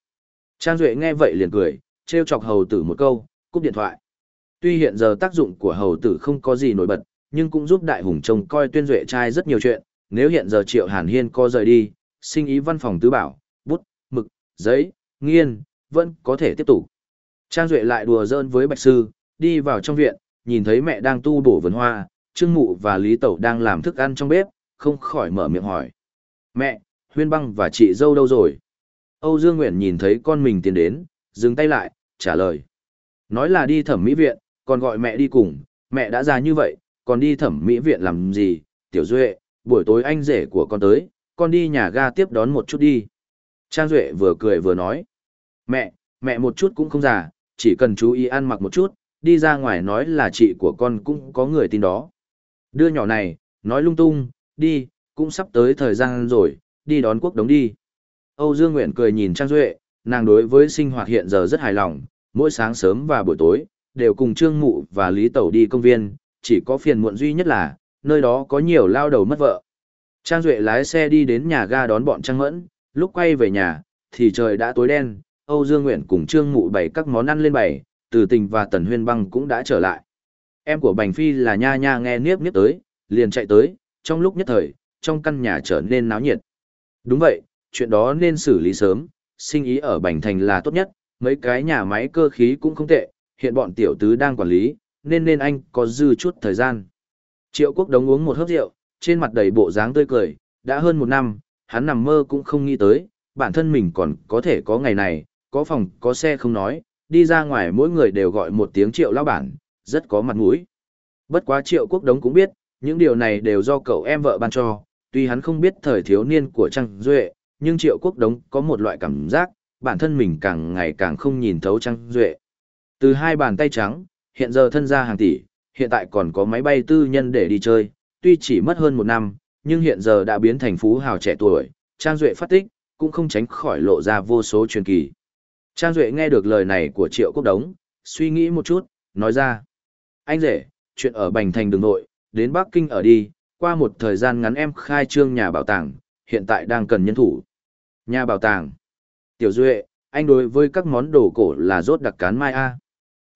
Trang Duệ nghe vậy liền cười, trêu chọc hầu tử một câu, cúp điện thoại. Tuy hiện giờ tác dụng của hầu tử không có gì nổi bật, nhưng cũng giúp đại hùng trông coi tuyên duệ trai rất nhiều chuyện, nếu hiện giờ Triệu Hàn Hiên co rời đi, sinh ý văn phòng tứ bảo, bút, mực, giấy, nghiên, vẫn có thể tiếp tục. Trang Duệ lại đùa giỡn với Bạch Sư, đi vào trong viện, nhìn thấy mẹ đang tu bổ vườn hoa, Trương Mụ và Lý Tẩu đang làm thức ăn trong bếp, không khỏi mở miệng hỏi. Mẹ, Huyên Băng và chị dâu đâu rồi? Âu Dương Nguyện nhìn thấy con mình tiến đến, dừng tay lại, trả lời. Nói là đi thẩm mỹ viện, còn gọi mẹ đi cùng, mẹ đã già như vậy, còn đi thẩm mỹ viện làm gì, tiểu duệ, buổi tối anh rể của con tới, con đi nhà ga tiếp đón một chút đi. Trang Duệ vừa cười vừa nói. Mẹ, mẹ một chút cũng không già, chỉ cần chú ý ăn mặc một chút, đi ra ngoài nói là chị của con cũng có người tin đó. Đưa nhỏ này, nói lung tung, đi, cũng sắp tới thời gian rồi, đi đón quốc đống đi. Âu Dương Nguyện cười nhìn Trang Duệ, nàng đối với sinh hoạt hiện giờ rất hài lòng, mỗi sáng sớm và buổi tối, đều cùng Trương Mụ và Lý Tẩu đi công viên, chỉ có phiền muộn duy nhất là, nơi đó có nhiều lao đầu mất vợ. Trang Duệ lái xe đi đến nhà ga đón bọn Trang Mẫn, lúc quay về nhà, thì trời đã tối đen, Âu Dương Nguyện cùng Trương Mụ bày các món ăn lên bày, Từ Tình và Tần Huyên Băng cũng đã trở lại. Em của Bành Phi là Nha Nha nghe niếp niếp tới, liền chạy tới, trong lúc nhất thời, trong căn nhà trở nên náo nhiệt. Đúng vậy, chuyện đó nên xử lý sớm, sinh ý ở Bành Thành là tốt nhất, mấy cái nhà máy cơ khí cũng không tệ, hiện bọn tiểu tứ đang quản lý, nên nên anh có dư chút thời gian. Triệu Quốc Đống uống một hớp rượu, trên mặt đầy bộ dáng tươi cười, đã hơn một năm, hắn nằm mơ cũng không nghĩ tới, bản thân mình còn có thể có ngày này, có phòng, có xe không nói, đi ra ngoài mỗi người đều gọi một tiếng triệu lao bản, rất có mặt mũi. Bất quá triệu quốc đống cũng biết, những điều này đều do cậu em vợ ban cho, tuy hắn không biết thời thiếu niên của Trang Duệ, nhưng triệu quốc đống có một loại cảm giác, bản thân mình càng ngày càng không nhìn thấu Trang Duệ. Từ hai bàn tay trắng, hiện giờ thân gia hàng tỷ, hiện tại còn có máy bay tư nhân để đi chơi, tuy chỉ mất hơn một năm, nhưng hiện giờ đã biến thành phú hào trẻ tuổi, Trang Duệ phát tích, cũng không tránh khỏi lộ ra vô số truyền kỳ. Trang Duệ nghe được lời này của Triệu Quốc Đống, suy nghĩ một chút, nói ra. Anh rể, chuyện ở Bành Thành đường nội, đến Bắc Kinh ở đi, qua một thời gian ngắn em khai trương nhà bảo tàng, hiện tại đang cần nhân thủ. Nhà bảo tàng. Tiểu Duệ, anh đối với các món đồ cổ là rốt đặc cán mai A.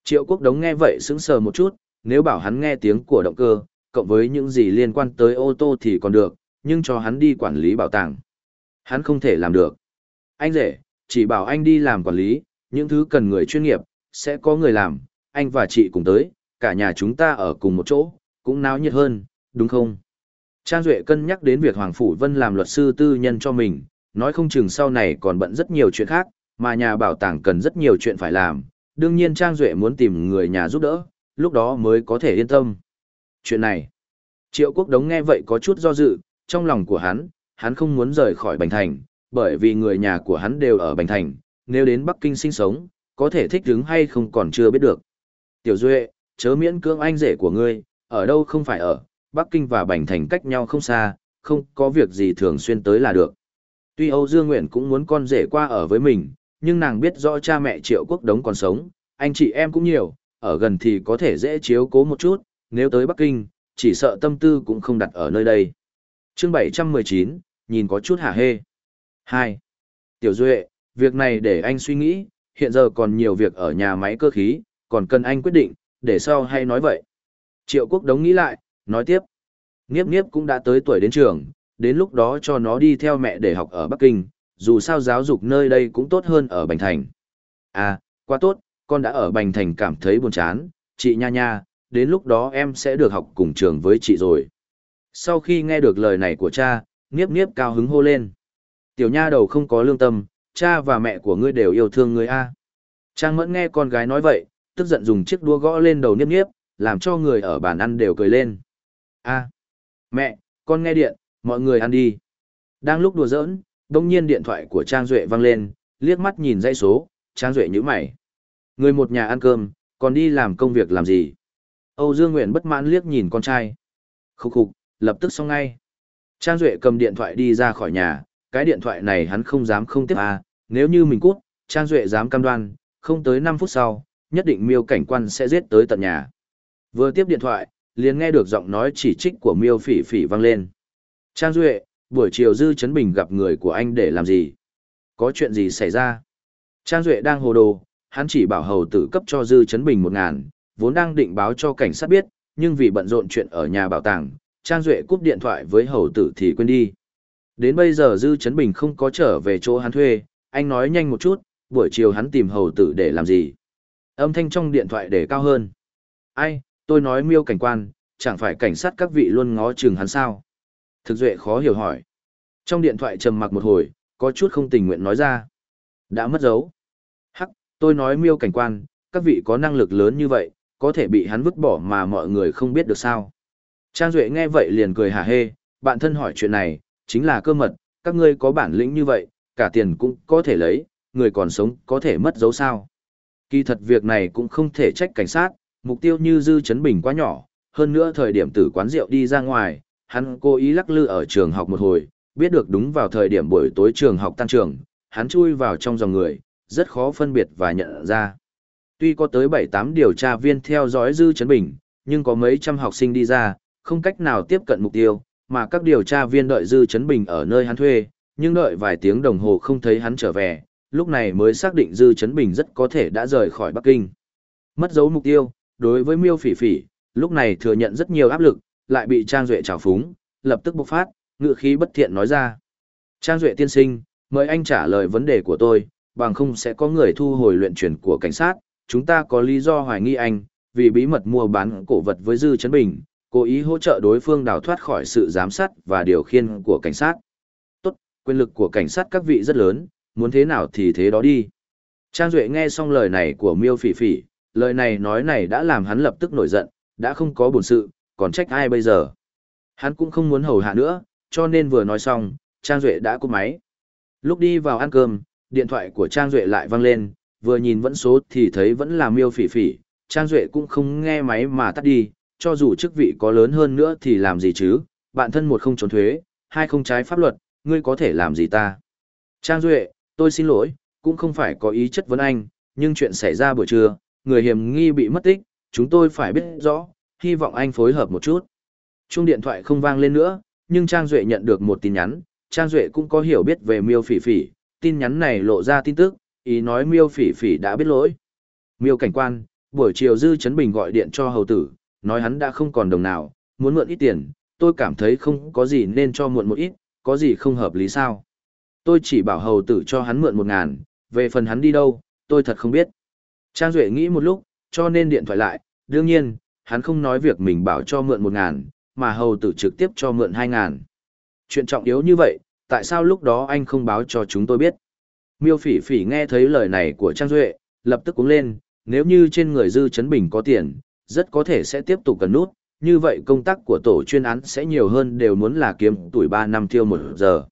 Triệu Quốc Đống nghe vậy sững sờ một chút, nếu bảo hắn nghe tiếng của động cơ, cộng với những gì liên quan tới ô tô thì còn được, nhưng cho hắn đi quản lý bảo tàng. Hắn không thể làm được. Anh rể, chỉ bảo anh đi làm quản lý, những thứ cần người chuyên nghiệp, sẽ có người làm, anh và chị cùng tới, cả nhà chúng ta ở cùng một chỗ, cũng náo nhiệt hơn, đúng không? Trang Duệ cân nhắc đến việc Hoàng Phủ Vân làm luật sư tư nhân cho mình, nói không chừng sau này còn bận rất nhiều chuyện khác, mà nhà bảo tàng cần rất nhiều chuyện phải làm, đương nhiên Trang Duệ muốn tìm người nhà giúp đỡ, lúc đó mới có thể yên tâm. Chuyện này, Triệu Quốc Đống nghe vậy có chút do dự, trong lòng của hắn, hắn không muốn rời khỏi Bành Thành, bởi vì người nhà của hắn đều ở Bành Thành, nếu đến Bắc Kinh sinh sống, có thể thích ứng hay không còn chưa biết được. Tiểu Duệ, chớ miễn cưỡng anh rể của ngươi, ở đâu không phải ở, Bắc Kinh và Bành Thành cách nhau không xa, không có việc gì thường xuyên tới là được. Tuy Âu Dương Nguyện cũng muốn con rể qua ở với mình, nhưng nàng biết rõ cha mẹ Triệu Quốc Đống còn sống, anh chị em cũng nhiều, ở gần thì có thể dễ chiếu cố một chút, nếu tới Bắc Kinh, chỉ sợ tâm tư cũng không đặt ở nơi đây. chương 719, nhìn có chút hả hê. 2. Tiểu Duệ, việc này để anh suy nghĩ, hiện giờ còn nhiều việc ở nhà máy cơ khí, còn cần anh quyết định, để sau hay nói vậy. Triệu Quốc Đống nghĩ lại, nói tiếp. Niếp Niếp cũng đã tới tuổi đến trường, đến lúc đó cho nó đi theo mẹ để học ở Bắc Kinh, dù sao giáo dục nơi đây cũng tốt hơn ở Bành Thành. À, quá tốt, con đã ở Bành Thành cảm thấy buồn chán, chị nha nha, đến lúc đó em sẽ được học cùng trường với chị rồi. Sau khi nghe được lời này của cha, Niếp Niếp cao hứng hô lên. Tiểu nha đầu không có lương tâm, cha và mẹ của ngươi đều yêu thương ngươi a. Trang Mẫn nghe con gái nói vậy, tức giận dùng chiếc đũa gõ lên đầu Niếp Niếp, làm cho người ở bàn ăn đều cười lên. A, mẹ, con nghe điện, mọi người ăn đi. Đang lúc đùa giỡn, đông nhiên điện thoại của Trang Duệ vang lên, liếc mắt nhìn dãy số, Trang Duệ nhíu mày. Người một nhà ăn cơm, còn đi làm công việc làm gì? Âu Dương Nguyện bất mãn liếc nhìn con trai. Khúc khục, lập tức xong ngay. Trang Duệ cầm điện thoại đi ra khỏi nhà, cái điện thoại này hắn không dám không tiếp à, nếu như mình cút, Trang Duệ dám cam đoan, không tới năm phút sau, nhất định miêu cảnh quan sẽ giết tới tận nhà. Vừa tiếp điện thoại, liền nghe được giọng nói chỉ trích của miêu phỉ phỉ vang lên. Trang Duệ, buổi chiều Dư Trấn Bình gặp người của anh để làm gì? Có chuyện gì xảy ra? Trang Duệ đang hồ đồ, hắn chỉ bảo hầu tử cấp cho Dư Trấn Bình một ngàn, vốn đang định báo cho cảnh sát biết, nhưng vì bận rộn chuyện ở nhà bảo tàng, Trang Duệ cúp điện thoại với hầu tử thì quên đi. Đến bây giờ Dư Trấn Bình không có trở về chỗ hắn thuê, anh nói nhanh một chút, buổi chiều hắn tìm hầu tử để làm gì. Âm thanh trong điện thoại để cao hơn. Ai, tôi nói miêu cảnh quan, chẳng phải cảnh sát các vị luôn ngó chừng hắn sao. Thực Duệ khó hiểu hỏi. Trong điện thoại trầm mặc một hồi, có chút không tình nguyện nói ra. Đã mất dấu. Hắc, Tôi nói miêu cảnh quan, các vị có năng lực lớn như vậy, có thể bị hắn vứt bỏ mà mọi người không biết được sao. Trang Duệ nghe vậy liền cười hả hê, bạn thân hỏi chuyện này, chính là cơ mật, các ngươi có bản lĩnh như vậy, cả tiền cũng có thể lấy, người còn sống có thể mất dấu sao. Kỳ thật việc này cũng không thể trách cảnh sát, mục tiêu như Dư Chấn Bình quá nhỏ, hơn nữa thời điểm từ quán rượu đi ra ngoài, hắn cố ý lắc lư ở trường học một hồi, biết được đúng vào thời điểm buổi tối trường học tan trường, hắn chui vào trong dòng người, rất khó phân biệt và nhận ra. Tuy có tới 7-8 điều tra viên theo dõi Dư Chấn Bình, nhưng có mấy trăm học sinh đi ra, không cách nào tiếp cận mục tiêu, mà các điều tra viên đợi Dư Chấn Bình ở nơi hắn thuê, nhưng đợi vài tiếng đồng hồ không thấy hắn trở về, lúc này mới xác định Dư Chấn Bình rất có thể đã rời khỏi Bắc Kinh. Mất dấu mục tiêu, đối với Miêu Phỉ Phỉ, lúc này thừa nhận rất nhiều áp lực, lại bị Trang Duệ trào phúng, lập tức bộc phát, ngựa khí bất thiện nói ra. Trang Duệ tiên sinh, mời anh trả lời vấn đề của tôi, bằng không sẽ có người thu hồi luyện chuyển của cảnh sát, chúng ta có lý do hoài nghi anh, vì bí mật mua bán cổ vật với Dư Chấn Bình, cố ý hỗ trợ đối phương đào thoát khỏi sự giám sát và điều khiên của cảnh sát. Tốt, quyền lực của cảnh sát các vị rất lớn, muốn thế nào thì thế đó đi. Trang Duệ nghe xong lời này của Miêu Phỉ Phỉ, lời này nói này đã làm hắn lập tức nổi giận, đã không có buồn sự, còn trách ai bây giờ. Hắn cũng không muốn hầu hạ nữa, cho nên vừa nói xong, Trang Duệ đã cúp máy. Lúc đi vào ăn cơm, điện thoại của Trang Duệ lại văng lên, vừa nhìn vẫn số thì thấy vẫn là miêu phỉ phỉ, Trang Duệ cũng không nghe máy mà tắt đi, cho dù chức vị có lớn hơn nữa thì làm gì chứ, bạn thân một không trốn thuế, hai không trái pháp luật, ngươi có thể làm gì ta. Trang Duệ, tôi xin lỗi, cũng không phải có ý chất vấn anh, nhưng chuyện xảy ra buổi trưa, người hiểm nghi bị mất tích, chúng tôi phải biết rõ, hy vọng anh phối hợp một chút. Chuông điện thoại không vang lên nữa, nhưng Trang Duệ nhận được một tin nhắn, Trang Duệ cũng có hiểu biết về miêu phỉ phỉ, tin nhắn này lộ ra tin tức, ý nói miêu phỉ phỉ đã biết lỗi. Miêu cảnh quan, buổi chiều Dư Trấn Bình gọi điện cho hầu tử, nói hắn đã không còn đồng nào, muốn mượn ít tiền, tôi cảm thấy không có gì nên cho mượn một ít, có gì không hợp lý sao. Tôi chỉ bảo hầu tử cho hắn mượn một ngàn, về phần hắn đi đâu, tôi thật không biết. Trang Duệ nghĩ một lúc, cho nên điện thoại lại, đương nhiên, hắn không nói việc mình bảo cho mượn một ngàn, mà hầu tử trực tiếp cho mượn hai ngàn. Chuyện trọng yếu như vậy, tại sao lúc đó anh không báo cho chúng tôi biết? Miêu phỉ phỉ nghe thấy lời này của Trang Duệ, lập tức cuống lên, nếu như trên người Dư Trấn Bình có tiền, rất có thể sẽ tiếp tục cần nút, như vậy công tác của tổ chuyên án sẽ nhiều hơn đều muốn là kiếm tuổi 3 năm tiêu một giờ.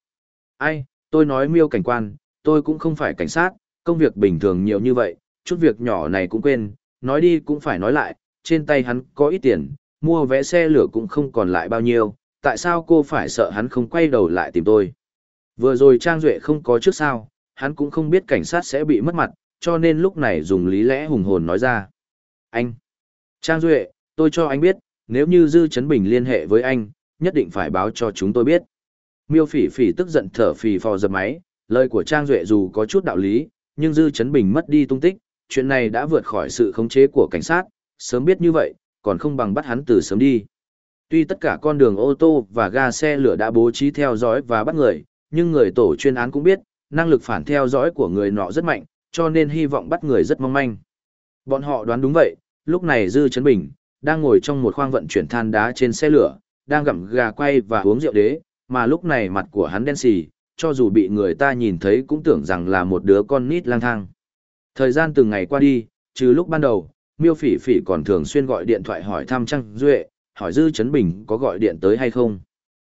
Ai, tôi nói miêu cảnh quan, tôi cũng không phải cảnh sát, công việc bình thường nhiều như vậy, chút việc nhỏ này cũng quên, nói đi cũng phải nói lại, trên tay hắn có ít tiền, mua vé xe lửa cũng không còn lại bao nhiêu, tại sao cô phải sợ hắn không quay đầu lại tìm tôi? Vừa rồi Trang Duệ không có trước sao, hắn cũng không biết cảnh sát sẽ bị mất mặt, cho nên lúc này dùng lý lẽ hùng hồn nói ra. Anh! Trang Duệ, tôi cho anh biết, nếu như Dư Trấn Bình liên hệ với anh, nhất định phải báo cho chúng tôi biết. Miêu phỉ phỉ tức giận thở phì phò dập máy, lời của Trang Duệ dù có chút đạo lý, nhưng Dư Trấn Bình mất đi tung tích, chuyện này đã vượt khỏi sự khống chế của cảnh sát, sớm biết như vậy, còn không bằng bắt hắn từ sớm đi. Tuy tất cả con đường ô tô và ga xe lửa đã bố trí theo dõi và bắt người, nhưng người tổ chuyên án cũng biết, năng lực phản theo dõi của người nọ rất mạnh, cho nên hy vọng bắt người rất mong manh. Bọn họ đoán đúng vậy, lúc này Dư Trấn Bình, đang ngồi trong một khoang vận chuyển than đá trên xe lửa, đang gặm gà quay và uống rượu đế, mà lúc này mặt của hắn đen xì, cho dù bị người ta nhìn thấy cũng tưởng rằng là một đứa con nít lang thang. Thời gian từng ngày qua đi, trừ lúc ban đầu, Miêu Phỉ Phỉ còn thường xuyên gọi điện thoại hỏi thăm Trang Duệ, hỏi Dư Trấn Bình có gọi điện tới hay không.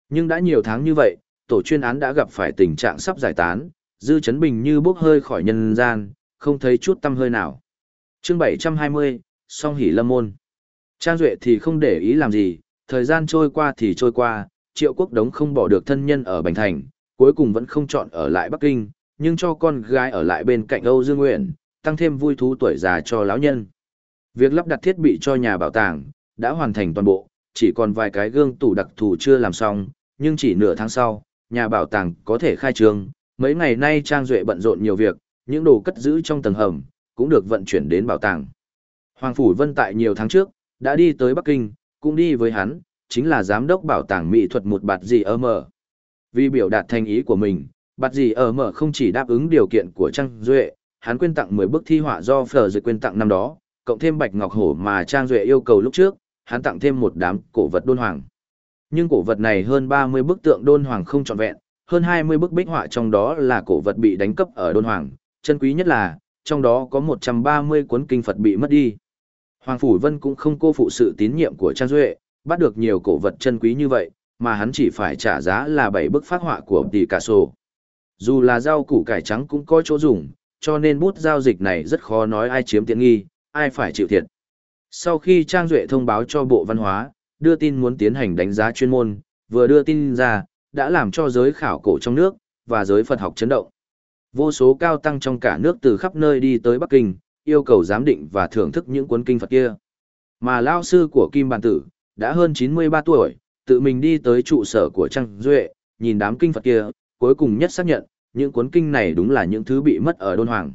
Nhưng đã nhiều tháng như vậy, tổ chuyên án đã gặp phải tình trạng sắp giải tán, Dư Trấn Bình như bốc hơi khỏi nhân gian, không thấy chút tâm hơi nào. chương 720, song hỉ lâm môn. Trang Duệ thì không để ý làm gì, thời gian trôi qua thì trôi qua, triệu quốc đống không bỏ được thân nhân ở Bành Thành, cuối cùng vẫn không chọn ở lại Bắc Kinh, nhưng cho con gái ở lại bên cạnh Âu Dương Nguyện, tăng thêm vui thú tuổi già cho lão nhân. Việc lắp đặt thiết bị cho nhà bảo tàng đã hoàn thành toàn bộ, chỉ còn vài cái gương tủ đặc thù chưa làm xong, nhưng chỉ nửa tháng sau, nhà bảo tàng có thể khai trương. Mấy ngày nay Trang Duệ bận rộn nhiều việc, những đồ cất giữ trong tầng hầm cũng được vận chuyển đến bảo tàng. Hoàng Phủ Vân tại nhiều tháng trước, đã đi tới Bắc Kinh, cũng đi với hắn, chính là giám đốc bảo tàng mỹ thuật một bạt gì ở mở. Vì biểu đạt thành ý của mình, bạt gì ở mở không chỉ đáp ứng điều kiện của Trang Duệ, hắn quyên tặng 10 bức thi họa do Phở Dực quyên tặng năm đó, cộng thêm bạch ngọc hổ mà Trang Duệ yêu cầu lúc trước, hắn tặng thêm một đám cổ vật đôn hoàng. Nhưng cổ vật này hơn 30 bức tượng đôn hoàng không trọn vẹn, hơn 20 bức bích họa trong đó là cổ vật bị đánh cấp ở đôn hoàng, chân quý nhất là, trong đó có 130 cuốn kinh Phật bị mất đi. Hoàng Phủ Vân cũng không cô phụ sự tín nhiệm của Trang Duệ, bắt được nhiều cổ vật chân quý như vậy, mà hắn chỉ phải trả giá là 7 bức phát họa của tỷ cả sổ. Dù là rau củ cải trắng cũng có chỗ dùng, cho nên bút giao dịch này rất khó nói ai chiếm tiện nghi, ai phải chịu thiệt. Sau khi Trang Duệ thông báo cho Bộ Văn hóa, đưa tin muốn tiến hành đánh giá chuyên môn, vừa đưa tin ra, đã làm cho giới khảo cổ trong nước, và giới Phật học chấn động. Vô số cao tăng trong cả nước từ khắp nơi đi tới Bắc Kinh, yêu cầu giám định và thưởng thức những cuốn kinh Phật kia. Mà lao sư của Kim Bản Tử, đã hơn 93 tuổi, tự mình đi tới trụ sở của Trang Duệ, nhìn đám kinh Phật kia, cuối cùng nhất xác nhận, những cuốn kinh này đúng là những thứ bị mất ở Đôn Hoàng.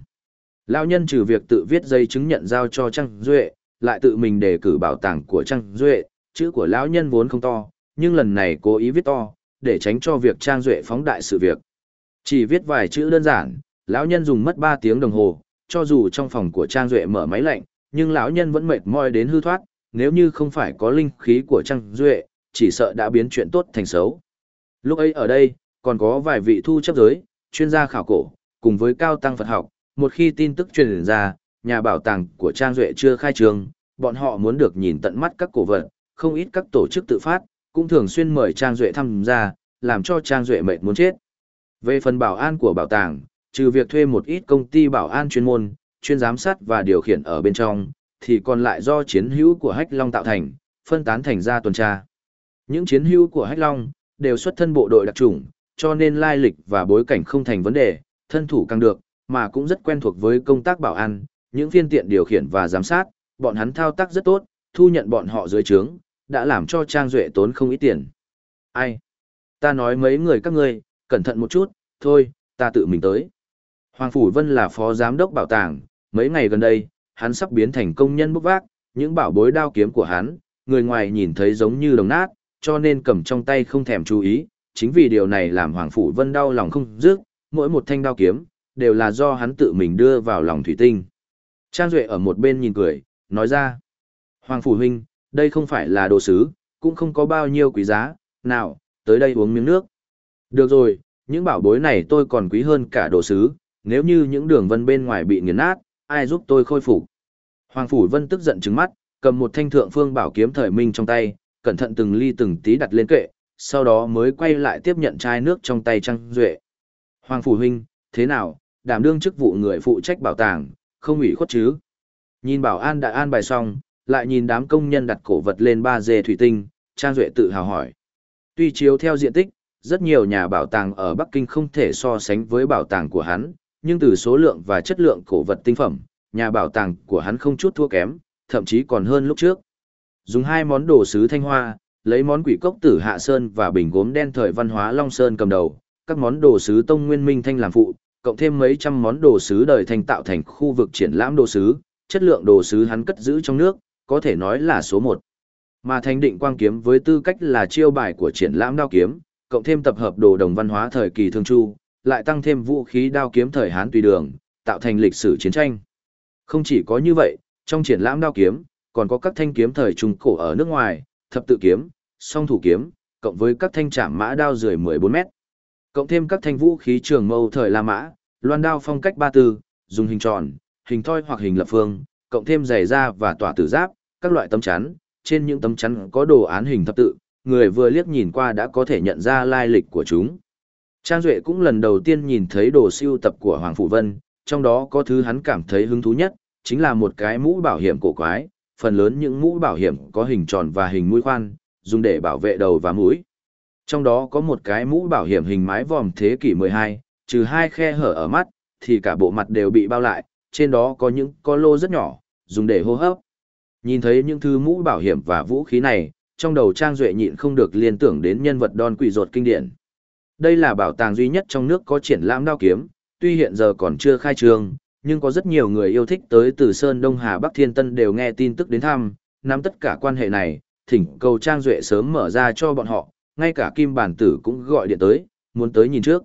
Lão nhân trừ việc tự viết giấy chứng nhận giao cho Trang Duệ, lại tự mình đề cử bảo tàng của Trang Duệ, chữ của lão nhân vốn không to, nhưng lần này cố ý viết to, để tránh cho việc Trang Duệ phóng đại sự việc. Chỉ viết vài chữ đơn giản, lão nhân dùng mất 3 tiếng đồng hồ, cho dù trong phòng của Trang Duệ mở máy lạnh, nhưng lão nhân vẫn mệt mỏi đến hư thoát, nếu như không phải có linh khí của Trang Duệ, chỉ sợ đã biến chuyện tốt thành xấu. Lúc ấy ở đây, còn có vài vị thu chấp giới, chuyên gia khảo cổ, cùng với cao tăng Phật học, một khi tin tức truyền ra, nhà bảo tàng của Trang Duệ chưa khai trương, bọn họ muốn được nhìn tận mắt các cổ vật, không ít các tổ chức tự phát, cũng thường xuyên mời Trang Duệ tham gia, làm cho Trang Duệ mệt muốn chết. Về phần bảo an của bảo tàng, trừ việc thuê một ít công ty bảo an chuyên môn, chuyên giám sát và điều khiển ở bên trong, thì còn lại do chiến hữu của Hách Long tạo thành, phân tán thành ra tuần tra. Những chiến hữu của Hách Long đều xuất thân bộ đội đặc chủng, cho nên lai lịch và bối cảnh không thành vấn đề, thân thủ càng được, mà cũng rất quen thuộc với công tác bảo an, những phiên tiện điều khiển và giám sát, bọn hắn thao tác rất tốt, thu nhận bọn họ dưới trướng, đã làm cho Trang Duệ tốn không ít tiền. Ai? Ta nói mấy người các ngươi, cẩn thận một chút, thôi, ta tự mình tới. Hoàng Phủ Vân là phó giám đốc bảo tàng, mấy ngày gần đây, hắn sắp biến thành công nhân bốc vác, những bảo bối đao kiếm của hắn, người ngoài nhìn thấy giống như đồng nát, cho nên cầm trong tay không thèm chú ý, chính vì điều này làm Hoàng Phủ Vân đau lòng không dứt, mỗi một thanh đao kiếm, đều là do hắn tự mình đưa vào lòng thủy tinh. Trang Duệ ở một bên nhìn cười, nói ra, Hoàng Phủ Huynh, đây không phải là đồ sứ, cũng không có bao nhiêu quý giá, nào, tới đây uống miếng nước. Được rồi, những bảo bối này tôi còn quý hơn cả đồ sứ, nếu như những đường vân bên ngoài bị nghiền nát, ai giúp tôi khôi phục. Hoàng Phủ Vân tức giận trứng mắt, cầm một thanh thượng phương bảo kiếm thời minh trong tay, cẩn thận từng ly từng tí đặt lên kệ, sau đó mới quay lại tiếp nhận chai nước trong tay Trang Duệ. Hoàng Phủ Huynh, thế nào, đảm đương chức vụ người phụ trách bảo tàng, không ủy khuất chứ? Nhìn bảo an đã an bài xong, lại nhìn đám công nhân đặt cổ vật lên ba dê thủy tinh, Trang Duệ tự hào hỏi. Tuy chiếu theo diện tích, rất nhiều nhà bảo tàng ở Bắc Kinh không thể so sánh với bảo tàng của hắn, nhưng từ số lượng và chất lượng cổ vật tinh phẩm, nhà bảo tàng của hắn không chút thua kém, thậm chí còn hơn lúc trước. Dùng hai món đồ sứ thanh hoa, lấy món quỷ cốc tử Hạ Sơn và bình gốm đen thời văn hóa Long Sơn cầm đầu, các món đồ sứ Tông Nguyên Minh Thanh làm phụ, cộng thêm mấy trăm món đồ sứ đời thanh tạo thành khu vực triển lãm đồ sứ, chất lượng đồ sứ hắn cất giữ trong nước, có thể nói là số một. Mà thanh Định Quang kiếm với tư cách là chiêu bài của triển lãm đao kiếm, cộng thêm tập hợp đồ đồng văn hóa thời kỳ thương chu, lại tăng thêm vũ khí đao kiếm thời Hán tùy đường, tạo thành lịch sử chiến tranh. Không chỉ có như vậy, trong triển lãm đao kiếm, còn có các thanh kiếm thời trung cổ ở nước ngoài, thập tự kiếm, song thủ kiếm, cộng với các thanh trảm mã đao rưỡi 14 mét. Cộng thêm các thanh vũ khí trường mâu thời La Mã, loan đao phong cách ba tư, dùng hình tròn, hình thoi hoặc hình lập phương, cộng thêm giày da và tỏa tử giáp, các loại tấm chắn, trên những tấm chắn có đồ án hình thập tự, người vừa liếc nhìn qua đã có thể nhận ra lai lịch của chúng. Trang Duệ cũng lần đầu tiên nhìn thấy đồ siêu tập của Hoàng Phủ Vân, trong đó có thứ hắn cảm thấy hứng thú nhất, chính là một cái mũ bảo hiểm cổ quái, phần lớn những mũ bảo hiểm có hình tròn và hình mũi khoan, dùng để bảo vệ đầu và mũi. Trong đó có một cái mũ bảo hiểm hình mái vòm thế kỷ 12, trừ hai khe hở ở mắt, thì cả bộ mặt đều bị bao lại, trên đó có những co lô rất nhỏ, dùng để hô hấp. Nhìn thấy những thứ mũ bảo hiểm và vũ khí này, trong đầu Trang Duệ nhịn không được liên tưởng đến nhân vật đòn quỷ ruột kinh điển. Đây là bảo tàng duy nhất trong nước có triển lãm đao kiếm, tuy hiện giờ còn chưa khai trương, nhưng có rất nhiều người yêu thích tới từ Sơn Đông Hà Bắc Thiên Tân đều nghe tin tức đến thăm, nắm tất cả quan hệ này, thỉnh cầu Trang Duệ sớm mở ra cho bọn họ, ngay cả Kim Bản Tử cũng gọi điện tới, muốn tới nhìn trước.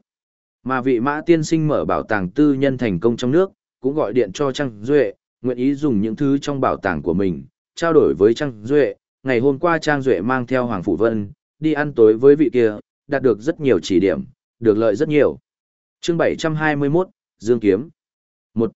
Mà vị mã tiên sinh mở bảo tàng tư nhân thành công trong nước, cũng gọi điện cho Trang Duệ, nguyện ý dùng những thứ trong bảo tàng của mình, trao đổi với Trang Duệ. Ngày hôm qua Trang Duệ mang theo Hoàng Phủ Vân, đi ăn tối với vị kia, đạt được rất nhiều chỉ điểm, được lợi rất nhiều. chương 721, Dương Kiếm. 1.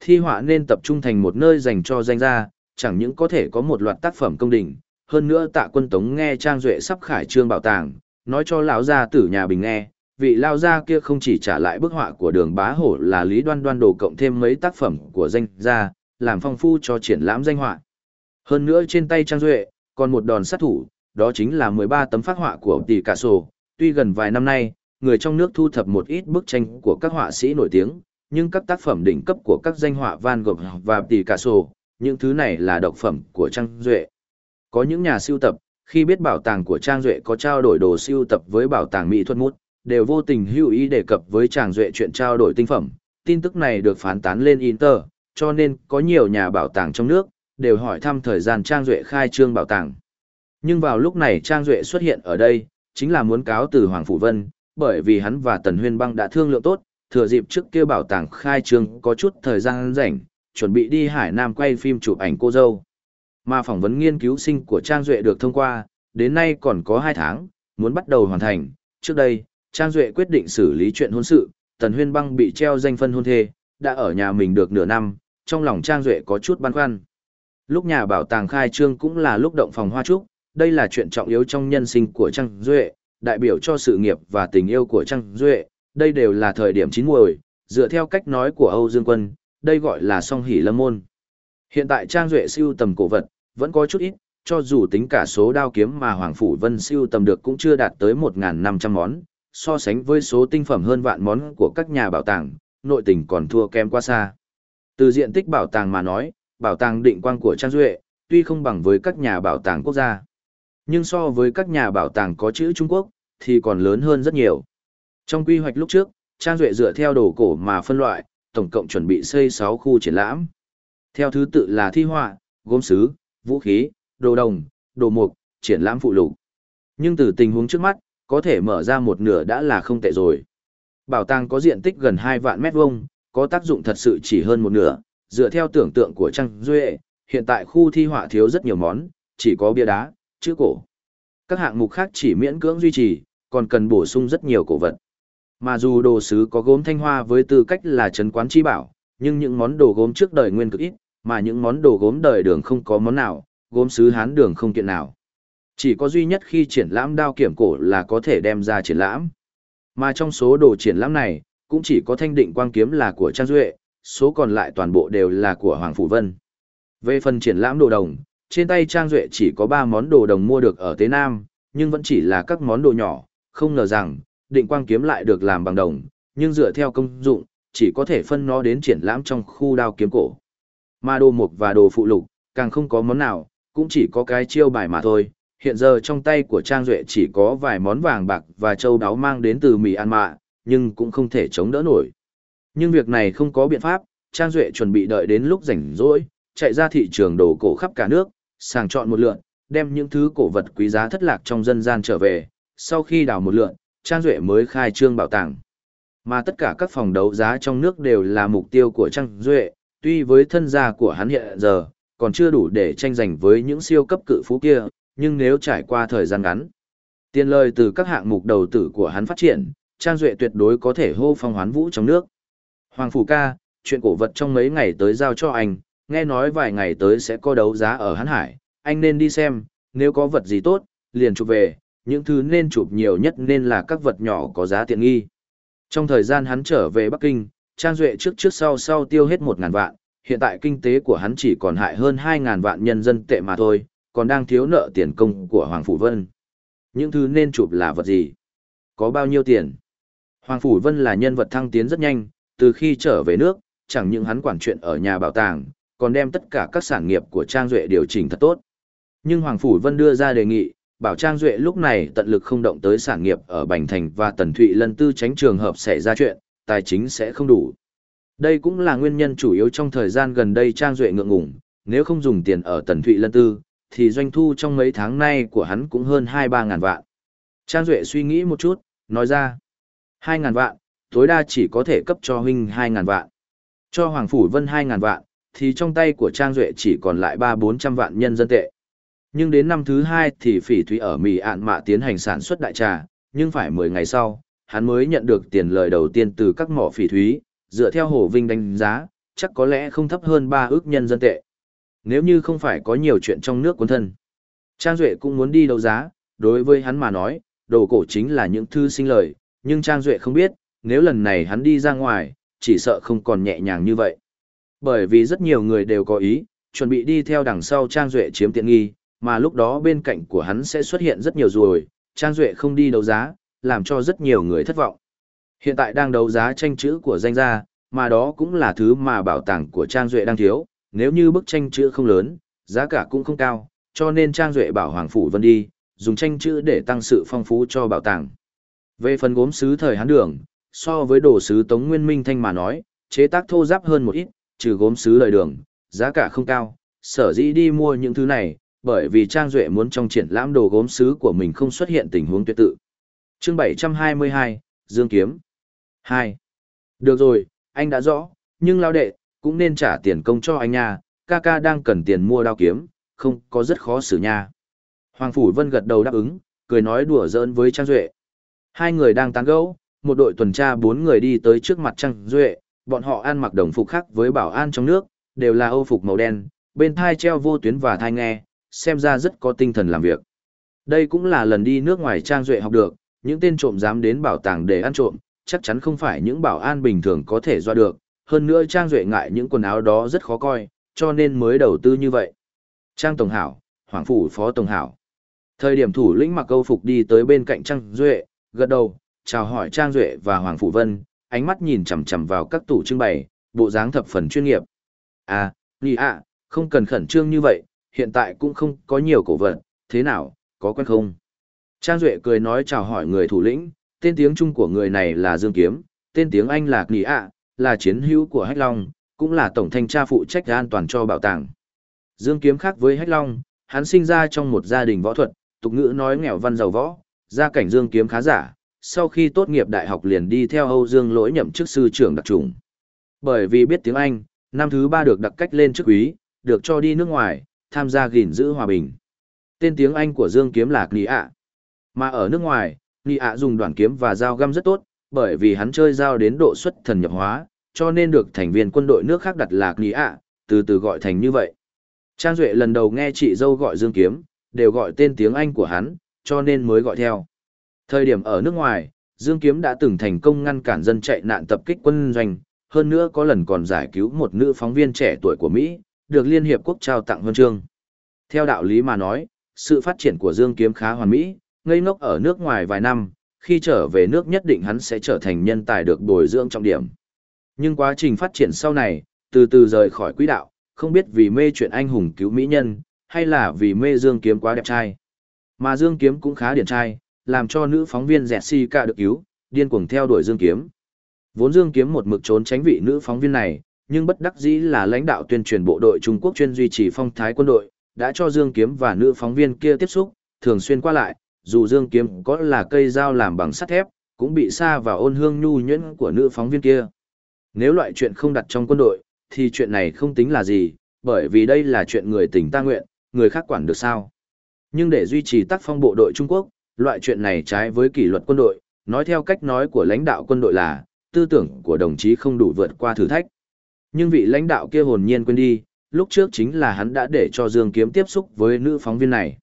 thi họa nên tập trung thành một nơi dành cho danh gia, chẳng những có thể có một loạt tác phẩm công đình, hơn nữa tạ quân tống nghe Trang Duệ sắp khải trương bảo tàng, nói cho lão gia tử nhà bình nghe, vị lao gia kia không chỉ trả lại bức họa của đường bá hổ là lý đoan đoan đồ cộng thêm mấy tác phẩm của danh gia, làm phong phu cho triển lãm danh họa. Hơn nữa trên tay Trang Duệ, còn một đòn sát thủ, đó chính là 13 tấm phát họa của tỷ cả sổ. Tuy gần vài năm nay, người trong nước thu thập một ít bức tranh của các họa sĩ nổi tiếng, nhưng các tác phẩm đỉnh cấp của các danh họa Van Gogh và tỷ cả sổ, những thứ này là độc phẩm của Trang Duệ. Có những nhà siêu tập, khi biết bảo tàng của Trang Duệ có trao đổi đồ siêu tập với bảo tàng mỹ thuật mút, đều vô tình hữu ý đề cập với Trang Duệ chuyện trao đổi tinh phẩm. Tin tức này được phán tán lên Inter, cho nên có nhiều nhà bảo tàng trong nước, đều hỏi thăm thời gian Trang Duệ khai trương bảo tàng. Nhưng vào lúc này Trang Duệ xuất hiện ở đây, chính là muốn cáo từ Hoàng Phủ Vân, bởi vì hắn và Tần Huyên Băng đã thương lượng tốt, thừa dịp trước kia bảo tàng khai trương có chút thời gian rảnh, chuẩn bị đi Hải Nam quay phim chụp ảnh cô dâu. Mà phỏng vấn nghiên cứu sinh của Trang Duệ được thông qua, đến nay còn có 2 tháng, muốn bắt đầu hoàn thành. Trước đây, Trang Duệ quyết định xử lý chuyện hôn sự, Tần Huyên Băng bị treo danh phân hôn thê, đã ở nhà mình được nửa năm, trong lòng Trang Duệ có chút băn khoăn. Lúc nhà bảo tàng khai trương cũng là lúc động phòng hoa trúc, đây là chuyện trọng yếu trong nhân sinh của Trang Duệ, đại biểu cho sự nghiệp và tình yêu của Trang Duệ, đây đều là thời điểm chín muồi, dựa theo cách nói của Âu Dương Quân, đây gọi là song hỷ lâm môn. Hiện tại Trang Duệ siêu tầm cổ vật, vẫn có chút ít, cho dù tính cả số đao kiếm mà Hoàng Phủ Vân siêu tầm được cũng chưa đạt tới 1.500 món, so sánh với số tinh phẩm hơn vạn món của các nhà bảo tàng, nội tình còn thua kém quá xa. Từ diện tích bảo tàng mà nói, bảo tàng định quang của Trang Duệ, tuy không bằng với các nhà bảo tàng quốc gia. Nhưng so với các nhà bảo tàng có chữ Trung Quốc, thì còn lớn hơn rất nhiều. Trong quy hoạch lúc trước, Trang Duệ dựa theo đồ cổ mà phân loại, tổng cộng chuẩn bị xây 6 khu triển lãm. Theo thứ tự là thi họa, gốm sứ, vũ khí, đồ đồng, đồ mục, triển lãm phụ lục. Nhưng từ tình huống trước mắt, có thể mở ra một nửa đã là không tệ rồi. Bảo tàng có diện tích gần 2 vạn mét vuông, có tác dụng thật sự chỉ hơn một nửa, dựa theo tưởng tượng của Trang Duệ, hiện tại khu thi họa thiếu rất nhiều món, chỉ có bia đá, chữ cổ. Các hạng mục khác chỉ miễn cưỡng duy trì, còn cần bổ sung rất nhiều cổ vật. Mà dù đồ sứ có gốm thanh hoa với tư cách là trấn quán chi bảo, nhưng những món đồ gốm trước đời nguyên cực ít, mà những món đồ gốm đời đường không có món nào, gốm sứ hán đường không kiện nào. Chỉ có duy nhất khi triển lãm đao kiểm cổ là có thể đem ra triển lãm. Mà trong số đồ triển lãm này, cũng chỉ có thanh định quang kiếm là của Trang Duệ, số còn lại toàn bộ đều là của Hoàng Phủ Vân. Về phần triển lãm đồ đồng, trên tay Trang Duệ chỉ có 3 món đồ đồng mua được ở Tế Nam, nhưng vẫn chỉ là các món đồ nhỏ, không ngờ rằng, định quang kiếm lại được làm bằng đồng, nhưng dựa theo công dụng, chỉ có thể phân nó đến triển lãm trong khu đao kiếm cổ. Mà đồ mục và đồ phụ lục, càng không có món nào, cũng chỉ có cái chiêu bài mà thôi. Hiện giờ trong tay của Trang Duệ chỉ có vài món vàng bạc và châu đáo mang đến từ Mỹ An Mạ, nhưng cũng không thể chống đỡ nổi. Nhưng việc này không có biện pháp, Trang Duệ chuẩn bị đợi đến lúc rảnh rỗi, chạy ra thị trường đồ cổ khắp cả nước, sàng chọn một lượn, đem những thứ cổ vật quý giá thất lạc trong dân gian trở về, sau khi đào một lượn, Trang Duệ mới khai trương bảo tàng. Mà tất cả các phòng đấu giá trong nước đều là mục tiêu của Trang Duệ, tuy với thân gia của hắn hiện giờ, còn chưa đủ để tranh giành với những siêu cấp cự phú kia, nhưng nếu trải qua thời gian ngắn, tiền lời từ các hạng mục đầu tử của hắn phát triển, Trang Duệ tuyệt đối có thể hô phong hoán vũ trong nước. Hoàng Phủ ca, chuyện cổ vật trong mấy ngày tới giao cho anh, nghe nói vài ngày tới sẽ có đấu giá ở Hán Hải, anh nên đi xem, nếu có vật gì tốt, liền chụp về, những thứ nên chụp nhiều nhất nên là các vật nhỏ có giá tiện nghi. Trong thời gian hắn trở về Bắc Kinh, Trang Duệ trước trước sau sau tiêu hết 1.000 vạn, hiện tại kinh tế của hắn chỉ còn hại hơn 2.000 vạn nhân dân tệ mà thôi, còn đang thiếu nợ tiền công của Hoàng Phủ Vân. Những thứ nên chụp là vật gì? Có bao nhiêu tiền? Hoàng Phủ Vân là nhân vật thăng tiến rất nhanh, từ khi trở về nước, chẳng những hắn quản chuyện ở nhà bảo tàng, còn đem tất cả các sản nghiệp của Trang Duệ điều chỉnh thật tốt. Nhưng Hoàng Phủ Vân đưa ra đề nghị, bảo Trang Duệ lúc này tận lực không động tới sản nghiệp ở Bành Thành và Tần Thụy Lân Tư tránh trường hợp xảy ra chuyện, tài chính sẽ không đủ. Đây cũng là nguyên nhân chủ yếu trong thời gian gần đây Trang Duệ ngượng ngủng, nếu không dùng tiền ở Tần Thụy Lân Tư, thì doanh thu trong mấy tháng nay của hắn cũng hơn 2-3 ngàn vạn. Trang Duệ suy nghĩ một chút, nói ra, 2 ngàn vạn, tối đa chỉ có thể cấp cho huynh 2 ngàn vạn. Cho Hoàng Phủ Vân 2 ngàn vạn, thì trong tay của Trang Duệ chỉ còn lại 3-400 vạn nhân dân tệ. Nhưng đến năm thứ 2 thì phỉ thúy ở Mỹ ạn mạ tiến hành sản xuất đại trà, nhưng phải 10 ngày sau, hắn mới nhận được tiền lời đầu tiên từ các mỏ phỉ thúy, dựa theo Hồ Vinh đánh giá, chắc có lẽ không thấp hơn 3 ước nhân dân tệ. Nếu như không phải có nhiều chuyện trong nước cuốn thân. Trang Duệ cũng muốn đi đấu giá, đối với hắn mà nói, đồ cổ chính là những thư sinh lời, nhưng Trang Duệ không biết, nếu lần này hắn đi ra ngoài, chỉ sợ không còn nhẹ nhàng như vậy. Bởi vì rất nhiều người đều có ý, chuẩn bị đi theo đằng sau Trang Duệ chiếm tiện nghi, mà lúc đó bên cạnh của hắn sẽ xuất hiện rất nhiều rồi, Trang Duệ không đi đấu giá, làm cho rất nhiều người thất vọng. Hiện tại đang đấu giá tranh chữ của danh gia, mà đó cũng là thứ mà bảo tàng của Trang Duệ đang thiếu, nếu như bức tranh chữ không lớn, giá cả cũng không cao, cho nên Trang Duệ bảo Hoàng Phủ Vân đi, dùng tranh chữ để tăng sự phong phú cho bảo tàng. Về phần gốm sứ thời Hán Đường, so với đồ sứ Tống Nguyên Minh Thanh mà nói, chế tác thô giáp hơn một ít, trừ gốm sứ lời đường, giá cả không cao, sở dĩ đi mua những thứ này, bởi vì Trang Duệ muốn trong triển lãm đồ gốm sứ của mình không xuất hiện tình huống tuyệt tự chương 722, Dương Kiếm 2. Được rồi, anh đã rõ, nhưng lao đệ, cũng nên trả tiền công cho anh nha, ca ca đang cần tiền mua đao kiếm, không có rất khó xử nha. Hoàng Phủ Vân gật đầu đáp ứng, cười nói đùa giỡn với Trang Duệ. Hai người đang tán gẫu, một đội tuần tra bốn người đi tới trước mặt Trang Duệ, bọn họ ăn mặc đồng phục khác với bảo an trong nước, đều là ô phục màu đen, bên thai treo vô tuyến và thai nghe, xem ra rất có tinh thần làm việc. Đây cũng là lần đi nước ngoài Trang Duệ học được, những tên trộm dám đến bảo tàng để ăn trộm, chắc chắn không phải những bảo an bình thường có thể doa được, hơn nữa Trang Duệ ngại những quần áo đó rất khó coi, cho nên mới đầu tư như vậy. Trang Tổng Hảo, Hoàng Phủ Phó Tổng Hảo. Thời điểm thủ lĩnh mặc câu phục đi tới bên cạnh Trang Duệ, gật đầu, chào hỏi Trang Duệ và Hoàng Phủ Vân, ánh mắt nhìn chầm chầm vào các tủ trưng bày, bộ dáng thập phần chuyên nghiệp. À, nhì à, không cần khẩn trương như vậy, hiện tại cũng không có nhiều cổ vật, thế nào, có quen không? Trang Duệ cười nói chào hỏi người thủ lĩnh, tên tiếng Trung của người này là Dương Kiếm, tên tiếng Anh là Nghị ạ, là chiến hữu của Hách Long, cũng là tổng thanh tra phụ trách an toàn cho bảo tàng. Dương Kiếm khác với Hách Long, hắn sinh ra trong một gia đình võ thuật, tục ngữ nói nghèo văn giàu võ, gia cảnh Dương Kiếm khá giả, sau khi tốt nghiệp đại học liền đi theo Âu Dương Lỗi nhậm chức sư trưởng đặc trùng. Bởi vì biết tiếng Anh, năm thứ ba được đặc cách lên chức quý, được cho đi nước ngoài, tham gia gìn giữ hòa bình. Tên tiếng Anh của Dương Kiếm là Nghị ạ. Mà ở nước ngoài, Nị ạ dùng đoạn kiếm và dao găm rất tốt, bởi vì hắn chơi dao đến độ xuất thần nhập hóa, cho nên được thành viên quân đội nước khác đặt là Nị ạ, từ từ gọi thành như vậy. Trang Duệ lần đầu nghe chị dâu gọi Dương Kiếm, đều gọi tên tiếng Anh của hắn, cho nên mới gọi theo. Thời điểm ở nước ngoài, Dương Kiếm đã từng thành công ngăn cản dân chạy nạn tập kích quân doanh, hơn nữa có lần còn giải cứu một nữ phóng viên trẻ tuổi của Mỹ, được Liên Hiệp Quốc trao tặng huân chương. Theo đạo lý mà nói, sự phát triển của Dương Kiếm khá hoàn mỹ, ngây ngốc ở nước ngoài vài năm, khi trở về nước nhất định hắn sẽ trở thành nhân tài được bồi dưỡng trọng điểm. Nhưng quá trình phát triển sau này, từ từ rời khỏi quỹ đạo, không biết vì mê chuyện anh hùng cứu mỹ nhân, hay là vì mê Dương Kiếm quá đẹp trai. Mà Dương Kiếm cũng khá điển trai, làm cho nữ phóng viên Jessica được cứu, điên cuồng theo đuổi Dương Kiếm. Vốn Dương Kiếm một mực trốn tránh vị nữ phóng viên này, nhưng bất đắc dĩ là lãnh đạo tuyên truyền bộ đội Trung Quốc chuyên duy trì phong thái quân đội, đã cho Dương Kiếm và nữ phóng viên kia tiếp xúc, thường xuyên qua lại, dù Dương Kiếm có là cây dao làm bằng sắt thép, cũng bị xa vào ôn hương nhu nhuyễn của nữ phóng viên kia. Nếu loại chuyện không đặt trong quân đội, thì chuyện này không tính là gì, bởi vì đây là chuyện người tỉnh ta nguyện, người khác quản được sao. Nhưng để duy trì tác phong bộ đội Trung Quốc, loại chuyện này trái với kỷ luật quân đội, nói theo cách nói của lãnh đạo quân đội là, tư tưởng của đồng chí không đủ vượt qua thử thách. Nhưng vị lãnh đạo kia hồn nhiên quên đi, lúc trước chính là hắn đã để cho Dương Kiếm tiếp xúc với nữ phóng viên này.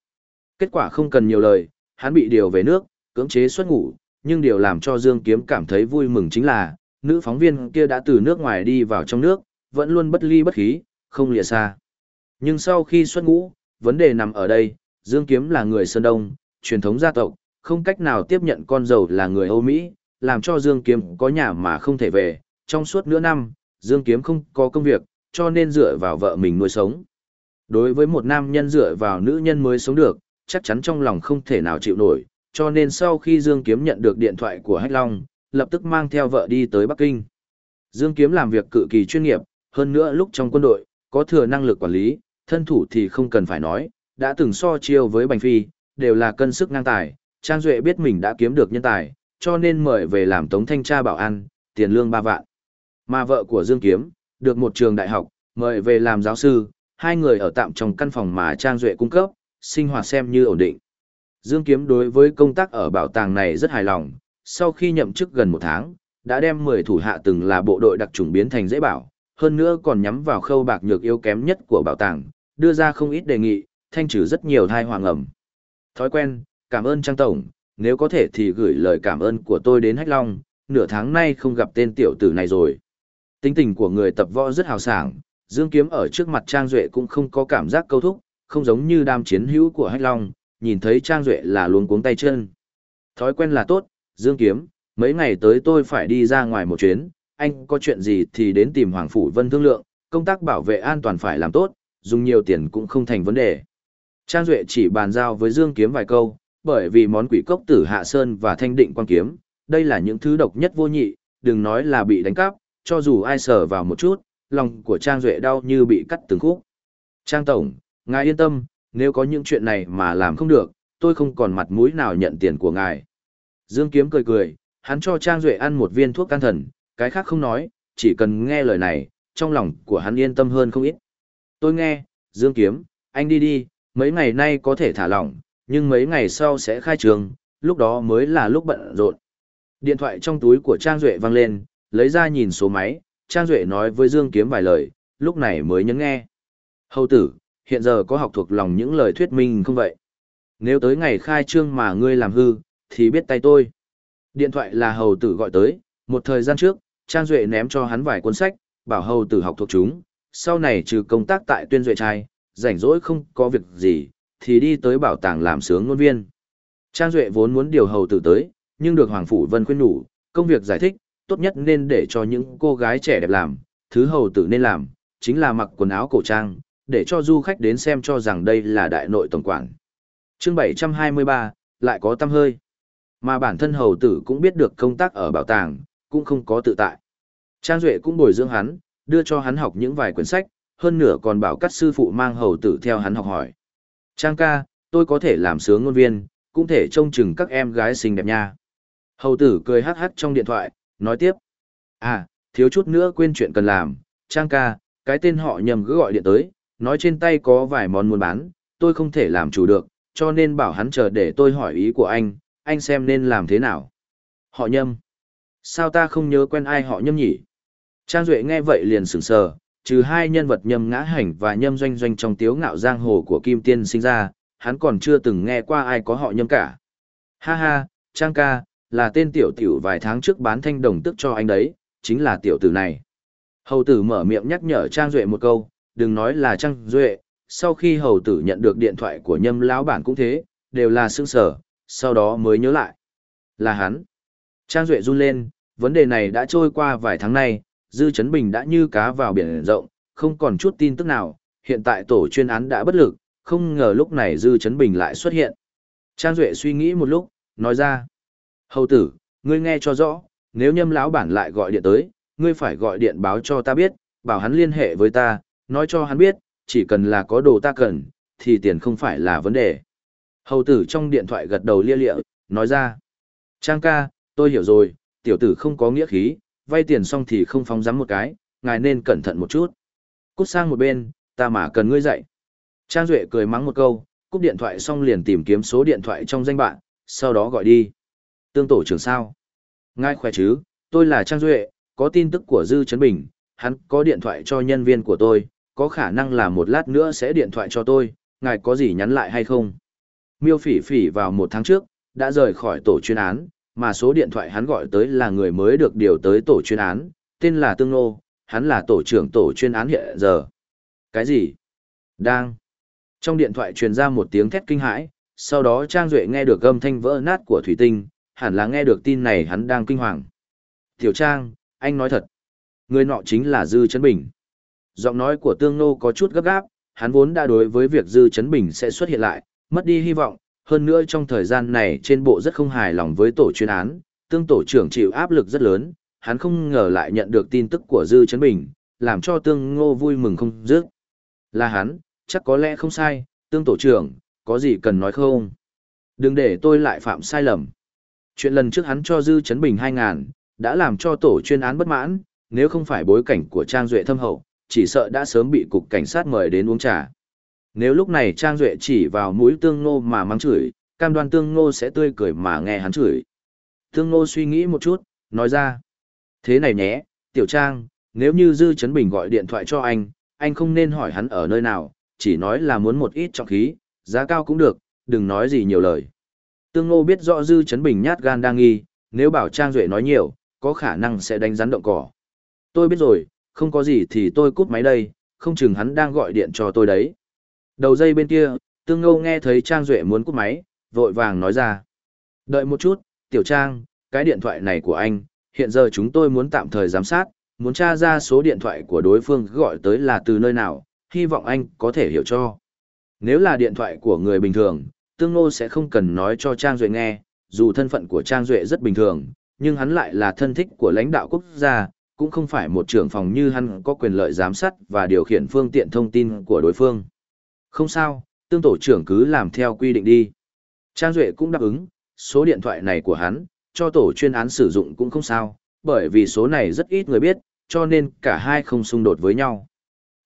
Kết quả không cần nhiều lời, hắn bị điều về nước, cưỡng chế xuất ngủ, nhưng điều làm cho Dương Kiếm cảm thấy vui mừng chính là, nữ phóng viên kia đã từ nước ngoài đi vào trong nước, vẫn luôn bất ly bất khí, không lìa xa. Nhưng sau khi xuất ngũ, vấn đề nằm ở đây, Dương Kiếm là người Sơn Đông, truyền thống gia tộc, không cách nào tiếp nhận con dâu là người Âu Mỹ, làm cho Dương Kiếm có nhà mà không thể về. Trong suốt nửa năm, Dương Kiếm không có công việc, cho nên dựa vào vợ mình nuôi sống. Đối với một nam nhân dựa vào nữ nhân mới sống được, chắc chắn trong lòng không thể nào chịu nổi, cho nên sau khi Dương Kiếm nhận được điện thoại của Hách Long, lập tức mang theo vợ đi tới Bắc Kinh. Dương Kiếm làm việc cực kỳ chuyên nghiệp, hơn nữa lúc trong quân đội, có thừa năng lực quản lý, thân thủ thì không cần phải nói, đã từng so chiêu với Bành Phi, đều là cân sức ngang tài, Trang Duệ biết mình đã kiếm được nhân tài, cho nên mời về làm tống thanh tra bảo an, tiền lương 3 vạn. Mà vợ của Dương Kiếm, được một trường đại học, mời về làm giáo sư, hai người ở tạm trong căn phòng mà Trang Duệ cung cấp, sinh hoạt xem như ổn định. Dương Kiếm đối với công tác ở bảo tàng này rất hài lòng, sau khi nhậm chức gần một tháng, đã đem 10 thủ hạ từng là bộ đội đặc trùng biến thành dễ bảo, hơn nữa còn nhắm vào khâu bạc nhược yếu kém nhất của bảo tàng, đưa ra không ít đề nghị, thanh trừ rất nhiều thai hoàng ẩm. Thói quen, cảm ơn Trang Tổng, nếu có thể thì gửi lời cảm ơn của tôi đến Hách Long, nửa tháng nay không gặp tên tiểu tử này rồi. Tính tình của người tập võ rất hào sảng, Dương Kiếm ở trước mặt Trang Duệ cũng không có cảm giác câu thúc, không giống như đam chiến hữu của Hách Long, nhìn thấy Trang Duệ là luống cuống tay chân. Thói quen là tốt, Dương Kiếm, mấy ngày tới tôi phải đi ra ngoài một chuyến, anh có chuyện gì thì đến tìm Hoàng Phủ Vân thương lượng, công tác bảo vệ an toàn phải làm tốt, dùng nhiều tiền cũng không thành vấn đề. Trang Duệ chỉ bàn giao với Dương Kiếm vài câu, bởi vì món quỷ cốc tử Hạ Sơn và thanh định quan kiếm, đây là những thứ độc nhất vô nhị, đừng nói là bị đánh cắp, cho dù ai sờ vào một chút, lòng của Trang Duệ đau như bị cắt từng khúc. Trang Tổng, ngài yên tâm, nếu có những chuyện này mà làm không được, tôi không còn mặt mũi nào nhận tiền của ngài. Dương Kiếm cười cười, hắn cho Trang Duệ ăn một viên thuốc can thần, cái khác không nói, chỉ cần nghe lời này, trong lòng của hắn yên tâm hơn không ít. Tôi nghe, Dương Kiếm, anh đi đi, mấy ngày nay có thể thả lỏng, nhưng mấy ngày sau sẽ khai trường, lúc đó mới là lúc bận rộn. Điện thoại trong túi của Trang Duệ vang lên, lấy ra nhìn số máy, Trang Duệ nói với Dương Kiếm vài lời, lúc này mới nhấn nghe. Hầu tử, hiện giờ có học thuộc lòng những lời thuyết minh không vậy? Nếu tới ngày khai trương mà ngươi làm hư, thì biết tay tôi. Điện thoại là hầu tử gọi tới, một thời gian trước, Trang Duệ ném cho hắn vài cuốn sách, bảo hầu tử học thuộc chúng, sau này trừ công tác tại tuyên duệ trai, rảnh rỗi không có việc gì, thì đi tới bảo tàng làm sướng ngôn viên. Trang Duệ vốn muốn điều hầu tử tới, nhưng được Hoàng Phủ Vân khuyên nhủ, công việc giải thích, tốt nhất nên để cho những cô gái trẻ đẹp làm, thứ hầu tử nên làm, chính là mặc quần áo cổ trang, để cho du khách đến xem cho rằng đây là đại nội tổng quản. chương 723, lại có tâm hơi. Mà bản thân hầu tử cũng biết được công tác ở bảo tàng, cũng không có tự tại. Trang Duệ cũng bồi dưỡng hắn, đưa cho hắn học những vài quyển sách, hơn nửa còn bảo các sư phụ mang hầu tử theo hắn học hỏi. Trang ca, tôi có thể làm sướng ngôn viên, cũng thể trông chừng các em gái xinh đẹp nha. Hầu tử cười hát hát trong điện thoại, nói tiếp. À, thiếu chút nữa quên chuyện cần làm, Trang ca, cái tên họ nhầm cứ gọi điện tới, nói trên tay có vài món muốn bán, tôi không thể làm chủ được, cho nên bảo hắn chờ để tôi hỏi ý của anh, anh xem nên làm thế nào. Họ nhâm. Sao ta không nhớ quen ai họ nhâm nhỉ? Trang Duệ nghe vậy liền sửng sờ, trừ hai nhân vật nhâm ngã hành và nhâm doanh doanh trong tiếu ngạo giang hồ của Kim Tiên sinh ra, hắn còn chưa từng nghe qua ai có họ nhâm cả. Ha ha, Trang ca, là tên tiểu tiểu vài tháng trước bán thanh đồng tức cho anh đấy, chính là tiểu tử này. Hầu tử mở miệng nhắc nhở Trang Duệ một câu, đừng nói là Trang Duệ, sau khi hầu tử nhận được điện thoại của nhâm lão bản cũng thế, đều là sương sở, sau đó mới nhớ lại. Là hắn. Trang Duệ run lên, vấn đề này đã trôi qua vài tháng nay, Dư Trấn Bình đã như cá vào biển rộng, không còn chút tin tức nào, hiện tại tổ chuyên án đã bất lực, không ngờ lúc này Dư Trấn Bình lại xuất hiện. Trang Duệ suy nghĩ một lúc, nói ra. Hầu tử, ngươi nghe cho rõ, nếu nhâm lão bản lại gọi điện tới, ngươi phải gọi điện báo cho ta biết, bảo hắn liên hệ với ta, nói cho hắn biết, chỉ cần là có đồ ta cần, thì tiền không phải là vấn đề. Hầu tử trong điện thoại gật đầu lia lịa, nói ra. Trang ca, tôi hiểu rồi, tiểu tử không có nghĩa khí, vay tiền xong thì không phóng dám một cái, ngài nên cẩn thận một chút. Cút sang một bên, ta mà cần ngươi dạy. Trang Duệ cười mắng một câu, cúp điện thoại xong liền tìm kiếm số điện thoại trong danh bạn, sau đó gọi đi. Tương tổ trưởng sao? Ngài khỏe chứ, tôi là Trang Duệ, có tin tức của Dư Trấn Bình, hắn có điện thoại cho nhân viên của tôi, có khả năng là một lát nữa sẽ điện thoại cho tôi, ngài có gì nhắn lại hay không? Miêu phỉ phỉ vào một tháng trước, đã rời khỏi tổ chuyên án, mà số điện thoại hắn gọi tới là người mới được điều tới tổ chuyên án, tên là Tương Nô, hắn là tổ trưởng tổ chuyên án hiện giờ. Cái gì? Đang. Trong điện thoại truyền ra một tiếng thét kinh hãi, sau đó Trang Duệ nghe được âm thanh vỡ nát của Thủy Tinh, hẳn là nghe được tin này hắn đang kinh hoàng. Tiểu Trang, anh nói thật. Người nọ chính là Dư Trấn Bình. Giọng nói của Tương Nô có chút gấp gáp, hắn vốn đã đối với việc Dư Trấn Bình sẽ xuất hiện lại, mất đi hy vọng, hơn nữa trong thời gian này trên bộ rất không hài lòng với tổ chuyên án, tương tổ trưởng chịu áp lực rất lớn, hắn không ngờ lại nhận được tin tức của Dư Trấn Bình, làm cho tương ngô vui mừng không dứt. Là hắn, chắc có lẽ không sai, tương tổ trưởng, có gì cần nói không? Đừng để tôi lại phạm sai lầm. Chuyện lần trước hắn cho Dư Trấn Bình 2.000, đã làm cho tổ chuyên án bất mãn, nếu không phải bối cảnh của Trang Duệ thâm hậu, chỉ sợ đã sớm bị cục cảnh sát mời đến uống trà. Nếu lúc này Trang Duệ chỉ vào mũi tương ngô mà mắng chửi, cam đoan tương ngô sẽ tươi cười mà nghe hắn chửi. Tương ngô suy nghĩ một chút, nói ra. Thế này nhé, Tiểu Trang, nếu như Dư Trấn Bình gọi điện thoại cho anh, anh không nên hỏi hắn ở nơi nào, chỉ nói là muốn một ít trọng khí, giá cao cũng được, đừng nói gì nhiều lời. Tương Ngô biết rõ Dư Trấn Bình nhát gan đang nghi, nếu bảo Trang Duệ nói nhiều, có khả năng sẽ đánh rắn động cỏ. Tôi biết rồi, không có gì thì tôi cúp máy đây, không chừng hắn đang gọi điện cho tôi đấy. Đầu dây bên kia, Tương Ngô nghe thấy Trang Duệ muốn cúp máy, vội vàng nói ra. Đợi một chút, Tiểu Trang, cái điện thoại này của anh, hiện giờ chúng tôi muốn tạm thời giám sát, muốn tra ra số điện thoại của đối phương gọi tới là từ nơi nào, hy vọng anh có thể hiểu cho. Nếu là điện thoại của người bình thường, Tương Ngô sẽ không cần nói cho Trang Duệ nghe, dù thân phận của Trang Duệ rất bình thường, nhưng hắn lại là thân thích của lãnh đạo quốc gia, cũng không phải một trưởng phòng như hắn có quyền lợi giám sát và điều khiển phương tiện thông tin của đối phương. Không sao, tương tổ trưởng cứ làm theo quy định đi. Trang Duệ cũng đáp ứng, số điện thoại này của hắn, cho tổ chuyên án sử dụng cũng không sao, bởi vì số này rất ít người biết, cho nên cả hai không xung đột với nhau.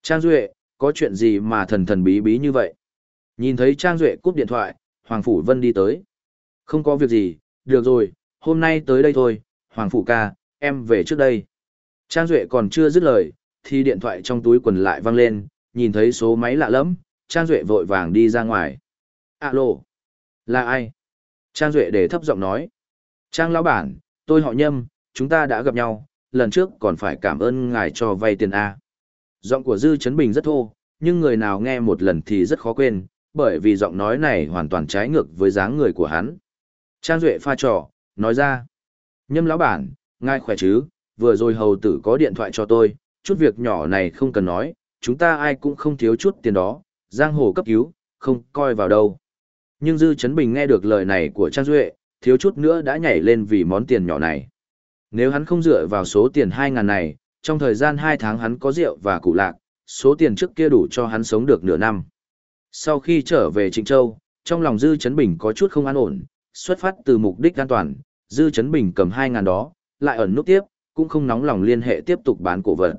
Trang Duệ, có chuyện gì mà thần thần bí bí như vậy? Nhìn thấy Trang Duệ cúp điện thoại, Hoàng Phủ Vân đi tới. Không có việc gì, được rồi, hôm nay tới đây thôi, Hoàng Phủ ca, em về trước đây. Trang Duệ còn chưa dứt lời, thì điện thoại trong túi quần lại vang lên, nhìn thấy số máy lạ lắm, Trang Duệ vội vàng đi ra ngoài. Alo, là ai? Trang Duệ để thấp giọng nói. Trang lão bản, tôi họ nhâm, chúng ta đã gặp nhau, lần trước còn phải cảm ơn ngài cho vay tiền A. Giọng của Dư Trấn Bình rất thô, nhưng người nào nghe một lần thì rất khó quên, bởi vì giọng nói này hoàn toàn trái ngược với dáng người của hắn. Trang Duệ pha trò, nói ra. Nhâm lão bản, ngài khỏe chứ, vừa rồi hầu tử có điện thoại cho tôi, chút việc nhỏ này không cần nói, chúng ta ai cũng không thiếu chút tiền đó, giang hồ cấp cứu, không coi vào đâu. Nhưng Dư Trấn Bình nghe được lời này của Trang Duệ, thiếu chút nữa đã nhảy lên vì món tiền nhỏ này. Nếu hắn không dựa vào số tiền 2.000 này, trong thời gian 2 tháng hắn có rượu và cụ lạc, số tiền trước kia đủ cho hắn sống được nửa năm. Sau khi trở về Trịnh Châu, trong lòng Dư Trấn Bình có chút không an ổn, xuất phát từ mục đích an toàn, Dư Trấn Bình cầm 2.000 đó, lại ẩn nút tiếp, cũng không nóng lòng liên hệ tiếp tục bán cổ vật.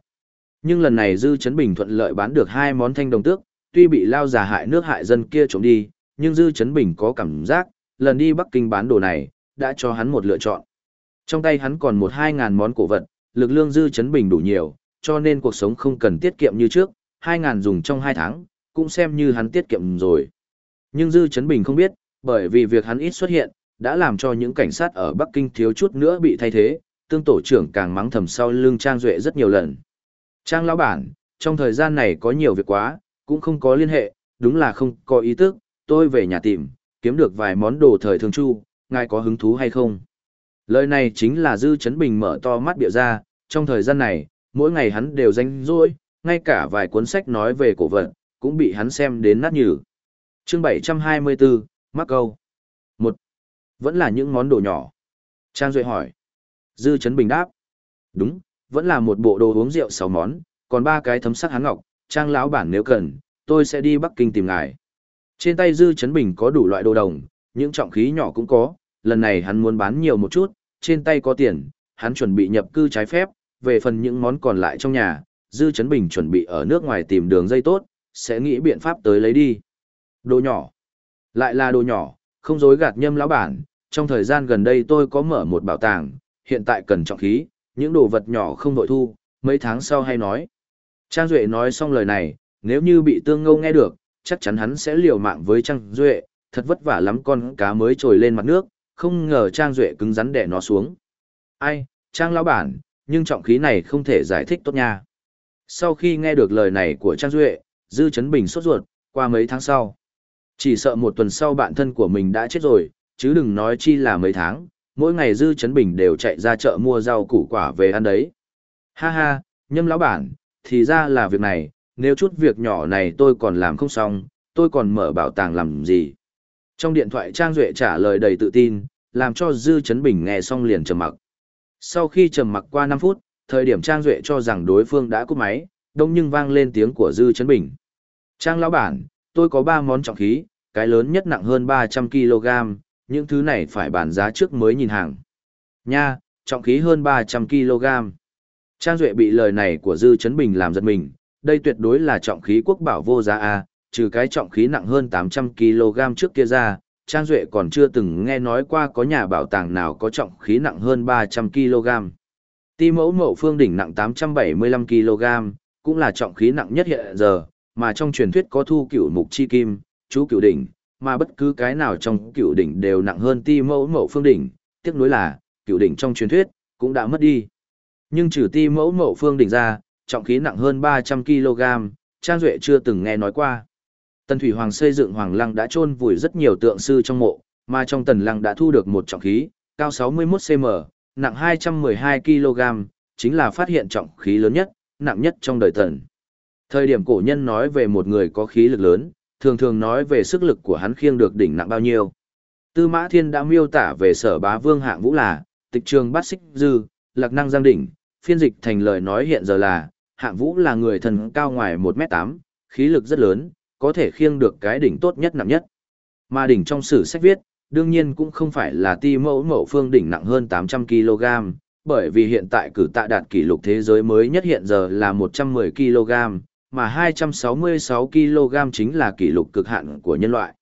Nhưng lần này Dư Trấn Bình thuận lợi bán được hai món thanh đồng tước, tuy bị lao già hại nước hại dân kia trộm đi, nhưng Dư Trấn Bình có cảm giác, lần đi Bắc Kinh bán đồ này, đã cho hắn một lựa chọn. Trong tay hắn còn một hai ngàn món cổ vật, lực lương Dư Trấn Bình đủ nhiều, cho nên cuộc sống không cần tiết kiệm như trước, hai ngàn dùng trong hai tháng, cũng xem như hắn tiết kiệm rồi. Nhưng Dư Trấn Bình không biết, bởi vì việc hắn ít xuất hiện, đã làm cho những cảnh sát ở Bắc Kinh thiếu chút nữa bị thay thế, tương tổ trưởng càng mắng thầm sau lưng Trang Duệ rất nhiều lần. Trang lão bản, trong thời gian này có nhiều việc quá, cũng không có liên hệ, đúng là không có ý tức, tôi về nhà tìm, kiếm được vài món đồ thời thường chu, ngài có hứng thú hay không? Lời này chính là Dư Chấn Bình mở to mắt biểu ra, trong thời gian này, mỗi ngày hắn đều danh rỗi, ngay cả vài cuốn sách nói về cổ vật, cũng bị hắn xem đến nát nhừ. Chương 724, Mắc câu. một Vẫn là những món đồ nhỏ. Trang Duệ hỏi. Dư Trấn Bình đáp. Đúng, vẫn là một bộ đồ uống rượu 6 món, còn ba cái thấm sắc hán ngọc, Trang lão bản nếu cần, tôi sẽ đi Bắc Kinh tìm ngài. Trên tay Dư Trấn Bình có đủ loại đồ đồng, những trọng khí nhỏ cũng có, lần này hắn muốn bán nhiều một chút, trên tay có tiền, hắn chuẩn bị nhập cư trái phép, về phần những món còn lại trong nhà, Dư Trấn Bình chuẩn bị ở nước ngoài tìm đường dây tốt, sẽ nghĩ biện pháp tới lấy đi. Đồ nhỏ. Lại là đồ nhỏ, không dối gạt nhâm lão bản, trong thời gian gần đây tôi có mở một bảo tàng, hiện tại cần trọng khí, những đồ vật nhỏ không nội thu, mấy tháng sau hay nói. Trang Duệ nói xong lời này, nếu như bị tương ngâu nghe được, chắc chắn hắn sẽ liều mạng với Trang Duệ, thật vất vả lắm con cá mới trồi lên mặt nước, không ngờ Trang Duệ cứng rắn đẻ nó xuống. Ai, Trang lão bản, nhưng trọng khí này không thể giải thích tốt nha. Sau khi nghe được lời này của Trang Duệ, Dư Trấn Bình sốt ruột, qua mấy tháng sau. Chỉ sợ một tuần sau bạn thân của mình đã chết rồi, chứ đừng nói chi là mấy tháng, mỗi ngày Dư Chấn Bình đều chạy ra chợ mua rau củ quả về ăn đấy. Ha ha, nhâm lão bản, thì ra là việc này, nếu chút việc nhỏ này tôi còn làm không xong, tôi còn mở bảo tàng làm gì. Trong điện thoại Trang Duệ trả lời đầy tự tin, làm cho Dư Chấn Bình nghe xong liền trầm mặc. Sau khi trầm mặc qua 5 phút, thời điểm Trang Duệ cho rằng đối phương đã cúp máy, đông nhưng vang lên tiếng của Dư Chấn Bình. Trang lão bản, tôi có 3 món trọng khí, cái lớn nhất nặng hơn 300kg, những thứ này phải bàn giá trước mới nhìn hàng. Nha, trọng khí hơn 300kg. Trang Duệ bị lời này của Dư Trấn Bình làm giật mình, đây tuyệt đối là trọng khí quốc bảo vô giá A, trừ cái trọng khí nặng hơn 800kg trước kia ra, Trang Duệ còn chưa từng nghe nói qua có nhà bảo tàng nào có trọng khí nặng hơn 300kg. Ti mẫu mậu phương đỉnh nặng 875 kg, cũng là trọng khí nặng nhất hiện giờ, mà trong truyền thuyết có thu cửu mục chi kim, chú cửu đỉnh, mà bất cứ cái nào trong cửu đỉnh đều nặng hơn ti mẫu mẫu phương đỉnh, tiếc nuối là, cửu đỉnh trong truyền thuyết, cũng đã mất đi. Nhưng trừ ti mẫu mẫu phương đỉnh ra, trọng khí nặng hơn 300 kg, Trang Duệ chưa từng nghe nói qua. Tần Thủy Hoàng xây dựng Hoàng Lăng đã chôn vùi rất nhiều tượng sư trong mộ, mà trong Tần Lăng đã thu được một trọng khí, cao 61 cm, nặng 212 kg, chính là phát hiện trọng khí lớn nhất, nặng nhất trong đời Tần. Thời điểm cổ nhân nói về một người có khí lực lớn, thường thường nói về sức lực của hắn khiêng được đỉnh nặng bao nhiêu. Tư Mã Thiên đã miêu tả về sở bá vương hạng vũ là, tịch trường bát xích dư, lạc năng giang đỉnh, phiên dịch thành lời nói hiện giờ là, hạng vũ là người thần cao ngoài 1m8, khí lực rất lớn, có thể khiêng được cái đỉnh tốt nhất nặng nhất. Mà đỉnh trong sử sách viết, đương nhiên cũng không phải là ti mẫu mẫu phương đỉnh nặng hơn 800 kg, bởi vì hiện tại cử tạ đạt kỷ lục thế giới mới nhất hiện giờ là 110 kg, mà 266 kg chính là kỷ lục cực hạn của nhân loại.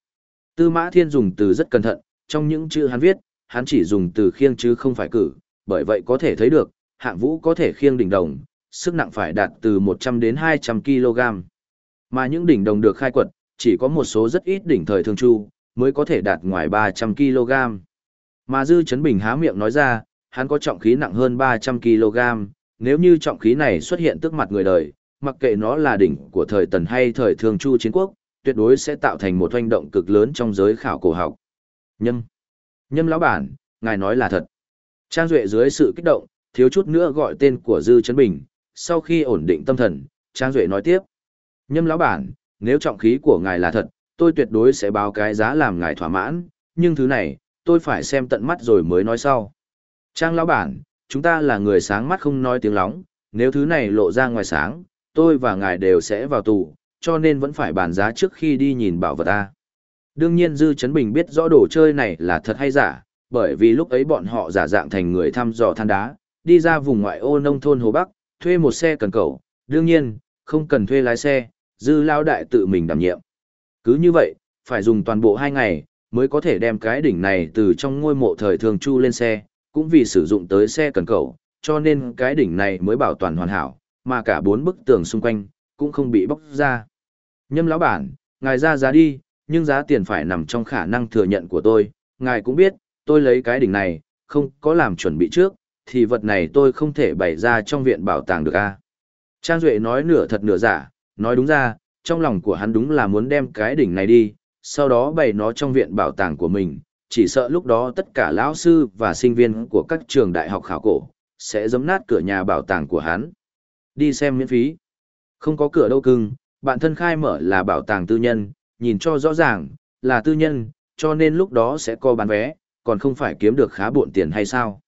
Tư Mã Thiên dùng từ rất cẩn thận, trong những chữ hắn viết, hắn chỉ dùng từ khiêng chứ không phải cử, bởi vậy có thể thấy được, hạng vũ có thể khiêng đỉnh đồng, sức nặng phải đạt từ 100 đến 200 kg. Mà những đỉnh đồng được khai quật, chỉ có một số rất ít đỉnh thời thường chu, mới có thể đạt ngoài 300 kg. Mà Dư Trấn Bình há miệng nói ra, hắn có trọng khí nặng hơn 300 kg, nếu như trọng khí này xuất hiện trước mặt người đời, mặc kệ nó là đỉnh của thời Tần hay thời Thường Chu chiến quốc, tuyệt đối sẽ tạo thành một hoành động cực lớn trong giới khảo cổ học. Nhâm. Nhâm lão bản, ngài nói là thật. Trang Duệ dưới sự kích động, thiếu chút nữa gọi tên của Dư trấn Bình, sau khi ổn định tâm thần, Trang Duệ nói tiếp. Nhâm lão bản, nếu trọng khí của ngài là thật, tôi tuyệt đối sẽ báo cái giá làm ngài thỏa mãn, nhưng thứ này, tôi phải xem tận mắt rồi mới nói sau. Trang lão bản, chúng ta là người sáng mắt không nói tiếng lóng, nếu thứ này lộ ra ngoài sáng, tôi và ngài đều sẽ vào tù, cho nên vẫn phải bàn giá trước khi đi nhìn bảo vật ta. Đương nhiên Dư Trấn Bình biết rõ đồ chơi này là thật hay giả, bởi vì lúc ấy bọn họ giả dạng thành người thăm dò than đá, đi ra vùng ngoại ô nông thôn Hồ Bắc, thuê một xe cần cầu, đương nhiên, không cần thuê lái xe, Dư Lao Đại tự mình đảm nhiệm. Cứ như vậy, phải dùng toàn bộ hai ngày, mới có thể đem cái đỉnh này từ trong ngôi mộ thời thường chu lên xe, cũng vì sử dụng tới xe cần cầu, cho nên cái đỉnh này mới bảo toàn hoàn hảo, mà cả bốn bức tường xung quanh, cũng không bị bóc ra. Nhâm lão bản, ngài ra giá đi, nhưng giá tiền phải nằm trong khả năng thừa nhận của tôi, ngài cũng biết, tôi lấy cái đỉnh này, không có làm chuẩn bị trước, thì vật này tôi không thể bày ra trong viện bảo tàng được a. Trang Duệ nói nửa thật nửa giả, nói đúng ra, trong lòng của hắn đúng là muốn đem cái đỉnh này đi, sau đó bày nó trong viện bảo tàng của mình, chỉ sợ lúc đó tất cả lão sư và sinh viên của các trường đại học khảo cổ, sẽ giấm nát cửa nhà bảo tàng của hắn. Đi xem miễn phí. Không có cửa đâu cưng, bạn thân khai mở là bảo tàng tư nhân, nhìn cho rõ ràng, là tư nhân, cho nên lúc đó sẽ có bán vé, còn không phải kiếm được khá buộn tiền hay sao.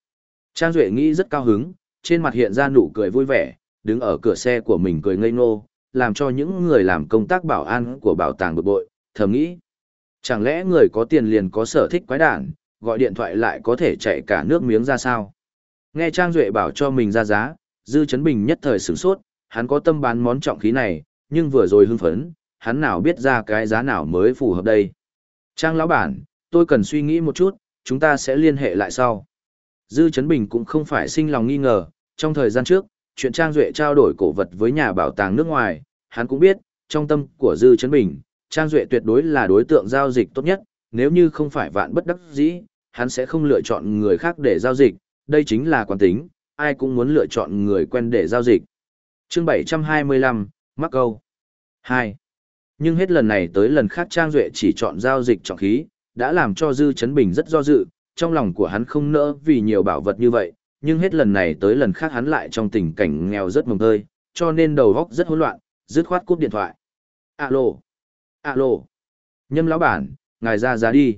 Trang Duệ nghĩ rất cao hứng, trên mặt hiện ra nụ cười vui vẻ, đứng ở cửa xe của mình cười ngây ngô, làm cho những người làm công tác bảo an của bảo tàng bực bội, thầm nghĩ. Chẳng lẽ người có tiền liền có sở thích quái đản, gọi điện thoại lại có thể chạy cả nước miếng ra sao? Nghe Trang Duệ bảo cho mình ra giá, Dư Chấn Bình nhất thời sửng sốt, hắn có tâm bán món trọng khí này, nhưng vừa rồi hưng phấn, hắn nào biết ra cái giá nào mới phù hợp đây. Trang lão bản, tôi cần suy nghĩ một chút, chúng ta sẽ liên hệ lại sau. Dư Chấn Bình cũng không phải sinh lòng nghi ngờ, trong thời gian trước, chuyện Trang Duệ trao đổi cổ vật với nhà bảo tàng nước ngoài, hắn cũng biết, trong tâm của Dư Chấn Bình, Trang Duệ tuyệt đối là đối tượng giao dịch tốt nhất, nếu như không phải vạn bất đắc dĩ, hắn sẽ không lựa chọn người khác để giao dịch, đây chính là quán tính, ai cũng muốn lựa chọn người quen để giao dịch. chương 725, Mắc câu. 2. Nhưng hết lần này tới lần khác Trang Duệ chỉ chọn giao dịch trọng khí, đã làm cho Dư Chấn Bình rất do dự, trong lòng của hắn không nỡ vì nhiều bảo vật như vậy, nhưng hết lần này tới lần khác hắn lại trong tình cảnh nghèo rất mồng tơi, cho nên đầu góc rất hỗn loạn, dứt khoát cúp điện thoại. Alo, alo, nhâm lão bản, ngài ra giá đi.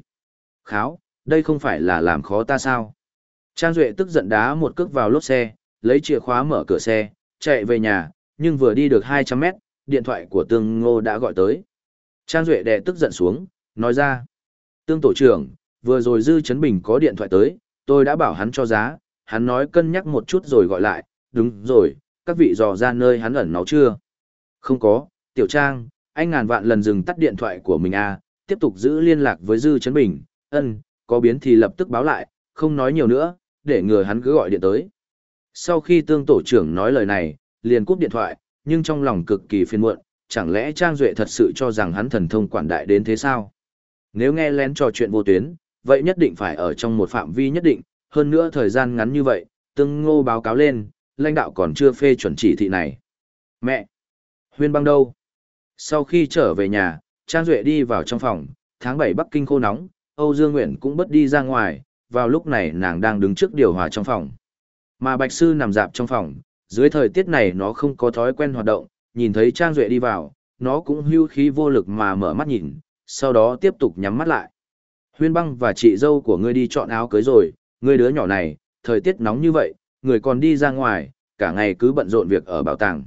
Kháo, đây không phải là làm khó ta sao? Trang Duệ tức giận đá một cước vào lốp xe, lấy chìa khóa mở cửa xe, chạy về nhà, nhưng vừa đi được 200 mét, điện thoại của Tương Ngô đã gọi tới. Trang Duệ đè tức giận xuống, nói ra. Tương tổ trưởng, vừa rồi Dư Trấn Bình có điện thoại tới, tôi đã bảo hắn cho giá, hắn nói cân nhắc một chút rồi gọi lại, đúng rồi, các vị dò ra nơi hắn ẩn náu chưa? Không có, Tiểu Trang, anh ngàn vạn lần dừng tắt điện thoại của mình à, tiếp tục giữ liên lạc với Dư Trấn Bình, ân, có biến thì lập tức báo lại, không nói nhiều nữa, để ngừa hắn cứ gọi điện tới. Sau khi tương tổ trưởng nói lời này, liền cúp điện thoại, nhưng trong lòng cực kỳ phiền muộn, chẳng lẽ Trang Duệ thật sự cho rằng hắn thần thông quản đại đến thế sao? Nếu nghe lén trò chuyện vô tuyến, vậy nhất định phải ở trong một phạm vi nhất định, hơn nữa thời gian ngắn như vậy, tương ngô báo cáo lên, lãnh đạo còn chưa phê chuẩn chỉ thị này. Mẹ! Huyên băng đâu? Sau khi trở về nhà, Trang Duệ đi vào trong phòng, tháng 7 Bắc Kinh khô nóng, Âu Dương Nguyễn cũng bất đi ra ngoài, vào lúc này nàng đang đứng trước điều hòa trong phòng. Mà Bạch Sư nằm dạp trong phòng, dưới thời tiết này nó không có thói quen hoạt động, nhìn thấy Trang Duệ đi vào, nó cũng hưu khí vô lực mà mở mắt nhìn, sau đó tiếp tục nhắm mắt lại. Huyên băng và chị dâu của ngươi đi chọn áo cưới rồi, ngươi đứa nhỏ này, thời tiết nóng như vậy, người còn đi ra ngoài, cả ngày cứ bận rộn việc ở bảo tàng.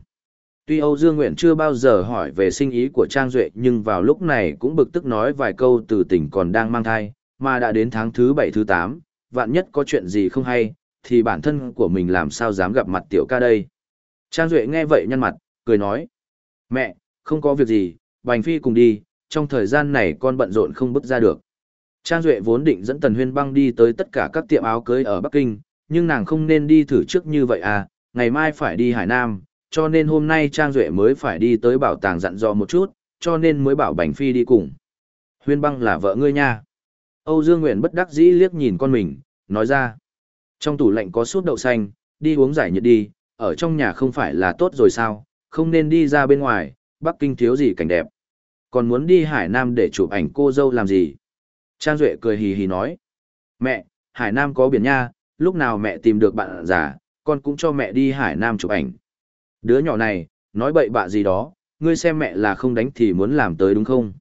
Tuy Âu Dương Nguyện chưa bao giờ hỏi về sinh ý của Trang Duệ nhưng vào lúc này cũng bực tức nói vài câu từ tỉnh còn đang mang thai, mà đã đến tháng thứ bảy thứ tám, vạn nhất có chuyện gì không hay, thì bản thân của mình làm sao dám gặp mặt tiểu ca đây. Trang Duệ nghe vậy nhăn mặt, cười nói. Mẹ, không có việc gì, Bành Phi cùng đi, trong thời gian này con bận rộn không bước ra được. Trang Duệ vốn định dẫn Tần Huyên băng đi tới tất cả các tiệm áo cưới ở Bắc Kinh, nhưng nàng không nên đi thử trước như vậy à, ngày mai phải đi Hải Nam, cho nên hôm nay Trang Duệ mới phải đi tới bảo tàng dặn dò một chút, cho nên mới bảo Bành Phi đi cùng. Huyên băng là vợ ngươi nha. Âu Dương Nguyện bất đắc dĩ liếc nhìn con mình, nói ra. Trong tủ lạnh có súp đậu xanh, đi uống giải nhiệt đi, ở trong nhà không phải là tốt rồi sao, không nên đi ra bên ngoài, Bắc Kinh thiếu gì cảnh đẹp. Còn muốn đi Hải Nam để chụp ảnh cô dâu làm gì? Trang Duệ cười hì hì nói. Mẹ, Hải Nam có biển nha, lúc nào mẹ tìm được bạn già, con cũng cho mẹ đi Hải Nam chụp ảnh. Đứa nhỏ này, nói bậy bạ gì đó, ngươi xem mẹ là không đánh thì muốn làm tới đúng không?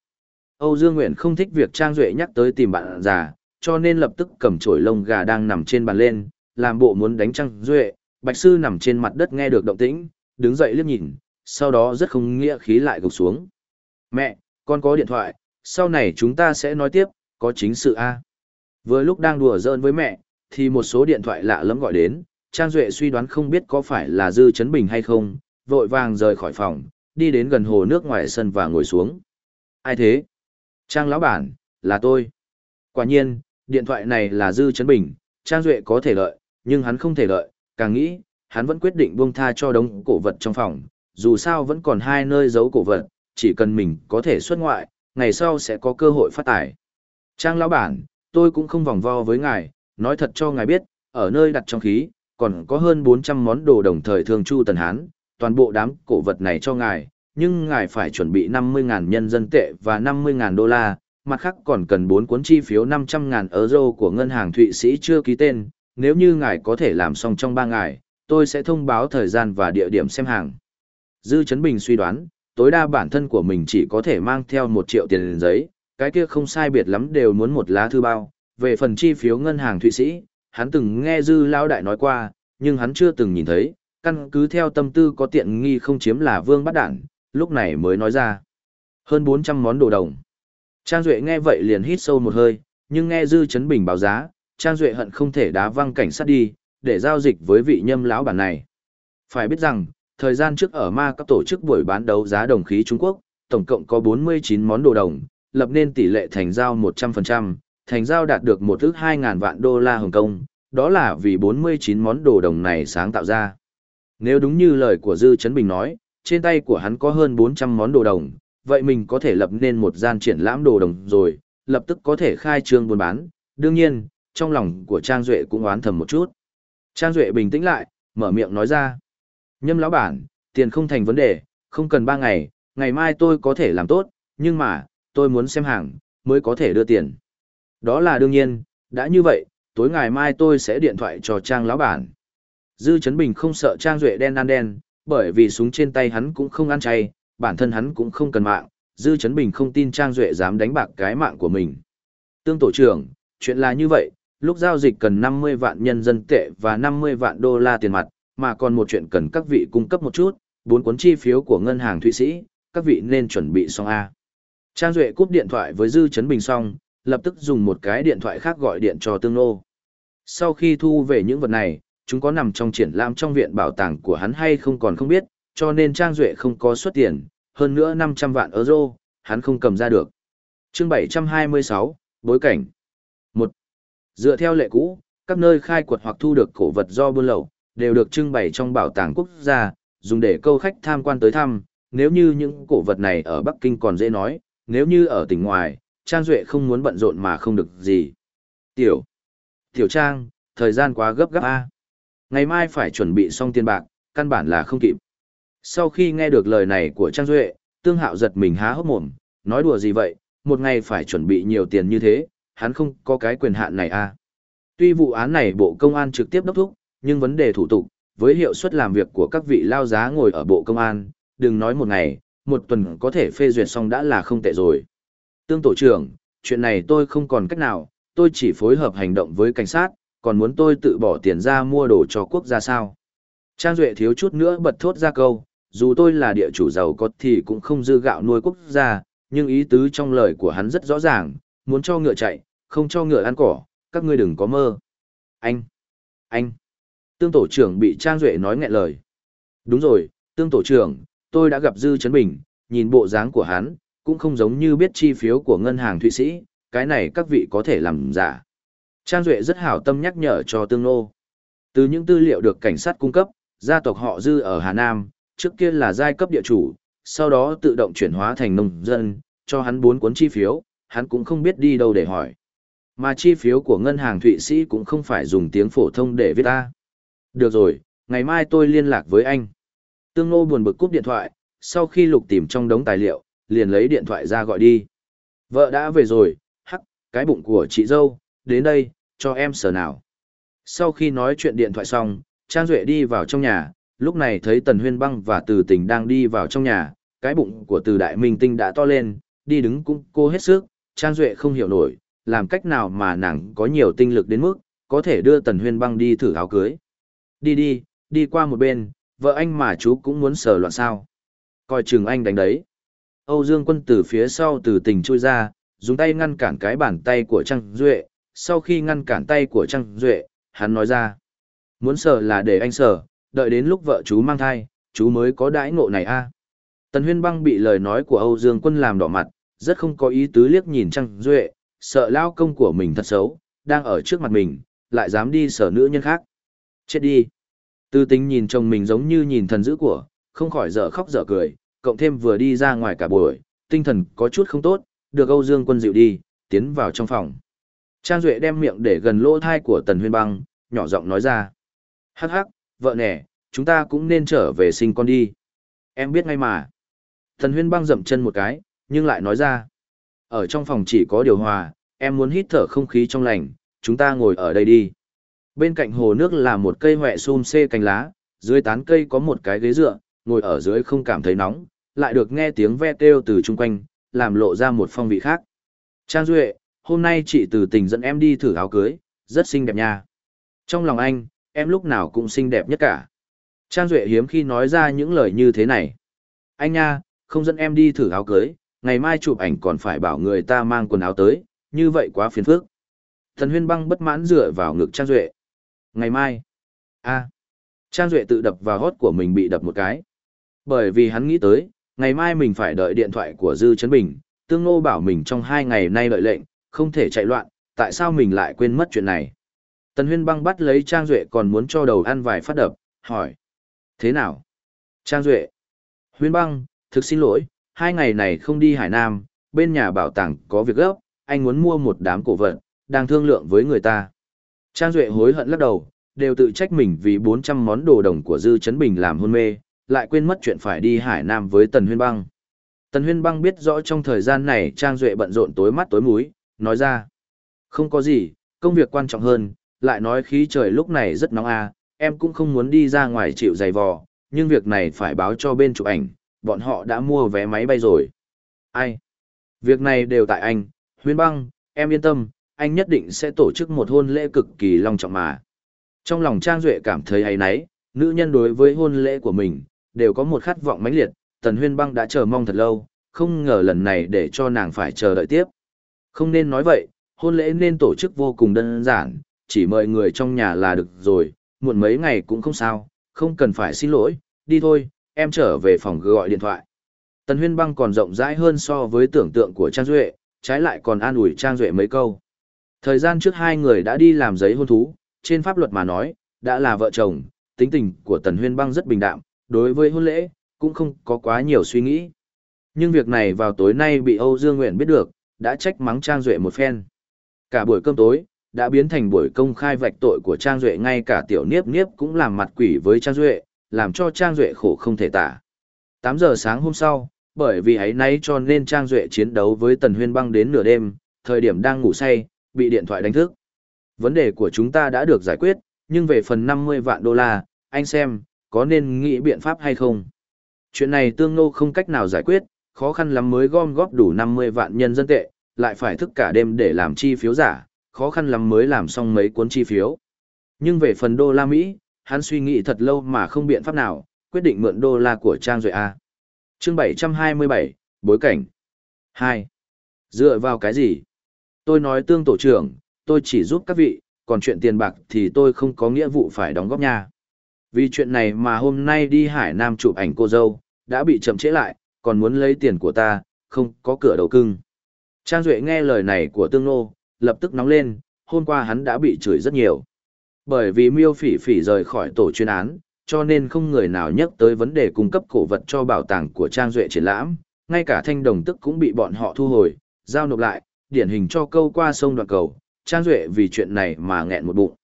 Âu Dương Nguyện không thích việc Trang Duệ nhắc tới tìm bạn già, cho nên lập tức cầm chổi lông gà đang nằm trên bàn lên, làm bộ muốn đánh Trang Duệ. Bạch Sư nằm trên mặt đất nghe được động tĩnh, đứng dậy liếc nhìn, sau đó rất không nghĩa khí lại gục xuống. Mẹ, con có điện thoại, sau này chúng ta sẽ nói tiếp, có chính sự A. Vừa lúc đang đùa giỡn với mẹ, thì một số điện thoại lạ lắm gọi đến, Trang Duệ suy đoán không biết có phải là Dư Trấn Bình hay không, vội vàng rời khỏi phòng, đi đến gần hồ nước ngoài sân và ngồi xuống. Ai thế? Trang lão bản, là tôi. Quả nhiên, điện thoại này là Dư trấn Bình, Trang Duệ có thể lợi, nhưng hắn không thể lợi, càng nghĩ, hắn vẫn quyết định buông tha cho đống cổ vật trong phòng, dù sao vẫn còn hai nơi giấu cổ vật, chỉ cần mình có thể xuất ngoại, ngày sau sẽ có cơ hội phát tài. Trang lão bản, tôi cũng không vòng vo với ngài, nói thật cho ngài biết, ở nơi đặt trong khí, còn có hơn 400 món đồ đồng thời thường chu tần hán, toàn bộ đám cổ vật này cho ngài, nhưng ngài phải chuẩn bị 50.000 nhân dân tệ và 50.000 đô la, mặt khác còn cần 4 cuốn chi phiếu 500.000 euro của ngân hàng Thụy Sĩ chưa ký tên, nếu như ngài có thể làm xong trong 3 ngày, tôi sẽ thông báo thời gian và địa điểm xem hàng. Dư Trấn Bình suy đoán, tối đa bản thân của mình chỉ có thể mang theo 1 triệu tiền giấy, cái kia không sai biệt lắm đều muốn một lá thư bao, về phần chi phiếu ngân hàng Thụy Sĩ, hắn từng nghe Dư Lão Đại nói qua, nhưng hắn chưa từng nhìn thấy, căn cứ theo tâm tư có tiện nghi không chiếm là vương bắt đảng, lúc này mới nói ra. Hơn 400 món đồ đồng. Trang Duệ nghe vậy liền hít sâu một hơi, nhưng nghe Dư Trấn Bình báo giá, Trang Duệ hận không thể đá văng cảnh sát đi, để giao dịch với vị nhâm lão bản này. Phải biết rằng, thời gian trước ở ma các tổ chức buổi bán đấu giá đồng khí Trung Quốc, tổng cộng có 49 món đồ đồng, lập nên tỷ lệ thành giao 100%, thành giao đạt được một ước 2.000 vạn đô la Hồng Kông, đó là vì 49 món đồ đồng này sáng tạo ra. Nếu đúng như lời của Dư Trấn Bình nói, trên tay của hắn có hơn 400 món đồ đồng, vậy mình có thể lập nên một gian triển lãm đồ đồng rồi, lập tức có thể khai trương buôn bán. Đương nhiên, trong lòng của Trang Duệ cũng oán thầm một chút. Trang Duệ bình tĩnh lại, mở miệng nói ra. Nhâm lão bản, tiền không thành vấn đề, không cần 3 ngày, ngày mai tôi có thể làm tốt, nhưng mà, tôi muốn xem hàng, mới có thể đưa tiền. Đó là đương nhiên, đã như vậy, tối ngày mai tôi sẽ điện thoại cho Trang lão bản. Dư Trấn Bình không sợ Trang Duệ đen ăn đen, bởi vì súng trên tay hắn cũng không ăn chay, bản thân hắn cũng không cần mạng, Dư chấn Bình không tin Trang Duệ dám đánh bạc cái mạng của mình. Tương tổ trưởng, chuyện là như vậy, lúc giao dịch cần 50 vạn nhân dân tệ và 50 vạn đô la tiền mặt, mà còn một chuyện cần các vị cung cấp một chút, bốn cuốn chi phiếu của ngân hàng Thụy Sĩ, các vị nên chuẩn bị xong A. Trang Duệ cúp điện thoại với Dư chấn Bình xong, lập tức dùng một cái điện thoại khác gọi điện cho Tương Nô. Sau khi thu về những vật này, chúng có nằm trong triển lãm trong viện bảo tàng của hắn hay không còn không biết, cho nên Trang Duệ không có xuất tiền, hơn nữa 500 vạn euro, hắn không cầm ra được. chương 726, Bối cảnh 1. Dựa theo lệ cũ, các nơi khai quật hoặc thu được cổ vật do buôn lậu, đều được trưng bày trong bảo tàng quốc gia, dùng để câu khách tham quan tới thăm, nếu như những cổ vật này ở Bắc Kinh còn dễ nói, nếu như ở tỉnh ngoài, Trang Duệ không muốn bận rộn mà không được gì. Tiểu, Tiểu Trang, thời gian quá gấp gáp a Ngày mai phải chuẩn bị xong tiền bạc, căn bản là không kịp. Sau khi nghe được lời này của Trang Duệ, Tương Hạo giật mình há hốc mồm, nói đùa gì vậy, một ngày phải chuẩn bị nhiều tiền như thế, hắn không có cái quyền hạn này à? Tuy vụ án này Bộ Công an trực tiếp đốc thúc, nhưng vấn đề thủ tục, với hiệu suất làm việc của các vị lao giá ngồi ở Bộ Công an, đừng nói một ngày, một tuần có thể phê duyệt xong đã là không tệ rồi. Tương tổ trưởng, chuyện này tôi không còn cách nào, tôi chỉ phối hợp hành động với cảnh sát, còn muốn tôi tự bỏ tiền ra mua đồ cho quốc gia sao. Trang Duệ thiếu chút nữa bật thốt ra câu, dù tôi là địa chủ giàu có thì cũng không dư gạo nuôi quốc gia, nhưng ý tứ trong lời của hắn rất rõ ràng, muốn cho ngựa chạy, không cho ngựa ăn cỏ, các ngươi đừng có mơ. Anh! Anh! Tương tổ trưởng bị Trang Duệ nói nghẹn lời. Đúng rồi, tương tổ trưởng, tôi đã gặp Dư Trấn Bình, nhìn bộ dáng của hắn, cũng không giống như biết chi phiếu của ngân hàng Thụy Sĩ, cái này các vị có thể làm giả. Trang Duệ rất hảo tâm nhắc nhở cho Tương Nô. Từ những tư liệu được cảnh sát cung cấp, gia tộc họ Dư ở Hà Nam, trước kia là giai cấp địa chủ, sau đó tự động chuyển hóa thành nông dân, cho hắn bốn cuốn chi phiếu, hắn cũng không biết đi đâu để hỏi. Mà chi phiếu của ngân hàng Thụy Sĩ cũng không phải dùng tiếng phổ thông để viết ta. Được rồi, ngày mai tôi liên lạc với anh. Tương Nô buồn bực cúp điện thoại, sau khi lục tìm trong đống tài liệu, liền lấy điện thoại ra gọi đi. Vợ đã về rồi, hắc, cái bụng của chị dâu, đến đây, cho em sờ nào. Sau khi nói chuyện điện thoại xong, Trang Duệ đi vào trong nhà, lúc này thấy Tần Huyên Băng và Từ Tình đang đi vào trong nhà, cái bụng của Từ Đại Minh Tinh đã to lên, đi đứng cũng cô hết sức, Trang Duệ không hiểu nổi, làm cách nào mà nàng có nhiều tinh lực đến mức, có thể đưa Tần Huyên Băng đi thử áo cưới. Đi đi, đi qua một bên, vợ anh mà chú cũng muốn sờ loạn sao. Coi chừng anh đánh đấy. Âu Dương quân từ phía sau từ tình trôi ra, dùng tay ngăn cản cái bàn tay của Trang Duệ, sau khi ngăn cản tay của Trang Duệ, hắn nói ra. Muốn sờ là để anh sờ, đợi đến lúc vợ chú mang thai, chú mới có đãi ngộ này a Tần Huyên Băng bị lời nói của Âu Dương quân làm đỏ mặt, rất không có ý tứ liếc nhìn Trang Duệ, sợ lao công của mình thật xấu, đang ở trước mặt mình, lại dám đi sờ nữ nhân khác. Chết đi. Tư tính nhìn chồng mình giống như nhìn thần dữ của, không khỏi dở khóc dở cười, cộng thêm vừa đi ra ngoài cả buổi, tinh thần có chút không tốt, được Âu Dương quân dịu đi, tiến vào trong phòng. Trang Duệ đem miệng để gần lỗ thai của Tần Huyên Băng, nhỏ giọng nói ra. Hắc hắc, vợ nè, chúng ta cũng nên trở về sinh con đi. Em biết ngay mà. Tần Huyên Băng dậm chân một cái, nhưng lại nói ra. Ở trong phòng chỉ có điều hòa, em muốn hít thở không khí trong lành, chúng ta ngồi ở đây đi. Bên cạnh hồ nước là một cây hòe xun xê cành lá, dưới tán cây có một cái ghế dựa, ngồi ở dưới không cảm thấy nóng, lại được nghe tiếng ve kêu từ chung quanh, làm lộ ra một phong vị khác. Trang Duệ, hôm nay chị từ tình dẫn em đi thử áo cưới, rất xinh đẹp nha. Trong lòng anh, em lúc nào cũng xinh đẹp nhất cả. Trang Duệ hiếm khi nói ra những lời như thế này. Anh nha, không dẫn em đi thử áo cưới, ngày mai chụp ảnh còn phải bảo người ta mang quần áo tới, như vậy quá phiền phức. Thần huyên băng bất mãn dựa vào ngực Trang Duệ. Ngày mai. a Trang Duệ tự đập vào hót của mình bị đập một cái. Bởi vì hắn nghĩ tới, ngày mai mình phải đợi điện thoại của Dư Trấn Bình, tương nô bảo mình trong hai ngày nay đợi lệnh, không thể chạy loạn, tại sao mình lại quên mất chuyện này. Tần Huyên băng bắt lấy Trang Duệ còn muốn cho đầu ăn vài phát đập, hỏi. Thế nào? Trang Duệ. Huyên băng, thực xin lỗi, hai ngày này không đi Hải Nam, bên nhà bảo tàng có việc gấp, anh muốn mua một đám cổ vật, đang thương lượng với người ta. Trang Duệ hối hận lắc đầu, đều tự trách mình vì 400 món đồ đồng của Dư Trấn Bình làm hôn mê, lại quên mất chuyện phải đi Hải Nam với Tần Huyên Băng. Tần Huyên Băng biết rõ trong thời gian này Trang Duệ bận rộn tối mắt tối múi, nói ra. Không có gì, công việc quan trọng hơn, lại nói khí trời lúc này rất nóng à, em cũng không muốn đi ra ngoài chịu dày vò, nhưng việc này phải báo cho bên chụp ảnh, bọn họ đã mua vé máy bay rồi. Ai? Việc này đều tại anh, Huyên Băng, em yên tâm, anh nhất định sẽ tổ chức một hôn lễ cực kỳ long trọng mà. Trong lòng Trang Duệ cảm thấy hay nấy, nữ nhân đối với hôn lễ của mình, đều có một khát vọng mãnh liệt, Tần Huyên Băng đã chờ mong thật lâu, không ngờ lần này để cho nàng phải chờ đợi tiếp. Không nên nói vậy, hôn lễ nên tổ chức vô cùng đơn giản, chỉ mời người trong nhà là được rồi, muộn mấy ngày cũng không sao, không cần phải xin lỗi, đi thôi, em trở về phòng gọi điện thoại. Tần Huyên Băng còn rộng rãi hơn so với tưởng tượng của Trang Duệ, trái lại còn an ủi Trang Duệ mấy câu. Thời gian trước hai người đã đi làm giấy hôn thú, trên pháp luật mà nói, đã là vợ chồng, tính tình của Tần Huyên Băng rất bình đạm, đối với hôn lễ, cũng không có quá nhiều suy nghĩ. Nhưng việc này vào tối nay bị Âu Dương Nguyện biết được, đã trách mắng Trang Duệ một phen. Cả buổi cơm tối, đã biến thành buổi công khai vạch tội của Trang Duệ ngay cả tiểu niếp niếp cũng làm mặt quỷ với Trang Duệ, làm cho Trang Duệ khổ không thể tả. 8 giờ sáng hôm sau, bởi vì ấy nay cho nên Trang Duệ chiến đấu với Tần Huyên Băng đến nửa đêm, thời điểm đang ngủ say, bị điện thoại đánh thức. Vấn đề của chúng ta đã được giải quyết, nhưng về phần 50 vạn đô la, anh xem, có nên nghĩ biện pháp hay không? Chuyện này tương nô không cách nào giải quyết, khó khăn lắm mới gom góp đủ 50 vạn nhân dân tệ, lại phải thức cả đêm để làm chi phiếu giả, khó khăn lắm mới làm xong mấy cuốn chi phiếu. Nhưng về phần đô la Mỹ, hắn suy nghĩ thật lâu mà không biện pháp nào, quyết định mượn đô la của Trang Duệ A. chương 727, Bối cảnh 2. Dựa vào cái gì? Tôi nói tương tổ trưởng, tôi chỉ giúp các vị, còn chuyện tiền bạc thì tôi không có nghĩa vụ phải đóng góp nha. Vì chuyện này mà hôm nay đi Hải Nam chụp ảnh cô dâu, đã bị chậm trễ lại, còn muốn lấy tiền của ta, không có cửa đầu cưng. Trang Duệ nghe lời này của Tương Nô, lập tức nóng lên, hôm qua hắn đã bị chửi rất nhiều. Bởi vì miêu phỉ phỉ rời khỏi tổ chuyên án, cho nên không người nào nhắc tới vấn đề cung cấp cổ vật cho bảo tàng của Trang Duệ triển lãm, ngay cả thanh đồng tức cũng bị bọn họ thu hồi, giao nộp lại, điển hình cho câu qua sông đoạn cầu, Trang Duệ vì chuyện này mà nghẹn một bụng.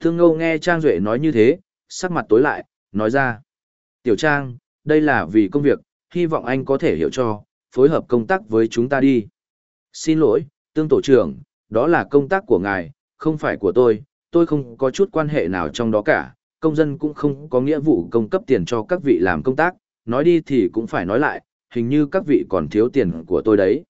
Thương Ngô nghe Trang Duệ nói như thế, sắc mặt tối lại, nói ra. Tiểu Trang, đây là vì công việc, hy vọng anh có thể hiểu cho, phối hợp công tác với chúng ta đi. Xin lỗi, tương tổ trưởng, đó là công tác của ngài, không phải của tôi, tôi không có chút quan hệ nào trong đó cả, công dân cũng không có nghĩa vụ cung cấp tiền cho các vị làm công tác, nói đi thì cũng phải nói lại, hình như các vị còn thiếu tiền của tôi đấy.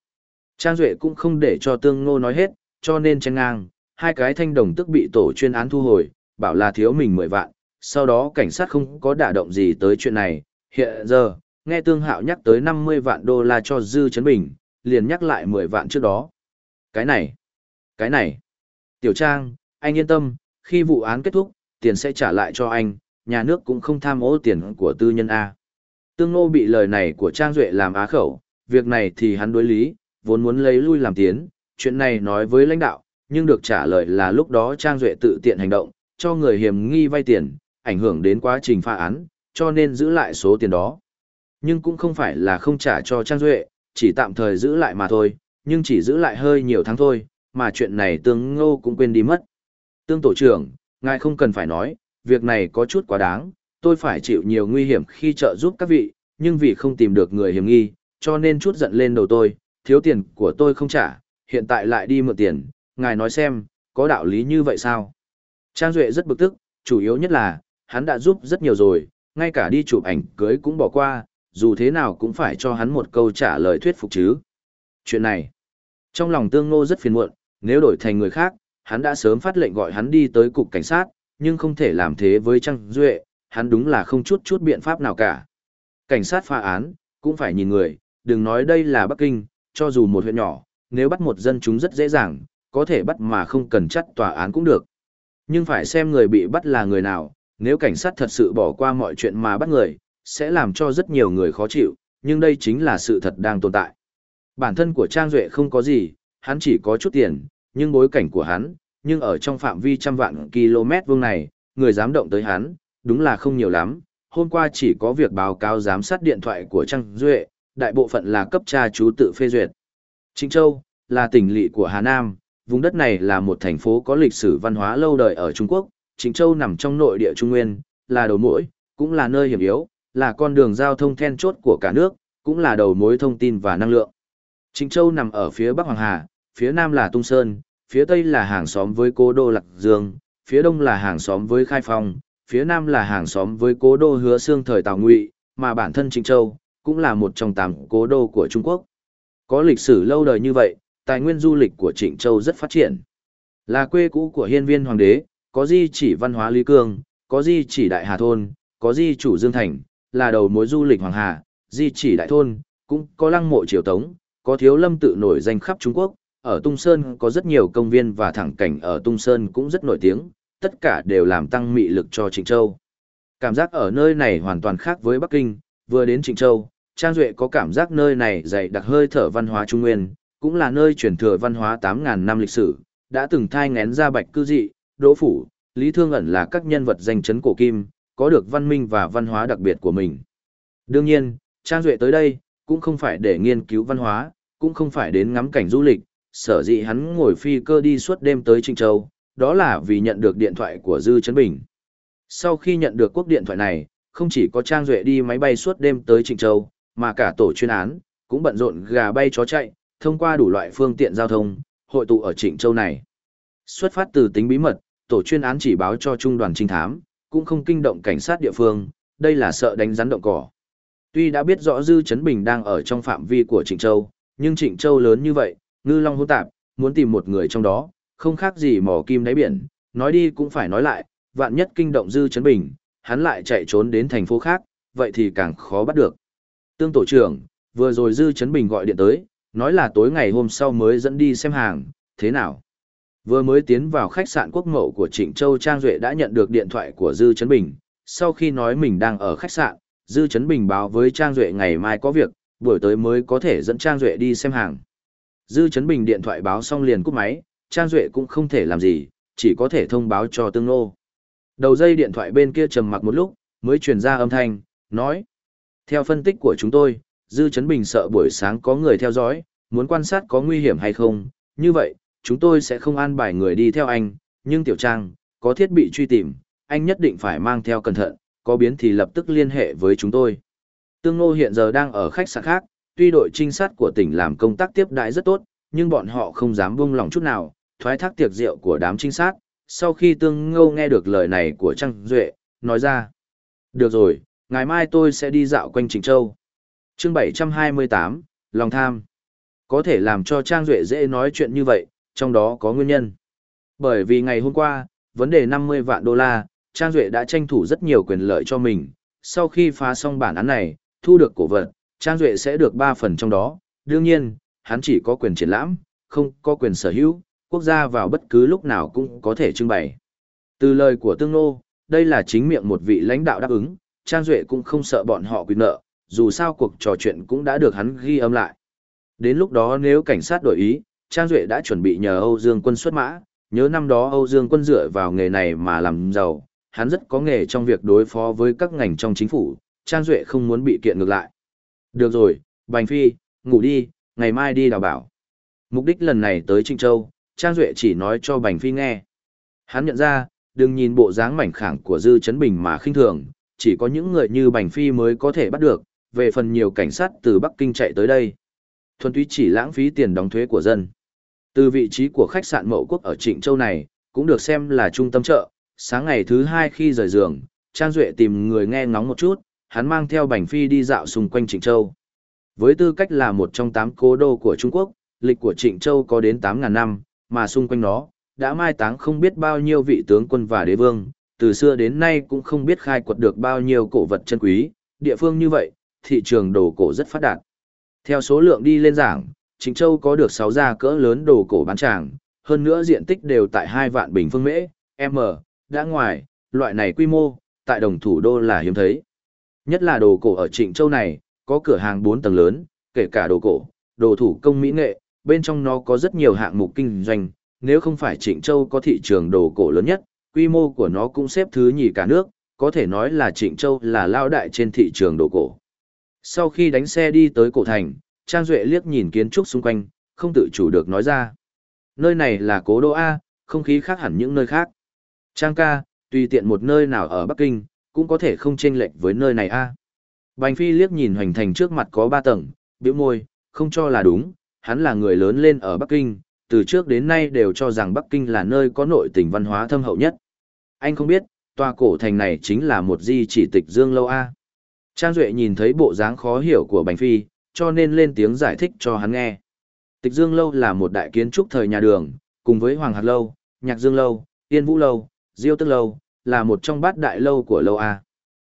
Trang Duệ cũng không để cho tương ngô nói hết, cho nên chen ngang, hai cái thanh đồng tức bị tổ chuyên án thu hồi, bảo là thiếu mình 10 vạn, sau đó cảnh sát không có đả động gì tới chuyện này, hiện giờ, nghe Tương Hạo nhắc tới 50 vạn đô la cho Dư Trấn Bình, liền nhắc lại 10 vạn trước đó. Cái này, cái này, Tiểu Trang, anh yên tâm, khi vụ án kết thúc, tiền sẽ trả lại cho anh, nhà nước cũng không tham ô tiền của tư nhân A. Tương Nô bị lời này của Trang Duệ làm á khẩu, việc này thì hắn đối lý, vốn muốn lấy lui làm tiến, chuyện này nói với lãnh đạo, nhưng được trả lời là lúc đó Trang Duệ tự tiện hành động, cho người hiểm nghi vay tiền, ảnh hưởng đến quá trình phá án, cho nên giữ lại số tiền đó. Nhưng cũng không phải là không trả cho Trang Duệ, chỉ tạm thời giữ lại mà thôi, nhưng chỉ giữ lại hơi nhiều tháng thôi, mà chuyện này tương ngô cũng quên đi mất. Tương tổ trưởng, ngài không cần phải nói, việc này có chút quá đáng, tôi phải chịu nhiều nguy hiểm khi trợ giúp các vị, nhưng vì không tìm được người hiểm nghi, cho nên chút giận lên đầu tôi, thiếu tiền của tôi không trả, hiện tại lại đi mượn tiền, ngài nói xem, có đạo lý như vậy sao? Trang Duệ rất bực tức, chủ yếu nhất là, hắn đã giúp rất nhiều rồi, ngay cả đi chụp ảnh cưới cũng bỏ qua, dù thế nào cũng phải cho hắn một câu trả lời thuyết phục chứ. Chuyện này, trong lòng tương ngô rất phiền muộn, nếu đổi thành người khác, hắn đã sớm phát lệnh gọi hắn đi tới cục cảnh sát, nhưng không thể làm thế với Trang Duệ, hắn đúng là không chút chút biện pháp nào cả. Cảnh sát phá án, cũng phải nhìn người, đừng nói đây là Bắc Kinh, cho dù một huyện nhỏ, nếu bắt một dân chúng rất dễ dàng, có thể bắt mà không cần chắt tòa án cũng được. Nhưng phải xem người bị bắt là người nào, nếu cảnh sát thật sự bỏ qua mọi chuyện mà bắt người, sẽ làm cho rất nhiều người khó chịu, nhưng đây chính là sự thật đang tồn tại. Bản thân của Trang Duệ không có gì, hắn chỉ có chút tiền, nhưng bối cảnh của hắn, nhưng ở trong phạm vi trăm vạn km vuông này, người dám động tới hắn, đúng là không nhiều lắm. Hôm qua chỉ có việc báo cáo giám sát điện thoại của Trang Duệ, đại bộ phận là cấp cha chú tự phê duyệt. Trịnh Châu, là tỉnh lỵ của Hà Nam, vùng đất này là một thành phố có lịch sử văn hóa lâu đời ở Trung Quốc, Trịnh Châu nằm trong nội địa Trung Nguyên, là đầu mũi, cũng là nơi hiểm yếu, là con đường giao thông then chốt của cả nước, cũng là đầu mối thông tin và năng lượng. Trịnh Châu nằm ở phía Bắc Hoàng Hà, phía Nam là Tung Sơn, phía Tây là hàng xóm với Cố Đô Lạc Dương, phía Đông là hàng xóm với Khai Phong, phía Nam là hàng xóm với Cố Đô Hứa Xương thời Tào Ngụy, mà bản thân Trịnh Châu cũng là một trong tám cố đô của Trung Quốc. Có lịch sử lâu đời như vậy, tài nguyên du lịch của Trịnh Châu rất phát triển. Là quê cũ của hiên viên hoàng đế, có di chỉ văn hóa Lý Cương, có di chỉ Đại Hà Thôn, có di chủ Dương Thành, là đầu mối du lịch Hoàng Hà, di chỉ Đại Thôn, cũng có lăng mộ triều tống, có thiếu lâm tự nổi danh khắp Trung Quốc, ở Tung Sơn có rất nhiều công viên và thẳng cảnh ở Tung Sơn cũng rất nổi tiếng, tất cả đều làm tăng mị lực cho Trịnh Châu. Cảm giác ở nơi này hoàn toàn khác với Bắc Kinh, vừa đến Trịnh Châu, Trang Duệ có cảm giác nơi này dày đặc hơi thở văn hóa Trung Nguyên, cũng là nơi truyền thừa văn hóa 8.000 năm lịch sử, đã từng thai ngén ra bạch cư dị, đỗ phủ, lý thương ẩn là các nhân vật danh chấn cổ kim, có được văn minh và văn hóa đặc biệt của mình. Đương nhiên, Trang Duệ tới đây, cũng không phải để nghiên cứu văn hóa, cũng không phải đến ngắm cảnh du lịch, sở dĩ hắn ngồi phi cơ đi suốt đêm tới Trinh Châu, đó là vì nhận được điện thoại của Dư Trấn Bình. Sau khi nhận được cuộc điện thoại này, không chỉ có Trang Duệ đi máy bay suốt đêm tới Trịnh Châu, mà cả tổ chuyên án, cũng bận rộn gà bay chó chạy, thông qua đủ loại phương tiện giao thông, hội tụ ở Trịnh Châu này. Xuất phát từ tính bí mật, tổ chuyên án chỉ báo cho trung đoàn trinh thám, cũng không kinh động cảnh sát địa phương, đây là sợ đánh rắn động cỏ. Tuy đã biết rõ Dư Trấn Bình đang ở trong phạm vi của Trịnh Châu, nhưng Trịnh Châu lớn như vậy, ngư long hỗn tạp, muốn tìm một người trong đó, không khác gì mò kim đáy biển, nói đi cũng phải nói lại, vạn nhất kinh động Dư Trấn Bình, hắn lại chạy trốn đến thành phố khác, vậy thì càng khó bắt được. Tương tổ trưởng, vừa rồi Dư Trấn Bình gọi điện tới, nói là tối ngày hôm sau mới dẫn đi xem hàng, thế nào? Vừa mới tiến vào khách sạn quốc mậu của Trịnh Châu Trang Duệ đã nhận được điện thoại của Dư Trấn Bình, sau khi nói mình đang ở khách sạn, Dư Trấn Bình báo với Trang Duệ ngày mai có việc, buổi tới mới có thể dẫn Trang Duệ đi xem hàng. Dư Trấn Bình điện thoại báo xong liền cúp máy, Trang Duệ cũng không thể làm gì, chỉ có thể thông báo cho Tương Nô. Đầu dây điện thoại bên kia trầm mặc một lúc, mới truyền ra âm thanh, nói. Theo phân tích của chúng tôi, Dư Trấn Bình sợ buổi sáng có người theo dõi, muốn quan sát có nguy hiểm hay không, như vậy, chúng tôi sẽ không an bài người đi theo anh, nhưng Tiểu Trang, có thiết bị truy tìm, anh nhất định phải mang theo cẩn thận, có biến thì lập tức liên hệ với chúng tôi. Tương ngô hiện giờ đang ở khách sạn khác, tuy đội trinh sát của tỉnh làm công tác tiếp đãi rất tốt, nhưng bọn họ không dám buông lòng chút nào, thoái thác tiệc rượu của đám trinh sát. Sau khi Tương Ngô nghe được lời này của Trang Duệ, nói ra. Được rồi, ngày mai tôi sẽ đi dạo quanh Trịnh Châu. chương 728, Lòng Tham. Có thể làm cho Trang Duệ dễ nói chuyện như vậy, trong đó có nguyên nhân. Bởi vì ngày hôm qua, vấn đề 50 vạn đô la, Trang Duệ đã tranh thủ rất nhiều quyền lợi cho mình. Sau khi phá xong bản án này, thu được cổ vật, Trang Duệ sẽ được 3 phần trong đó. Đương nhiên, hắn chỉ có quyền triển lãm, không có quyền sở hữu, quốc gia vào bất cứ lúc nào cũng có thể trưng bày. Từ lời của Tương Nô, đây là chính miệng một vị lãnh đạo đáp ứng, Trang Duệ cũng không sợ bọn họ quyền nợ, dù sao cuộc trò chuyện cũng đã được hắn ghi âm lại. Đến lúc đó nếu cảnh sát đổi ý, Trang Duệ đã chuẩn bị nhờ Âu Dương quân xuất mã, nhớ năm đó Âu Dương quân dựa vào nghề này mà làm giàu, hắn rất có nghề trong việc đối phó với các ngành trong chính phủ, Trang Duệ không muốn bị kiện ngược lại. Được rồi, Bành Phi, ngủ đi, ngày mai đi đào bảo. Mục đích lần này tới Trinh Châu, Trang Duệ chỉ nói cho Bành Phi nghe. Hắn nhận ra, đừng nhìn bộ dáng mảnh khẳng của Dư Trấn Bình mà khinh thường, chỉ có những người như Bành Phi mới có thể bắt được, về phần nhiều cảnh sát từ Bắc Kinh chạy tới đây. Thuần túy chỉ lãng phí tiền đóng thuế của dân. Từ vị trí của khách sạn Mậu Quốc ở Trịnh Châu này, cũng được xem là trung tâm chợ. Sáng ngày thứ hai khi rời giường, Trang Duệ tìm người nghe ngóng một chút, hắn mang theo Bành Phi đi dạo xung quanh Trịnh Châu. Với tư cách là một trong tám cố đô của Trung Quốc, lịch của Trịnh Châu có đến 8.000 năm, mà xung quanh nó, đã mai táng không biết bao nhiêu vị tướng quân và đế vương, từ xưa đến nay cũng không biết khai quật được bao nhiêu cổ vật chân quý, địa phương như vậy, thị trường đồ cổ rất phát đạt. Theo số lượng đi lên giảng, Trịnh Châu có được 6 gia cỡ lớn đồ cổ bán tràng, hơn nữa diện tích đều tại 2 vạn bình phương mễ, m, đã ngoài, loại này quy mô, tại đồng thủ đô là hiếm thấy. Nhất là đồ cổ ở Trịnh Châu này, có cửa hàng 4 tầng lớn, kể cả đồ cổ, đồ thủ công mỹ nghệ, bên trong nó có rất nhiều hạng mục kinh doanh, nếu không phải Trịnh Châu có thị trường đồ cổ lớn nhất, quy mô của nó cũng xếp thứ nhì cả nước, có thể nói là Trịnh Châu là lao đại trên thị trường đồ cổ. Sau khi đánh xe đi tới cổ thành, Trang Duệ liếc nhìn kiến trúc xung quanh, không tự chủ được nói ra. Nơi này là cố đô A, không khí khác hẳn những nơi khác. Trang ca, tùy tiện một nơi nào ở Bắc Kinh, cũng có thể không chênh lệch với nơi này A. Bành Phi liếc nhìn hoành thành trước mặt có ba tầng, biểu môi, không cho là đúng, hắn là người lớn lên ở Bắc Kinh, từ trước đến nay đều cho rằng Bắc Kinh là nơi có nội tình văn hóa thâm hậu nhất. Anh không biết, tòa cổ thành này chính là một di chỉ tịch Dương Lâu A. Trang Duệ nhìn thấy bộ dáng khó hiểu của Bành Phi, cho nên lên tiếng giải thích cho hắn nghe. Tịch Dương Lâu là một đại kiến trúc thời nhà đường, cùng với Hoàng Hạt Lâu, Nhạc Dương Lâu, Yên Vũ Lâu, Diêu Tức Lâu, là một trong bát đại lâu của Lâu A.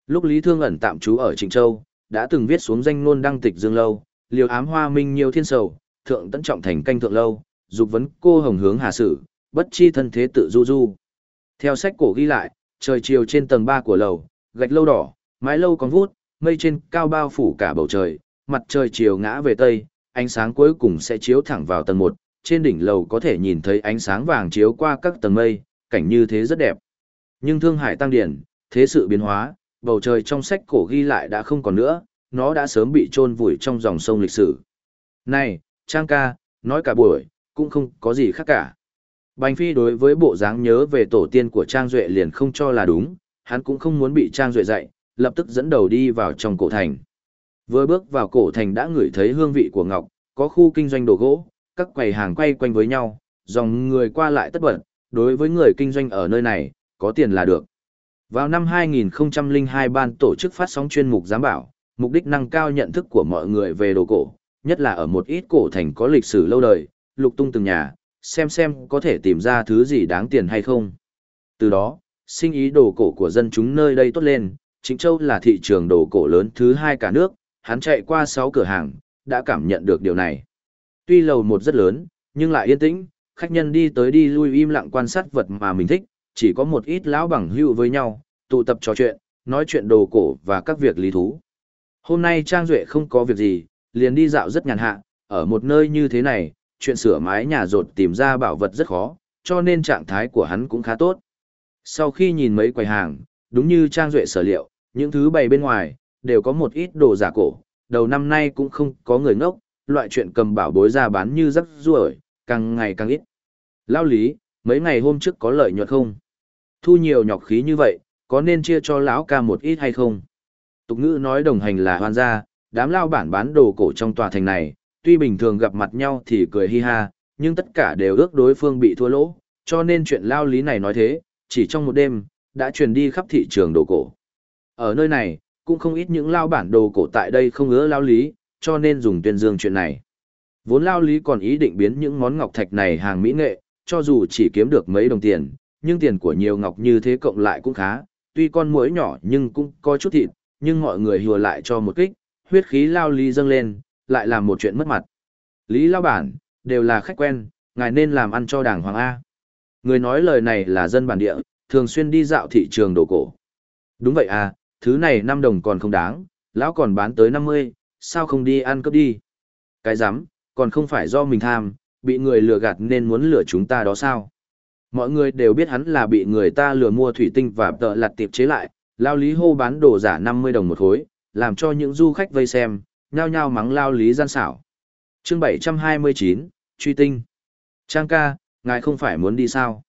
Lúc Lý Thương ẩn tạm trú ở Trịnh Châu, đã từng viết xuống danh ngôn đăng tịch Dương Lâu, liều ám hoa minh nhiều thiên sầu, thượng tấn trọng thành canh thượng lâu, dục vấn cô hồng hướng hà sử, bất chi thân thế tự du du. Theo sách cổ ghi lại, trời chiều trên tầng 3 của lầu, gạch lâu đỏ, mái lâu còn vút, mây trên cao bao phủ cả bầu trời, mặt trời chiều ngã về tây, ánh sáng cuối cùng sẽ chiếu thẳng vào tầng 1, trên đỉnh lầu có thể nhìn thấy ánh sáng vàng chiếu qua các tầng mây, cảnh như thế rất đẹp. Nhưng Thương Hải Tăng Điển, thế sự biến hóa, bầu trời trong sách cổ ghi lại đã không còn nữa, nó đã sớm bị chôn vùi trong dòng sông lịch sử. Này, Trang ca, nói cả buổi, cũng không có gì khác cả. Bành Phi đối với bộ dáng nhớ về tổ tiên của Trang Duệ liền không cho là đúng, hắn cũng không muốn bị Trang Duệ dạy, lập tức dẫn đầu đi vào trong cổ thành. Vừa bước vào cổ thành đã ngửi thấy hương vị của ngọc, có khu kinh doanh đồ gỗ, các quầy hàng quay quanh với nhau, dòng người qua lại tất bật, đối với người kinh doanh ở nơi này, có tiền là được. Vào năm 2002 ban tổ chức phát sóng chuyên mục giám bảo, mục đích nâng cao nhận thức của mọi người về đồ cổ, nhất là ở một ít cổ thành có lịch sử lâu đời, lục tung từng nhà, xem xem có thể tìm ra thứ gì đáng tiền hay không. Từ đó, sinh ý đồ cổ của dân chúng nơi đây tốt lên, Chính Châu là thị trường đồ cổ lớn thứ hai cả nước, hắn chạy qua 6 cửa hàng, đã cảm nhận được điều này. Tuy lầu một rất lớn, nhưng lại yên tĩnh, khách nhân đi tới đi lui im lặng quan sát vật mà mình thích, chỉ có một ít lão bằng hữu với nhau, tụ tập trò chuyện, nói chuyện đồ cổ và các việc lý thú. Hôm nay Trang Duệ không có việc gì, liền đi dạo rất nhàn hạ, ở một nơi như thế này, chuyện sửa mái nhà rột tìm ra bảo vật rất khó, cho nên trạng thái của hắn cũng khá tốt. Sau khi nhìn mấy quầy hàng, đúng như Trang Duệ sở liệu, những thứ bày bên ngoài, đều có một ít đồ giả cổ, đầu năm nay cũng không có người ngốc, loại chuyện cầm bảo bối ra bán như rắc ruổi, càng ngày càng ít. Lao lý, mấy ngày hôm trước có lợi nhuận không? Thu nhiều nhọc khí như vậy, có nên chia cho lão ca một ít hay không? Tục ngữ nói đồng hành là hoan gia, đám lao bản bán đồ cổ trong tòa thành này, tuy bình thường gặp mặt nhau thì cười hi ha, nhưng tất cả đều ước đối phương bị thua lỗ, cho nên chuyện lao lý này nói thế, chỉ trong một đêm, đã truyền đi khắp thị trường đồ cổ. Ở nơi này, cũng không ít những lao bản đồ cổ tại đây không ngứa lao lý, cho nên dùng tuyên dương chuyện này. Vốn lao lý còn ý định biến những món ngọc thạch này hàng mỹ nghệ, cho dù chỉ kiếm được mấy đồng tiền, nhưng tiền của nhiều ngọc như thế cộng lại cũng khá, tuy con muỗi nhỏ nhưng cũng có chút thịt, nhưng mọi người hùa lại cho một kích, huyết khí lao lý dâng lên, lại làm một chuyện mất mặt. Lý lao bản, đều là khách quen, ngài nên làm ăn cho đảng hoàng A. Người nói lời này là dân bản địa, thường xuyên đi dạo thị trường đồ cổ. Đúng vậy à, thứ này 5 đồng còn không đáng, lão còn bán tới 50, sao không đi ăn cướp đi? Cái rắm còn không phải do mình tham, bị người lừa gạt nên muốn lừa chúng ta đó sao? Mọi người đều biết hắn là bị người ta lừa mua thủy tinh và tợ lặt tiệp chế lại, lao lý hô bán đồ giả 50 đồng một khối, làm cho những du khách vây xem, nhao nhao mắng lao lý gian xảo. chương 729, truy tinh. Trang ca, ngài không phải muốn đi sao?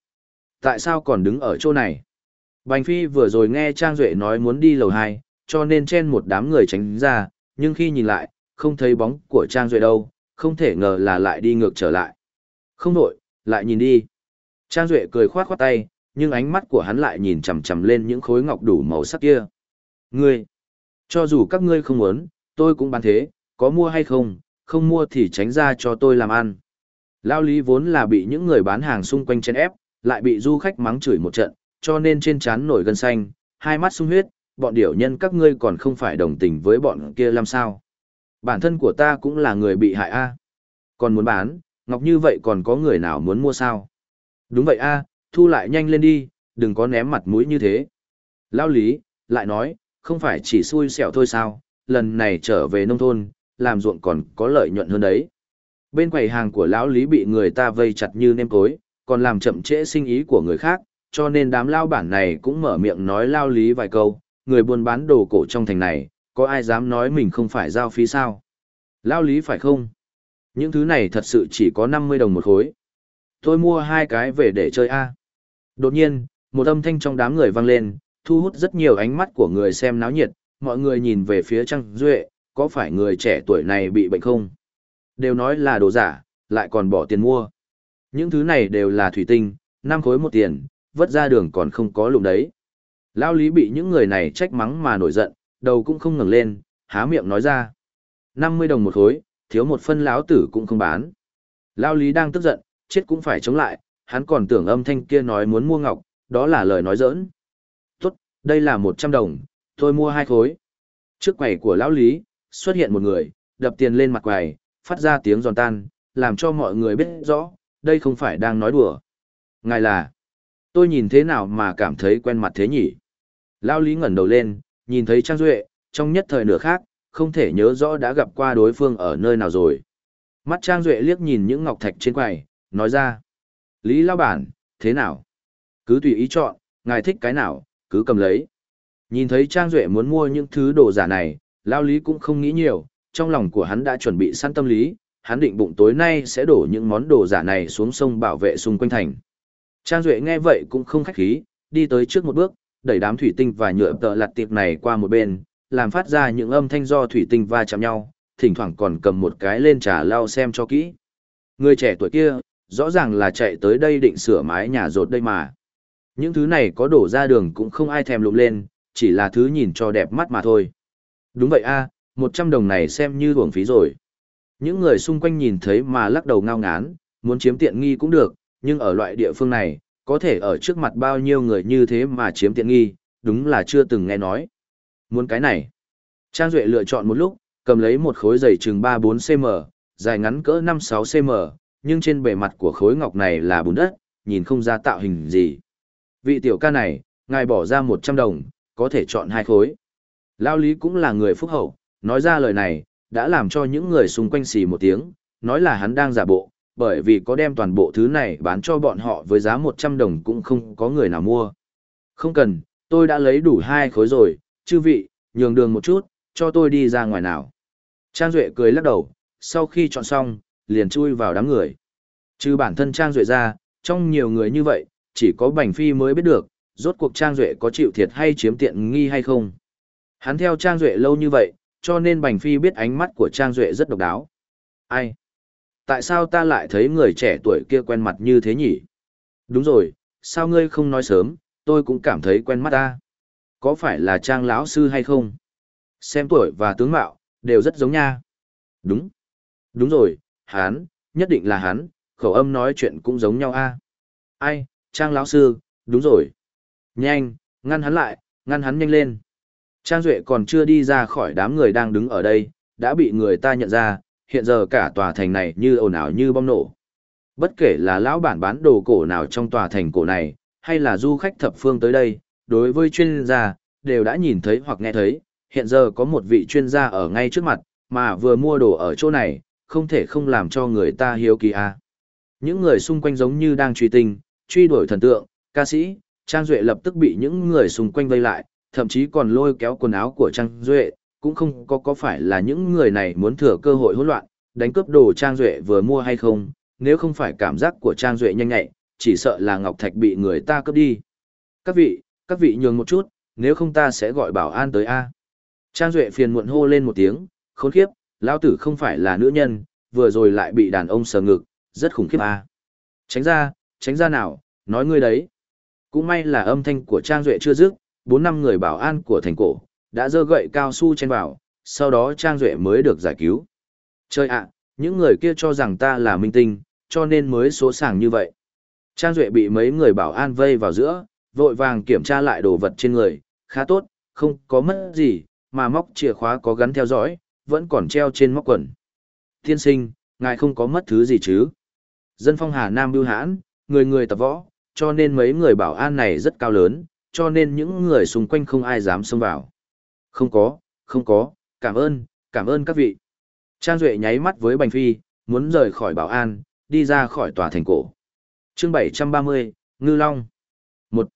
Tại sao còn đứng ở chỗ này? Bành Phi vừa rồi nghe Trang Duệ nói muốn đi lầu 2, cho nên chen một đám người tránh ra, nhưng khi nhìn lại, không thấy bóng của Trang Duệ đâu, không thể ngờ là lại đi ngược trở lại. Không đổi, lại nhìn đi. Trang Duệ cười khoát khoát tay, nhưng ánh mắt của hắn lại nhìn chầm chầm lên những khối ngọc đủ màu sắc kia. Ngươi, cho dù các ngươi không muốn, tôi cũng bán thế, có mua hay không, không mua thì tránh ra cho tôi làm ăn. Lao lý vốn là bị những người bán hàng xung quanh chen ép, lại bị du khách mắng chửi một trận, cho nên trên trán nổi gân xanh, hai mắt sung huyết, bọn điểu nhân các ngươi còn không phải đồng tình với bọn kia làm sao. Bản thân của ta cũng là người bị hại a Còn muốn bán, ngọc như vậy còn có người nào muốn mua sao? Đúng vậy a thu lại nhanh lên đi, đừng có ném mặt mũi như thế. Lao lý, lại nói, không phải chỉ xui xẻo thôi sao, lần này trở về nông thôn, làm ruộng còn có lợi nhuận hơn đấy. Bên quầy hàng của lão lý bị người ta vây chặt như nêm cối, còn làm chậm trễ sinh ý của người khác, cho nên đám lao bản này cũng mở miệng nói lao lý vài câu, người buôn bán đồ cổ trong thành này, có ai dám nói mình không phải giao phí sao? Lao lý phải không? Những thứ này thật sự chỉ có 50 đồng một khối. Tôi mua hai cái về để chơi a. Đột nhiên, một âm thanh trong đám người vang lên, thu hút rất nhiều ánh mắt của người xem náo nhiệt, mọi người nhìn về phía Trăng Duệ, có phải người trẻ tuổi này bị bệnh không? Đều nói là đồ giả, lại còn bỏ tiền mua. Những thứ này đều là thủy tinh, năm khối một tiền, vất ra đường còn không có lụng đấy. Lao lý bị những người này trách mắng mà nổi giận, đầu cũng không ngẩng lên, há miệng nói ra. 50 đồng một khối, thiếu một phân lão tử cũng không bán. Lao lý đang tức giận, chết cũng phải chống lại, hắn còn tưởng âm thanh kia nói muốn mua ngọc, đó là lời nói giỡn. Tốt, đây là 100 đồng, tôi mua hai khối. Trước quầy của lão lý, xuất hiện một người, đập tiền lên mặt quầy, phát ra tiếng giòn tan, làm cho mọi người biết rõ, đây không phải đang nói đùa. Ngài là, tôi nhìn thế nào mà cảm thấy quen mặt thế nhỉ? Lao Lý ngẩn đầu lên, nhìn thấy Trang Duệ, trong nhất thời nửa khác, không thể nhớ rõ đã gặp qua đối phương ở nơi nào rồi. Mắt Trang Duệ liếc nhìn những ngọc thạch trên quầy, nói ra. Lý Lao Bản, thế nào? Cứ tùy ý chọn, ngài thích cái nào, cứ cầm lấy. Nhìn thấy Trang Duệ muốn mua những thứ đồ giả này, Lao Lý cũng không nghĩ nhiều, trong lòng của hắn đã chuẩn bị sẵn tâm lý, hắn định bụng tối nay sẽ đổ những món đồ giả này xuống sông bảo vệ xung quanh thành. Trang Duệ nghe vậy cũng không khách khí, đi tới trước một bước, đẩy đám thủy tinh và nhựa tợ lặt tiệp này qua một bên, làm phát ra những âm thanh do thủy tinh va chạm nhau, thỉnh thoảng còn cầm một cái lên trà lau xem cho kỹ. Người trẻ tuổi kia, rõ ràng là chạy tới đây định sửa mái nhà rột đây mà. Những thứ này có đổ ra đường cũng không ai thèm lụm lên, chỉ là thứ nhìn cho đẹp mắt mà thôi. Đúng vậy a, một trăm đồng này xem như uổng phí rồi. Những người xung quanh nhìn thấy mà lắc đầu ngao ngán, muốn chiếm tiện nghi cũng được, nhưng ở loại địa phương này, có thể ở trước mặt bao nhiêu người như thế mà chiếm tiện nghi, đúng là chưa từng nghe nói. Muốn cái này. Trang Duệ lựa chọn một lúc, cầm lấy một khối dày chừng 3-4 cm, dài ngắn cỡ 5-6 cm, nhưng trên bề mặt của khối ngọc này là bùn đất, nhìn không ra tạo hình gì. Vị tiểu ca này, ngài bỏ ra 100 đồng, có thể chọn hai khối. Lao Lý cũng là người phúc hậu, nói ra lời này, đã làm cho những người xung quanh xì một tiếng, nói là hắn đang giả bộ, bởi vì có đem toàn bộ thứ này bán cho bọn họ với giá 100 đồng cũng không có người nào mua. Không cần, tôi đã lấy đủ hai khối rồi, chư vị, nhường đường một chút, cho tôi đi ra ngoài nào. Trang Duệ cười lắc đầu, sau khi chọn xong, liền chui vào đám người. Trừ bản thân Trang Duệ ra, trong nhiều người như vậy, chỉ có Bành Phi mới biết được, rốt cuộc Trang Duệ có chịu thiệt hay chiếm tiện nghi hay không. Hắn theo Trang Duệ lâu như vậy, cho nên Bành Phi biết ánh mắt của Trang Duệ rất độc đáo. Ai? Tại sao ta lại thấy người trẻ tuổi kia quen mặt như thế nhỉ? Đúng rồi, sao ngươi không nói sớm, tôi cũng cảm thấy quen mắt ta. Có phải là Trang lão sư hay không? Xem tuổi và tướng mạo, đều rất giống nha. Đúng. Đúng rồi, hắn, nhất định là hắn, khẩu âm nói chuyện cũng giống nhau a. Ai, Trang lão sư, đúng rồi. Nhanh, ngăn hắn lại, ngăn hắn nhanh lên. Trang Duệ còn chưa đi ra khỏi đám người đang đứng ở đây, đã bị người ta nhận ra, hiện giờ cả tòa thành này như ồn ào như bom nổ. Bất kể là lão bản bán đồ cổ nào trong tòa thành cổ này, hay là du khách thập phương tới đây, đối với chuyên gia, đều đã nhìn thấy hoặc nghe thấy, hiện giờ có một vị chuyên gia ở ngay trước mặt, mà vừa mua đồ ở chỗ này, không thể không làm cho người ta hiếu kỳ a. À. Những người xung quanh giống như đang truy tinh, truy đuổi thần tượng, ca sĩ, Trang Duệ lập tức bị những người xung quanh vây lại, thậm chí còn lôi kéo quần áo của Trang Duệ, cũng không có có phải là những người này muốn thừa cơ hội hỗn loạn, đánh cướp đồ Trang Duệ vừa mua hay không, nếu không phải cảm giác của Trang Duệ nhanh nhạy, chỉ sợ là Ngọc Thạch bị người ta cướp đi. Các vị, các vị nhường một chút, nếu không ta sẽ gọi bảo an tới A. Trang Duệ phiền muộn hô lên một tiếng, khốn khiếp, lão tử không phải là nữ nhân, vừa rồi lại bị đàn ông sờ ngực, rất khủng khiếp A. Tránh ra, tránh ra nào, nói ngươi đấy. Cũng may là âm thanh của Trang Duệ chưa dứt, bốn năm người bảo an của thành cổ, đã dơ gậy cao su chen vào, sau đó Trang Duệ mới được giải cứu. Chơi ạ, những người kia cho rằng ta là minh tinh, cho nên mới số sàng như vậy. Trang Duệ bị mấy người bảo an vây vào giữa, vội vàng kiểm tra lại đồ vật trên người, khá tốt, không có mất gì, mà móc chìa khóa có gắn theo dõi, vẫn còn treo trên móc quần. Thiên sinh, ngài không có mất thứ gì chứ? Dân phong Hà Nam bưu hãn, người người tập võ, cho nên mấy người bảo an này rất cao lớn, cho nên những người xung quanh không ai dám xông vào. Không có, không có, cảm ơn, cảm ơn các vị. Trang Duệ nháy mắt với Bành Phi, muốn rời khỏi bảo an, đi ra khỏi tòa thành cổ. chương 730, Ngư Long. một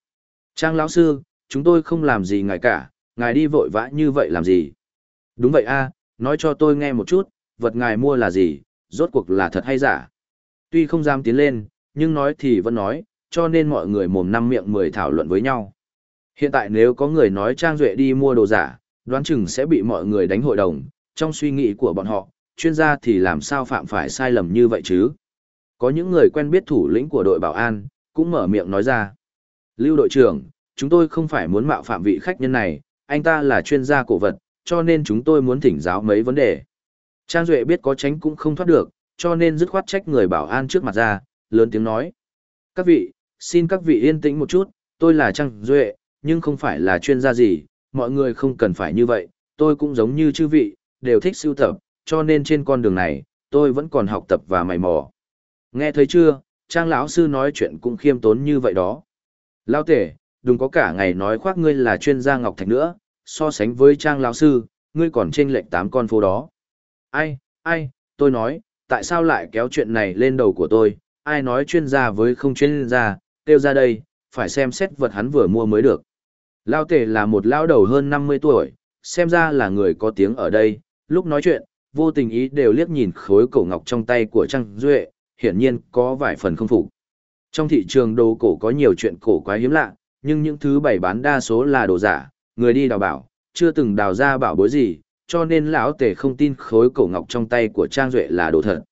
Trang lão sư, chúng tôi không làm gì ngài cả, ngài đi vội vã như vậy làm gì? Đúng vậy a nói cho tôi nghe một chút, vật ngài mua là gì, rốt cuộc là thật hay giả? Tuy không dám tiến lên, nhưng nói thì vẫn nói, cho nên mọi người mồm năm miệng mười thảo luận với nhau. Hiện tại nếu có người nói Trang Duệ đi mua đồ giả, đoán chừng sẽ bị mọi người đánh hội đồng, trong suy nghĩ của bọn họ, chuyên gia thì làm sao phạm phải sai lầm như vậy chứ? Có những người quen biết thủ lĩnh của đội bảo an, cũng mở miệng nói ra. Lưu đội trưởng, chúng tôi không phải muốn mạo phạm vị khách nhân này, anh ta là chuyên gia cổ vật, cho nên chúng tôi muốn thỉnh giáo mấy vấn đề. Trang Duệ biết có tránh cũng không thoát được, cho nên dứt khoát trách người bảo an trước mặt ra, lớn tiếng nói. Các vị, xin các vị yên tĩnh một chút, tôi là Trang Duệ, nhưng không phải là chuyên gia gì, mọi người không cần phải như vậy, tôi cũng giống như chư vị, đều thích sưu tập, cho nên trên con đường này, tôi vẫn còn học tập và mày mò. Nghe thấy chưa, Trang lão sư nói chuyện cũng khiêm tốn như vậy đó. Lao tể, đừng có cả ngày nói khoác ngươi là chuyên gia ngọc thạch nữa, so sánh với Trang lão sư, ngươi còn trên lệnh tám con phố đó. Ai, ai, tôi nói, tại sao lại kéo chuyện này lên đầu của tôi, ai nói chuyên gia với không chuyên gia, tiêu ra đây, phải xem xét vật hắn vừa mua mới được. Lao tề là một lao đầu hơn 50 tuổi, xem ra là người có tiếng ở đây, lúc nói chuyện, vô tình ý đều liếc nhìn khối cổ ngọc trong tay của Trang Duệ, hiển nhiên có vài phần không phục. Trong thị trường đồ cổ có nhiều chuyện cổ quá hiếm lạ, nhưng những thứ bày bán đa số là đồ giả, người đi đào bảo, chưa từng đào ra bảo bối gì, cho nên lão tề không tin khối cổ ngọc trong tay của Trang Duệ là đồ thật.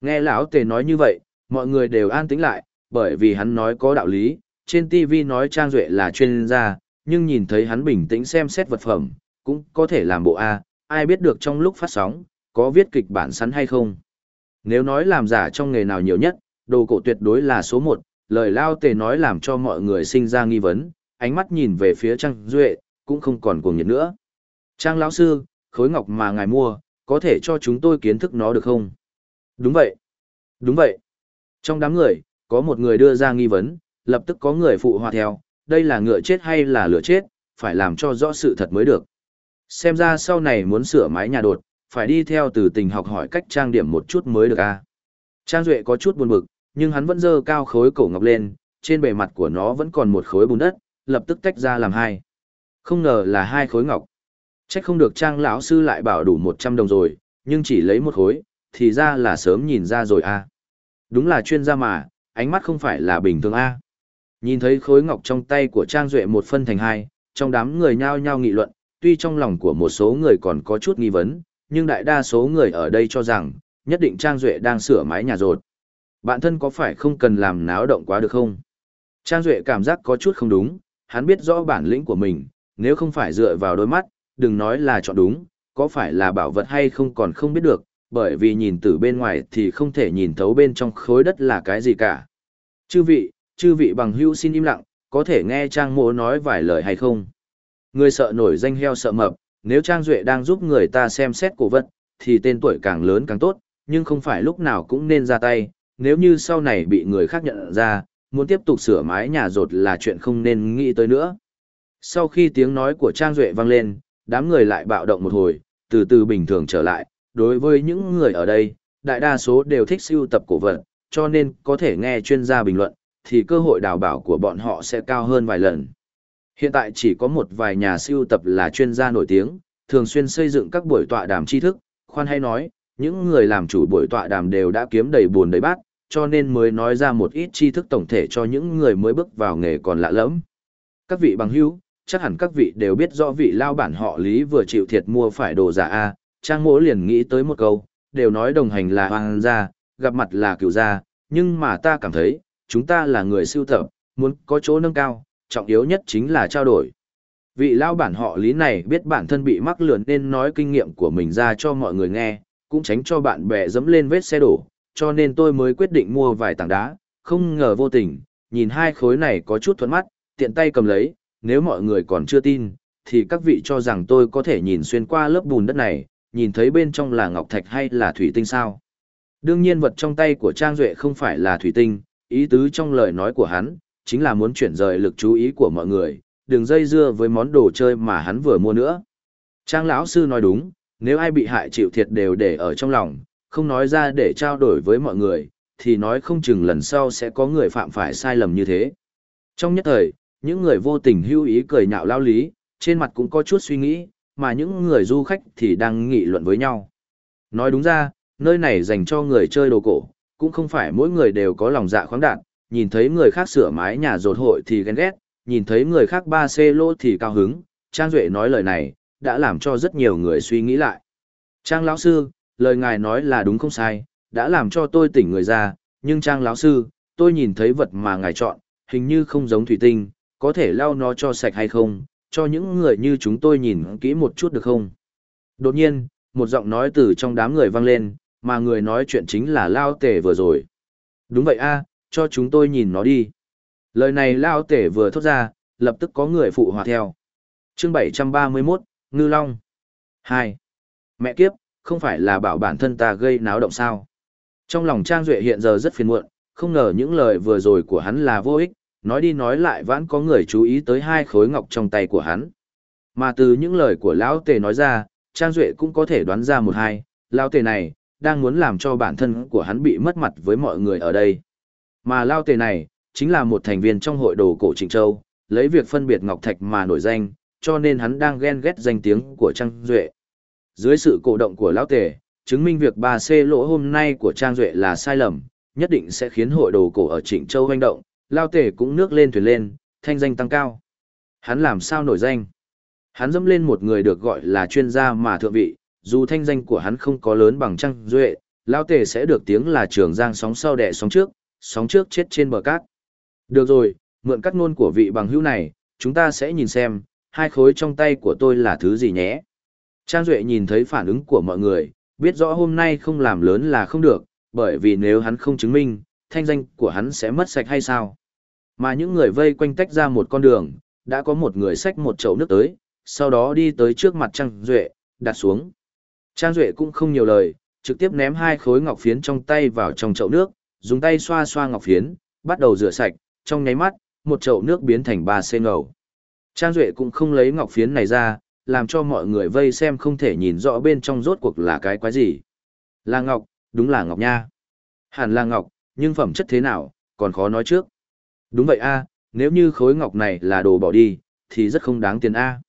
Nghe lão tề nói như vậy, mọi người đều an tĩnh lại, bởi vì hắn nói có đạo lý, trên TV nói Trang Duệ là chuyên gia, nhưng nhìn thấy hắn bình tĩnh xem xét vật phẩm, cũng có thể làm bộ A, ai biết được trong lúc phát sóng, có viết kịch bản sẵn hay không. Nếu nói làm giả trong nghề nào nhiều nhất, đồ cổ tuyệt đối là số một, lời lao tề nói làm cho mọi người sinh ra nghi vấn, ánh mắt nhìn về phía Trang Duệ, cũng không còn cuồng nhiệt nữa. Trang lão sư, khối ngọc mà ngài mua, có thể cho chúng tôi kiến thức nó được không? Đúng vậy. Đúng vậy. Trong đám người, có một người đưa ra nghi vấn, lập tức có người phụ hòa theo, đây là ngựa chết hay là lửa chết, phải làm cho rõ sự thật mới được. Xem ra sau này muốn sửa mái nhà đột, phải đi theo từ tình học hỏi cách trang điểm một chút mới được a. Trang Duệ có chút buồn bực, nhưng hắn vẫn dơ cao khối cổ ngọc lên, trên bề mặt của nó vẫn còn một khối bùn đất, lập tức tách ra làm hai. Không ngờ là hai khối ngọc. Chắc không được Trang lão sư lại bảo đủ 100 đồng rồi, nhưng chỉ lấy một khối, thì ra là sớm nhìn ra rồi a. Đúng là chuyên gia mà, ánh mắt không phải là bình thường a. Nhìn thấy khối ngọc trong tay của Trang Duệ một phân thành hai, trong đám người nhao nhao nghị luận, tuy trong lòng của một số người còn có chút nghi vấn, nhưng đại đa số người ở đây cho rằng, nhất định Trang Duệ đang sửa mái nhà rột. Bạn thân có phải không cần làm náo động quá được không? Trang Duệ cảm giác có chút không đúng, hắn biết rõ bản lĩnh của mình, nếu không phải dựa vào đôi mắt, đừng nói là chọn đúng, có phải là bảo vật hay không còn không biết được, bởi vì nhìn từ bên ngoài thì không thể nhìn thấu bên trong khối đất là cái gì cả. Chư vị, chư vị bằng hữu xin im lặng, có thể nghe Trang Mộ nói vài lời hay không? Người sợ nổi danh heo sợ mập, nếu Trang Duệ đang giúp người ta xem xét cổ vật, thì tên tuổi càng lớn càng tốt, nhưng không phải lúc nào cũng nên ra tay, nếu như sau này bị người khác nhận ra, muốn tiếp tục sửa mái nhà rột là chuyện không nên nghĩ tới nữa. Sau khi tiếng nói của Trang Duệ vang lên, đám người lại bạo động một hồi, từ từ bình thường trở lại, đối với những người ở đây, đại đa số đều thích sưu tập cổ vật, cho nên có thể nghe chuyên gia bình luận, thì cơ hội đào bảo của bọn họ sẽ cao hơn vài lần. Hiện tại chỉ có một vài nhà siêu tập là chuyên gia nổi tiếng, thường xuyên xây dựng các buổi tọa đàm tri thức, khoan hay nói, những người làm chủ buổi tọa đàm đều đã kiếm đầy buồn đầy bát, cho nên mới nói ra một ít tri thức tổng thể cho những người mới bước vào nghề còn lạ lẫm. Các vị bằng hữu, chắc hẳn các vị đều biết rõ vị lao bản họ Lý vừa chịu thiệt mua phải đồ giả A, Trang Mỗ liền nghĩ tới một câu, đều nói đồng hành là hoàng gia, gặp mặt là cựu gia, nhưng mà ta cảm thấy, chúng ta là người siêu tập, muốn có chỗ nâng cao, trọng yếu nhất chính là trao đổi. Vị lao bản họ lý này biết bản thân bị mắc lượn nên nói kinh nghiệm của mình ra cho mọi người nghe, cũng tránh cho bạn bè dẫm lên vết xe đổ, cho nên tôi mới quyết định mua vài tảng đá, không ngờ vô tình, nhìn hai khối này có chút thuận mắt, tiện tay cầm lấy, nếu mọi người còn chưa tin, thì các vị cho rằng tôi có thể nhìn xuyên qua lớp bùn đất này, nhìn thấy bên trong là ngọc thạch hay là thủy tinh sao. Đương nhiên vật trong tay của Trang Duệ không phải là thủy tinh, ý tứ trong lời nói của hắn, chính là muốn chuyển rời lực chú ý của mọi người, đừng dây dưa với món đồ chơi mà hắn vừa mua nữa. Trang lão sư nói đúng, nếu ai bị hại chịu thiệt đều để ở trong lòng, không nói ra để trao đổi với mọi người, thì nói không chừng lần sau sẽ có người phạm phải sai lầm như thế. Trong nhất thời, những người vô tình hưu ý cười nhạo lao lý, trên mặt cũng có chút suy nghĩ, mà những người du khách thì đang nghị luận với nhau. Nói đúng ra, nơi này dành cho người chơi đồ cổ, cũng không phải mỗi người đều có lòng dạ khoáng đạt, nhìn thấy người khác sửa mái nhà rột hội thì ghen ghét, nhìn thấy người khác ba xê lô thì cao hứng, Trang Duệ nói lời này, đã làm cho rất nhiều người suy nghĩ lại. Trang lão sư, lời ngài nói là đúng không sai, đã làm cho tôi tỉnh người ra, nhưng Trang lão sư, tôi nhìn thấy vật mà ngài chọn, hình như không giống thủy tinh, có thể lau nó cho sạch hay không, cho những người như chúng tôi nhìn kỹ một chút được không? Đột nhiên, một giọng nói từ trong đám người vang lên, mà người nói chuyện chính là Lao Tể vừa rồi. Đúng vậy a cho chúng tôi nhìn nó đi. Lời này Lao Tể vừa thốt ra, lập tức có người phụ hòa theo. chương 731, Ngư Long. 2. Mẹ kiếp, không phải là bảo bản thân ta gây náo động sao. Trong lòng Trang Duệ hiện giờ rất phiền muộn, không ngờ những lời vừa rồi của hắn là vô ích, nói đi nói lại vẫn có người chú ý tới hai khối ngọc trong tay của hắn. Mà từ những lời của Lão Tề nói ra, Trang Duệ cũng có thể đoán ra một hai, Lão Tề này, đang muốn làm cho bản thân của hắn bị mất mặt với mọi người ở đây. Mà Lao Tề này, chính là một thành viên trong hội đồ cổ Trịnh Châu, lấy việc phân biệt ngọc thạch mà nổi danh, cho nên hắn đang ghen ghét danh tiếng của Trang Duệ. Dưới sự cổ động của Lão Tề, chứng minh việc bà c lỗ hôm nay của Trang Duệ là sai lầm, nhất định sẽ khiến hội đồ cổ ở Trịnh Châu hoành động, Lão Tề cũng nước lên thuyền lên, thanh danh tăng cao. Hắn làm sao nổi danh? Hắn dẫm lên một người được gọi là chuyên gia mà thượng vị, dù thanh danh của hắn không có lớn bằng Trang Duệ, Lão Tề sẽ được tiếng là trường giang sóng sau đẻ sóng trước, sóng trước chết trên bờ cát. Được rồi, mượn cắt ngôn của vị bằng hữu này, chúng ta sẽ nhìn xem, hai khối trong tay của tôi là thứ gì nhé. Trang Duệ nhìn thấy phản ứng của mọi người, biết rõ hôm nay không làm lớn là không được, bởi vì nếu hắn không chứng minh, thanh danh của hắn sẽ mất sạch hay sao. Mà những người vây quanh tách ra một con đường, đã có một người xách một chậu nước tới, sau đó đi tới trước mặt Trang Duệ, đặt xuống. Trang Duệ cũng không nhiều lời, trực tiếp ném hai khối ngọc phiến trong tay vào trong chậu nước, dùng tay xoa xoa ngọc phiến, bắt đầu rửa sạch, trong nháy mắt, một chậu nước biến thành ba xê ngầu. Trang Duệ cũng không lấy ngọc phiến này ra, làm cho mọi người vây xem không thể nhìn rõ bên trong rốt cuộc là cái quái gì. Là ngọc, đúng là ngọc nha. Hẳn là ngọc, nhưng phẩm chất thế nào, còn khó nói trước. Đúng vậy a nếu như khối ngọc này là đồ bỏ đi, thì rất không đáng tiền a à.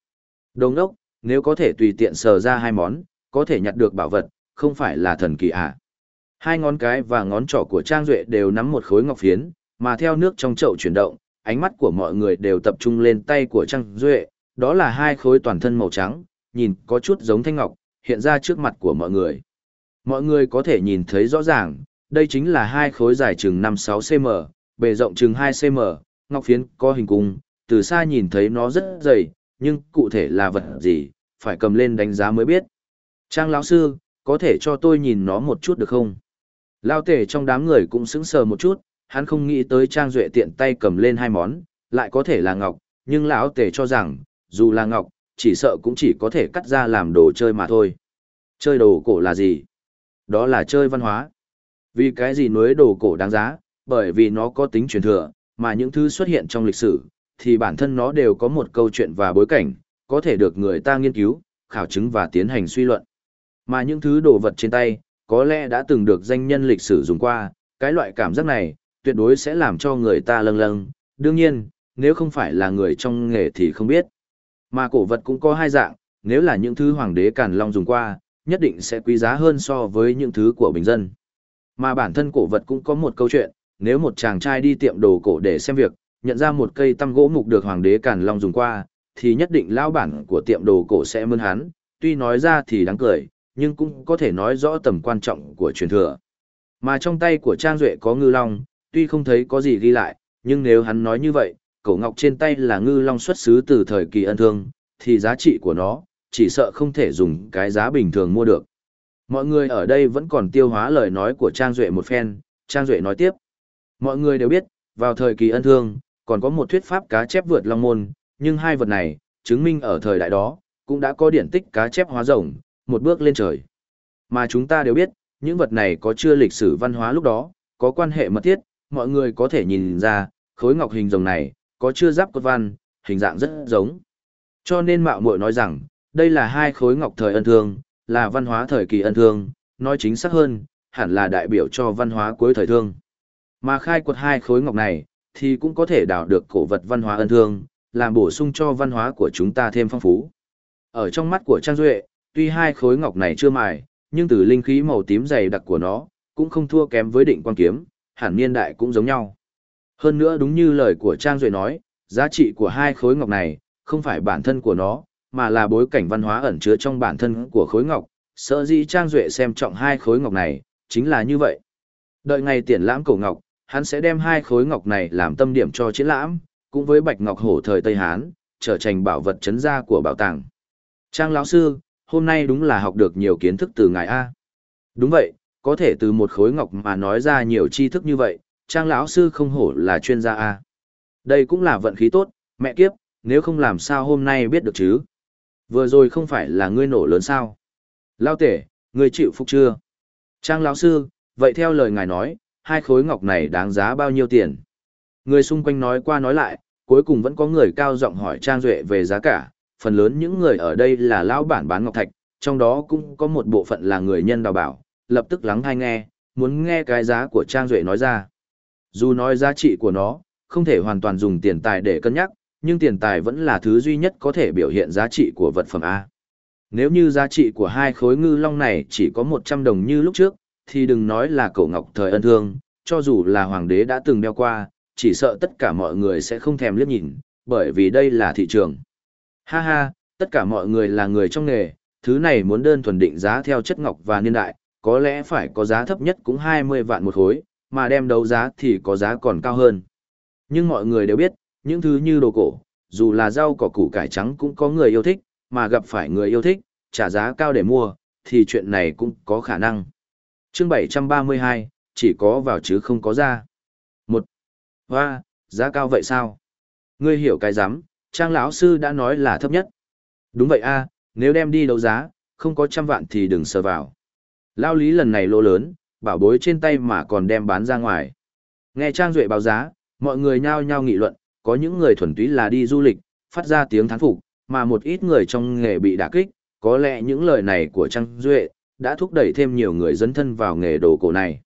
Đồng đốc, nếu có thể tùy tiện sờ ra hai món, có thể nhặt được bảo vật, không phải là thần kỳ à. Hai ngón cái và ngón trỏ của Trang Duệ đều nắm một khối ngọc phiến, mà theo nước trong chậu chuyển động, ánh mắt của mọi người đều tập trung lên tay của Trang Duệ, đó là hai khối toàn thân màu trắng, nhìn có chút giống thanh ngọc, hiện ra trước mặt của mọi người. Mọi người có thể nhìn thấy rõ ràng, đây chính là hai khối dài chừng 5-6 cm, bề rộng chừng 2 cm, ngọc phiến có hình cung, từ xa nhìn thấy nó rất dày, nhưng cụ thể là vật gì, phải cầm lên đánh giá mới biết. Trang lão sư, có thể cho tôi nhìn nó một chút được không? Lao tể trong đám người cũng sững sờ một chút, hắn không nghĩ tới Trang Duệ tiện tay cầm lên hai món, lại có thể là ngọc, nhưng lão tể cho rằng, dù là ngọc, chỉ sợ cũng chỉ có thể cắt ra làm đồ chơi mà thôi. Chơi đồ cổ là gì? Đó là chơi văn hóa. Vì cái gì nối đồ cổ đáng giá, bởi vì nó có tính truyền thừa, mà những thứ xuất hiện trong lịch sử, thì bản thân nó đều có một câu chuyện và bối cảnh, có thể được người ta nghiên cứu, khảo chứng và tiến hành suy luận. Mà những thứ đồ vật trên tay, có lẽ đã từng được danh nhân lịch sử dùng qua, cái loại cảm giác này, tuyệt đối sẽ làm cho người ta lâng lâng. Đương nhiên, nếu không phải là người trong nghề thì không biết. Mà cổ vật cũng có hai dạng, nếu là những thứ hoàng đế Càn Long dùng qua, nhất định sẽ quý giá hơn so với những thứ của bình dân. Mà bản thân cổ vật cũng có một câu chuyện, nếu một chàng trai đi tiệm đồ cổ để xem việc, nhận ra một cây tăm gỗ mục được hoàng đế Càn Long dùng qua, thì nhất định lão bản của tiệm đồ cổ sẽ mơn hắn, tuy nói ra thì đáng cười, nhưng cũng có thể nói rõ tầm quan trọng của truyền thừa. Mà trong tay của Trang Duệ có ngư long, tuy không thấy có gì ghi lại, nhưng nếu hắn nói như vậy, cổ ngọc trên tay là ngư long xuất xứ từ thời kỳ ân thương, thì giá trị của nó, chỉ sợ không thể dùng cái giá bình thường mua được. Mọi người ở đây vẫn còn tiêu hóa lời nói của Trang Duệ một phen, Trang Duệ nói tiếp. Mọi người đều biết, vào thời kỳ ân thương, còn có một thuyết pháp cá chép vượt long môn, nhưng hai vật này, chứng minh ở thời đại đó, cũng đã có điển tích cá chép hóa rồng, một bước lên trời. Mà chúng ta đều biết, những vật này có chưa lịch sử văn hóa lúc đó, có quan hệ mật thiết, mọi người có thể nhìn ra, khối ngọc hình rồng này, có chưa giáp cốt văn, hình dạng rất giống. Cho nên mạo muội nói rằng, đây là hai khối ngọc thời ân thương, là văn hóa thời kỳ ân thương, nói chính xác hơn, hẳn là đại biểu cho văn hóa cuối thời thương. Mà khai quật hai khối ngọc này, thì cũng có thể đào được cổ vật văn hóa ân thương, làm bổ sung cho văn hóa của chúng ta thêm phong phú. Ở trong mắt của Trang Duệ, tuy hai khối ngọc này chưa mài, nhưng từ linh khí màu tím dày đặc của nó, cũng không thua kém với định quan kiếm, hẳn niên đại cũng giống nhau. Hơn nữa đúng như lời của Trang Duệ nói, giá trị của hai khối ngọc này, không phải bản thân của nó, mà là bối cảnh văn hóa ẩn chứa trong bản thân của khối ngọc, sợ dĩ Trang Duệ xem trọng hai khối ngọc này, chính là như vậy. Đợi ngày triển lãm cổ ngọc, hắn sẽ đem hai khối ngọc này làm tâm điểm cho triển lãm, cũng với bạch ngọc hổ thời Tây Hán, trở thành bảo vật trấn gia của bảo tàng. Trang lão sư, hôm nay đúng là học được nhiều kiến thức từ ngài A. Đúng vậy, có thể từ một khối ngọc mà nói ra nhiều tri thức như vậy, Trang lão sư không hổ là chuyên gia A. Đây cũng là vận khí tốt, mẹ kiếp, nếu không làm sao hôm nay biết được chứ. Vừa rồi không phải là ngươi nổ lớn sao. Lao tể, ngươi chịu phục chưa? Trang lão sư, vậy theo lời ngài nói, hai khối ngọc này đáng giá bao nhiêu tiền? Người xung quanh nói qua nói lại, cuối cùng vẫn có người cao giọng hỏi Trang Duệ về giá cả, phần lớn những người ở đây là lão bản bán ngọc thạch, trong đó cũng có một bộ phận là người nhân đào bảo, lập tức lắng hay nghe, muốn nghe cái giá của Trang Duệ nói ra. Dù nói giá trị của nó, không thể hoàn toàn dùng tiền tài để cân nhắc, nhưng tiền tài vẫn là thứ duy nhất có thể biểu hiện giá trị của vật phẩm A. Nếu như giá trị của hai khối ngư long này chỉ có 100 đồng như lúc trước, thì đừng nói là cổ ngọc thời ân thương, cho dù là hoàng đế đã từng đeo qua, chỉ sợ tất cả mọi người sẽ không thèm liếc nhìn, bởi vì đây là thị trường. Ha ha, tất cả mọi người là người trong nghề, thứ này muốn đơn thuần định giá theo chất ngọc và niên đại, có lẽ phải có giá thấp nhất cũng 20 vạn một khối, mà đem đấu giá thì có giá còn cao hơn. Nhưng mọi người đều biết, những thứ như đồ cổ, dù là rau cỏ củ cải trắng cũng có người yêu thích, mà gặp phải người yêu thích, trả giá cao để mua, thì chuyện này cũng có khả năng. Chương 732, chỉ có vào chứ không có ra. Một, Hoa, giá cao vậy sao? Ngươi hiểu cái giám, trang lão sư đã nói là thấp nhất. Đúng vậy a, nếu đem đi đấu giá, không có trăm vạn thì đừng sờ vào. Lao lý lần này lỗ lớn, bảo bối trên tay mà còn đem bán ra ngoài. Nghe Trang Duệ báo giá, mọi người nhao nhao nghị luận, có những người thuần túy là đi du lịch, phát ra tiếng thán phục, mà một ít người trong nghề bị đả kích, có lẽ những lời này của Trang Duệ đã thúc đẩy thêm nhiều người dấn thân vào nghề đồ cổ này.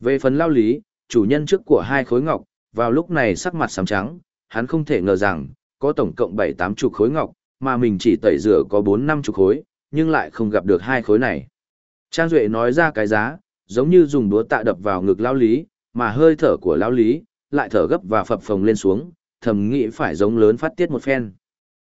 Về phần lao lý, chủ nhân trước của hai khối ngọc, vào lúc này sắc mặt xám trắng, hắn không thể ngờ rằng, có tổng cộng 7-8 chục khối ngọc, mà mình chỉ tẩy rửa có 4-5 chục khối, nhưng lại không gặp được hai khối này. Trang Duệ nói ra cái giá, giống như dùng đũa tạ đập vào ngực lao lý, mà hơi thở của lao lý, lại thở gấp và phập phồng lên xuống, thầm nghĩ phải giống lớn phát tiết một phen.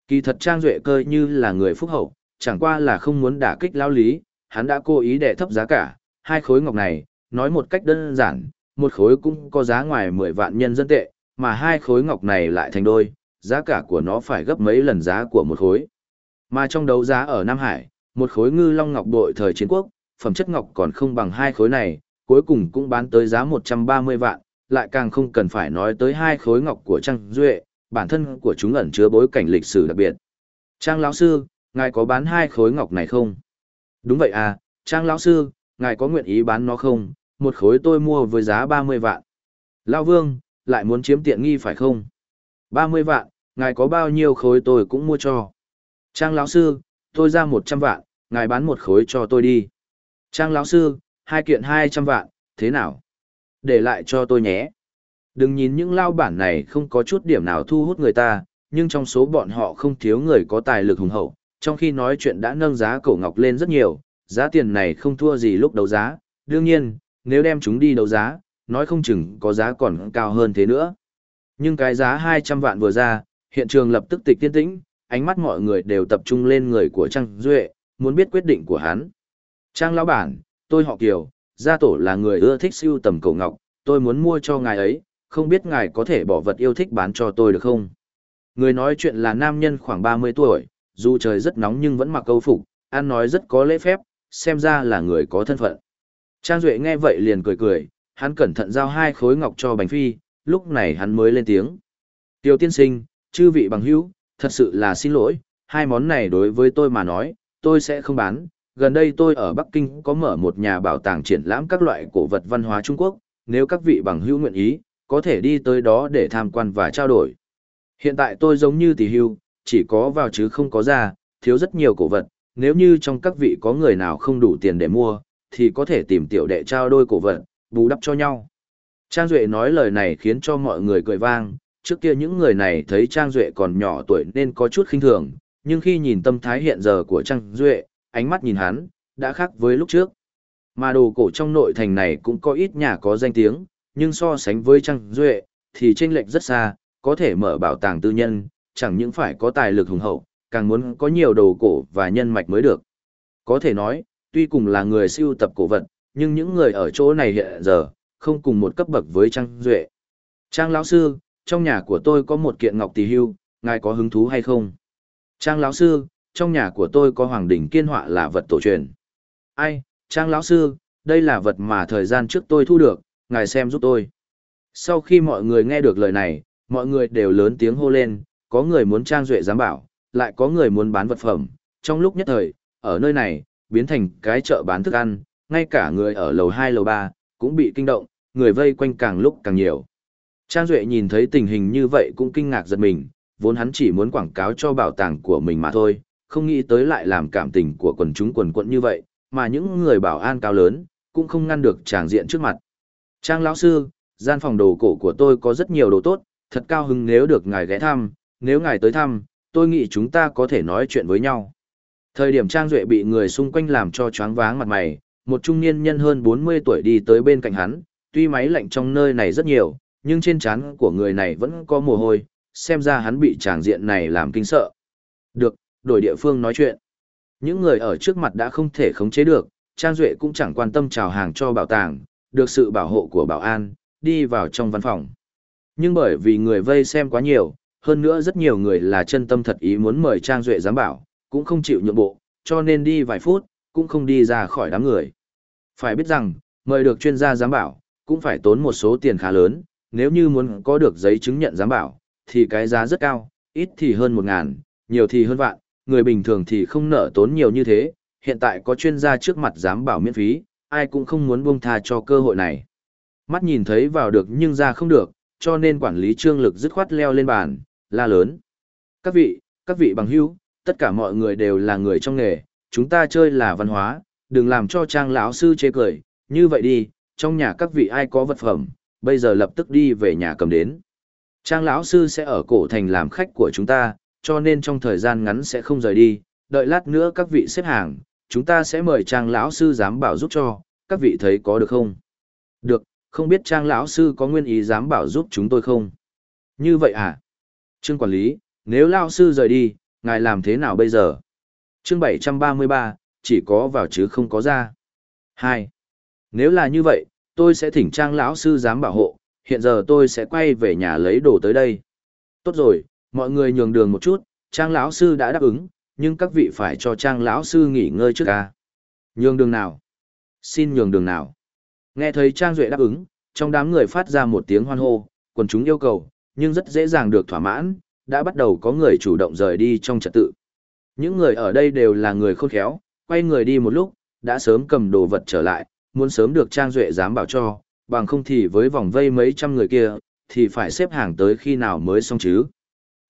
Kỳ thật Trang Duệ cơ như là người phúc hậu, chẳng qua là không muốn đả kích lao lý, hắn đã cố ý để thấp giá cả, hai khối ngọc này, nói một cách đơn giản, một khối cũng có giá ngoài 10 vạn nhân dân tệ, mà hai khối ngọc này lại thành đôi, giá cả của nó phải gấp mấy lần giá của một khối. Mà trong đấu giá ở Nam Hải, một khối ngư long ngọc bội thời chiến quốc, phẩm chất ngọc còn không bằng hai khối này, cuối cùng cũng bán tới giá 130 vạn, lại càng không cần phải nói tới hai khối ngọc của Trang Duệ, bản thân của chúng ẩn chứa bối cảnh lịch sử đặc biệt. Trang lão sư, ngài có bán hai khối ngọc này không? Đúng vậy à, Trang lão sư, ngài có nguyện ý bán nó không? Một khối tôi mua với giá 30 vạn. Lão Vương, lại muốn chiếm tiện nghi phải không? 30 vạn, ngài có bao nhiêu khối tôi cũng mua cho. Trang lão sư, tôi ra 100 vạn, ngài bán một khối cho tôi đi. Trang lão sư, hai kiện 200 vạn, thế nào? Để lại cho tôi nhé. Đừng nhìn những lao bản này không có chút điểm nào thu hút người ta, nhưng trong số bọn họ không thiếu người có tài lực hùng hậu, trong khi nói chuyện đã nâng giá cổ ngọc lên rất nhiều, giá tiền này không thua gì lúc đấu giá, đương nhiên, nếu đem chúng đi đấu giá, nói không chừng có giá còn cao hơn thế nữa. Nhưng cái giá 200 vạn vừa ra, hiện trường lập tức tịch tiên tĩnh, ánh mắt mọi người đều tập trung lên người của Trang Duệ, muốn biết quyết định của hắn. Trang lão bản, tôi họ Kiều, gia tổ là người ưa thích siêu tầm cổ ngọc, tôi muốn mua cho ngài ấy, không biết ngài có thể bỏ vật yêu thích bán cho tôi được không? Người nói chuyện là nam nhân khoảng 30 tuổi, dù trời rất nóng nhưng vẫn mặc câu phục, ăn nói rất có lễ phép, xem ra là người có thân phận. Trang Duệ nghe vậy liền cười cười, hắn cẩn thận giao hai khối ngọc cho Bành Phi, lúc này hắn mới lên tiếng. Tiêu tiên sinh, chư vị bằng hữu, thật sự là xin lỗi, hai món này đối với tôi mà nói, tôi sẽ không bán. Gần đây tôi ở Bắc Kinh có mở một nhà bảo tàng triển lãm các loại cổ vật văn hóa Trung Quốc, nếu các vị bằng hữu nguyện ý, có thể đi tới đó để tham quan và trao đổi. Hiện tại tôi giống như tỷ hưu, chỉ có vào chứ không có ra, thiếu rất nhiều cổ vật, nếu như trong các vị có người nào không đủ tiền để mua, thì có thể tìm tiểu đệ trao đôi cổ vật, bù đắp cho nhau. Trang Duệ nói lời này khiến cho mọi người cười vang, trước kia những người này thấy Trang Duệ còn nhỏ tuổi nên có chút khinh thường, nhưng khi nhìn tâm thái hiện giờ của Trang Duệ, ánh mắt nhìn hắn, đã khác với lúc trước. Mà đồ cổ trong nội thành này cũng có ít nhà có danh tiếng, nhưng so sánh với Trang Duệ, thì chênh lệch rất xa, có thể mở bảo tàng tư nhân, chẳng những phải có tài lực hùng hậu, càng muốn có nhiều đồ cổ và nhân mạch mới được. Có thể nói, tuy cùng là người siêu tập cổ vật, nhưng những người ở chỗ này hiện giờ, không cùng một cấp bậc với Trang Duệ. Trang lão sư, trong nhà của tôi có một kiện ngọc tỷ hưu, ngài có hứng thú hay không? Trang lão sư, trong nhà của tôi có hoàng đỉnh kiên họa là vật tổ truyền. Ai, Trang lão sư, đây là vật mà thời gian trước tôi thu được, ngài xem giúp tôi. Sau khi mọi người nghe được lời này, mọi người đều lớn tiếng hô lên, có người muốn Trang Duệ giám bảo, lại có người muốn bán vật phẩm. Trong lúc nhất thời, ở nơi này, biến thành cái chợ bán thức ăn, ngay cả người ở lầu 2 lầu 3, cũng bị kinh động, người vây quanh càng lúc càng nhiều. Trang Duệ nhìn thấy tình hình như vậy cũng kinh ngạc giật mình, vốn hắn chỉ muốn quảng cáo cho bảo tàng của mình mà thôi, không nghĩ tới lại làm cảm tình của quần chúng quần quận như vậy, mà những người bảo an cao lớn, cũng không ngăn được tràng diện trước mặt. Trang lão sư, gian phòng đồ cổ của tôi có rất nhiều đồ tốt, thật cao hứng nếu được ngài ghé thăm, nếu ngài tới thăm, tôi nghĩ chúng ta có thể nói chuyện với nhau. Thời điểm Trang Duệ bị người xung quanh làm cho choáng váng mặt mày, một trung niên nhân hơn 40 tuổi đi tới bên cạnh hắn, tuy máy lạnh trong nơi này rất nhiều, nhưng trên trán của người này vẫn có mồ hôi, xem ra hắn bị tràng diện này làm kinh sợ. Được, đổi địa phương nói chuyện. Những người ở trước mặt đã không thể khống chế được, Trang Duệ cũng chẳng quan tâm chào hàng cho bảo tàng, được sự bảo hộ của bảo an, đi vào trong văn phòng. Nhưng bởi vì người vây xem quá nhiều, hơn nữa rất nhiều người là chân tâm thật ý muốn mời Trang Duệ giám bảo, cũng không chịu nhượng bộ, cho nên đi vài phút, cũng không đi ra khỏi đám người. Phải biết rằng, mời được chuyên gia giám bảo, cũng phải tốn một số tiền khá lớn, nếu như muốn có được giấy chứng nhận giám bảo, thì cái giá rất cao, ít thì hơn một ngàn, nhiều thì hơn vạn, người bình thường thì không nợ tốn nhiều như thế, hiện tại có chuyên gia trước mặt giám bảo miễn phí, ai cũng không muốn buông tha cho cơ hội này. Mắt nhìn thấy vào được nhưng ra không được, cho nên quản lý trương lực dứt khoát leo lên bàn, la lớn. Các vị, các vị bằng hữu, tất cả mọi người đều là người trong nghề, chúng ta chơi là văn hóa, đừng làm cho trang lão sư chê cười, như vậy đi, trong nhà các vị ai có vật phẩm, bây giờ lập tức đi về nhà cầm đến. Trang lão sư sẽ ở cổ thành làm khách của chúng ta, cho nên trong thời gian ngắn sẽ không rời đi, đợi lát nữa các vị xếp hàng, chúng ta sẽ mời Trang lão sư giám bảo giúp cho, các vị thấy có được không? Được, không biết Trang lão sư có nguyên ý giám bảo giúp chúng tôi không? Như vậy à? Trương quản lý, nếu lão sư rời đi, ngài làm thế nào bây giờ? Chương 733, chỉ có vào chứ không có ra. 2. Nếu là như vậy, tôi sẽ thỉnh Trang lão sư giám bảo hộ, hiện giờ tôi sẽ quay về nhà lấy đồ tới đây. Tốt rồi, mọi người nhường đường một chút, Trang lão sư đã đáp ứng, nhưng các vị phải cho Trang lão sư nghỉ ngơi trước ca. Nhường đường nào? Xin nhường đường nào? Nghe thấy Trang Duệ đáp ứng, trong đám người phát ra một tiếng hoan hô, quần chúng yêu cầu, nhưng rất dễ dàng được thỏa mãn, đã bắt đầu có người chủ động rời đi trong trật tự. Những người ở đây đều là người khôn khéo, quay người đi một lúc, đã sớm cầm đồ vật trở lại, muốn sớm được Trang Duệ dám bảo cho, bằng không thì với vòng vây mấy trăm người kia, thì phải xếp hàng tới khi nào mới xong chứ.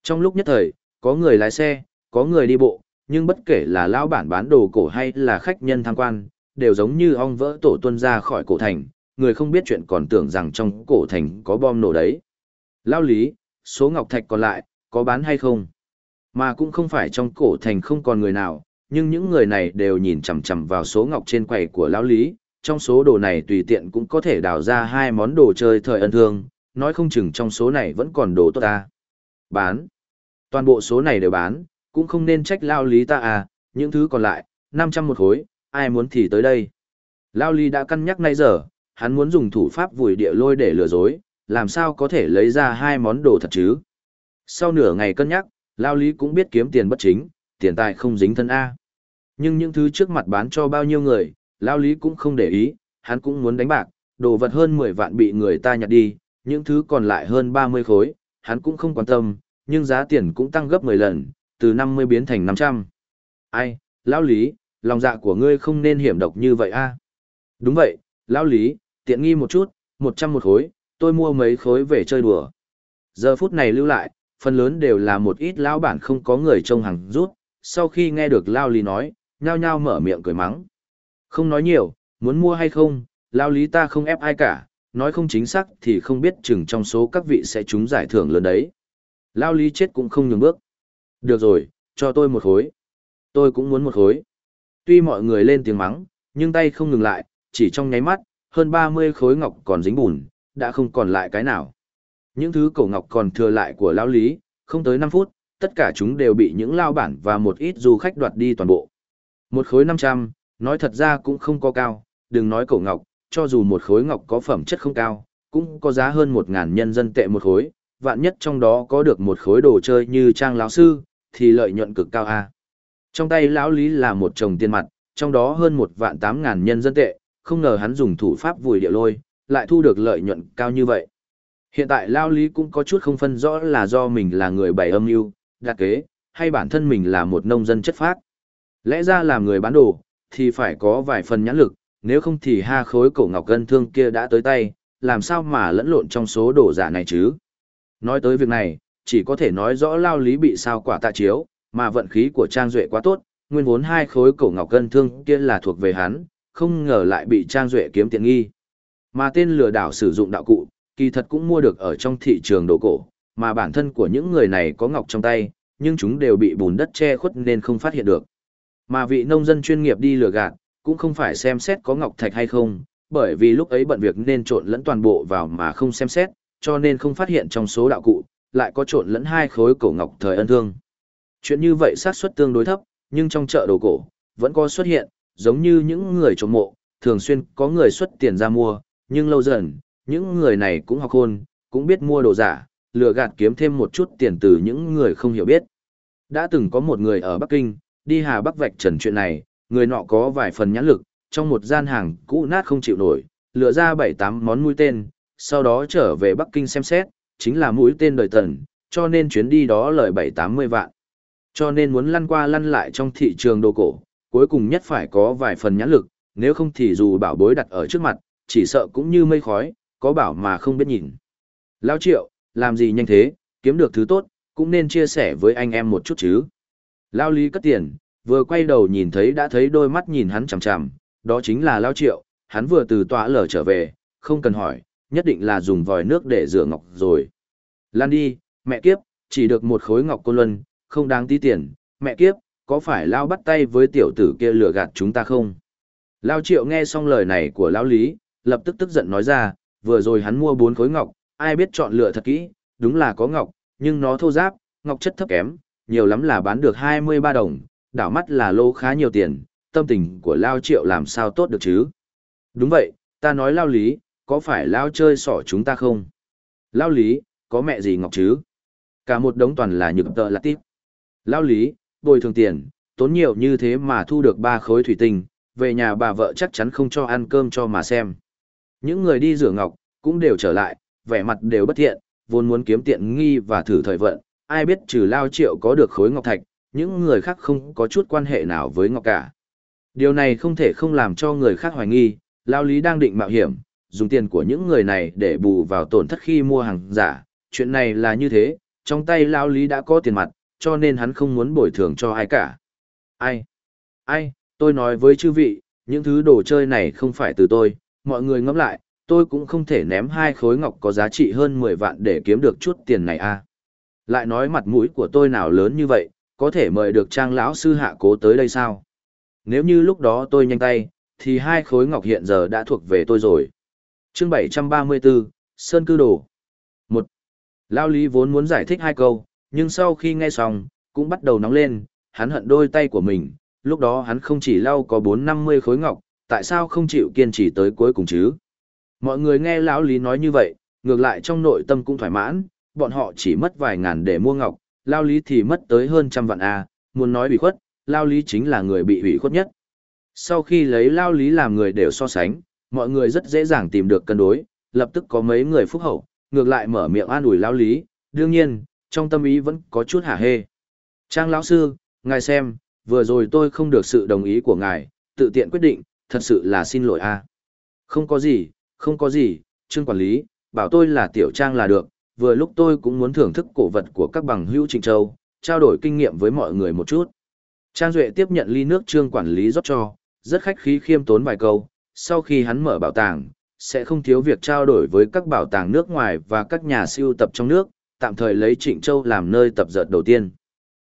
Trong lúc nhất thời, có người lái xe, có người đi bộ, nhưng bất kể là lão bản bán đồ cổ hay là khách nhân tham quan, đều giống như ong vỡ tổ tuân ra khỏi cổ thành, người không biết chuyện còn tưởng rằng trong cổ thành có bom nổ đấy. Lao lý, số ngọc thạch còn lại, có bán hay không? Mà cũng không phải trong cổ thành không còn người nào, nhưng những người này đều nhìn chằm chằm vào số ngọc trên quầy của lão lý, trong số đồ này tùy tiện cũng có thể đào ra hai món đồ chơi thời ân thương, nói không chừng trong số này vẫn còn đồ tốt ta. Bán. Toàn bộ số này đều bán, cũng không nên trách lao lý ta à, những thứ còn lại, 500 một khối, ai muốn thì tới đây. Lao lý đã cân nhắc nay giờ, hắn muốn dùng thủ pháp vùi địa lôi để lừa dối, làm sao có thể lấy ra hai món đồ thật chứ. Sau nửa ngày cân nhắc, Lao lý cũng biết kiếm tiền bất chính, tiền tài không dính thân A. Nhưng những thứ trước mặt bán cho bao nhiêu người, Lao lý cũng không để ý, hắn cũng muốn đánh bạc, đồ vật hơn 10 vạn bị người ta nhặt đi, những thứ còn lại hơn 30 khối, hắn cũng không quan tâm, nhưng giá tiền cũng tăng gấp 10 lần, từ 50 biến thành 500. Ai, lão lý, lòng dạ của ngươi không nên hiểm độc như vậy a. À? Đúng vậy, lão lý, tiện nghi một chút, 100 một khối, tôi mua mấy khối về chơi đùa. Giờ phút này lưu lại, phần lớn đều là một ít lão bản không có người trông hàng rút, sau khi nghe được lão lý nói, nhao nhao mở miệng cười mắng. Không nói nhiều, muốn mua hay không, lão lý ta không ép ai cả, nói không chính xác thì không biết chừng trong số các vị sẽ trúng giải thưởng lớn đấy. Lao lý chết cũng không nhường bước. Được rồi, cho tôi một khối. Tôi cũng muốn một khối. Tuy mọi người lên tiếng mắng, nhưng tay không ngừng lại, chỉ trong nháy mắt, hơn 30 khối ngọc còn dính bùn, đã không còn lại cái nào. Những thứ cổ ngọc còn thừa lại của Lao lý, không tới 5 phút, tất cả chúng đều bị những lao bản và một ít du khách đoạt đi toàn bộ. Một khối 500, nói thật ra cũng không có cao, đừng nói cổ ngọc, cho dù một khối ngọc có phẩm chất không cao, cũng có giá hơn một ngàn nhân dân tệ một khối, vạn nhất trong đó có được một khối đồ chơi như trang lão sư, thì lợi nhuận cực cao a. Trong tay lão lý là một chồng tiền mặt, trong đó hơn một vạn tám ngàn nhân dân tệ, không ngờ hắn dùng thủ pháp vùi địa lôi, lại thu được lợi nhuận cao như vậy. Hiện tại lão lý cũng có chút không phân rõ là do mình là người bày âm mưu, đặc kế, hay bản thân mình là một nông dân chất phác. Lẽ ra làm người bán đồ, thì phải có vài phần nhãn lực, nếu không thì ha khối cổ ngọc gân thương kia đã tới tay, làm sao mà lẫn lộn trong số đồ giả này chứ. Nói tới việc này, chỉ có thể nói rõ lao lý bị sao quả tạ chiếu, mà vận khí của Trang Duệ quá tốt, nguyên vốn hai khối cổ ngọc cân thương kia là thuộc về hắn, không ngờ lại bị Trang Duệ kiếm tiện nghi. Mà tên lừa đảo sử dụng đạo cụ, kỳ thật cũng mua được ở trong thị trường đồ cổ, mà bản thân của những người này có ngọc trong tay, nhưng chúng đều bị bùn đất che khuất nên không phát hiện được. Mà vị nông dân chuyên nghiệp đi lừa gạt, cũng không phải xem xét có ngọc thạch hay không, bởi vì lúc ấy bận việc nên trộn lẫn toàn bộ vào mà không xem xét, cho nên không phát hiện trong số đạo cụ, lại có trộn lẫn hai khối cổ ngọc thời ân thương. Chuyện như vậy xác suất tương đối thấp, nhưng trong chợ đồ cổ, vẫn có xuất hiện, giống như những người trộm mộ, thường xuyên có người xuất tiền ra mua, nhưng lâu dần, những người này cũng học hôn, cũng biết mua đồ giả, lừa gạt kiếm thêm một chút tiền từ những người không hiểu biết. Đã từng có một người ở Bắc Kinh, đi Hà Bắc vạch trần chuyện này, người nọ có vài phần nhãn lực, trong một gian hàng cũ nát không chịu nổi, lựa ra bảy tám món mũi tên, sau đó trở về Bắc Kinh xem xét, chính là mũi tên đời tần, cho nên chuyến đi đó lời bảy tám mươi vạn. Cho nên muốn lăn qua lăn lại trong thị trường đồ cổ, cuối cùng nhất phải có vài phần nhãn lực, nếu không thì dù bảo bối đặt ở trước mặt, chỉ sợ cũng như mây khói, có bảo mà không biết nhìn. Lao triệu, làm gì nhanh thế, kiếm được thứ tốt, cũng nên chia sẻ với anh em một chút chứ. Lao lý cất tiền, vừa quay đầu nhìn thấy đã thấy đôi mắt nhìn hắn chằm chằm, đó chính là Lao triệu, hắn vừa từ tòa lở trở về, không cần hỏi, nhất định là dùng vòi nước để rửa ngọc rồi. Lan đi, mẹ kiếp, chỉ được một khối ngọc cô luân, không đáng tí tiền, mẹ kiếp, có phải Lao bắt tay với tiểu tử kia lừa gạt chúng ta không? Lao triệu nghe xong lời này của Lao Lý, lập tức tức giận nói ra, vừa rồi hắn mua bốn khối ngọc, ai biết chọn lựa thật kỹ, đúng là có ngọc, nhưng nó thô giáp, ngọc chất thấp kém, nhiều lắm là bán được 23 đồng, đảo mắt là lô khá nhiều tiền, tâm tình của Lao Triệu làm sao tốt được chứ? Đúng vậy, ta nói Lao Lý, có phải Lao chơi sỏ chúng ta không? Lao Lý, có mẹ gì ngọc chứ? Cả một đống toàn là nhược tợ là tiếp. Lao Lý, bồi thường tiền, tốn nhiều như thế mà thu được ba khối thủy tinh, về nhà bà vợ chắc chắn không cho ăn cơm cho mà xem. Những người đi rửa ngọc, cũng đều trở lại, vẻ mặt đều bất thiện, vốn muốn kiếm tiện nghi và thử thời vận, ai biết trừ lao triệu có được khối ngọc thạch, những người khác không có chút quan hệ nào với ngọc cả. Điều này không thể không làm cho người khác hoài nghi, lao lý đang định mạo hiểm, dùng tiền của những người này để bù vào tổn thất khi mua hàng giả, chuyện này là như thế, trong tay lao lý đã có tiền mặt, cho nên hắn không muốn bồi thường cho ai cả. Ai? Ai? Tôi nói với chư vị, những thứ đồ chơi này không phải từ tôi, mọi người ngẫm lại, tôi cũng không thể ném hai khối ngọc có giá trị hơn 10 vạn để kiếm được chút tiền này a. À. Lại nói mặt mũi của tôi nào lớn như vậy, có thể mời được trang lão sư hạ cố tới đây sao? Nếu như lúc đó tôi nhanh tay, thì hai khối ngọc hiện giờ đã thuộc về tôi rồi. Chương 734, Sơn Cư Đồ một Lao Lý vốn muốn giải thích hai câu, nhưng sau khi nghe xong, cũng bắt đầu nóng lên, hắn hận đôi tay của mình, lúc đó hắn không chỉ lau có 4-50 khối ngọc, tại sao không chịu kiên trì tới cuối cùng chứ? Mọi người nghe lão Lý nói như vậy, ngược lại trong nội tâm cũng thoải mãn, bọn họ chỉ mất vài ngàn để mua ngọc, Lao Lý thì mất tới hơn trăm vạn A, muốn nói bị khuất, Lao Lý chính là người bị hủy khuất nhất. Sau khi lấy Lao Lý làm người đều so sánh, mọi người rất dễ dàng tìm được cân đối, lập tức có mấy người phúc hậu, ngược lại mở miệng an ủi Lao Lý, đương nhiên, trong tâm ý vẫn có chút hả hê. Trang lão sư, ngài xem, vừa rồi tôi không được sự đồng ý của ngài, tự tiện quyết định, thật sự là xin lỗi a. Không có gì, không có gì, Trương quản lý, bảo tôi là tiểu trang là được, vừa lúc tôi cũng muốn thưởng thức cổ vật của các bằng hữu Trịnh Châu, trao đổi kinh nghiệm với mọi người một chút. Trang Duệ tiếp nhận ly nước Trương quản lý rót cho, rất khách khí khiêm tốn vài câu, sau khi hắn mở bảo tàng, sẽ không thiếu việc trao đổi với các bảo tàng nước ngoài và các nhà siêu tập trong nước, tạm thời lấy Trịnh Châu làm nơi tập dợt đầu tiên.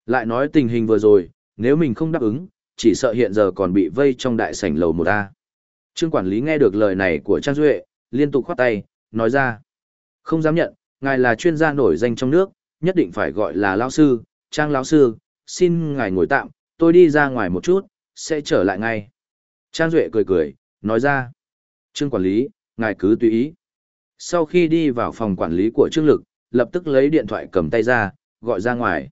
Lại nói tình hình vừa rồi, nếu mình không đáp ứng, chỉ sợ hiện giờ còn bị vây trong đại sảnh lầu một a. Trương quản lý nghe được lời này của Trang Duệ, liên tục khoát tay, nói ra. Không dám nhận, ngài là chuyên gia nổi danh trong nước, nhất định phải gọi là lão sư, Trang lão sư, xin ngài ngồi tạm, tôi đi ra ngoài một chút, sẽ trở lại ngay. Trang Duệ cười cười, nói ra. Trương quản lý, ngài cứ tùy ý. Sau khi đi vào phòng quản lý của Trương Lực, lập tức lấy điện thoại cầm tay ra, gọi ra ngoài.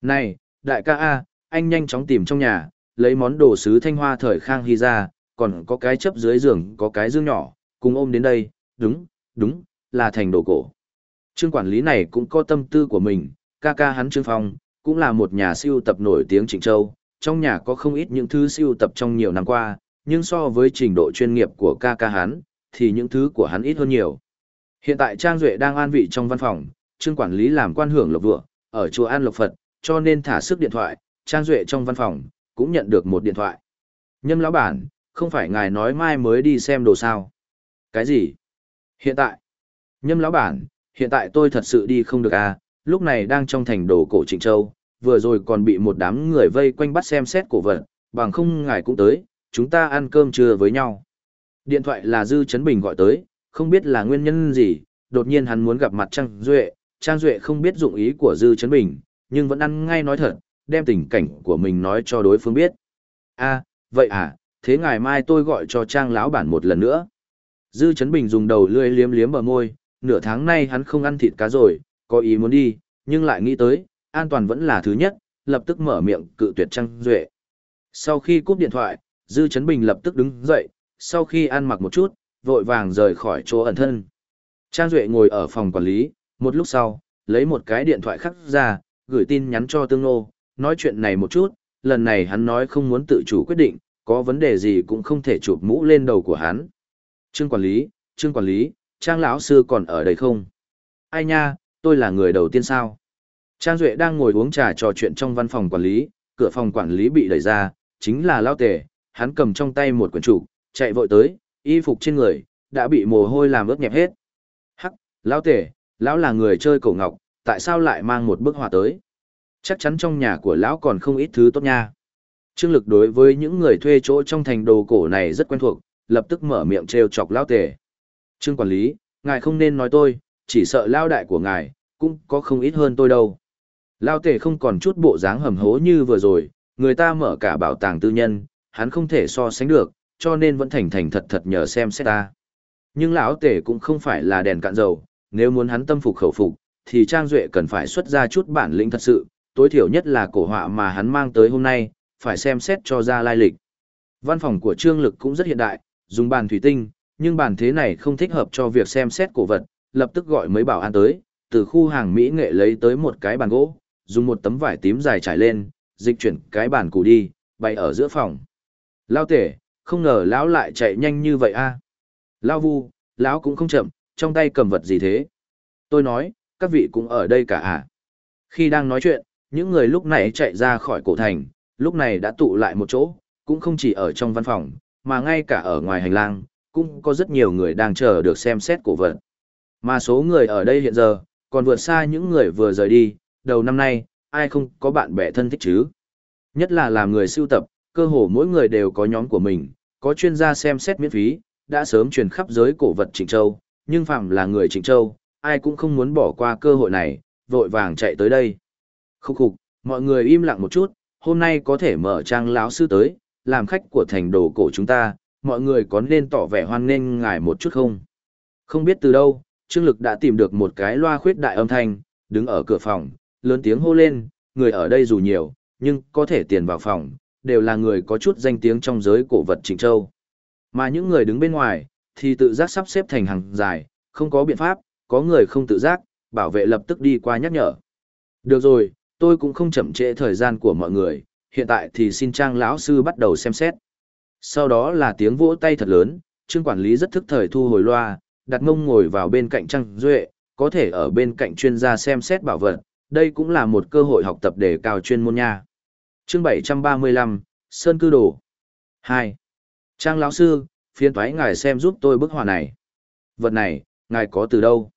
Này, đại ca A, anh nhanh chóng tìm trong nhà, lấy món đồ sứ thanh hoa thời khang hy ra, còn có cái chấp dưới giường có cái dương nhỏ, cùng ôm đến đây, đúng, đúng, là thành đồ cổ. Trương quản lý này cũng có tâm tư của mình, ca ca hắn Trương Phong, cũng là một nhà siêu tập nổi tiếng Trịnh Châu, trong nhà có không ít những thứ siêu tập trong nhiều năm qua, nhưng so với trình độ chuyên nghiệp của ca ca hắn, thì những thứ của hắn ít hơn nhiều. Hiện tại Trang Duệ đang an vị trong văn phòng, Trương quản lý làm quan hưởng lộc vựa, ở chùa An Lộc Phật, cho nên thả sức điện thoại, Trang Duệ trong văn phòng, cũng nhận được một điện thoại. Nhâm lão bản, không phải ngài nói mai mới đi xem đồ sao. Cái gì? Hiện tại, nhâm lão bản, hiện tại tôi thật sự đi không được à, lúc này đang trong thành đồ cổ Trịnh Châu, vừa rồi còn bị một đám người vây quanh bắt xem xét cổ vật, bằng không ngài cũng tới, chúng ta ăn cơm trưa với nhau. Điện thoại là Dư Trấn Bình gọi tới, không biết là nguyên nhân gì, đột nhiên hắn muốn gặp mặt Trang Duệ, Trang Duệ không biết dụng ý của Dư Trấn Bình, nhưng vẫn ăn ngay nói thật, đem tình cảnh của mình nói cho đối phương biết. a vậy à, thế ngày mai tôi gọi cho Trang lão bản một lần nữa. Dư Trấn Bình dùng đầu lươi liếm liếm bờ môi, nửa tháng nay hắn không ăn thịt cá rồi, có ý muốn đi, nhưng lại nghĩ tới, an toàn vẫn là thứ nhất, lập tức mở miệng cự tuyệt Trang Duệ. Sau khi cúp điện thoại, Dư Trấn Bình lập tức đứng dậy, sau khi ăn mặc một chút, vội vàng rời khỏi chỗ ẩn thân. Trang Duệ ngồi ở phòng quản lý, một lúc sau, lấy một cái điện thoại khắc ra, gửi tin nhắn cho Tương Nô, nói chuyện này một chút, lần này hắn nói không muốn tự chủ quyết định, có vấn đề gì cũng không thể chụp mũ lên đầu của hắn. Trương quản lý, Trương quản lý, Trang lão sư còn ở đây không? Ai nha, tôi là người đầu tiên sao? Trang Duệ đang ngồi uống trà trò chuyện trong văn phòng quản lý, cửa phòng quản lý bị đẩy ra, chính là Lao Tề, hắn cầm trong tay một quyển trục, chạy vội tới, y phục trên người, đã bị mồ hôi làm ướt nhẹp hết. Hắc, Lão Tề, lão là người chơi cổ ngọc, tại sao lại mang một bức họa tới? Chắc chắn trong nhà của lão còn không ít thứ tốt nha. Trương Lực đối với những người thuê chỗ trong thành đồ cổ này rất quen thuộc, lập tức mở miệng trêu chọc Lão Tề. Trương quản lý, ngài không nên nói tôi, chỉ sợ lao đại của ngài, cũng có không ít hơn tôi đâu. Lao tể không còn chút bộ dáng hầm hố như vừa rồi, người ta mở cả bảo tàng tư nhân, hắn không thể so sánh được, cho nên vẫn thành thành thật thật nhờ xem xét ta. Nhưng lão tể cũng không phải là đèn cạn dầu, nếu muốn hắn tâm phục khẩu phục, thì Trang Duệ cần phải xuất ra chút bản lĩnh thật sự, tối thiểu nhất là cổ họa mà hắn mang tới hôm nay, phải xem xét cho ra lai lịch. Văn phòng của Trương Lực cũng rất hiện đại, dùng bàn thủy tinh, nhưng bàn thế này không thích hợp cho việc xem xét cổ vật, lập tức gọi mấy bảo an tới, từ khu hàng Mỹ nghệ lấy tới một cái bàn gỗ, dùng một tấm vải tím dài trải lên, dịch chuyển cái bàn cũ đi, bày ở giữa phòng. Lao tể, không ngờ lão lại chạy nhanh như vậy a. Lao vu, lão cũng không chậm, trong tay cầm vật gì thế? Tôi nói, các vị cũng ở đây cả à? Khi đang nói chuyện, những người lúc này chạy ra khỏi cổ thành, lúc này đã tụ lại một chỗ, cũng không chỉ ở trong văn phòng, mà ngay cả ở ngoài hành lang, cũng có rất nhiều người đang chờ được xem xét cổ vật. Mà số người ở đây hiện giờ, còn vượt xa những người vừa rời đi, đầu năm nay, ai không có bạn bè thân thích chứ? Nhất là làm người sưu tập, cơ hồ mỗi người đều có nhóm của mình, có chuyên gia xem xét miễn phí, đã sớm truyền khắp giới cổ vật Trịnh Châu, nhưng phạm là người Trịnh Châu, ai cũng không muốn bỏ qua cơ hội này, vội vàng chạy tới đây. Khúc khục, mọi người im lặng một chút, hôm nay có thể mở trang lão sư tới, làm khách của thành đồ cổ chúng ta, mọi người có nên tỏ vẻ hoan nghênh ngài một chút không? Không biết từ đâu, Trương Lực đã tìm được một cái loa khuyết đại âm thanh, đứng ở cửa phòng, lớn tiếng hô lên, người ở đây dù nhiều, nhưng có thể tiền vào phòng, đều là người có chút danh tiếng trong giới cổ vật Trịnh Châu. Mà những người đứng bên ngoài, thì tự giác sắp xếp thành hàng dài, không có biện pháp, có người không tự giác, bảo vệ lập tức đi qua nhắc nhở. Được rồi, tôi cũng không chậm trễ thời gian của mọi người, hiện tại thì xin trang lão sư bắt đầu xem xét. Sau đó là tiếng vỗ tay thật lớn, trương quản lý rất thức thời thu hồi loa, đặt mông ngồi vào bên cạnh Trang Duệ, có thể ở bên cạnh chuyên gia xem xét bảo vật, đây cũng là một cơ hội học tập để cao chuyên môn nha. Chương 735, Sơn Cư Đồ 2. Trang lão sư, phiên thoái ngài xem giúp tôi bức họa này. Vật này, ngài có từ đâu?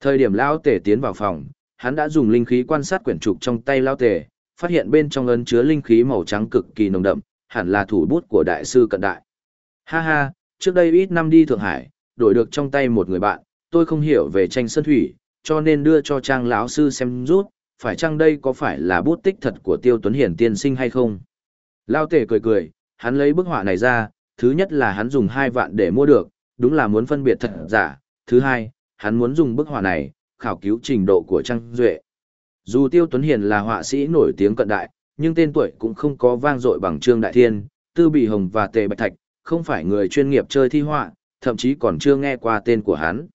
Thời điểm lão tể tiến vào phòng, hắn đã dùng linh khí quan sát quyển trục trong tay lão tể, phát hiện bên trong ấn chứa linh khí màu trắng cực kỳ nồng đậm, hẳn là thủ bút của đại sư cận đại. Ha ha, trước đây ít năm đi Thượng Hải, đổi được trong tay một người bạn, tôi không hiểu về tranh sơn thủy, cho nên đưa cho trang lão sư xem rút, phải chăng đây có phải là bút tích thật của Tiêu Tuấn Hiển tiên sinh hay không? Lao tể cười cười, hắn lấy bức họa này ra, thứ nhất là hắn dùng hai vạn để mua được, đúng là muốn phân biệt thật giả, thứ hai, hắn muốn dùng bức họa này, khảo cứu trình độ của Trang Duệ. Dù Tiêu Tuấn Hiền là họa sĩ nổi tiếng cận đại, nhưng tên tuổi cũng không có vang dội bằng Trương Đại Thiên, Tư Bì Hồng và Tề Bạch Thạch, không phải người chuyên nghiệp chơi thi họa, thậm chí còn chưa nghe qua tên của hắn.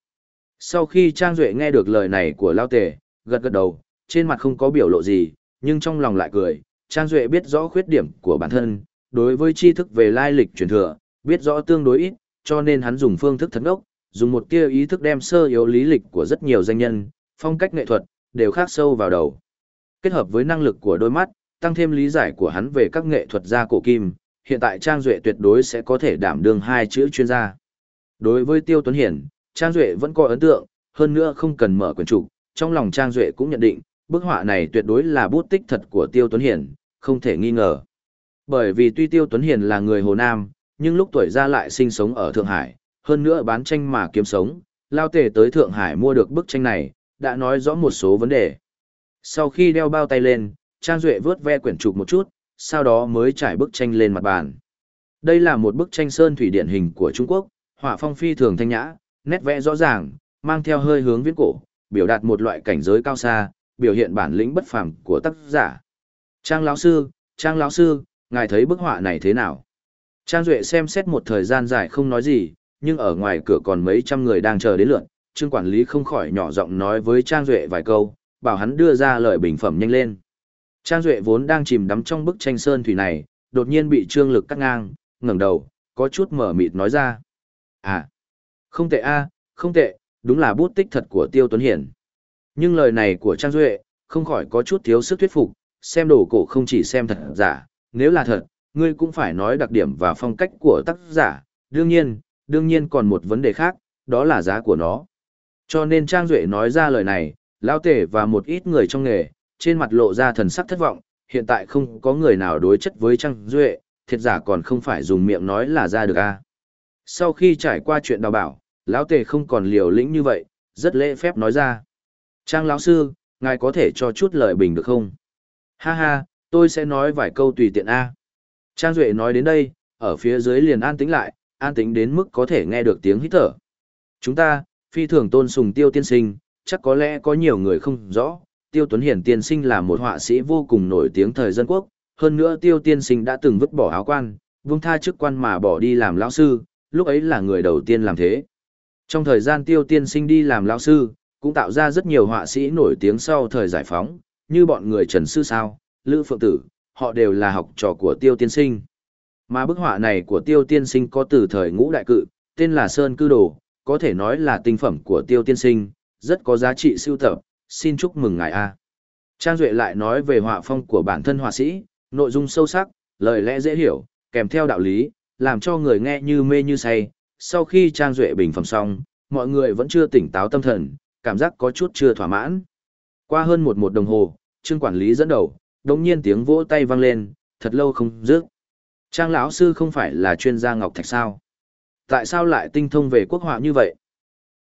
Sau khi Trang Duệ nghe được lời này của Lao Tề, gật gật đầu, trên mặt không có biểu lộ gì, nhưng trong lòng lại cười, Trang Duệ biết rõ khuyết điểm của bản thân, đối với tri thức về lai lịch truyền thừa, biết rõ tương đối ít, cho nên hắn dùng phương thức thần ốc, dùng một tia ý thức đem sơ yếu lý lịch của rất nhiều danh nhân, phong cách nghệ thuật, đều khác sâu vào đầu. Kết hợp với năng lực của đôi mắt, tăng thêm lý giải của hắn về các nghệ thuật gia cổ kim, hiện tại Trang Duệ tuyệt đối sẽ có thể đảm đương hai chữ chuyên gia. Đối với Tiêu Tuấn Hiển, Trang Duệ vẫn có ấn tượng, hơn nữa không cần mở quyển trục, trong lòng Trang Duệ cũng nhận định, bức họa này tuyệt đối là bút tích thật của Tiêu Tuấn Hiển, không thể nghi ngờ. Bởi vì tuy Tiêu Tuấn Hiển là người Hồ Nam, nhưng lúc tuổi ra lại sinh sống ở Thượng Hải, hơn nữa bán tranh mà kiếm sống, lao tề tới Thượng Hải mua được bức tranh này, đã nói rõ một số vấn đề. Sau khi đeo bao tay lên, Trang Duệ vướt ve quyển trục một chút, sau đó mới trải bức tranh lên mặt bàn. Đây là một bức tranh sơn thủy điển hình của Trung Quốc, họa phong phi thường thanh nhã, nét vẽ rõ ràng, mang theo hơi hướng viễn cổ, biểu đạt một loại cảnh giới cao xa, biểu hiện bản lĩnh bất phàm của tác giả. Trang lão sư, Trang lão sư, ngài thấy bức họa này thế nào? Trang Duệ xem xét một thời gian dài không nói gì, nhưng ở ngoài cửa còn mấy trăm người đang chờ đến lượt, Trương quản lý không khỏi nhỏ giọng nói với Trang Duệ vài câu, bảo hắn đưa ra lời bình phẩm nhanh lên. Trang Duệ vốn đang chìm đắm trong bức tranh sơn thủy này, đột nhiên bị Trương Lực cắt ngang, ngẩng đầu, có chút mở mịt nói ra. À, không tệ a không tệ, đúng là bút tích thật của Tiêu Tuấn Hiển. Nhưng lời này của Trang Duệ, không khỏi có chút thiếu sức thuyết phục, xem đồ cổ không chỉ xem thật giả, nếu là thật, ngươi cũng phải nói đặc điểm và phong cách của tác giả, đương nhiên, đương nhiên còn một vấn đề khác, đó là giá của nó. Cho nên Trang Duệ nói ra lời này, Lao Tể và một ít người trong nghề, trên mặt lộ ra thần sắc thất vọng, hiện tại không có người nào đối chất với Trang Duệ, thiệt giả còn không phải dùng miệng nói là ra được a Sau khi trải qua chuyện đào bảo, lão Tề không còn liều lĩnh như vậy, rất lễ phép nói ra. Trang lão sư, ngài có thể cho chút lời bình được không? Ha ha, tôi sẽ nói vài câu tùy tiện a. Trang Duệ nói đến đây, ở phía dưới liền an tĩnh lại, an tĩnh đến mức có thể nghe được tiếng hít thở. Chúng ta, phi thường tôn sùng tiêu tiên sinh, chắc có lẽ có nhiều người không rõ, tiêu tuấn hiển tiên sinh là một họa sĩ vô cùng nổi tiếng thời dân quốc, hơn nữa tiêu tiên sinh đã từng vứt bỏ áo quan, vung tha chức quan mà bỏ đi làm lão sư, lúc ấy là người đầu tiên làm thế. Trong thời gian tiêu tiên sinh đi làm lão sư, cũng tạo ra rất nhiều họa sĩ nổi tiếng sau thời giải phóng, như bọn người Trần Sư Sao, Lữ Phượng Tử, họ đều là học trò của tiêu tiên sinh. Mà bức họa này của tiêu tiên sinh có từ thời ngũ đại cự, tên là Sơn Cư Đồ, có thể nói là tinh phẩm của tiêu tiên sinh, rất có giá trị sưu tập, xin chúc mừng ngài A. Trang Duệ lại nói về họa phong của bản thân họa sĩ, nội dung sâu sắc, lời lẽ dễ hiểu, kèm theo đạo lý, làm cho người nghe như mê như say. Sau khi Trang Duệ bình phẩm xong, mọi người vẫn chưa tỉnh táo tâm thần, cảm giác có chút chưa thỏa mãn. Qua hơn một một đồng hồ, Trương quản lý dẫn đầu, đồng nhiên tiếng vỗ tay vang lên, thật lâu không dứt. Trang lão sư không phải là chuyên gia ngọc thạch sao? Tại sao lại tinh thông về quốc họa như vậy?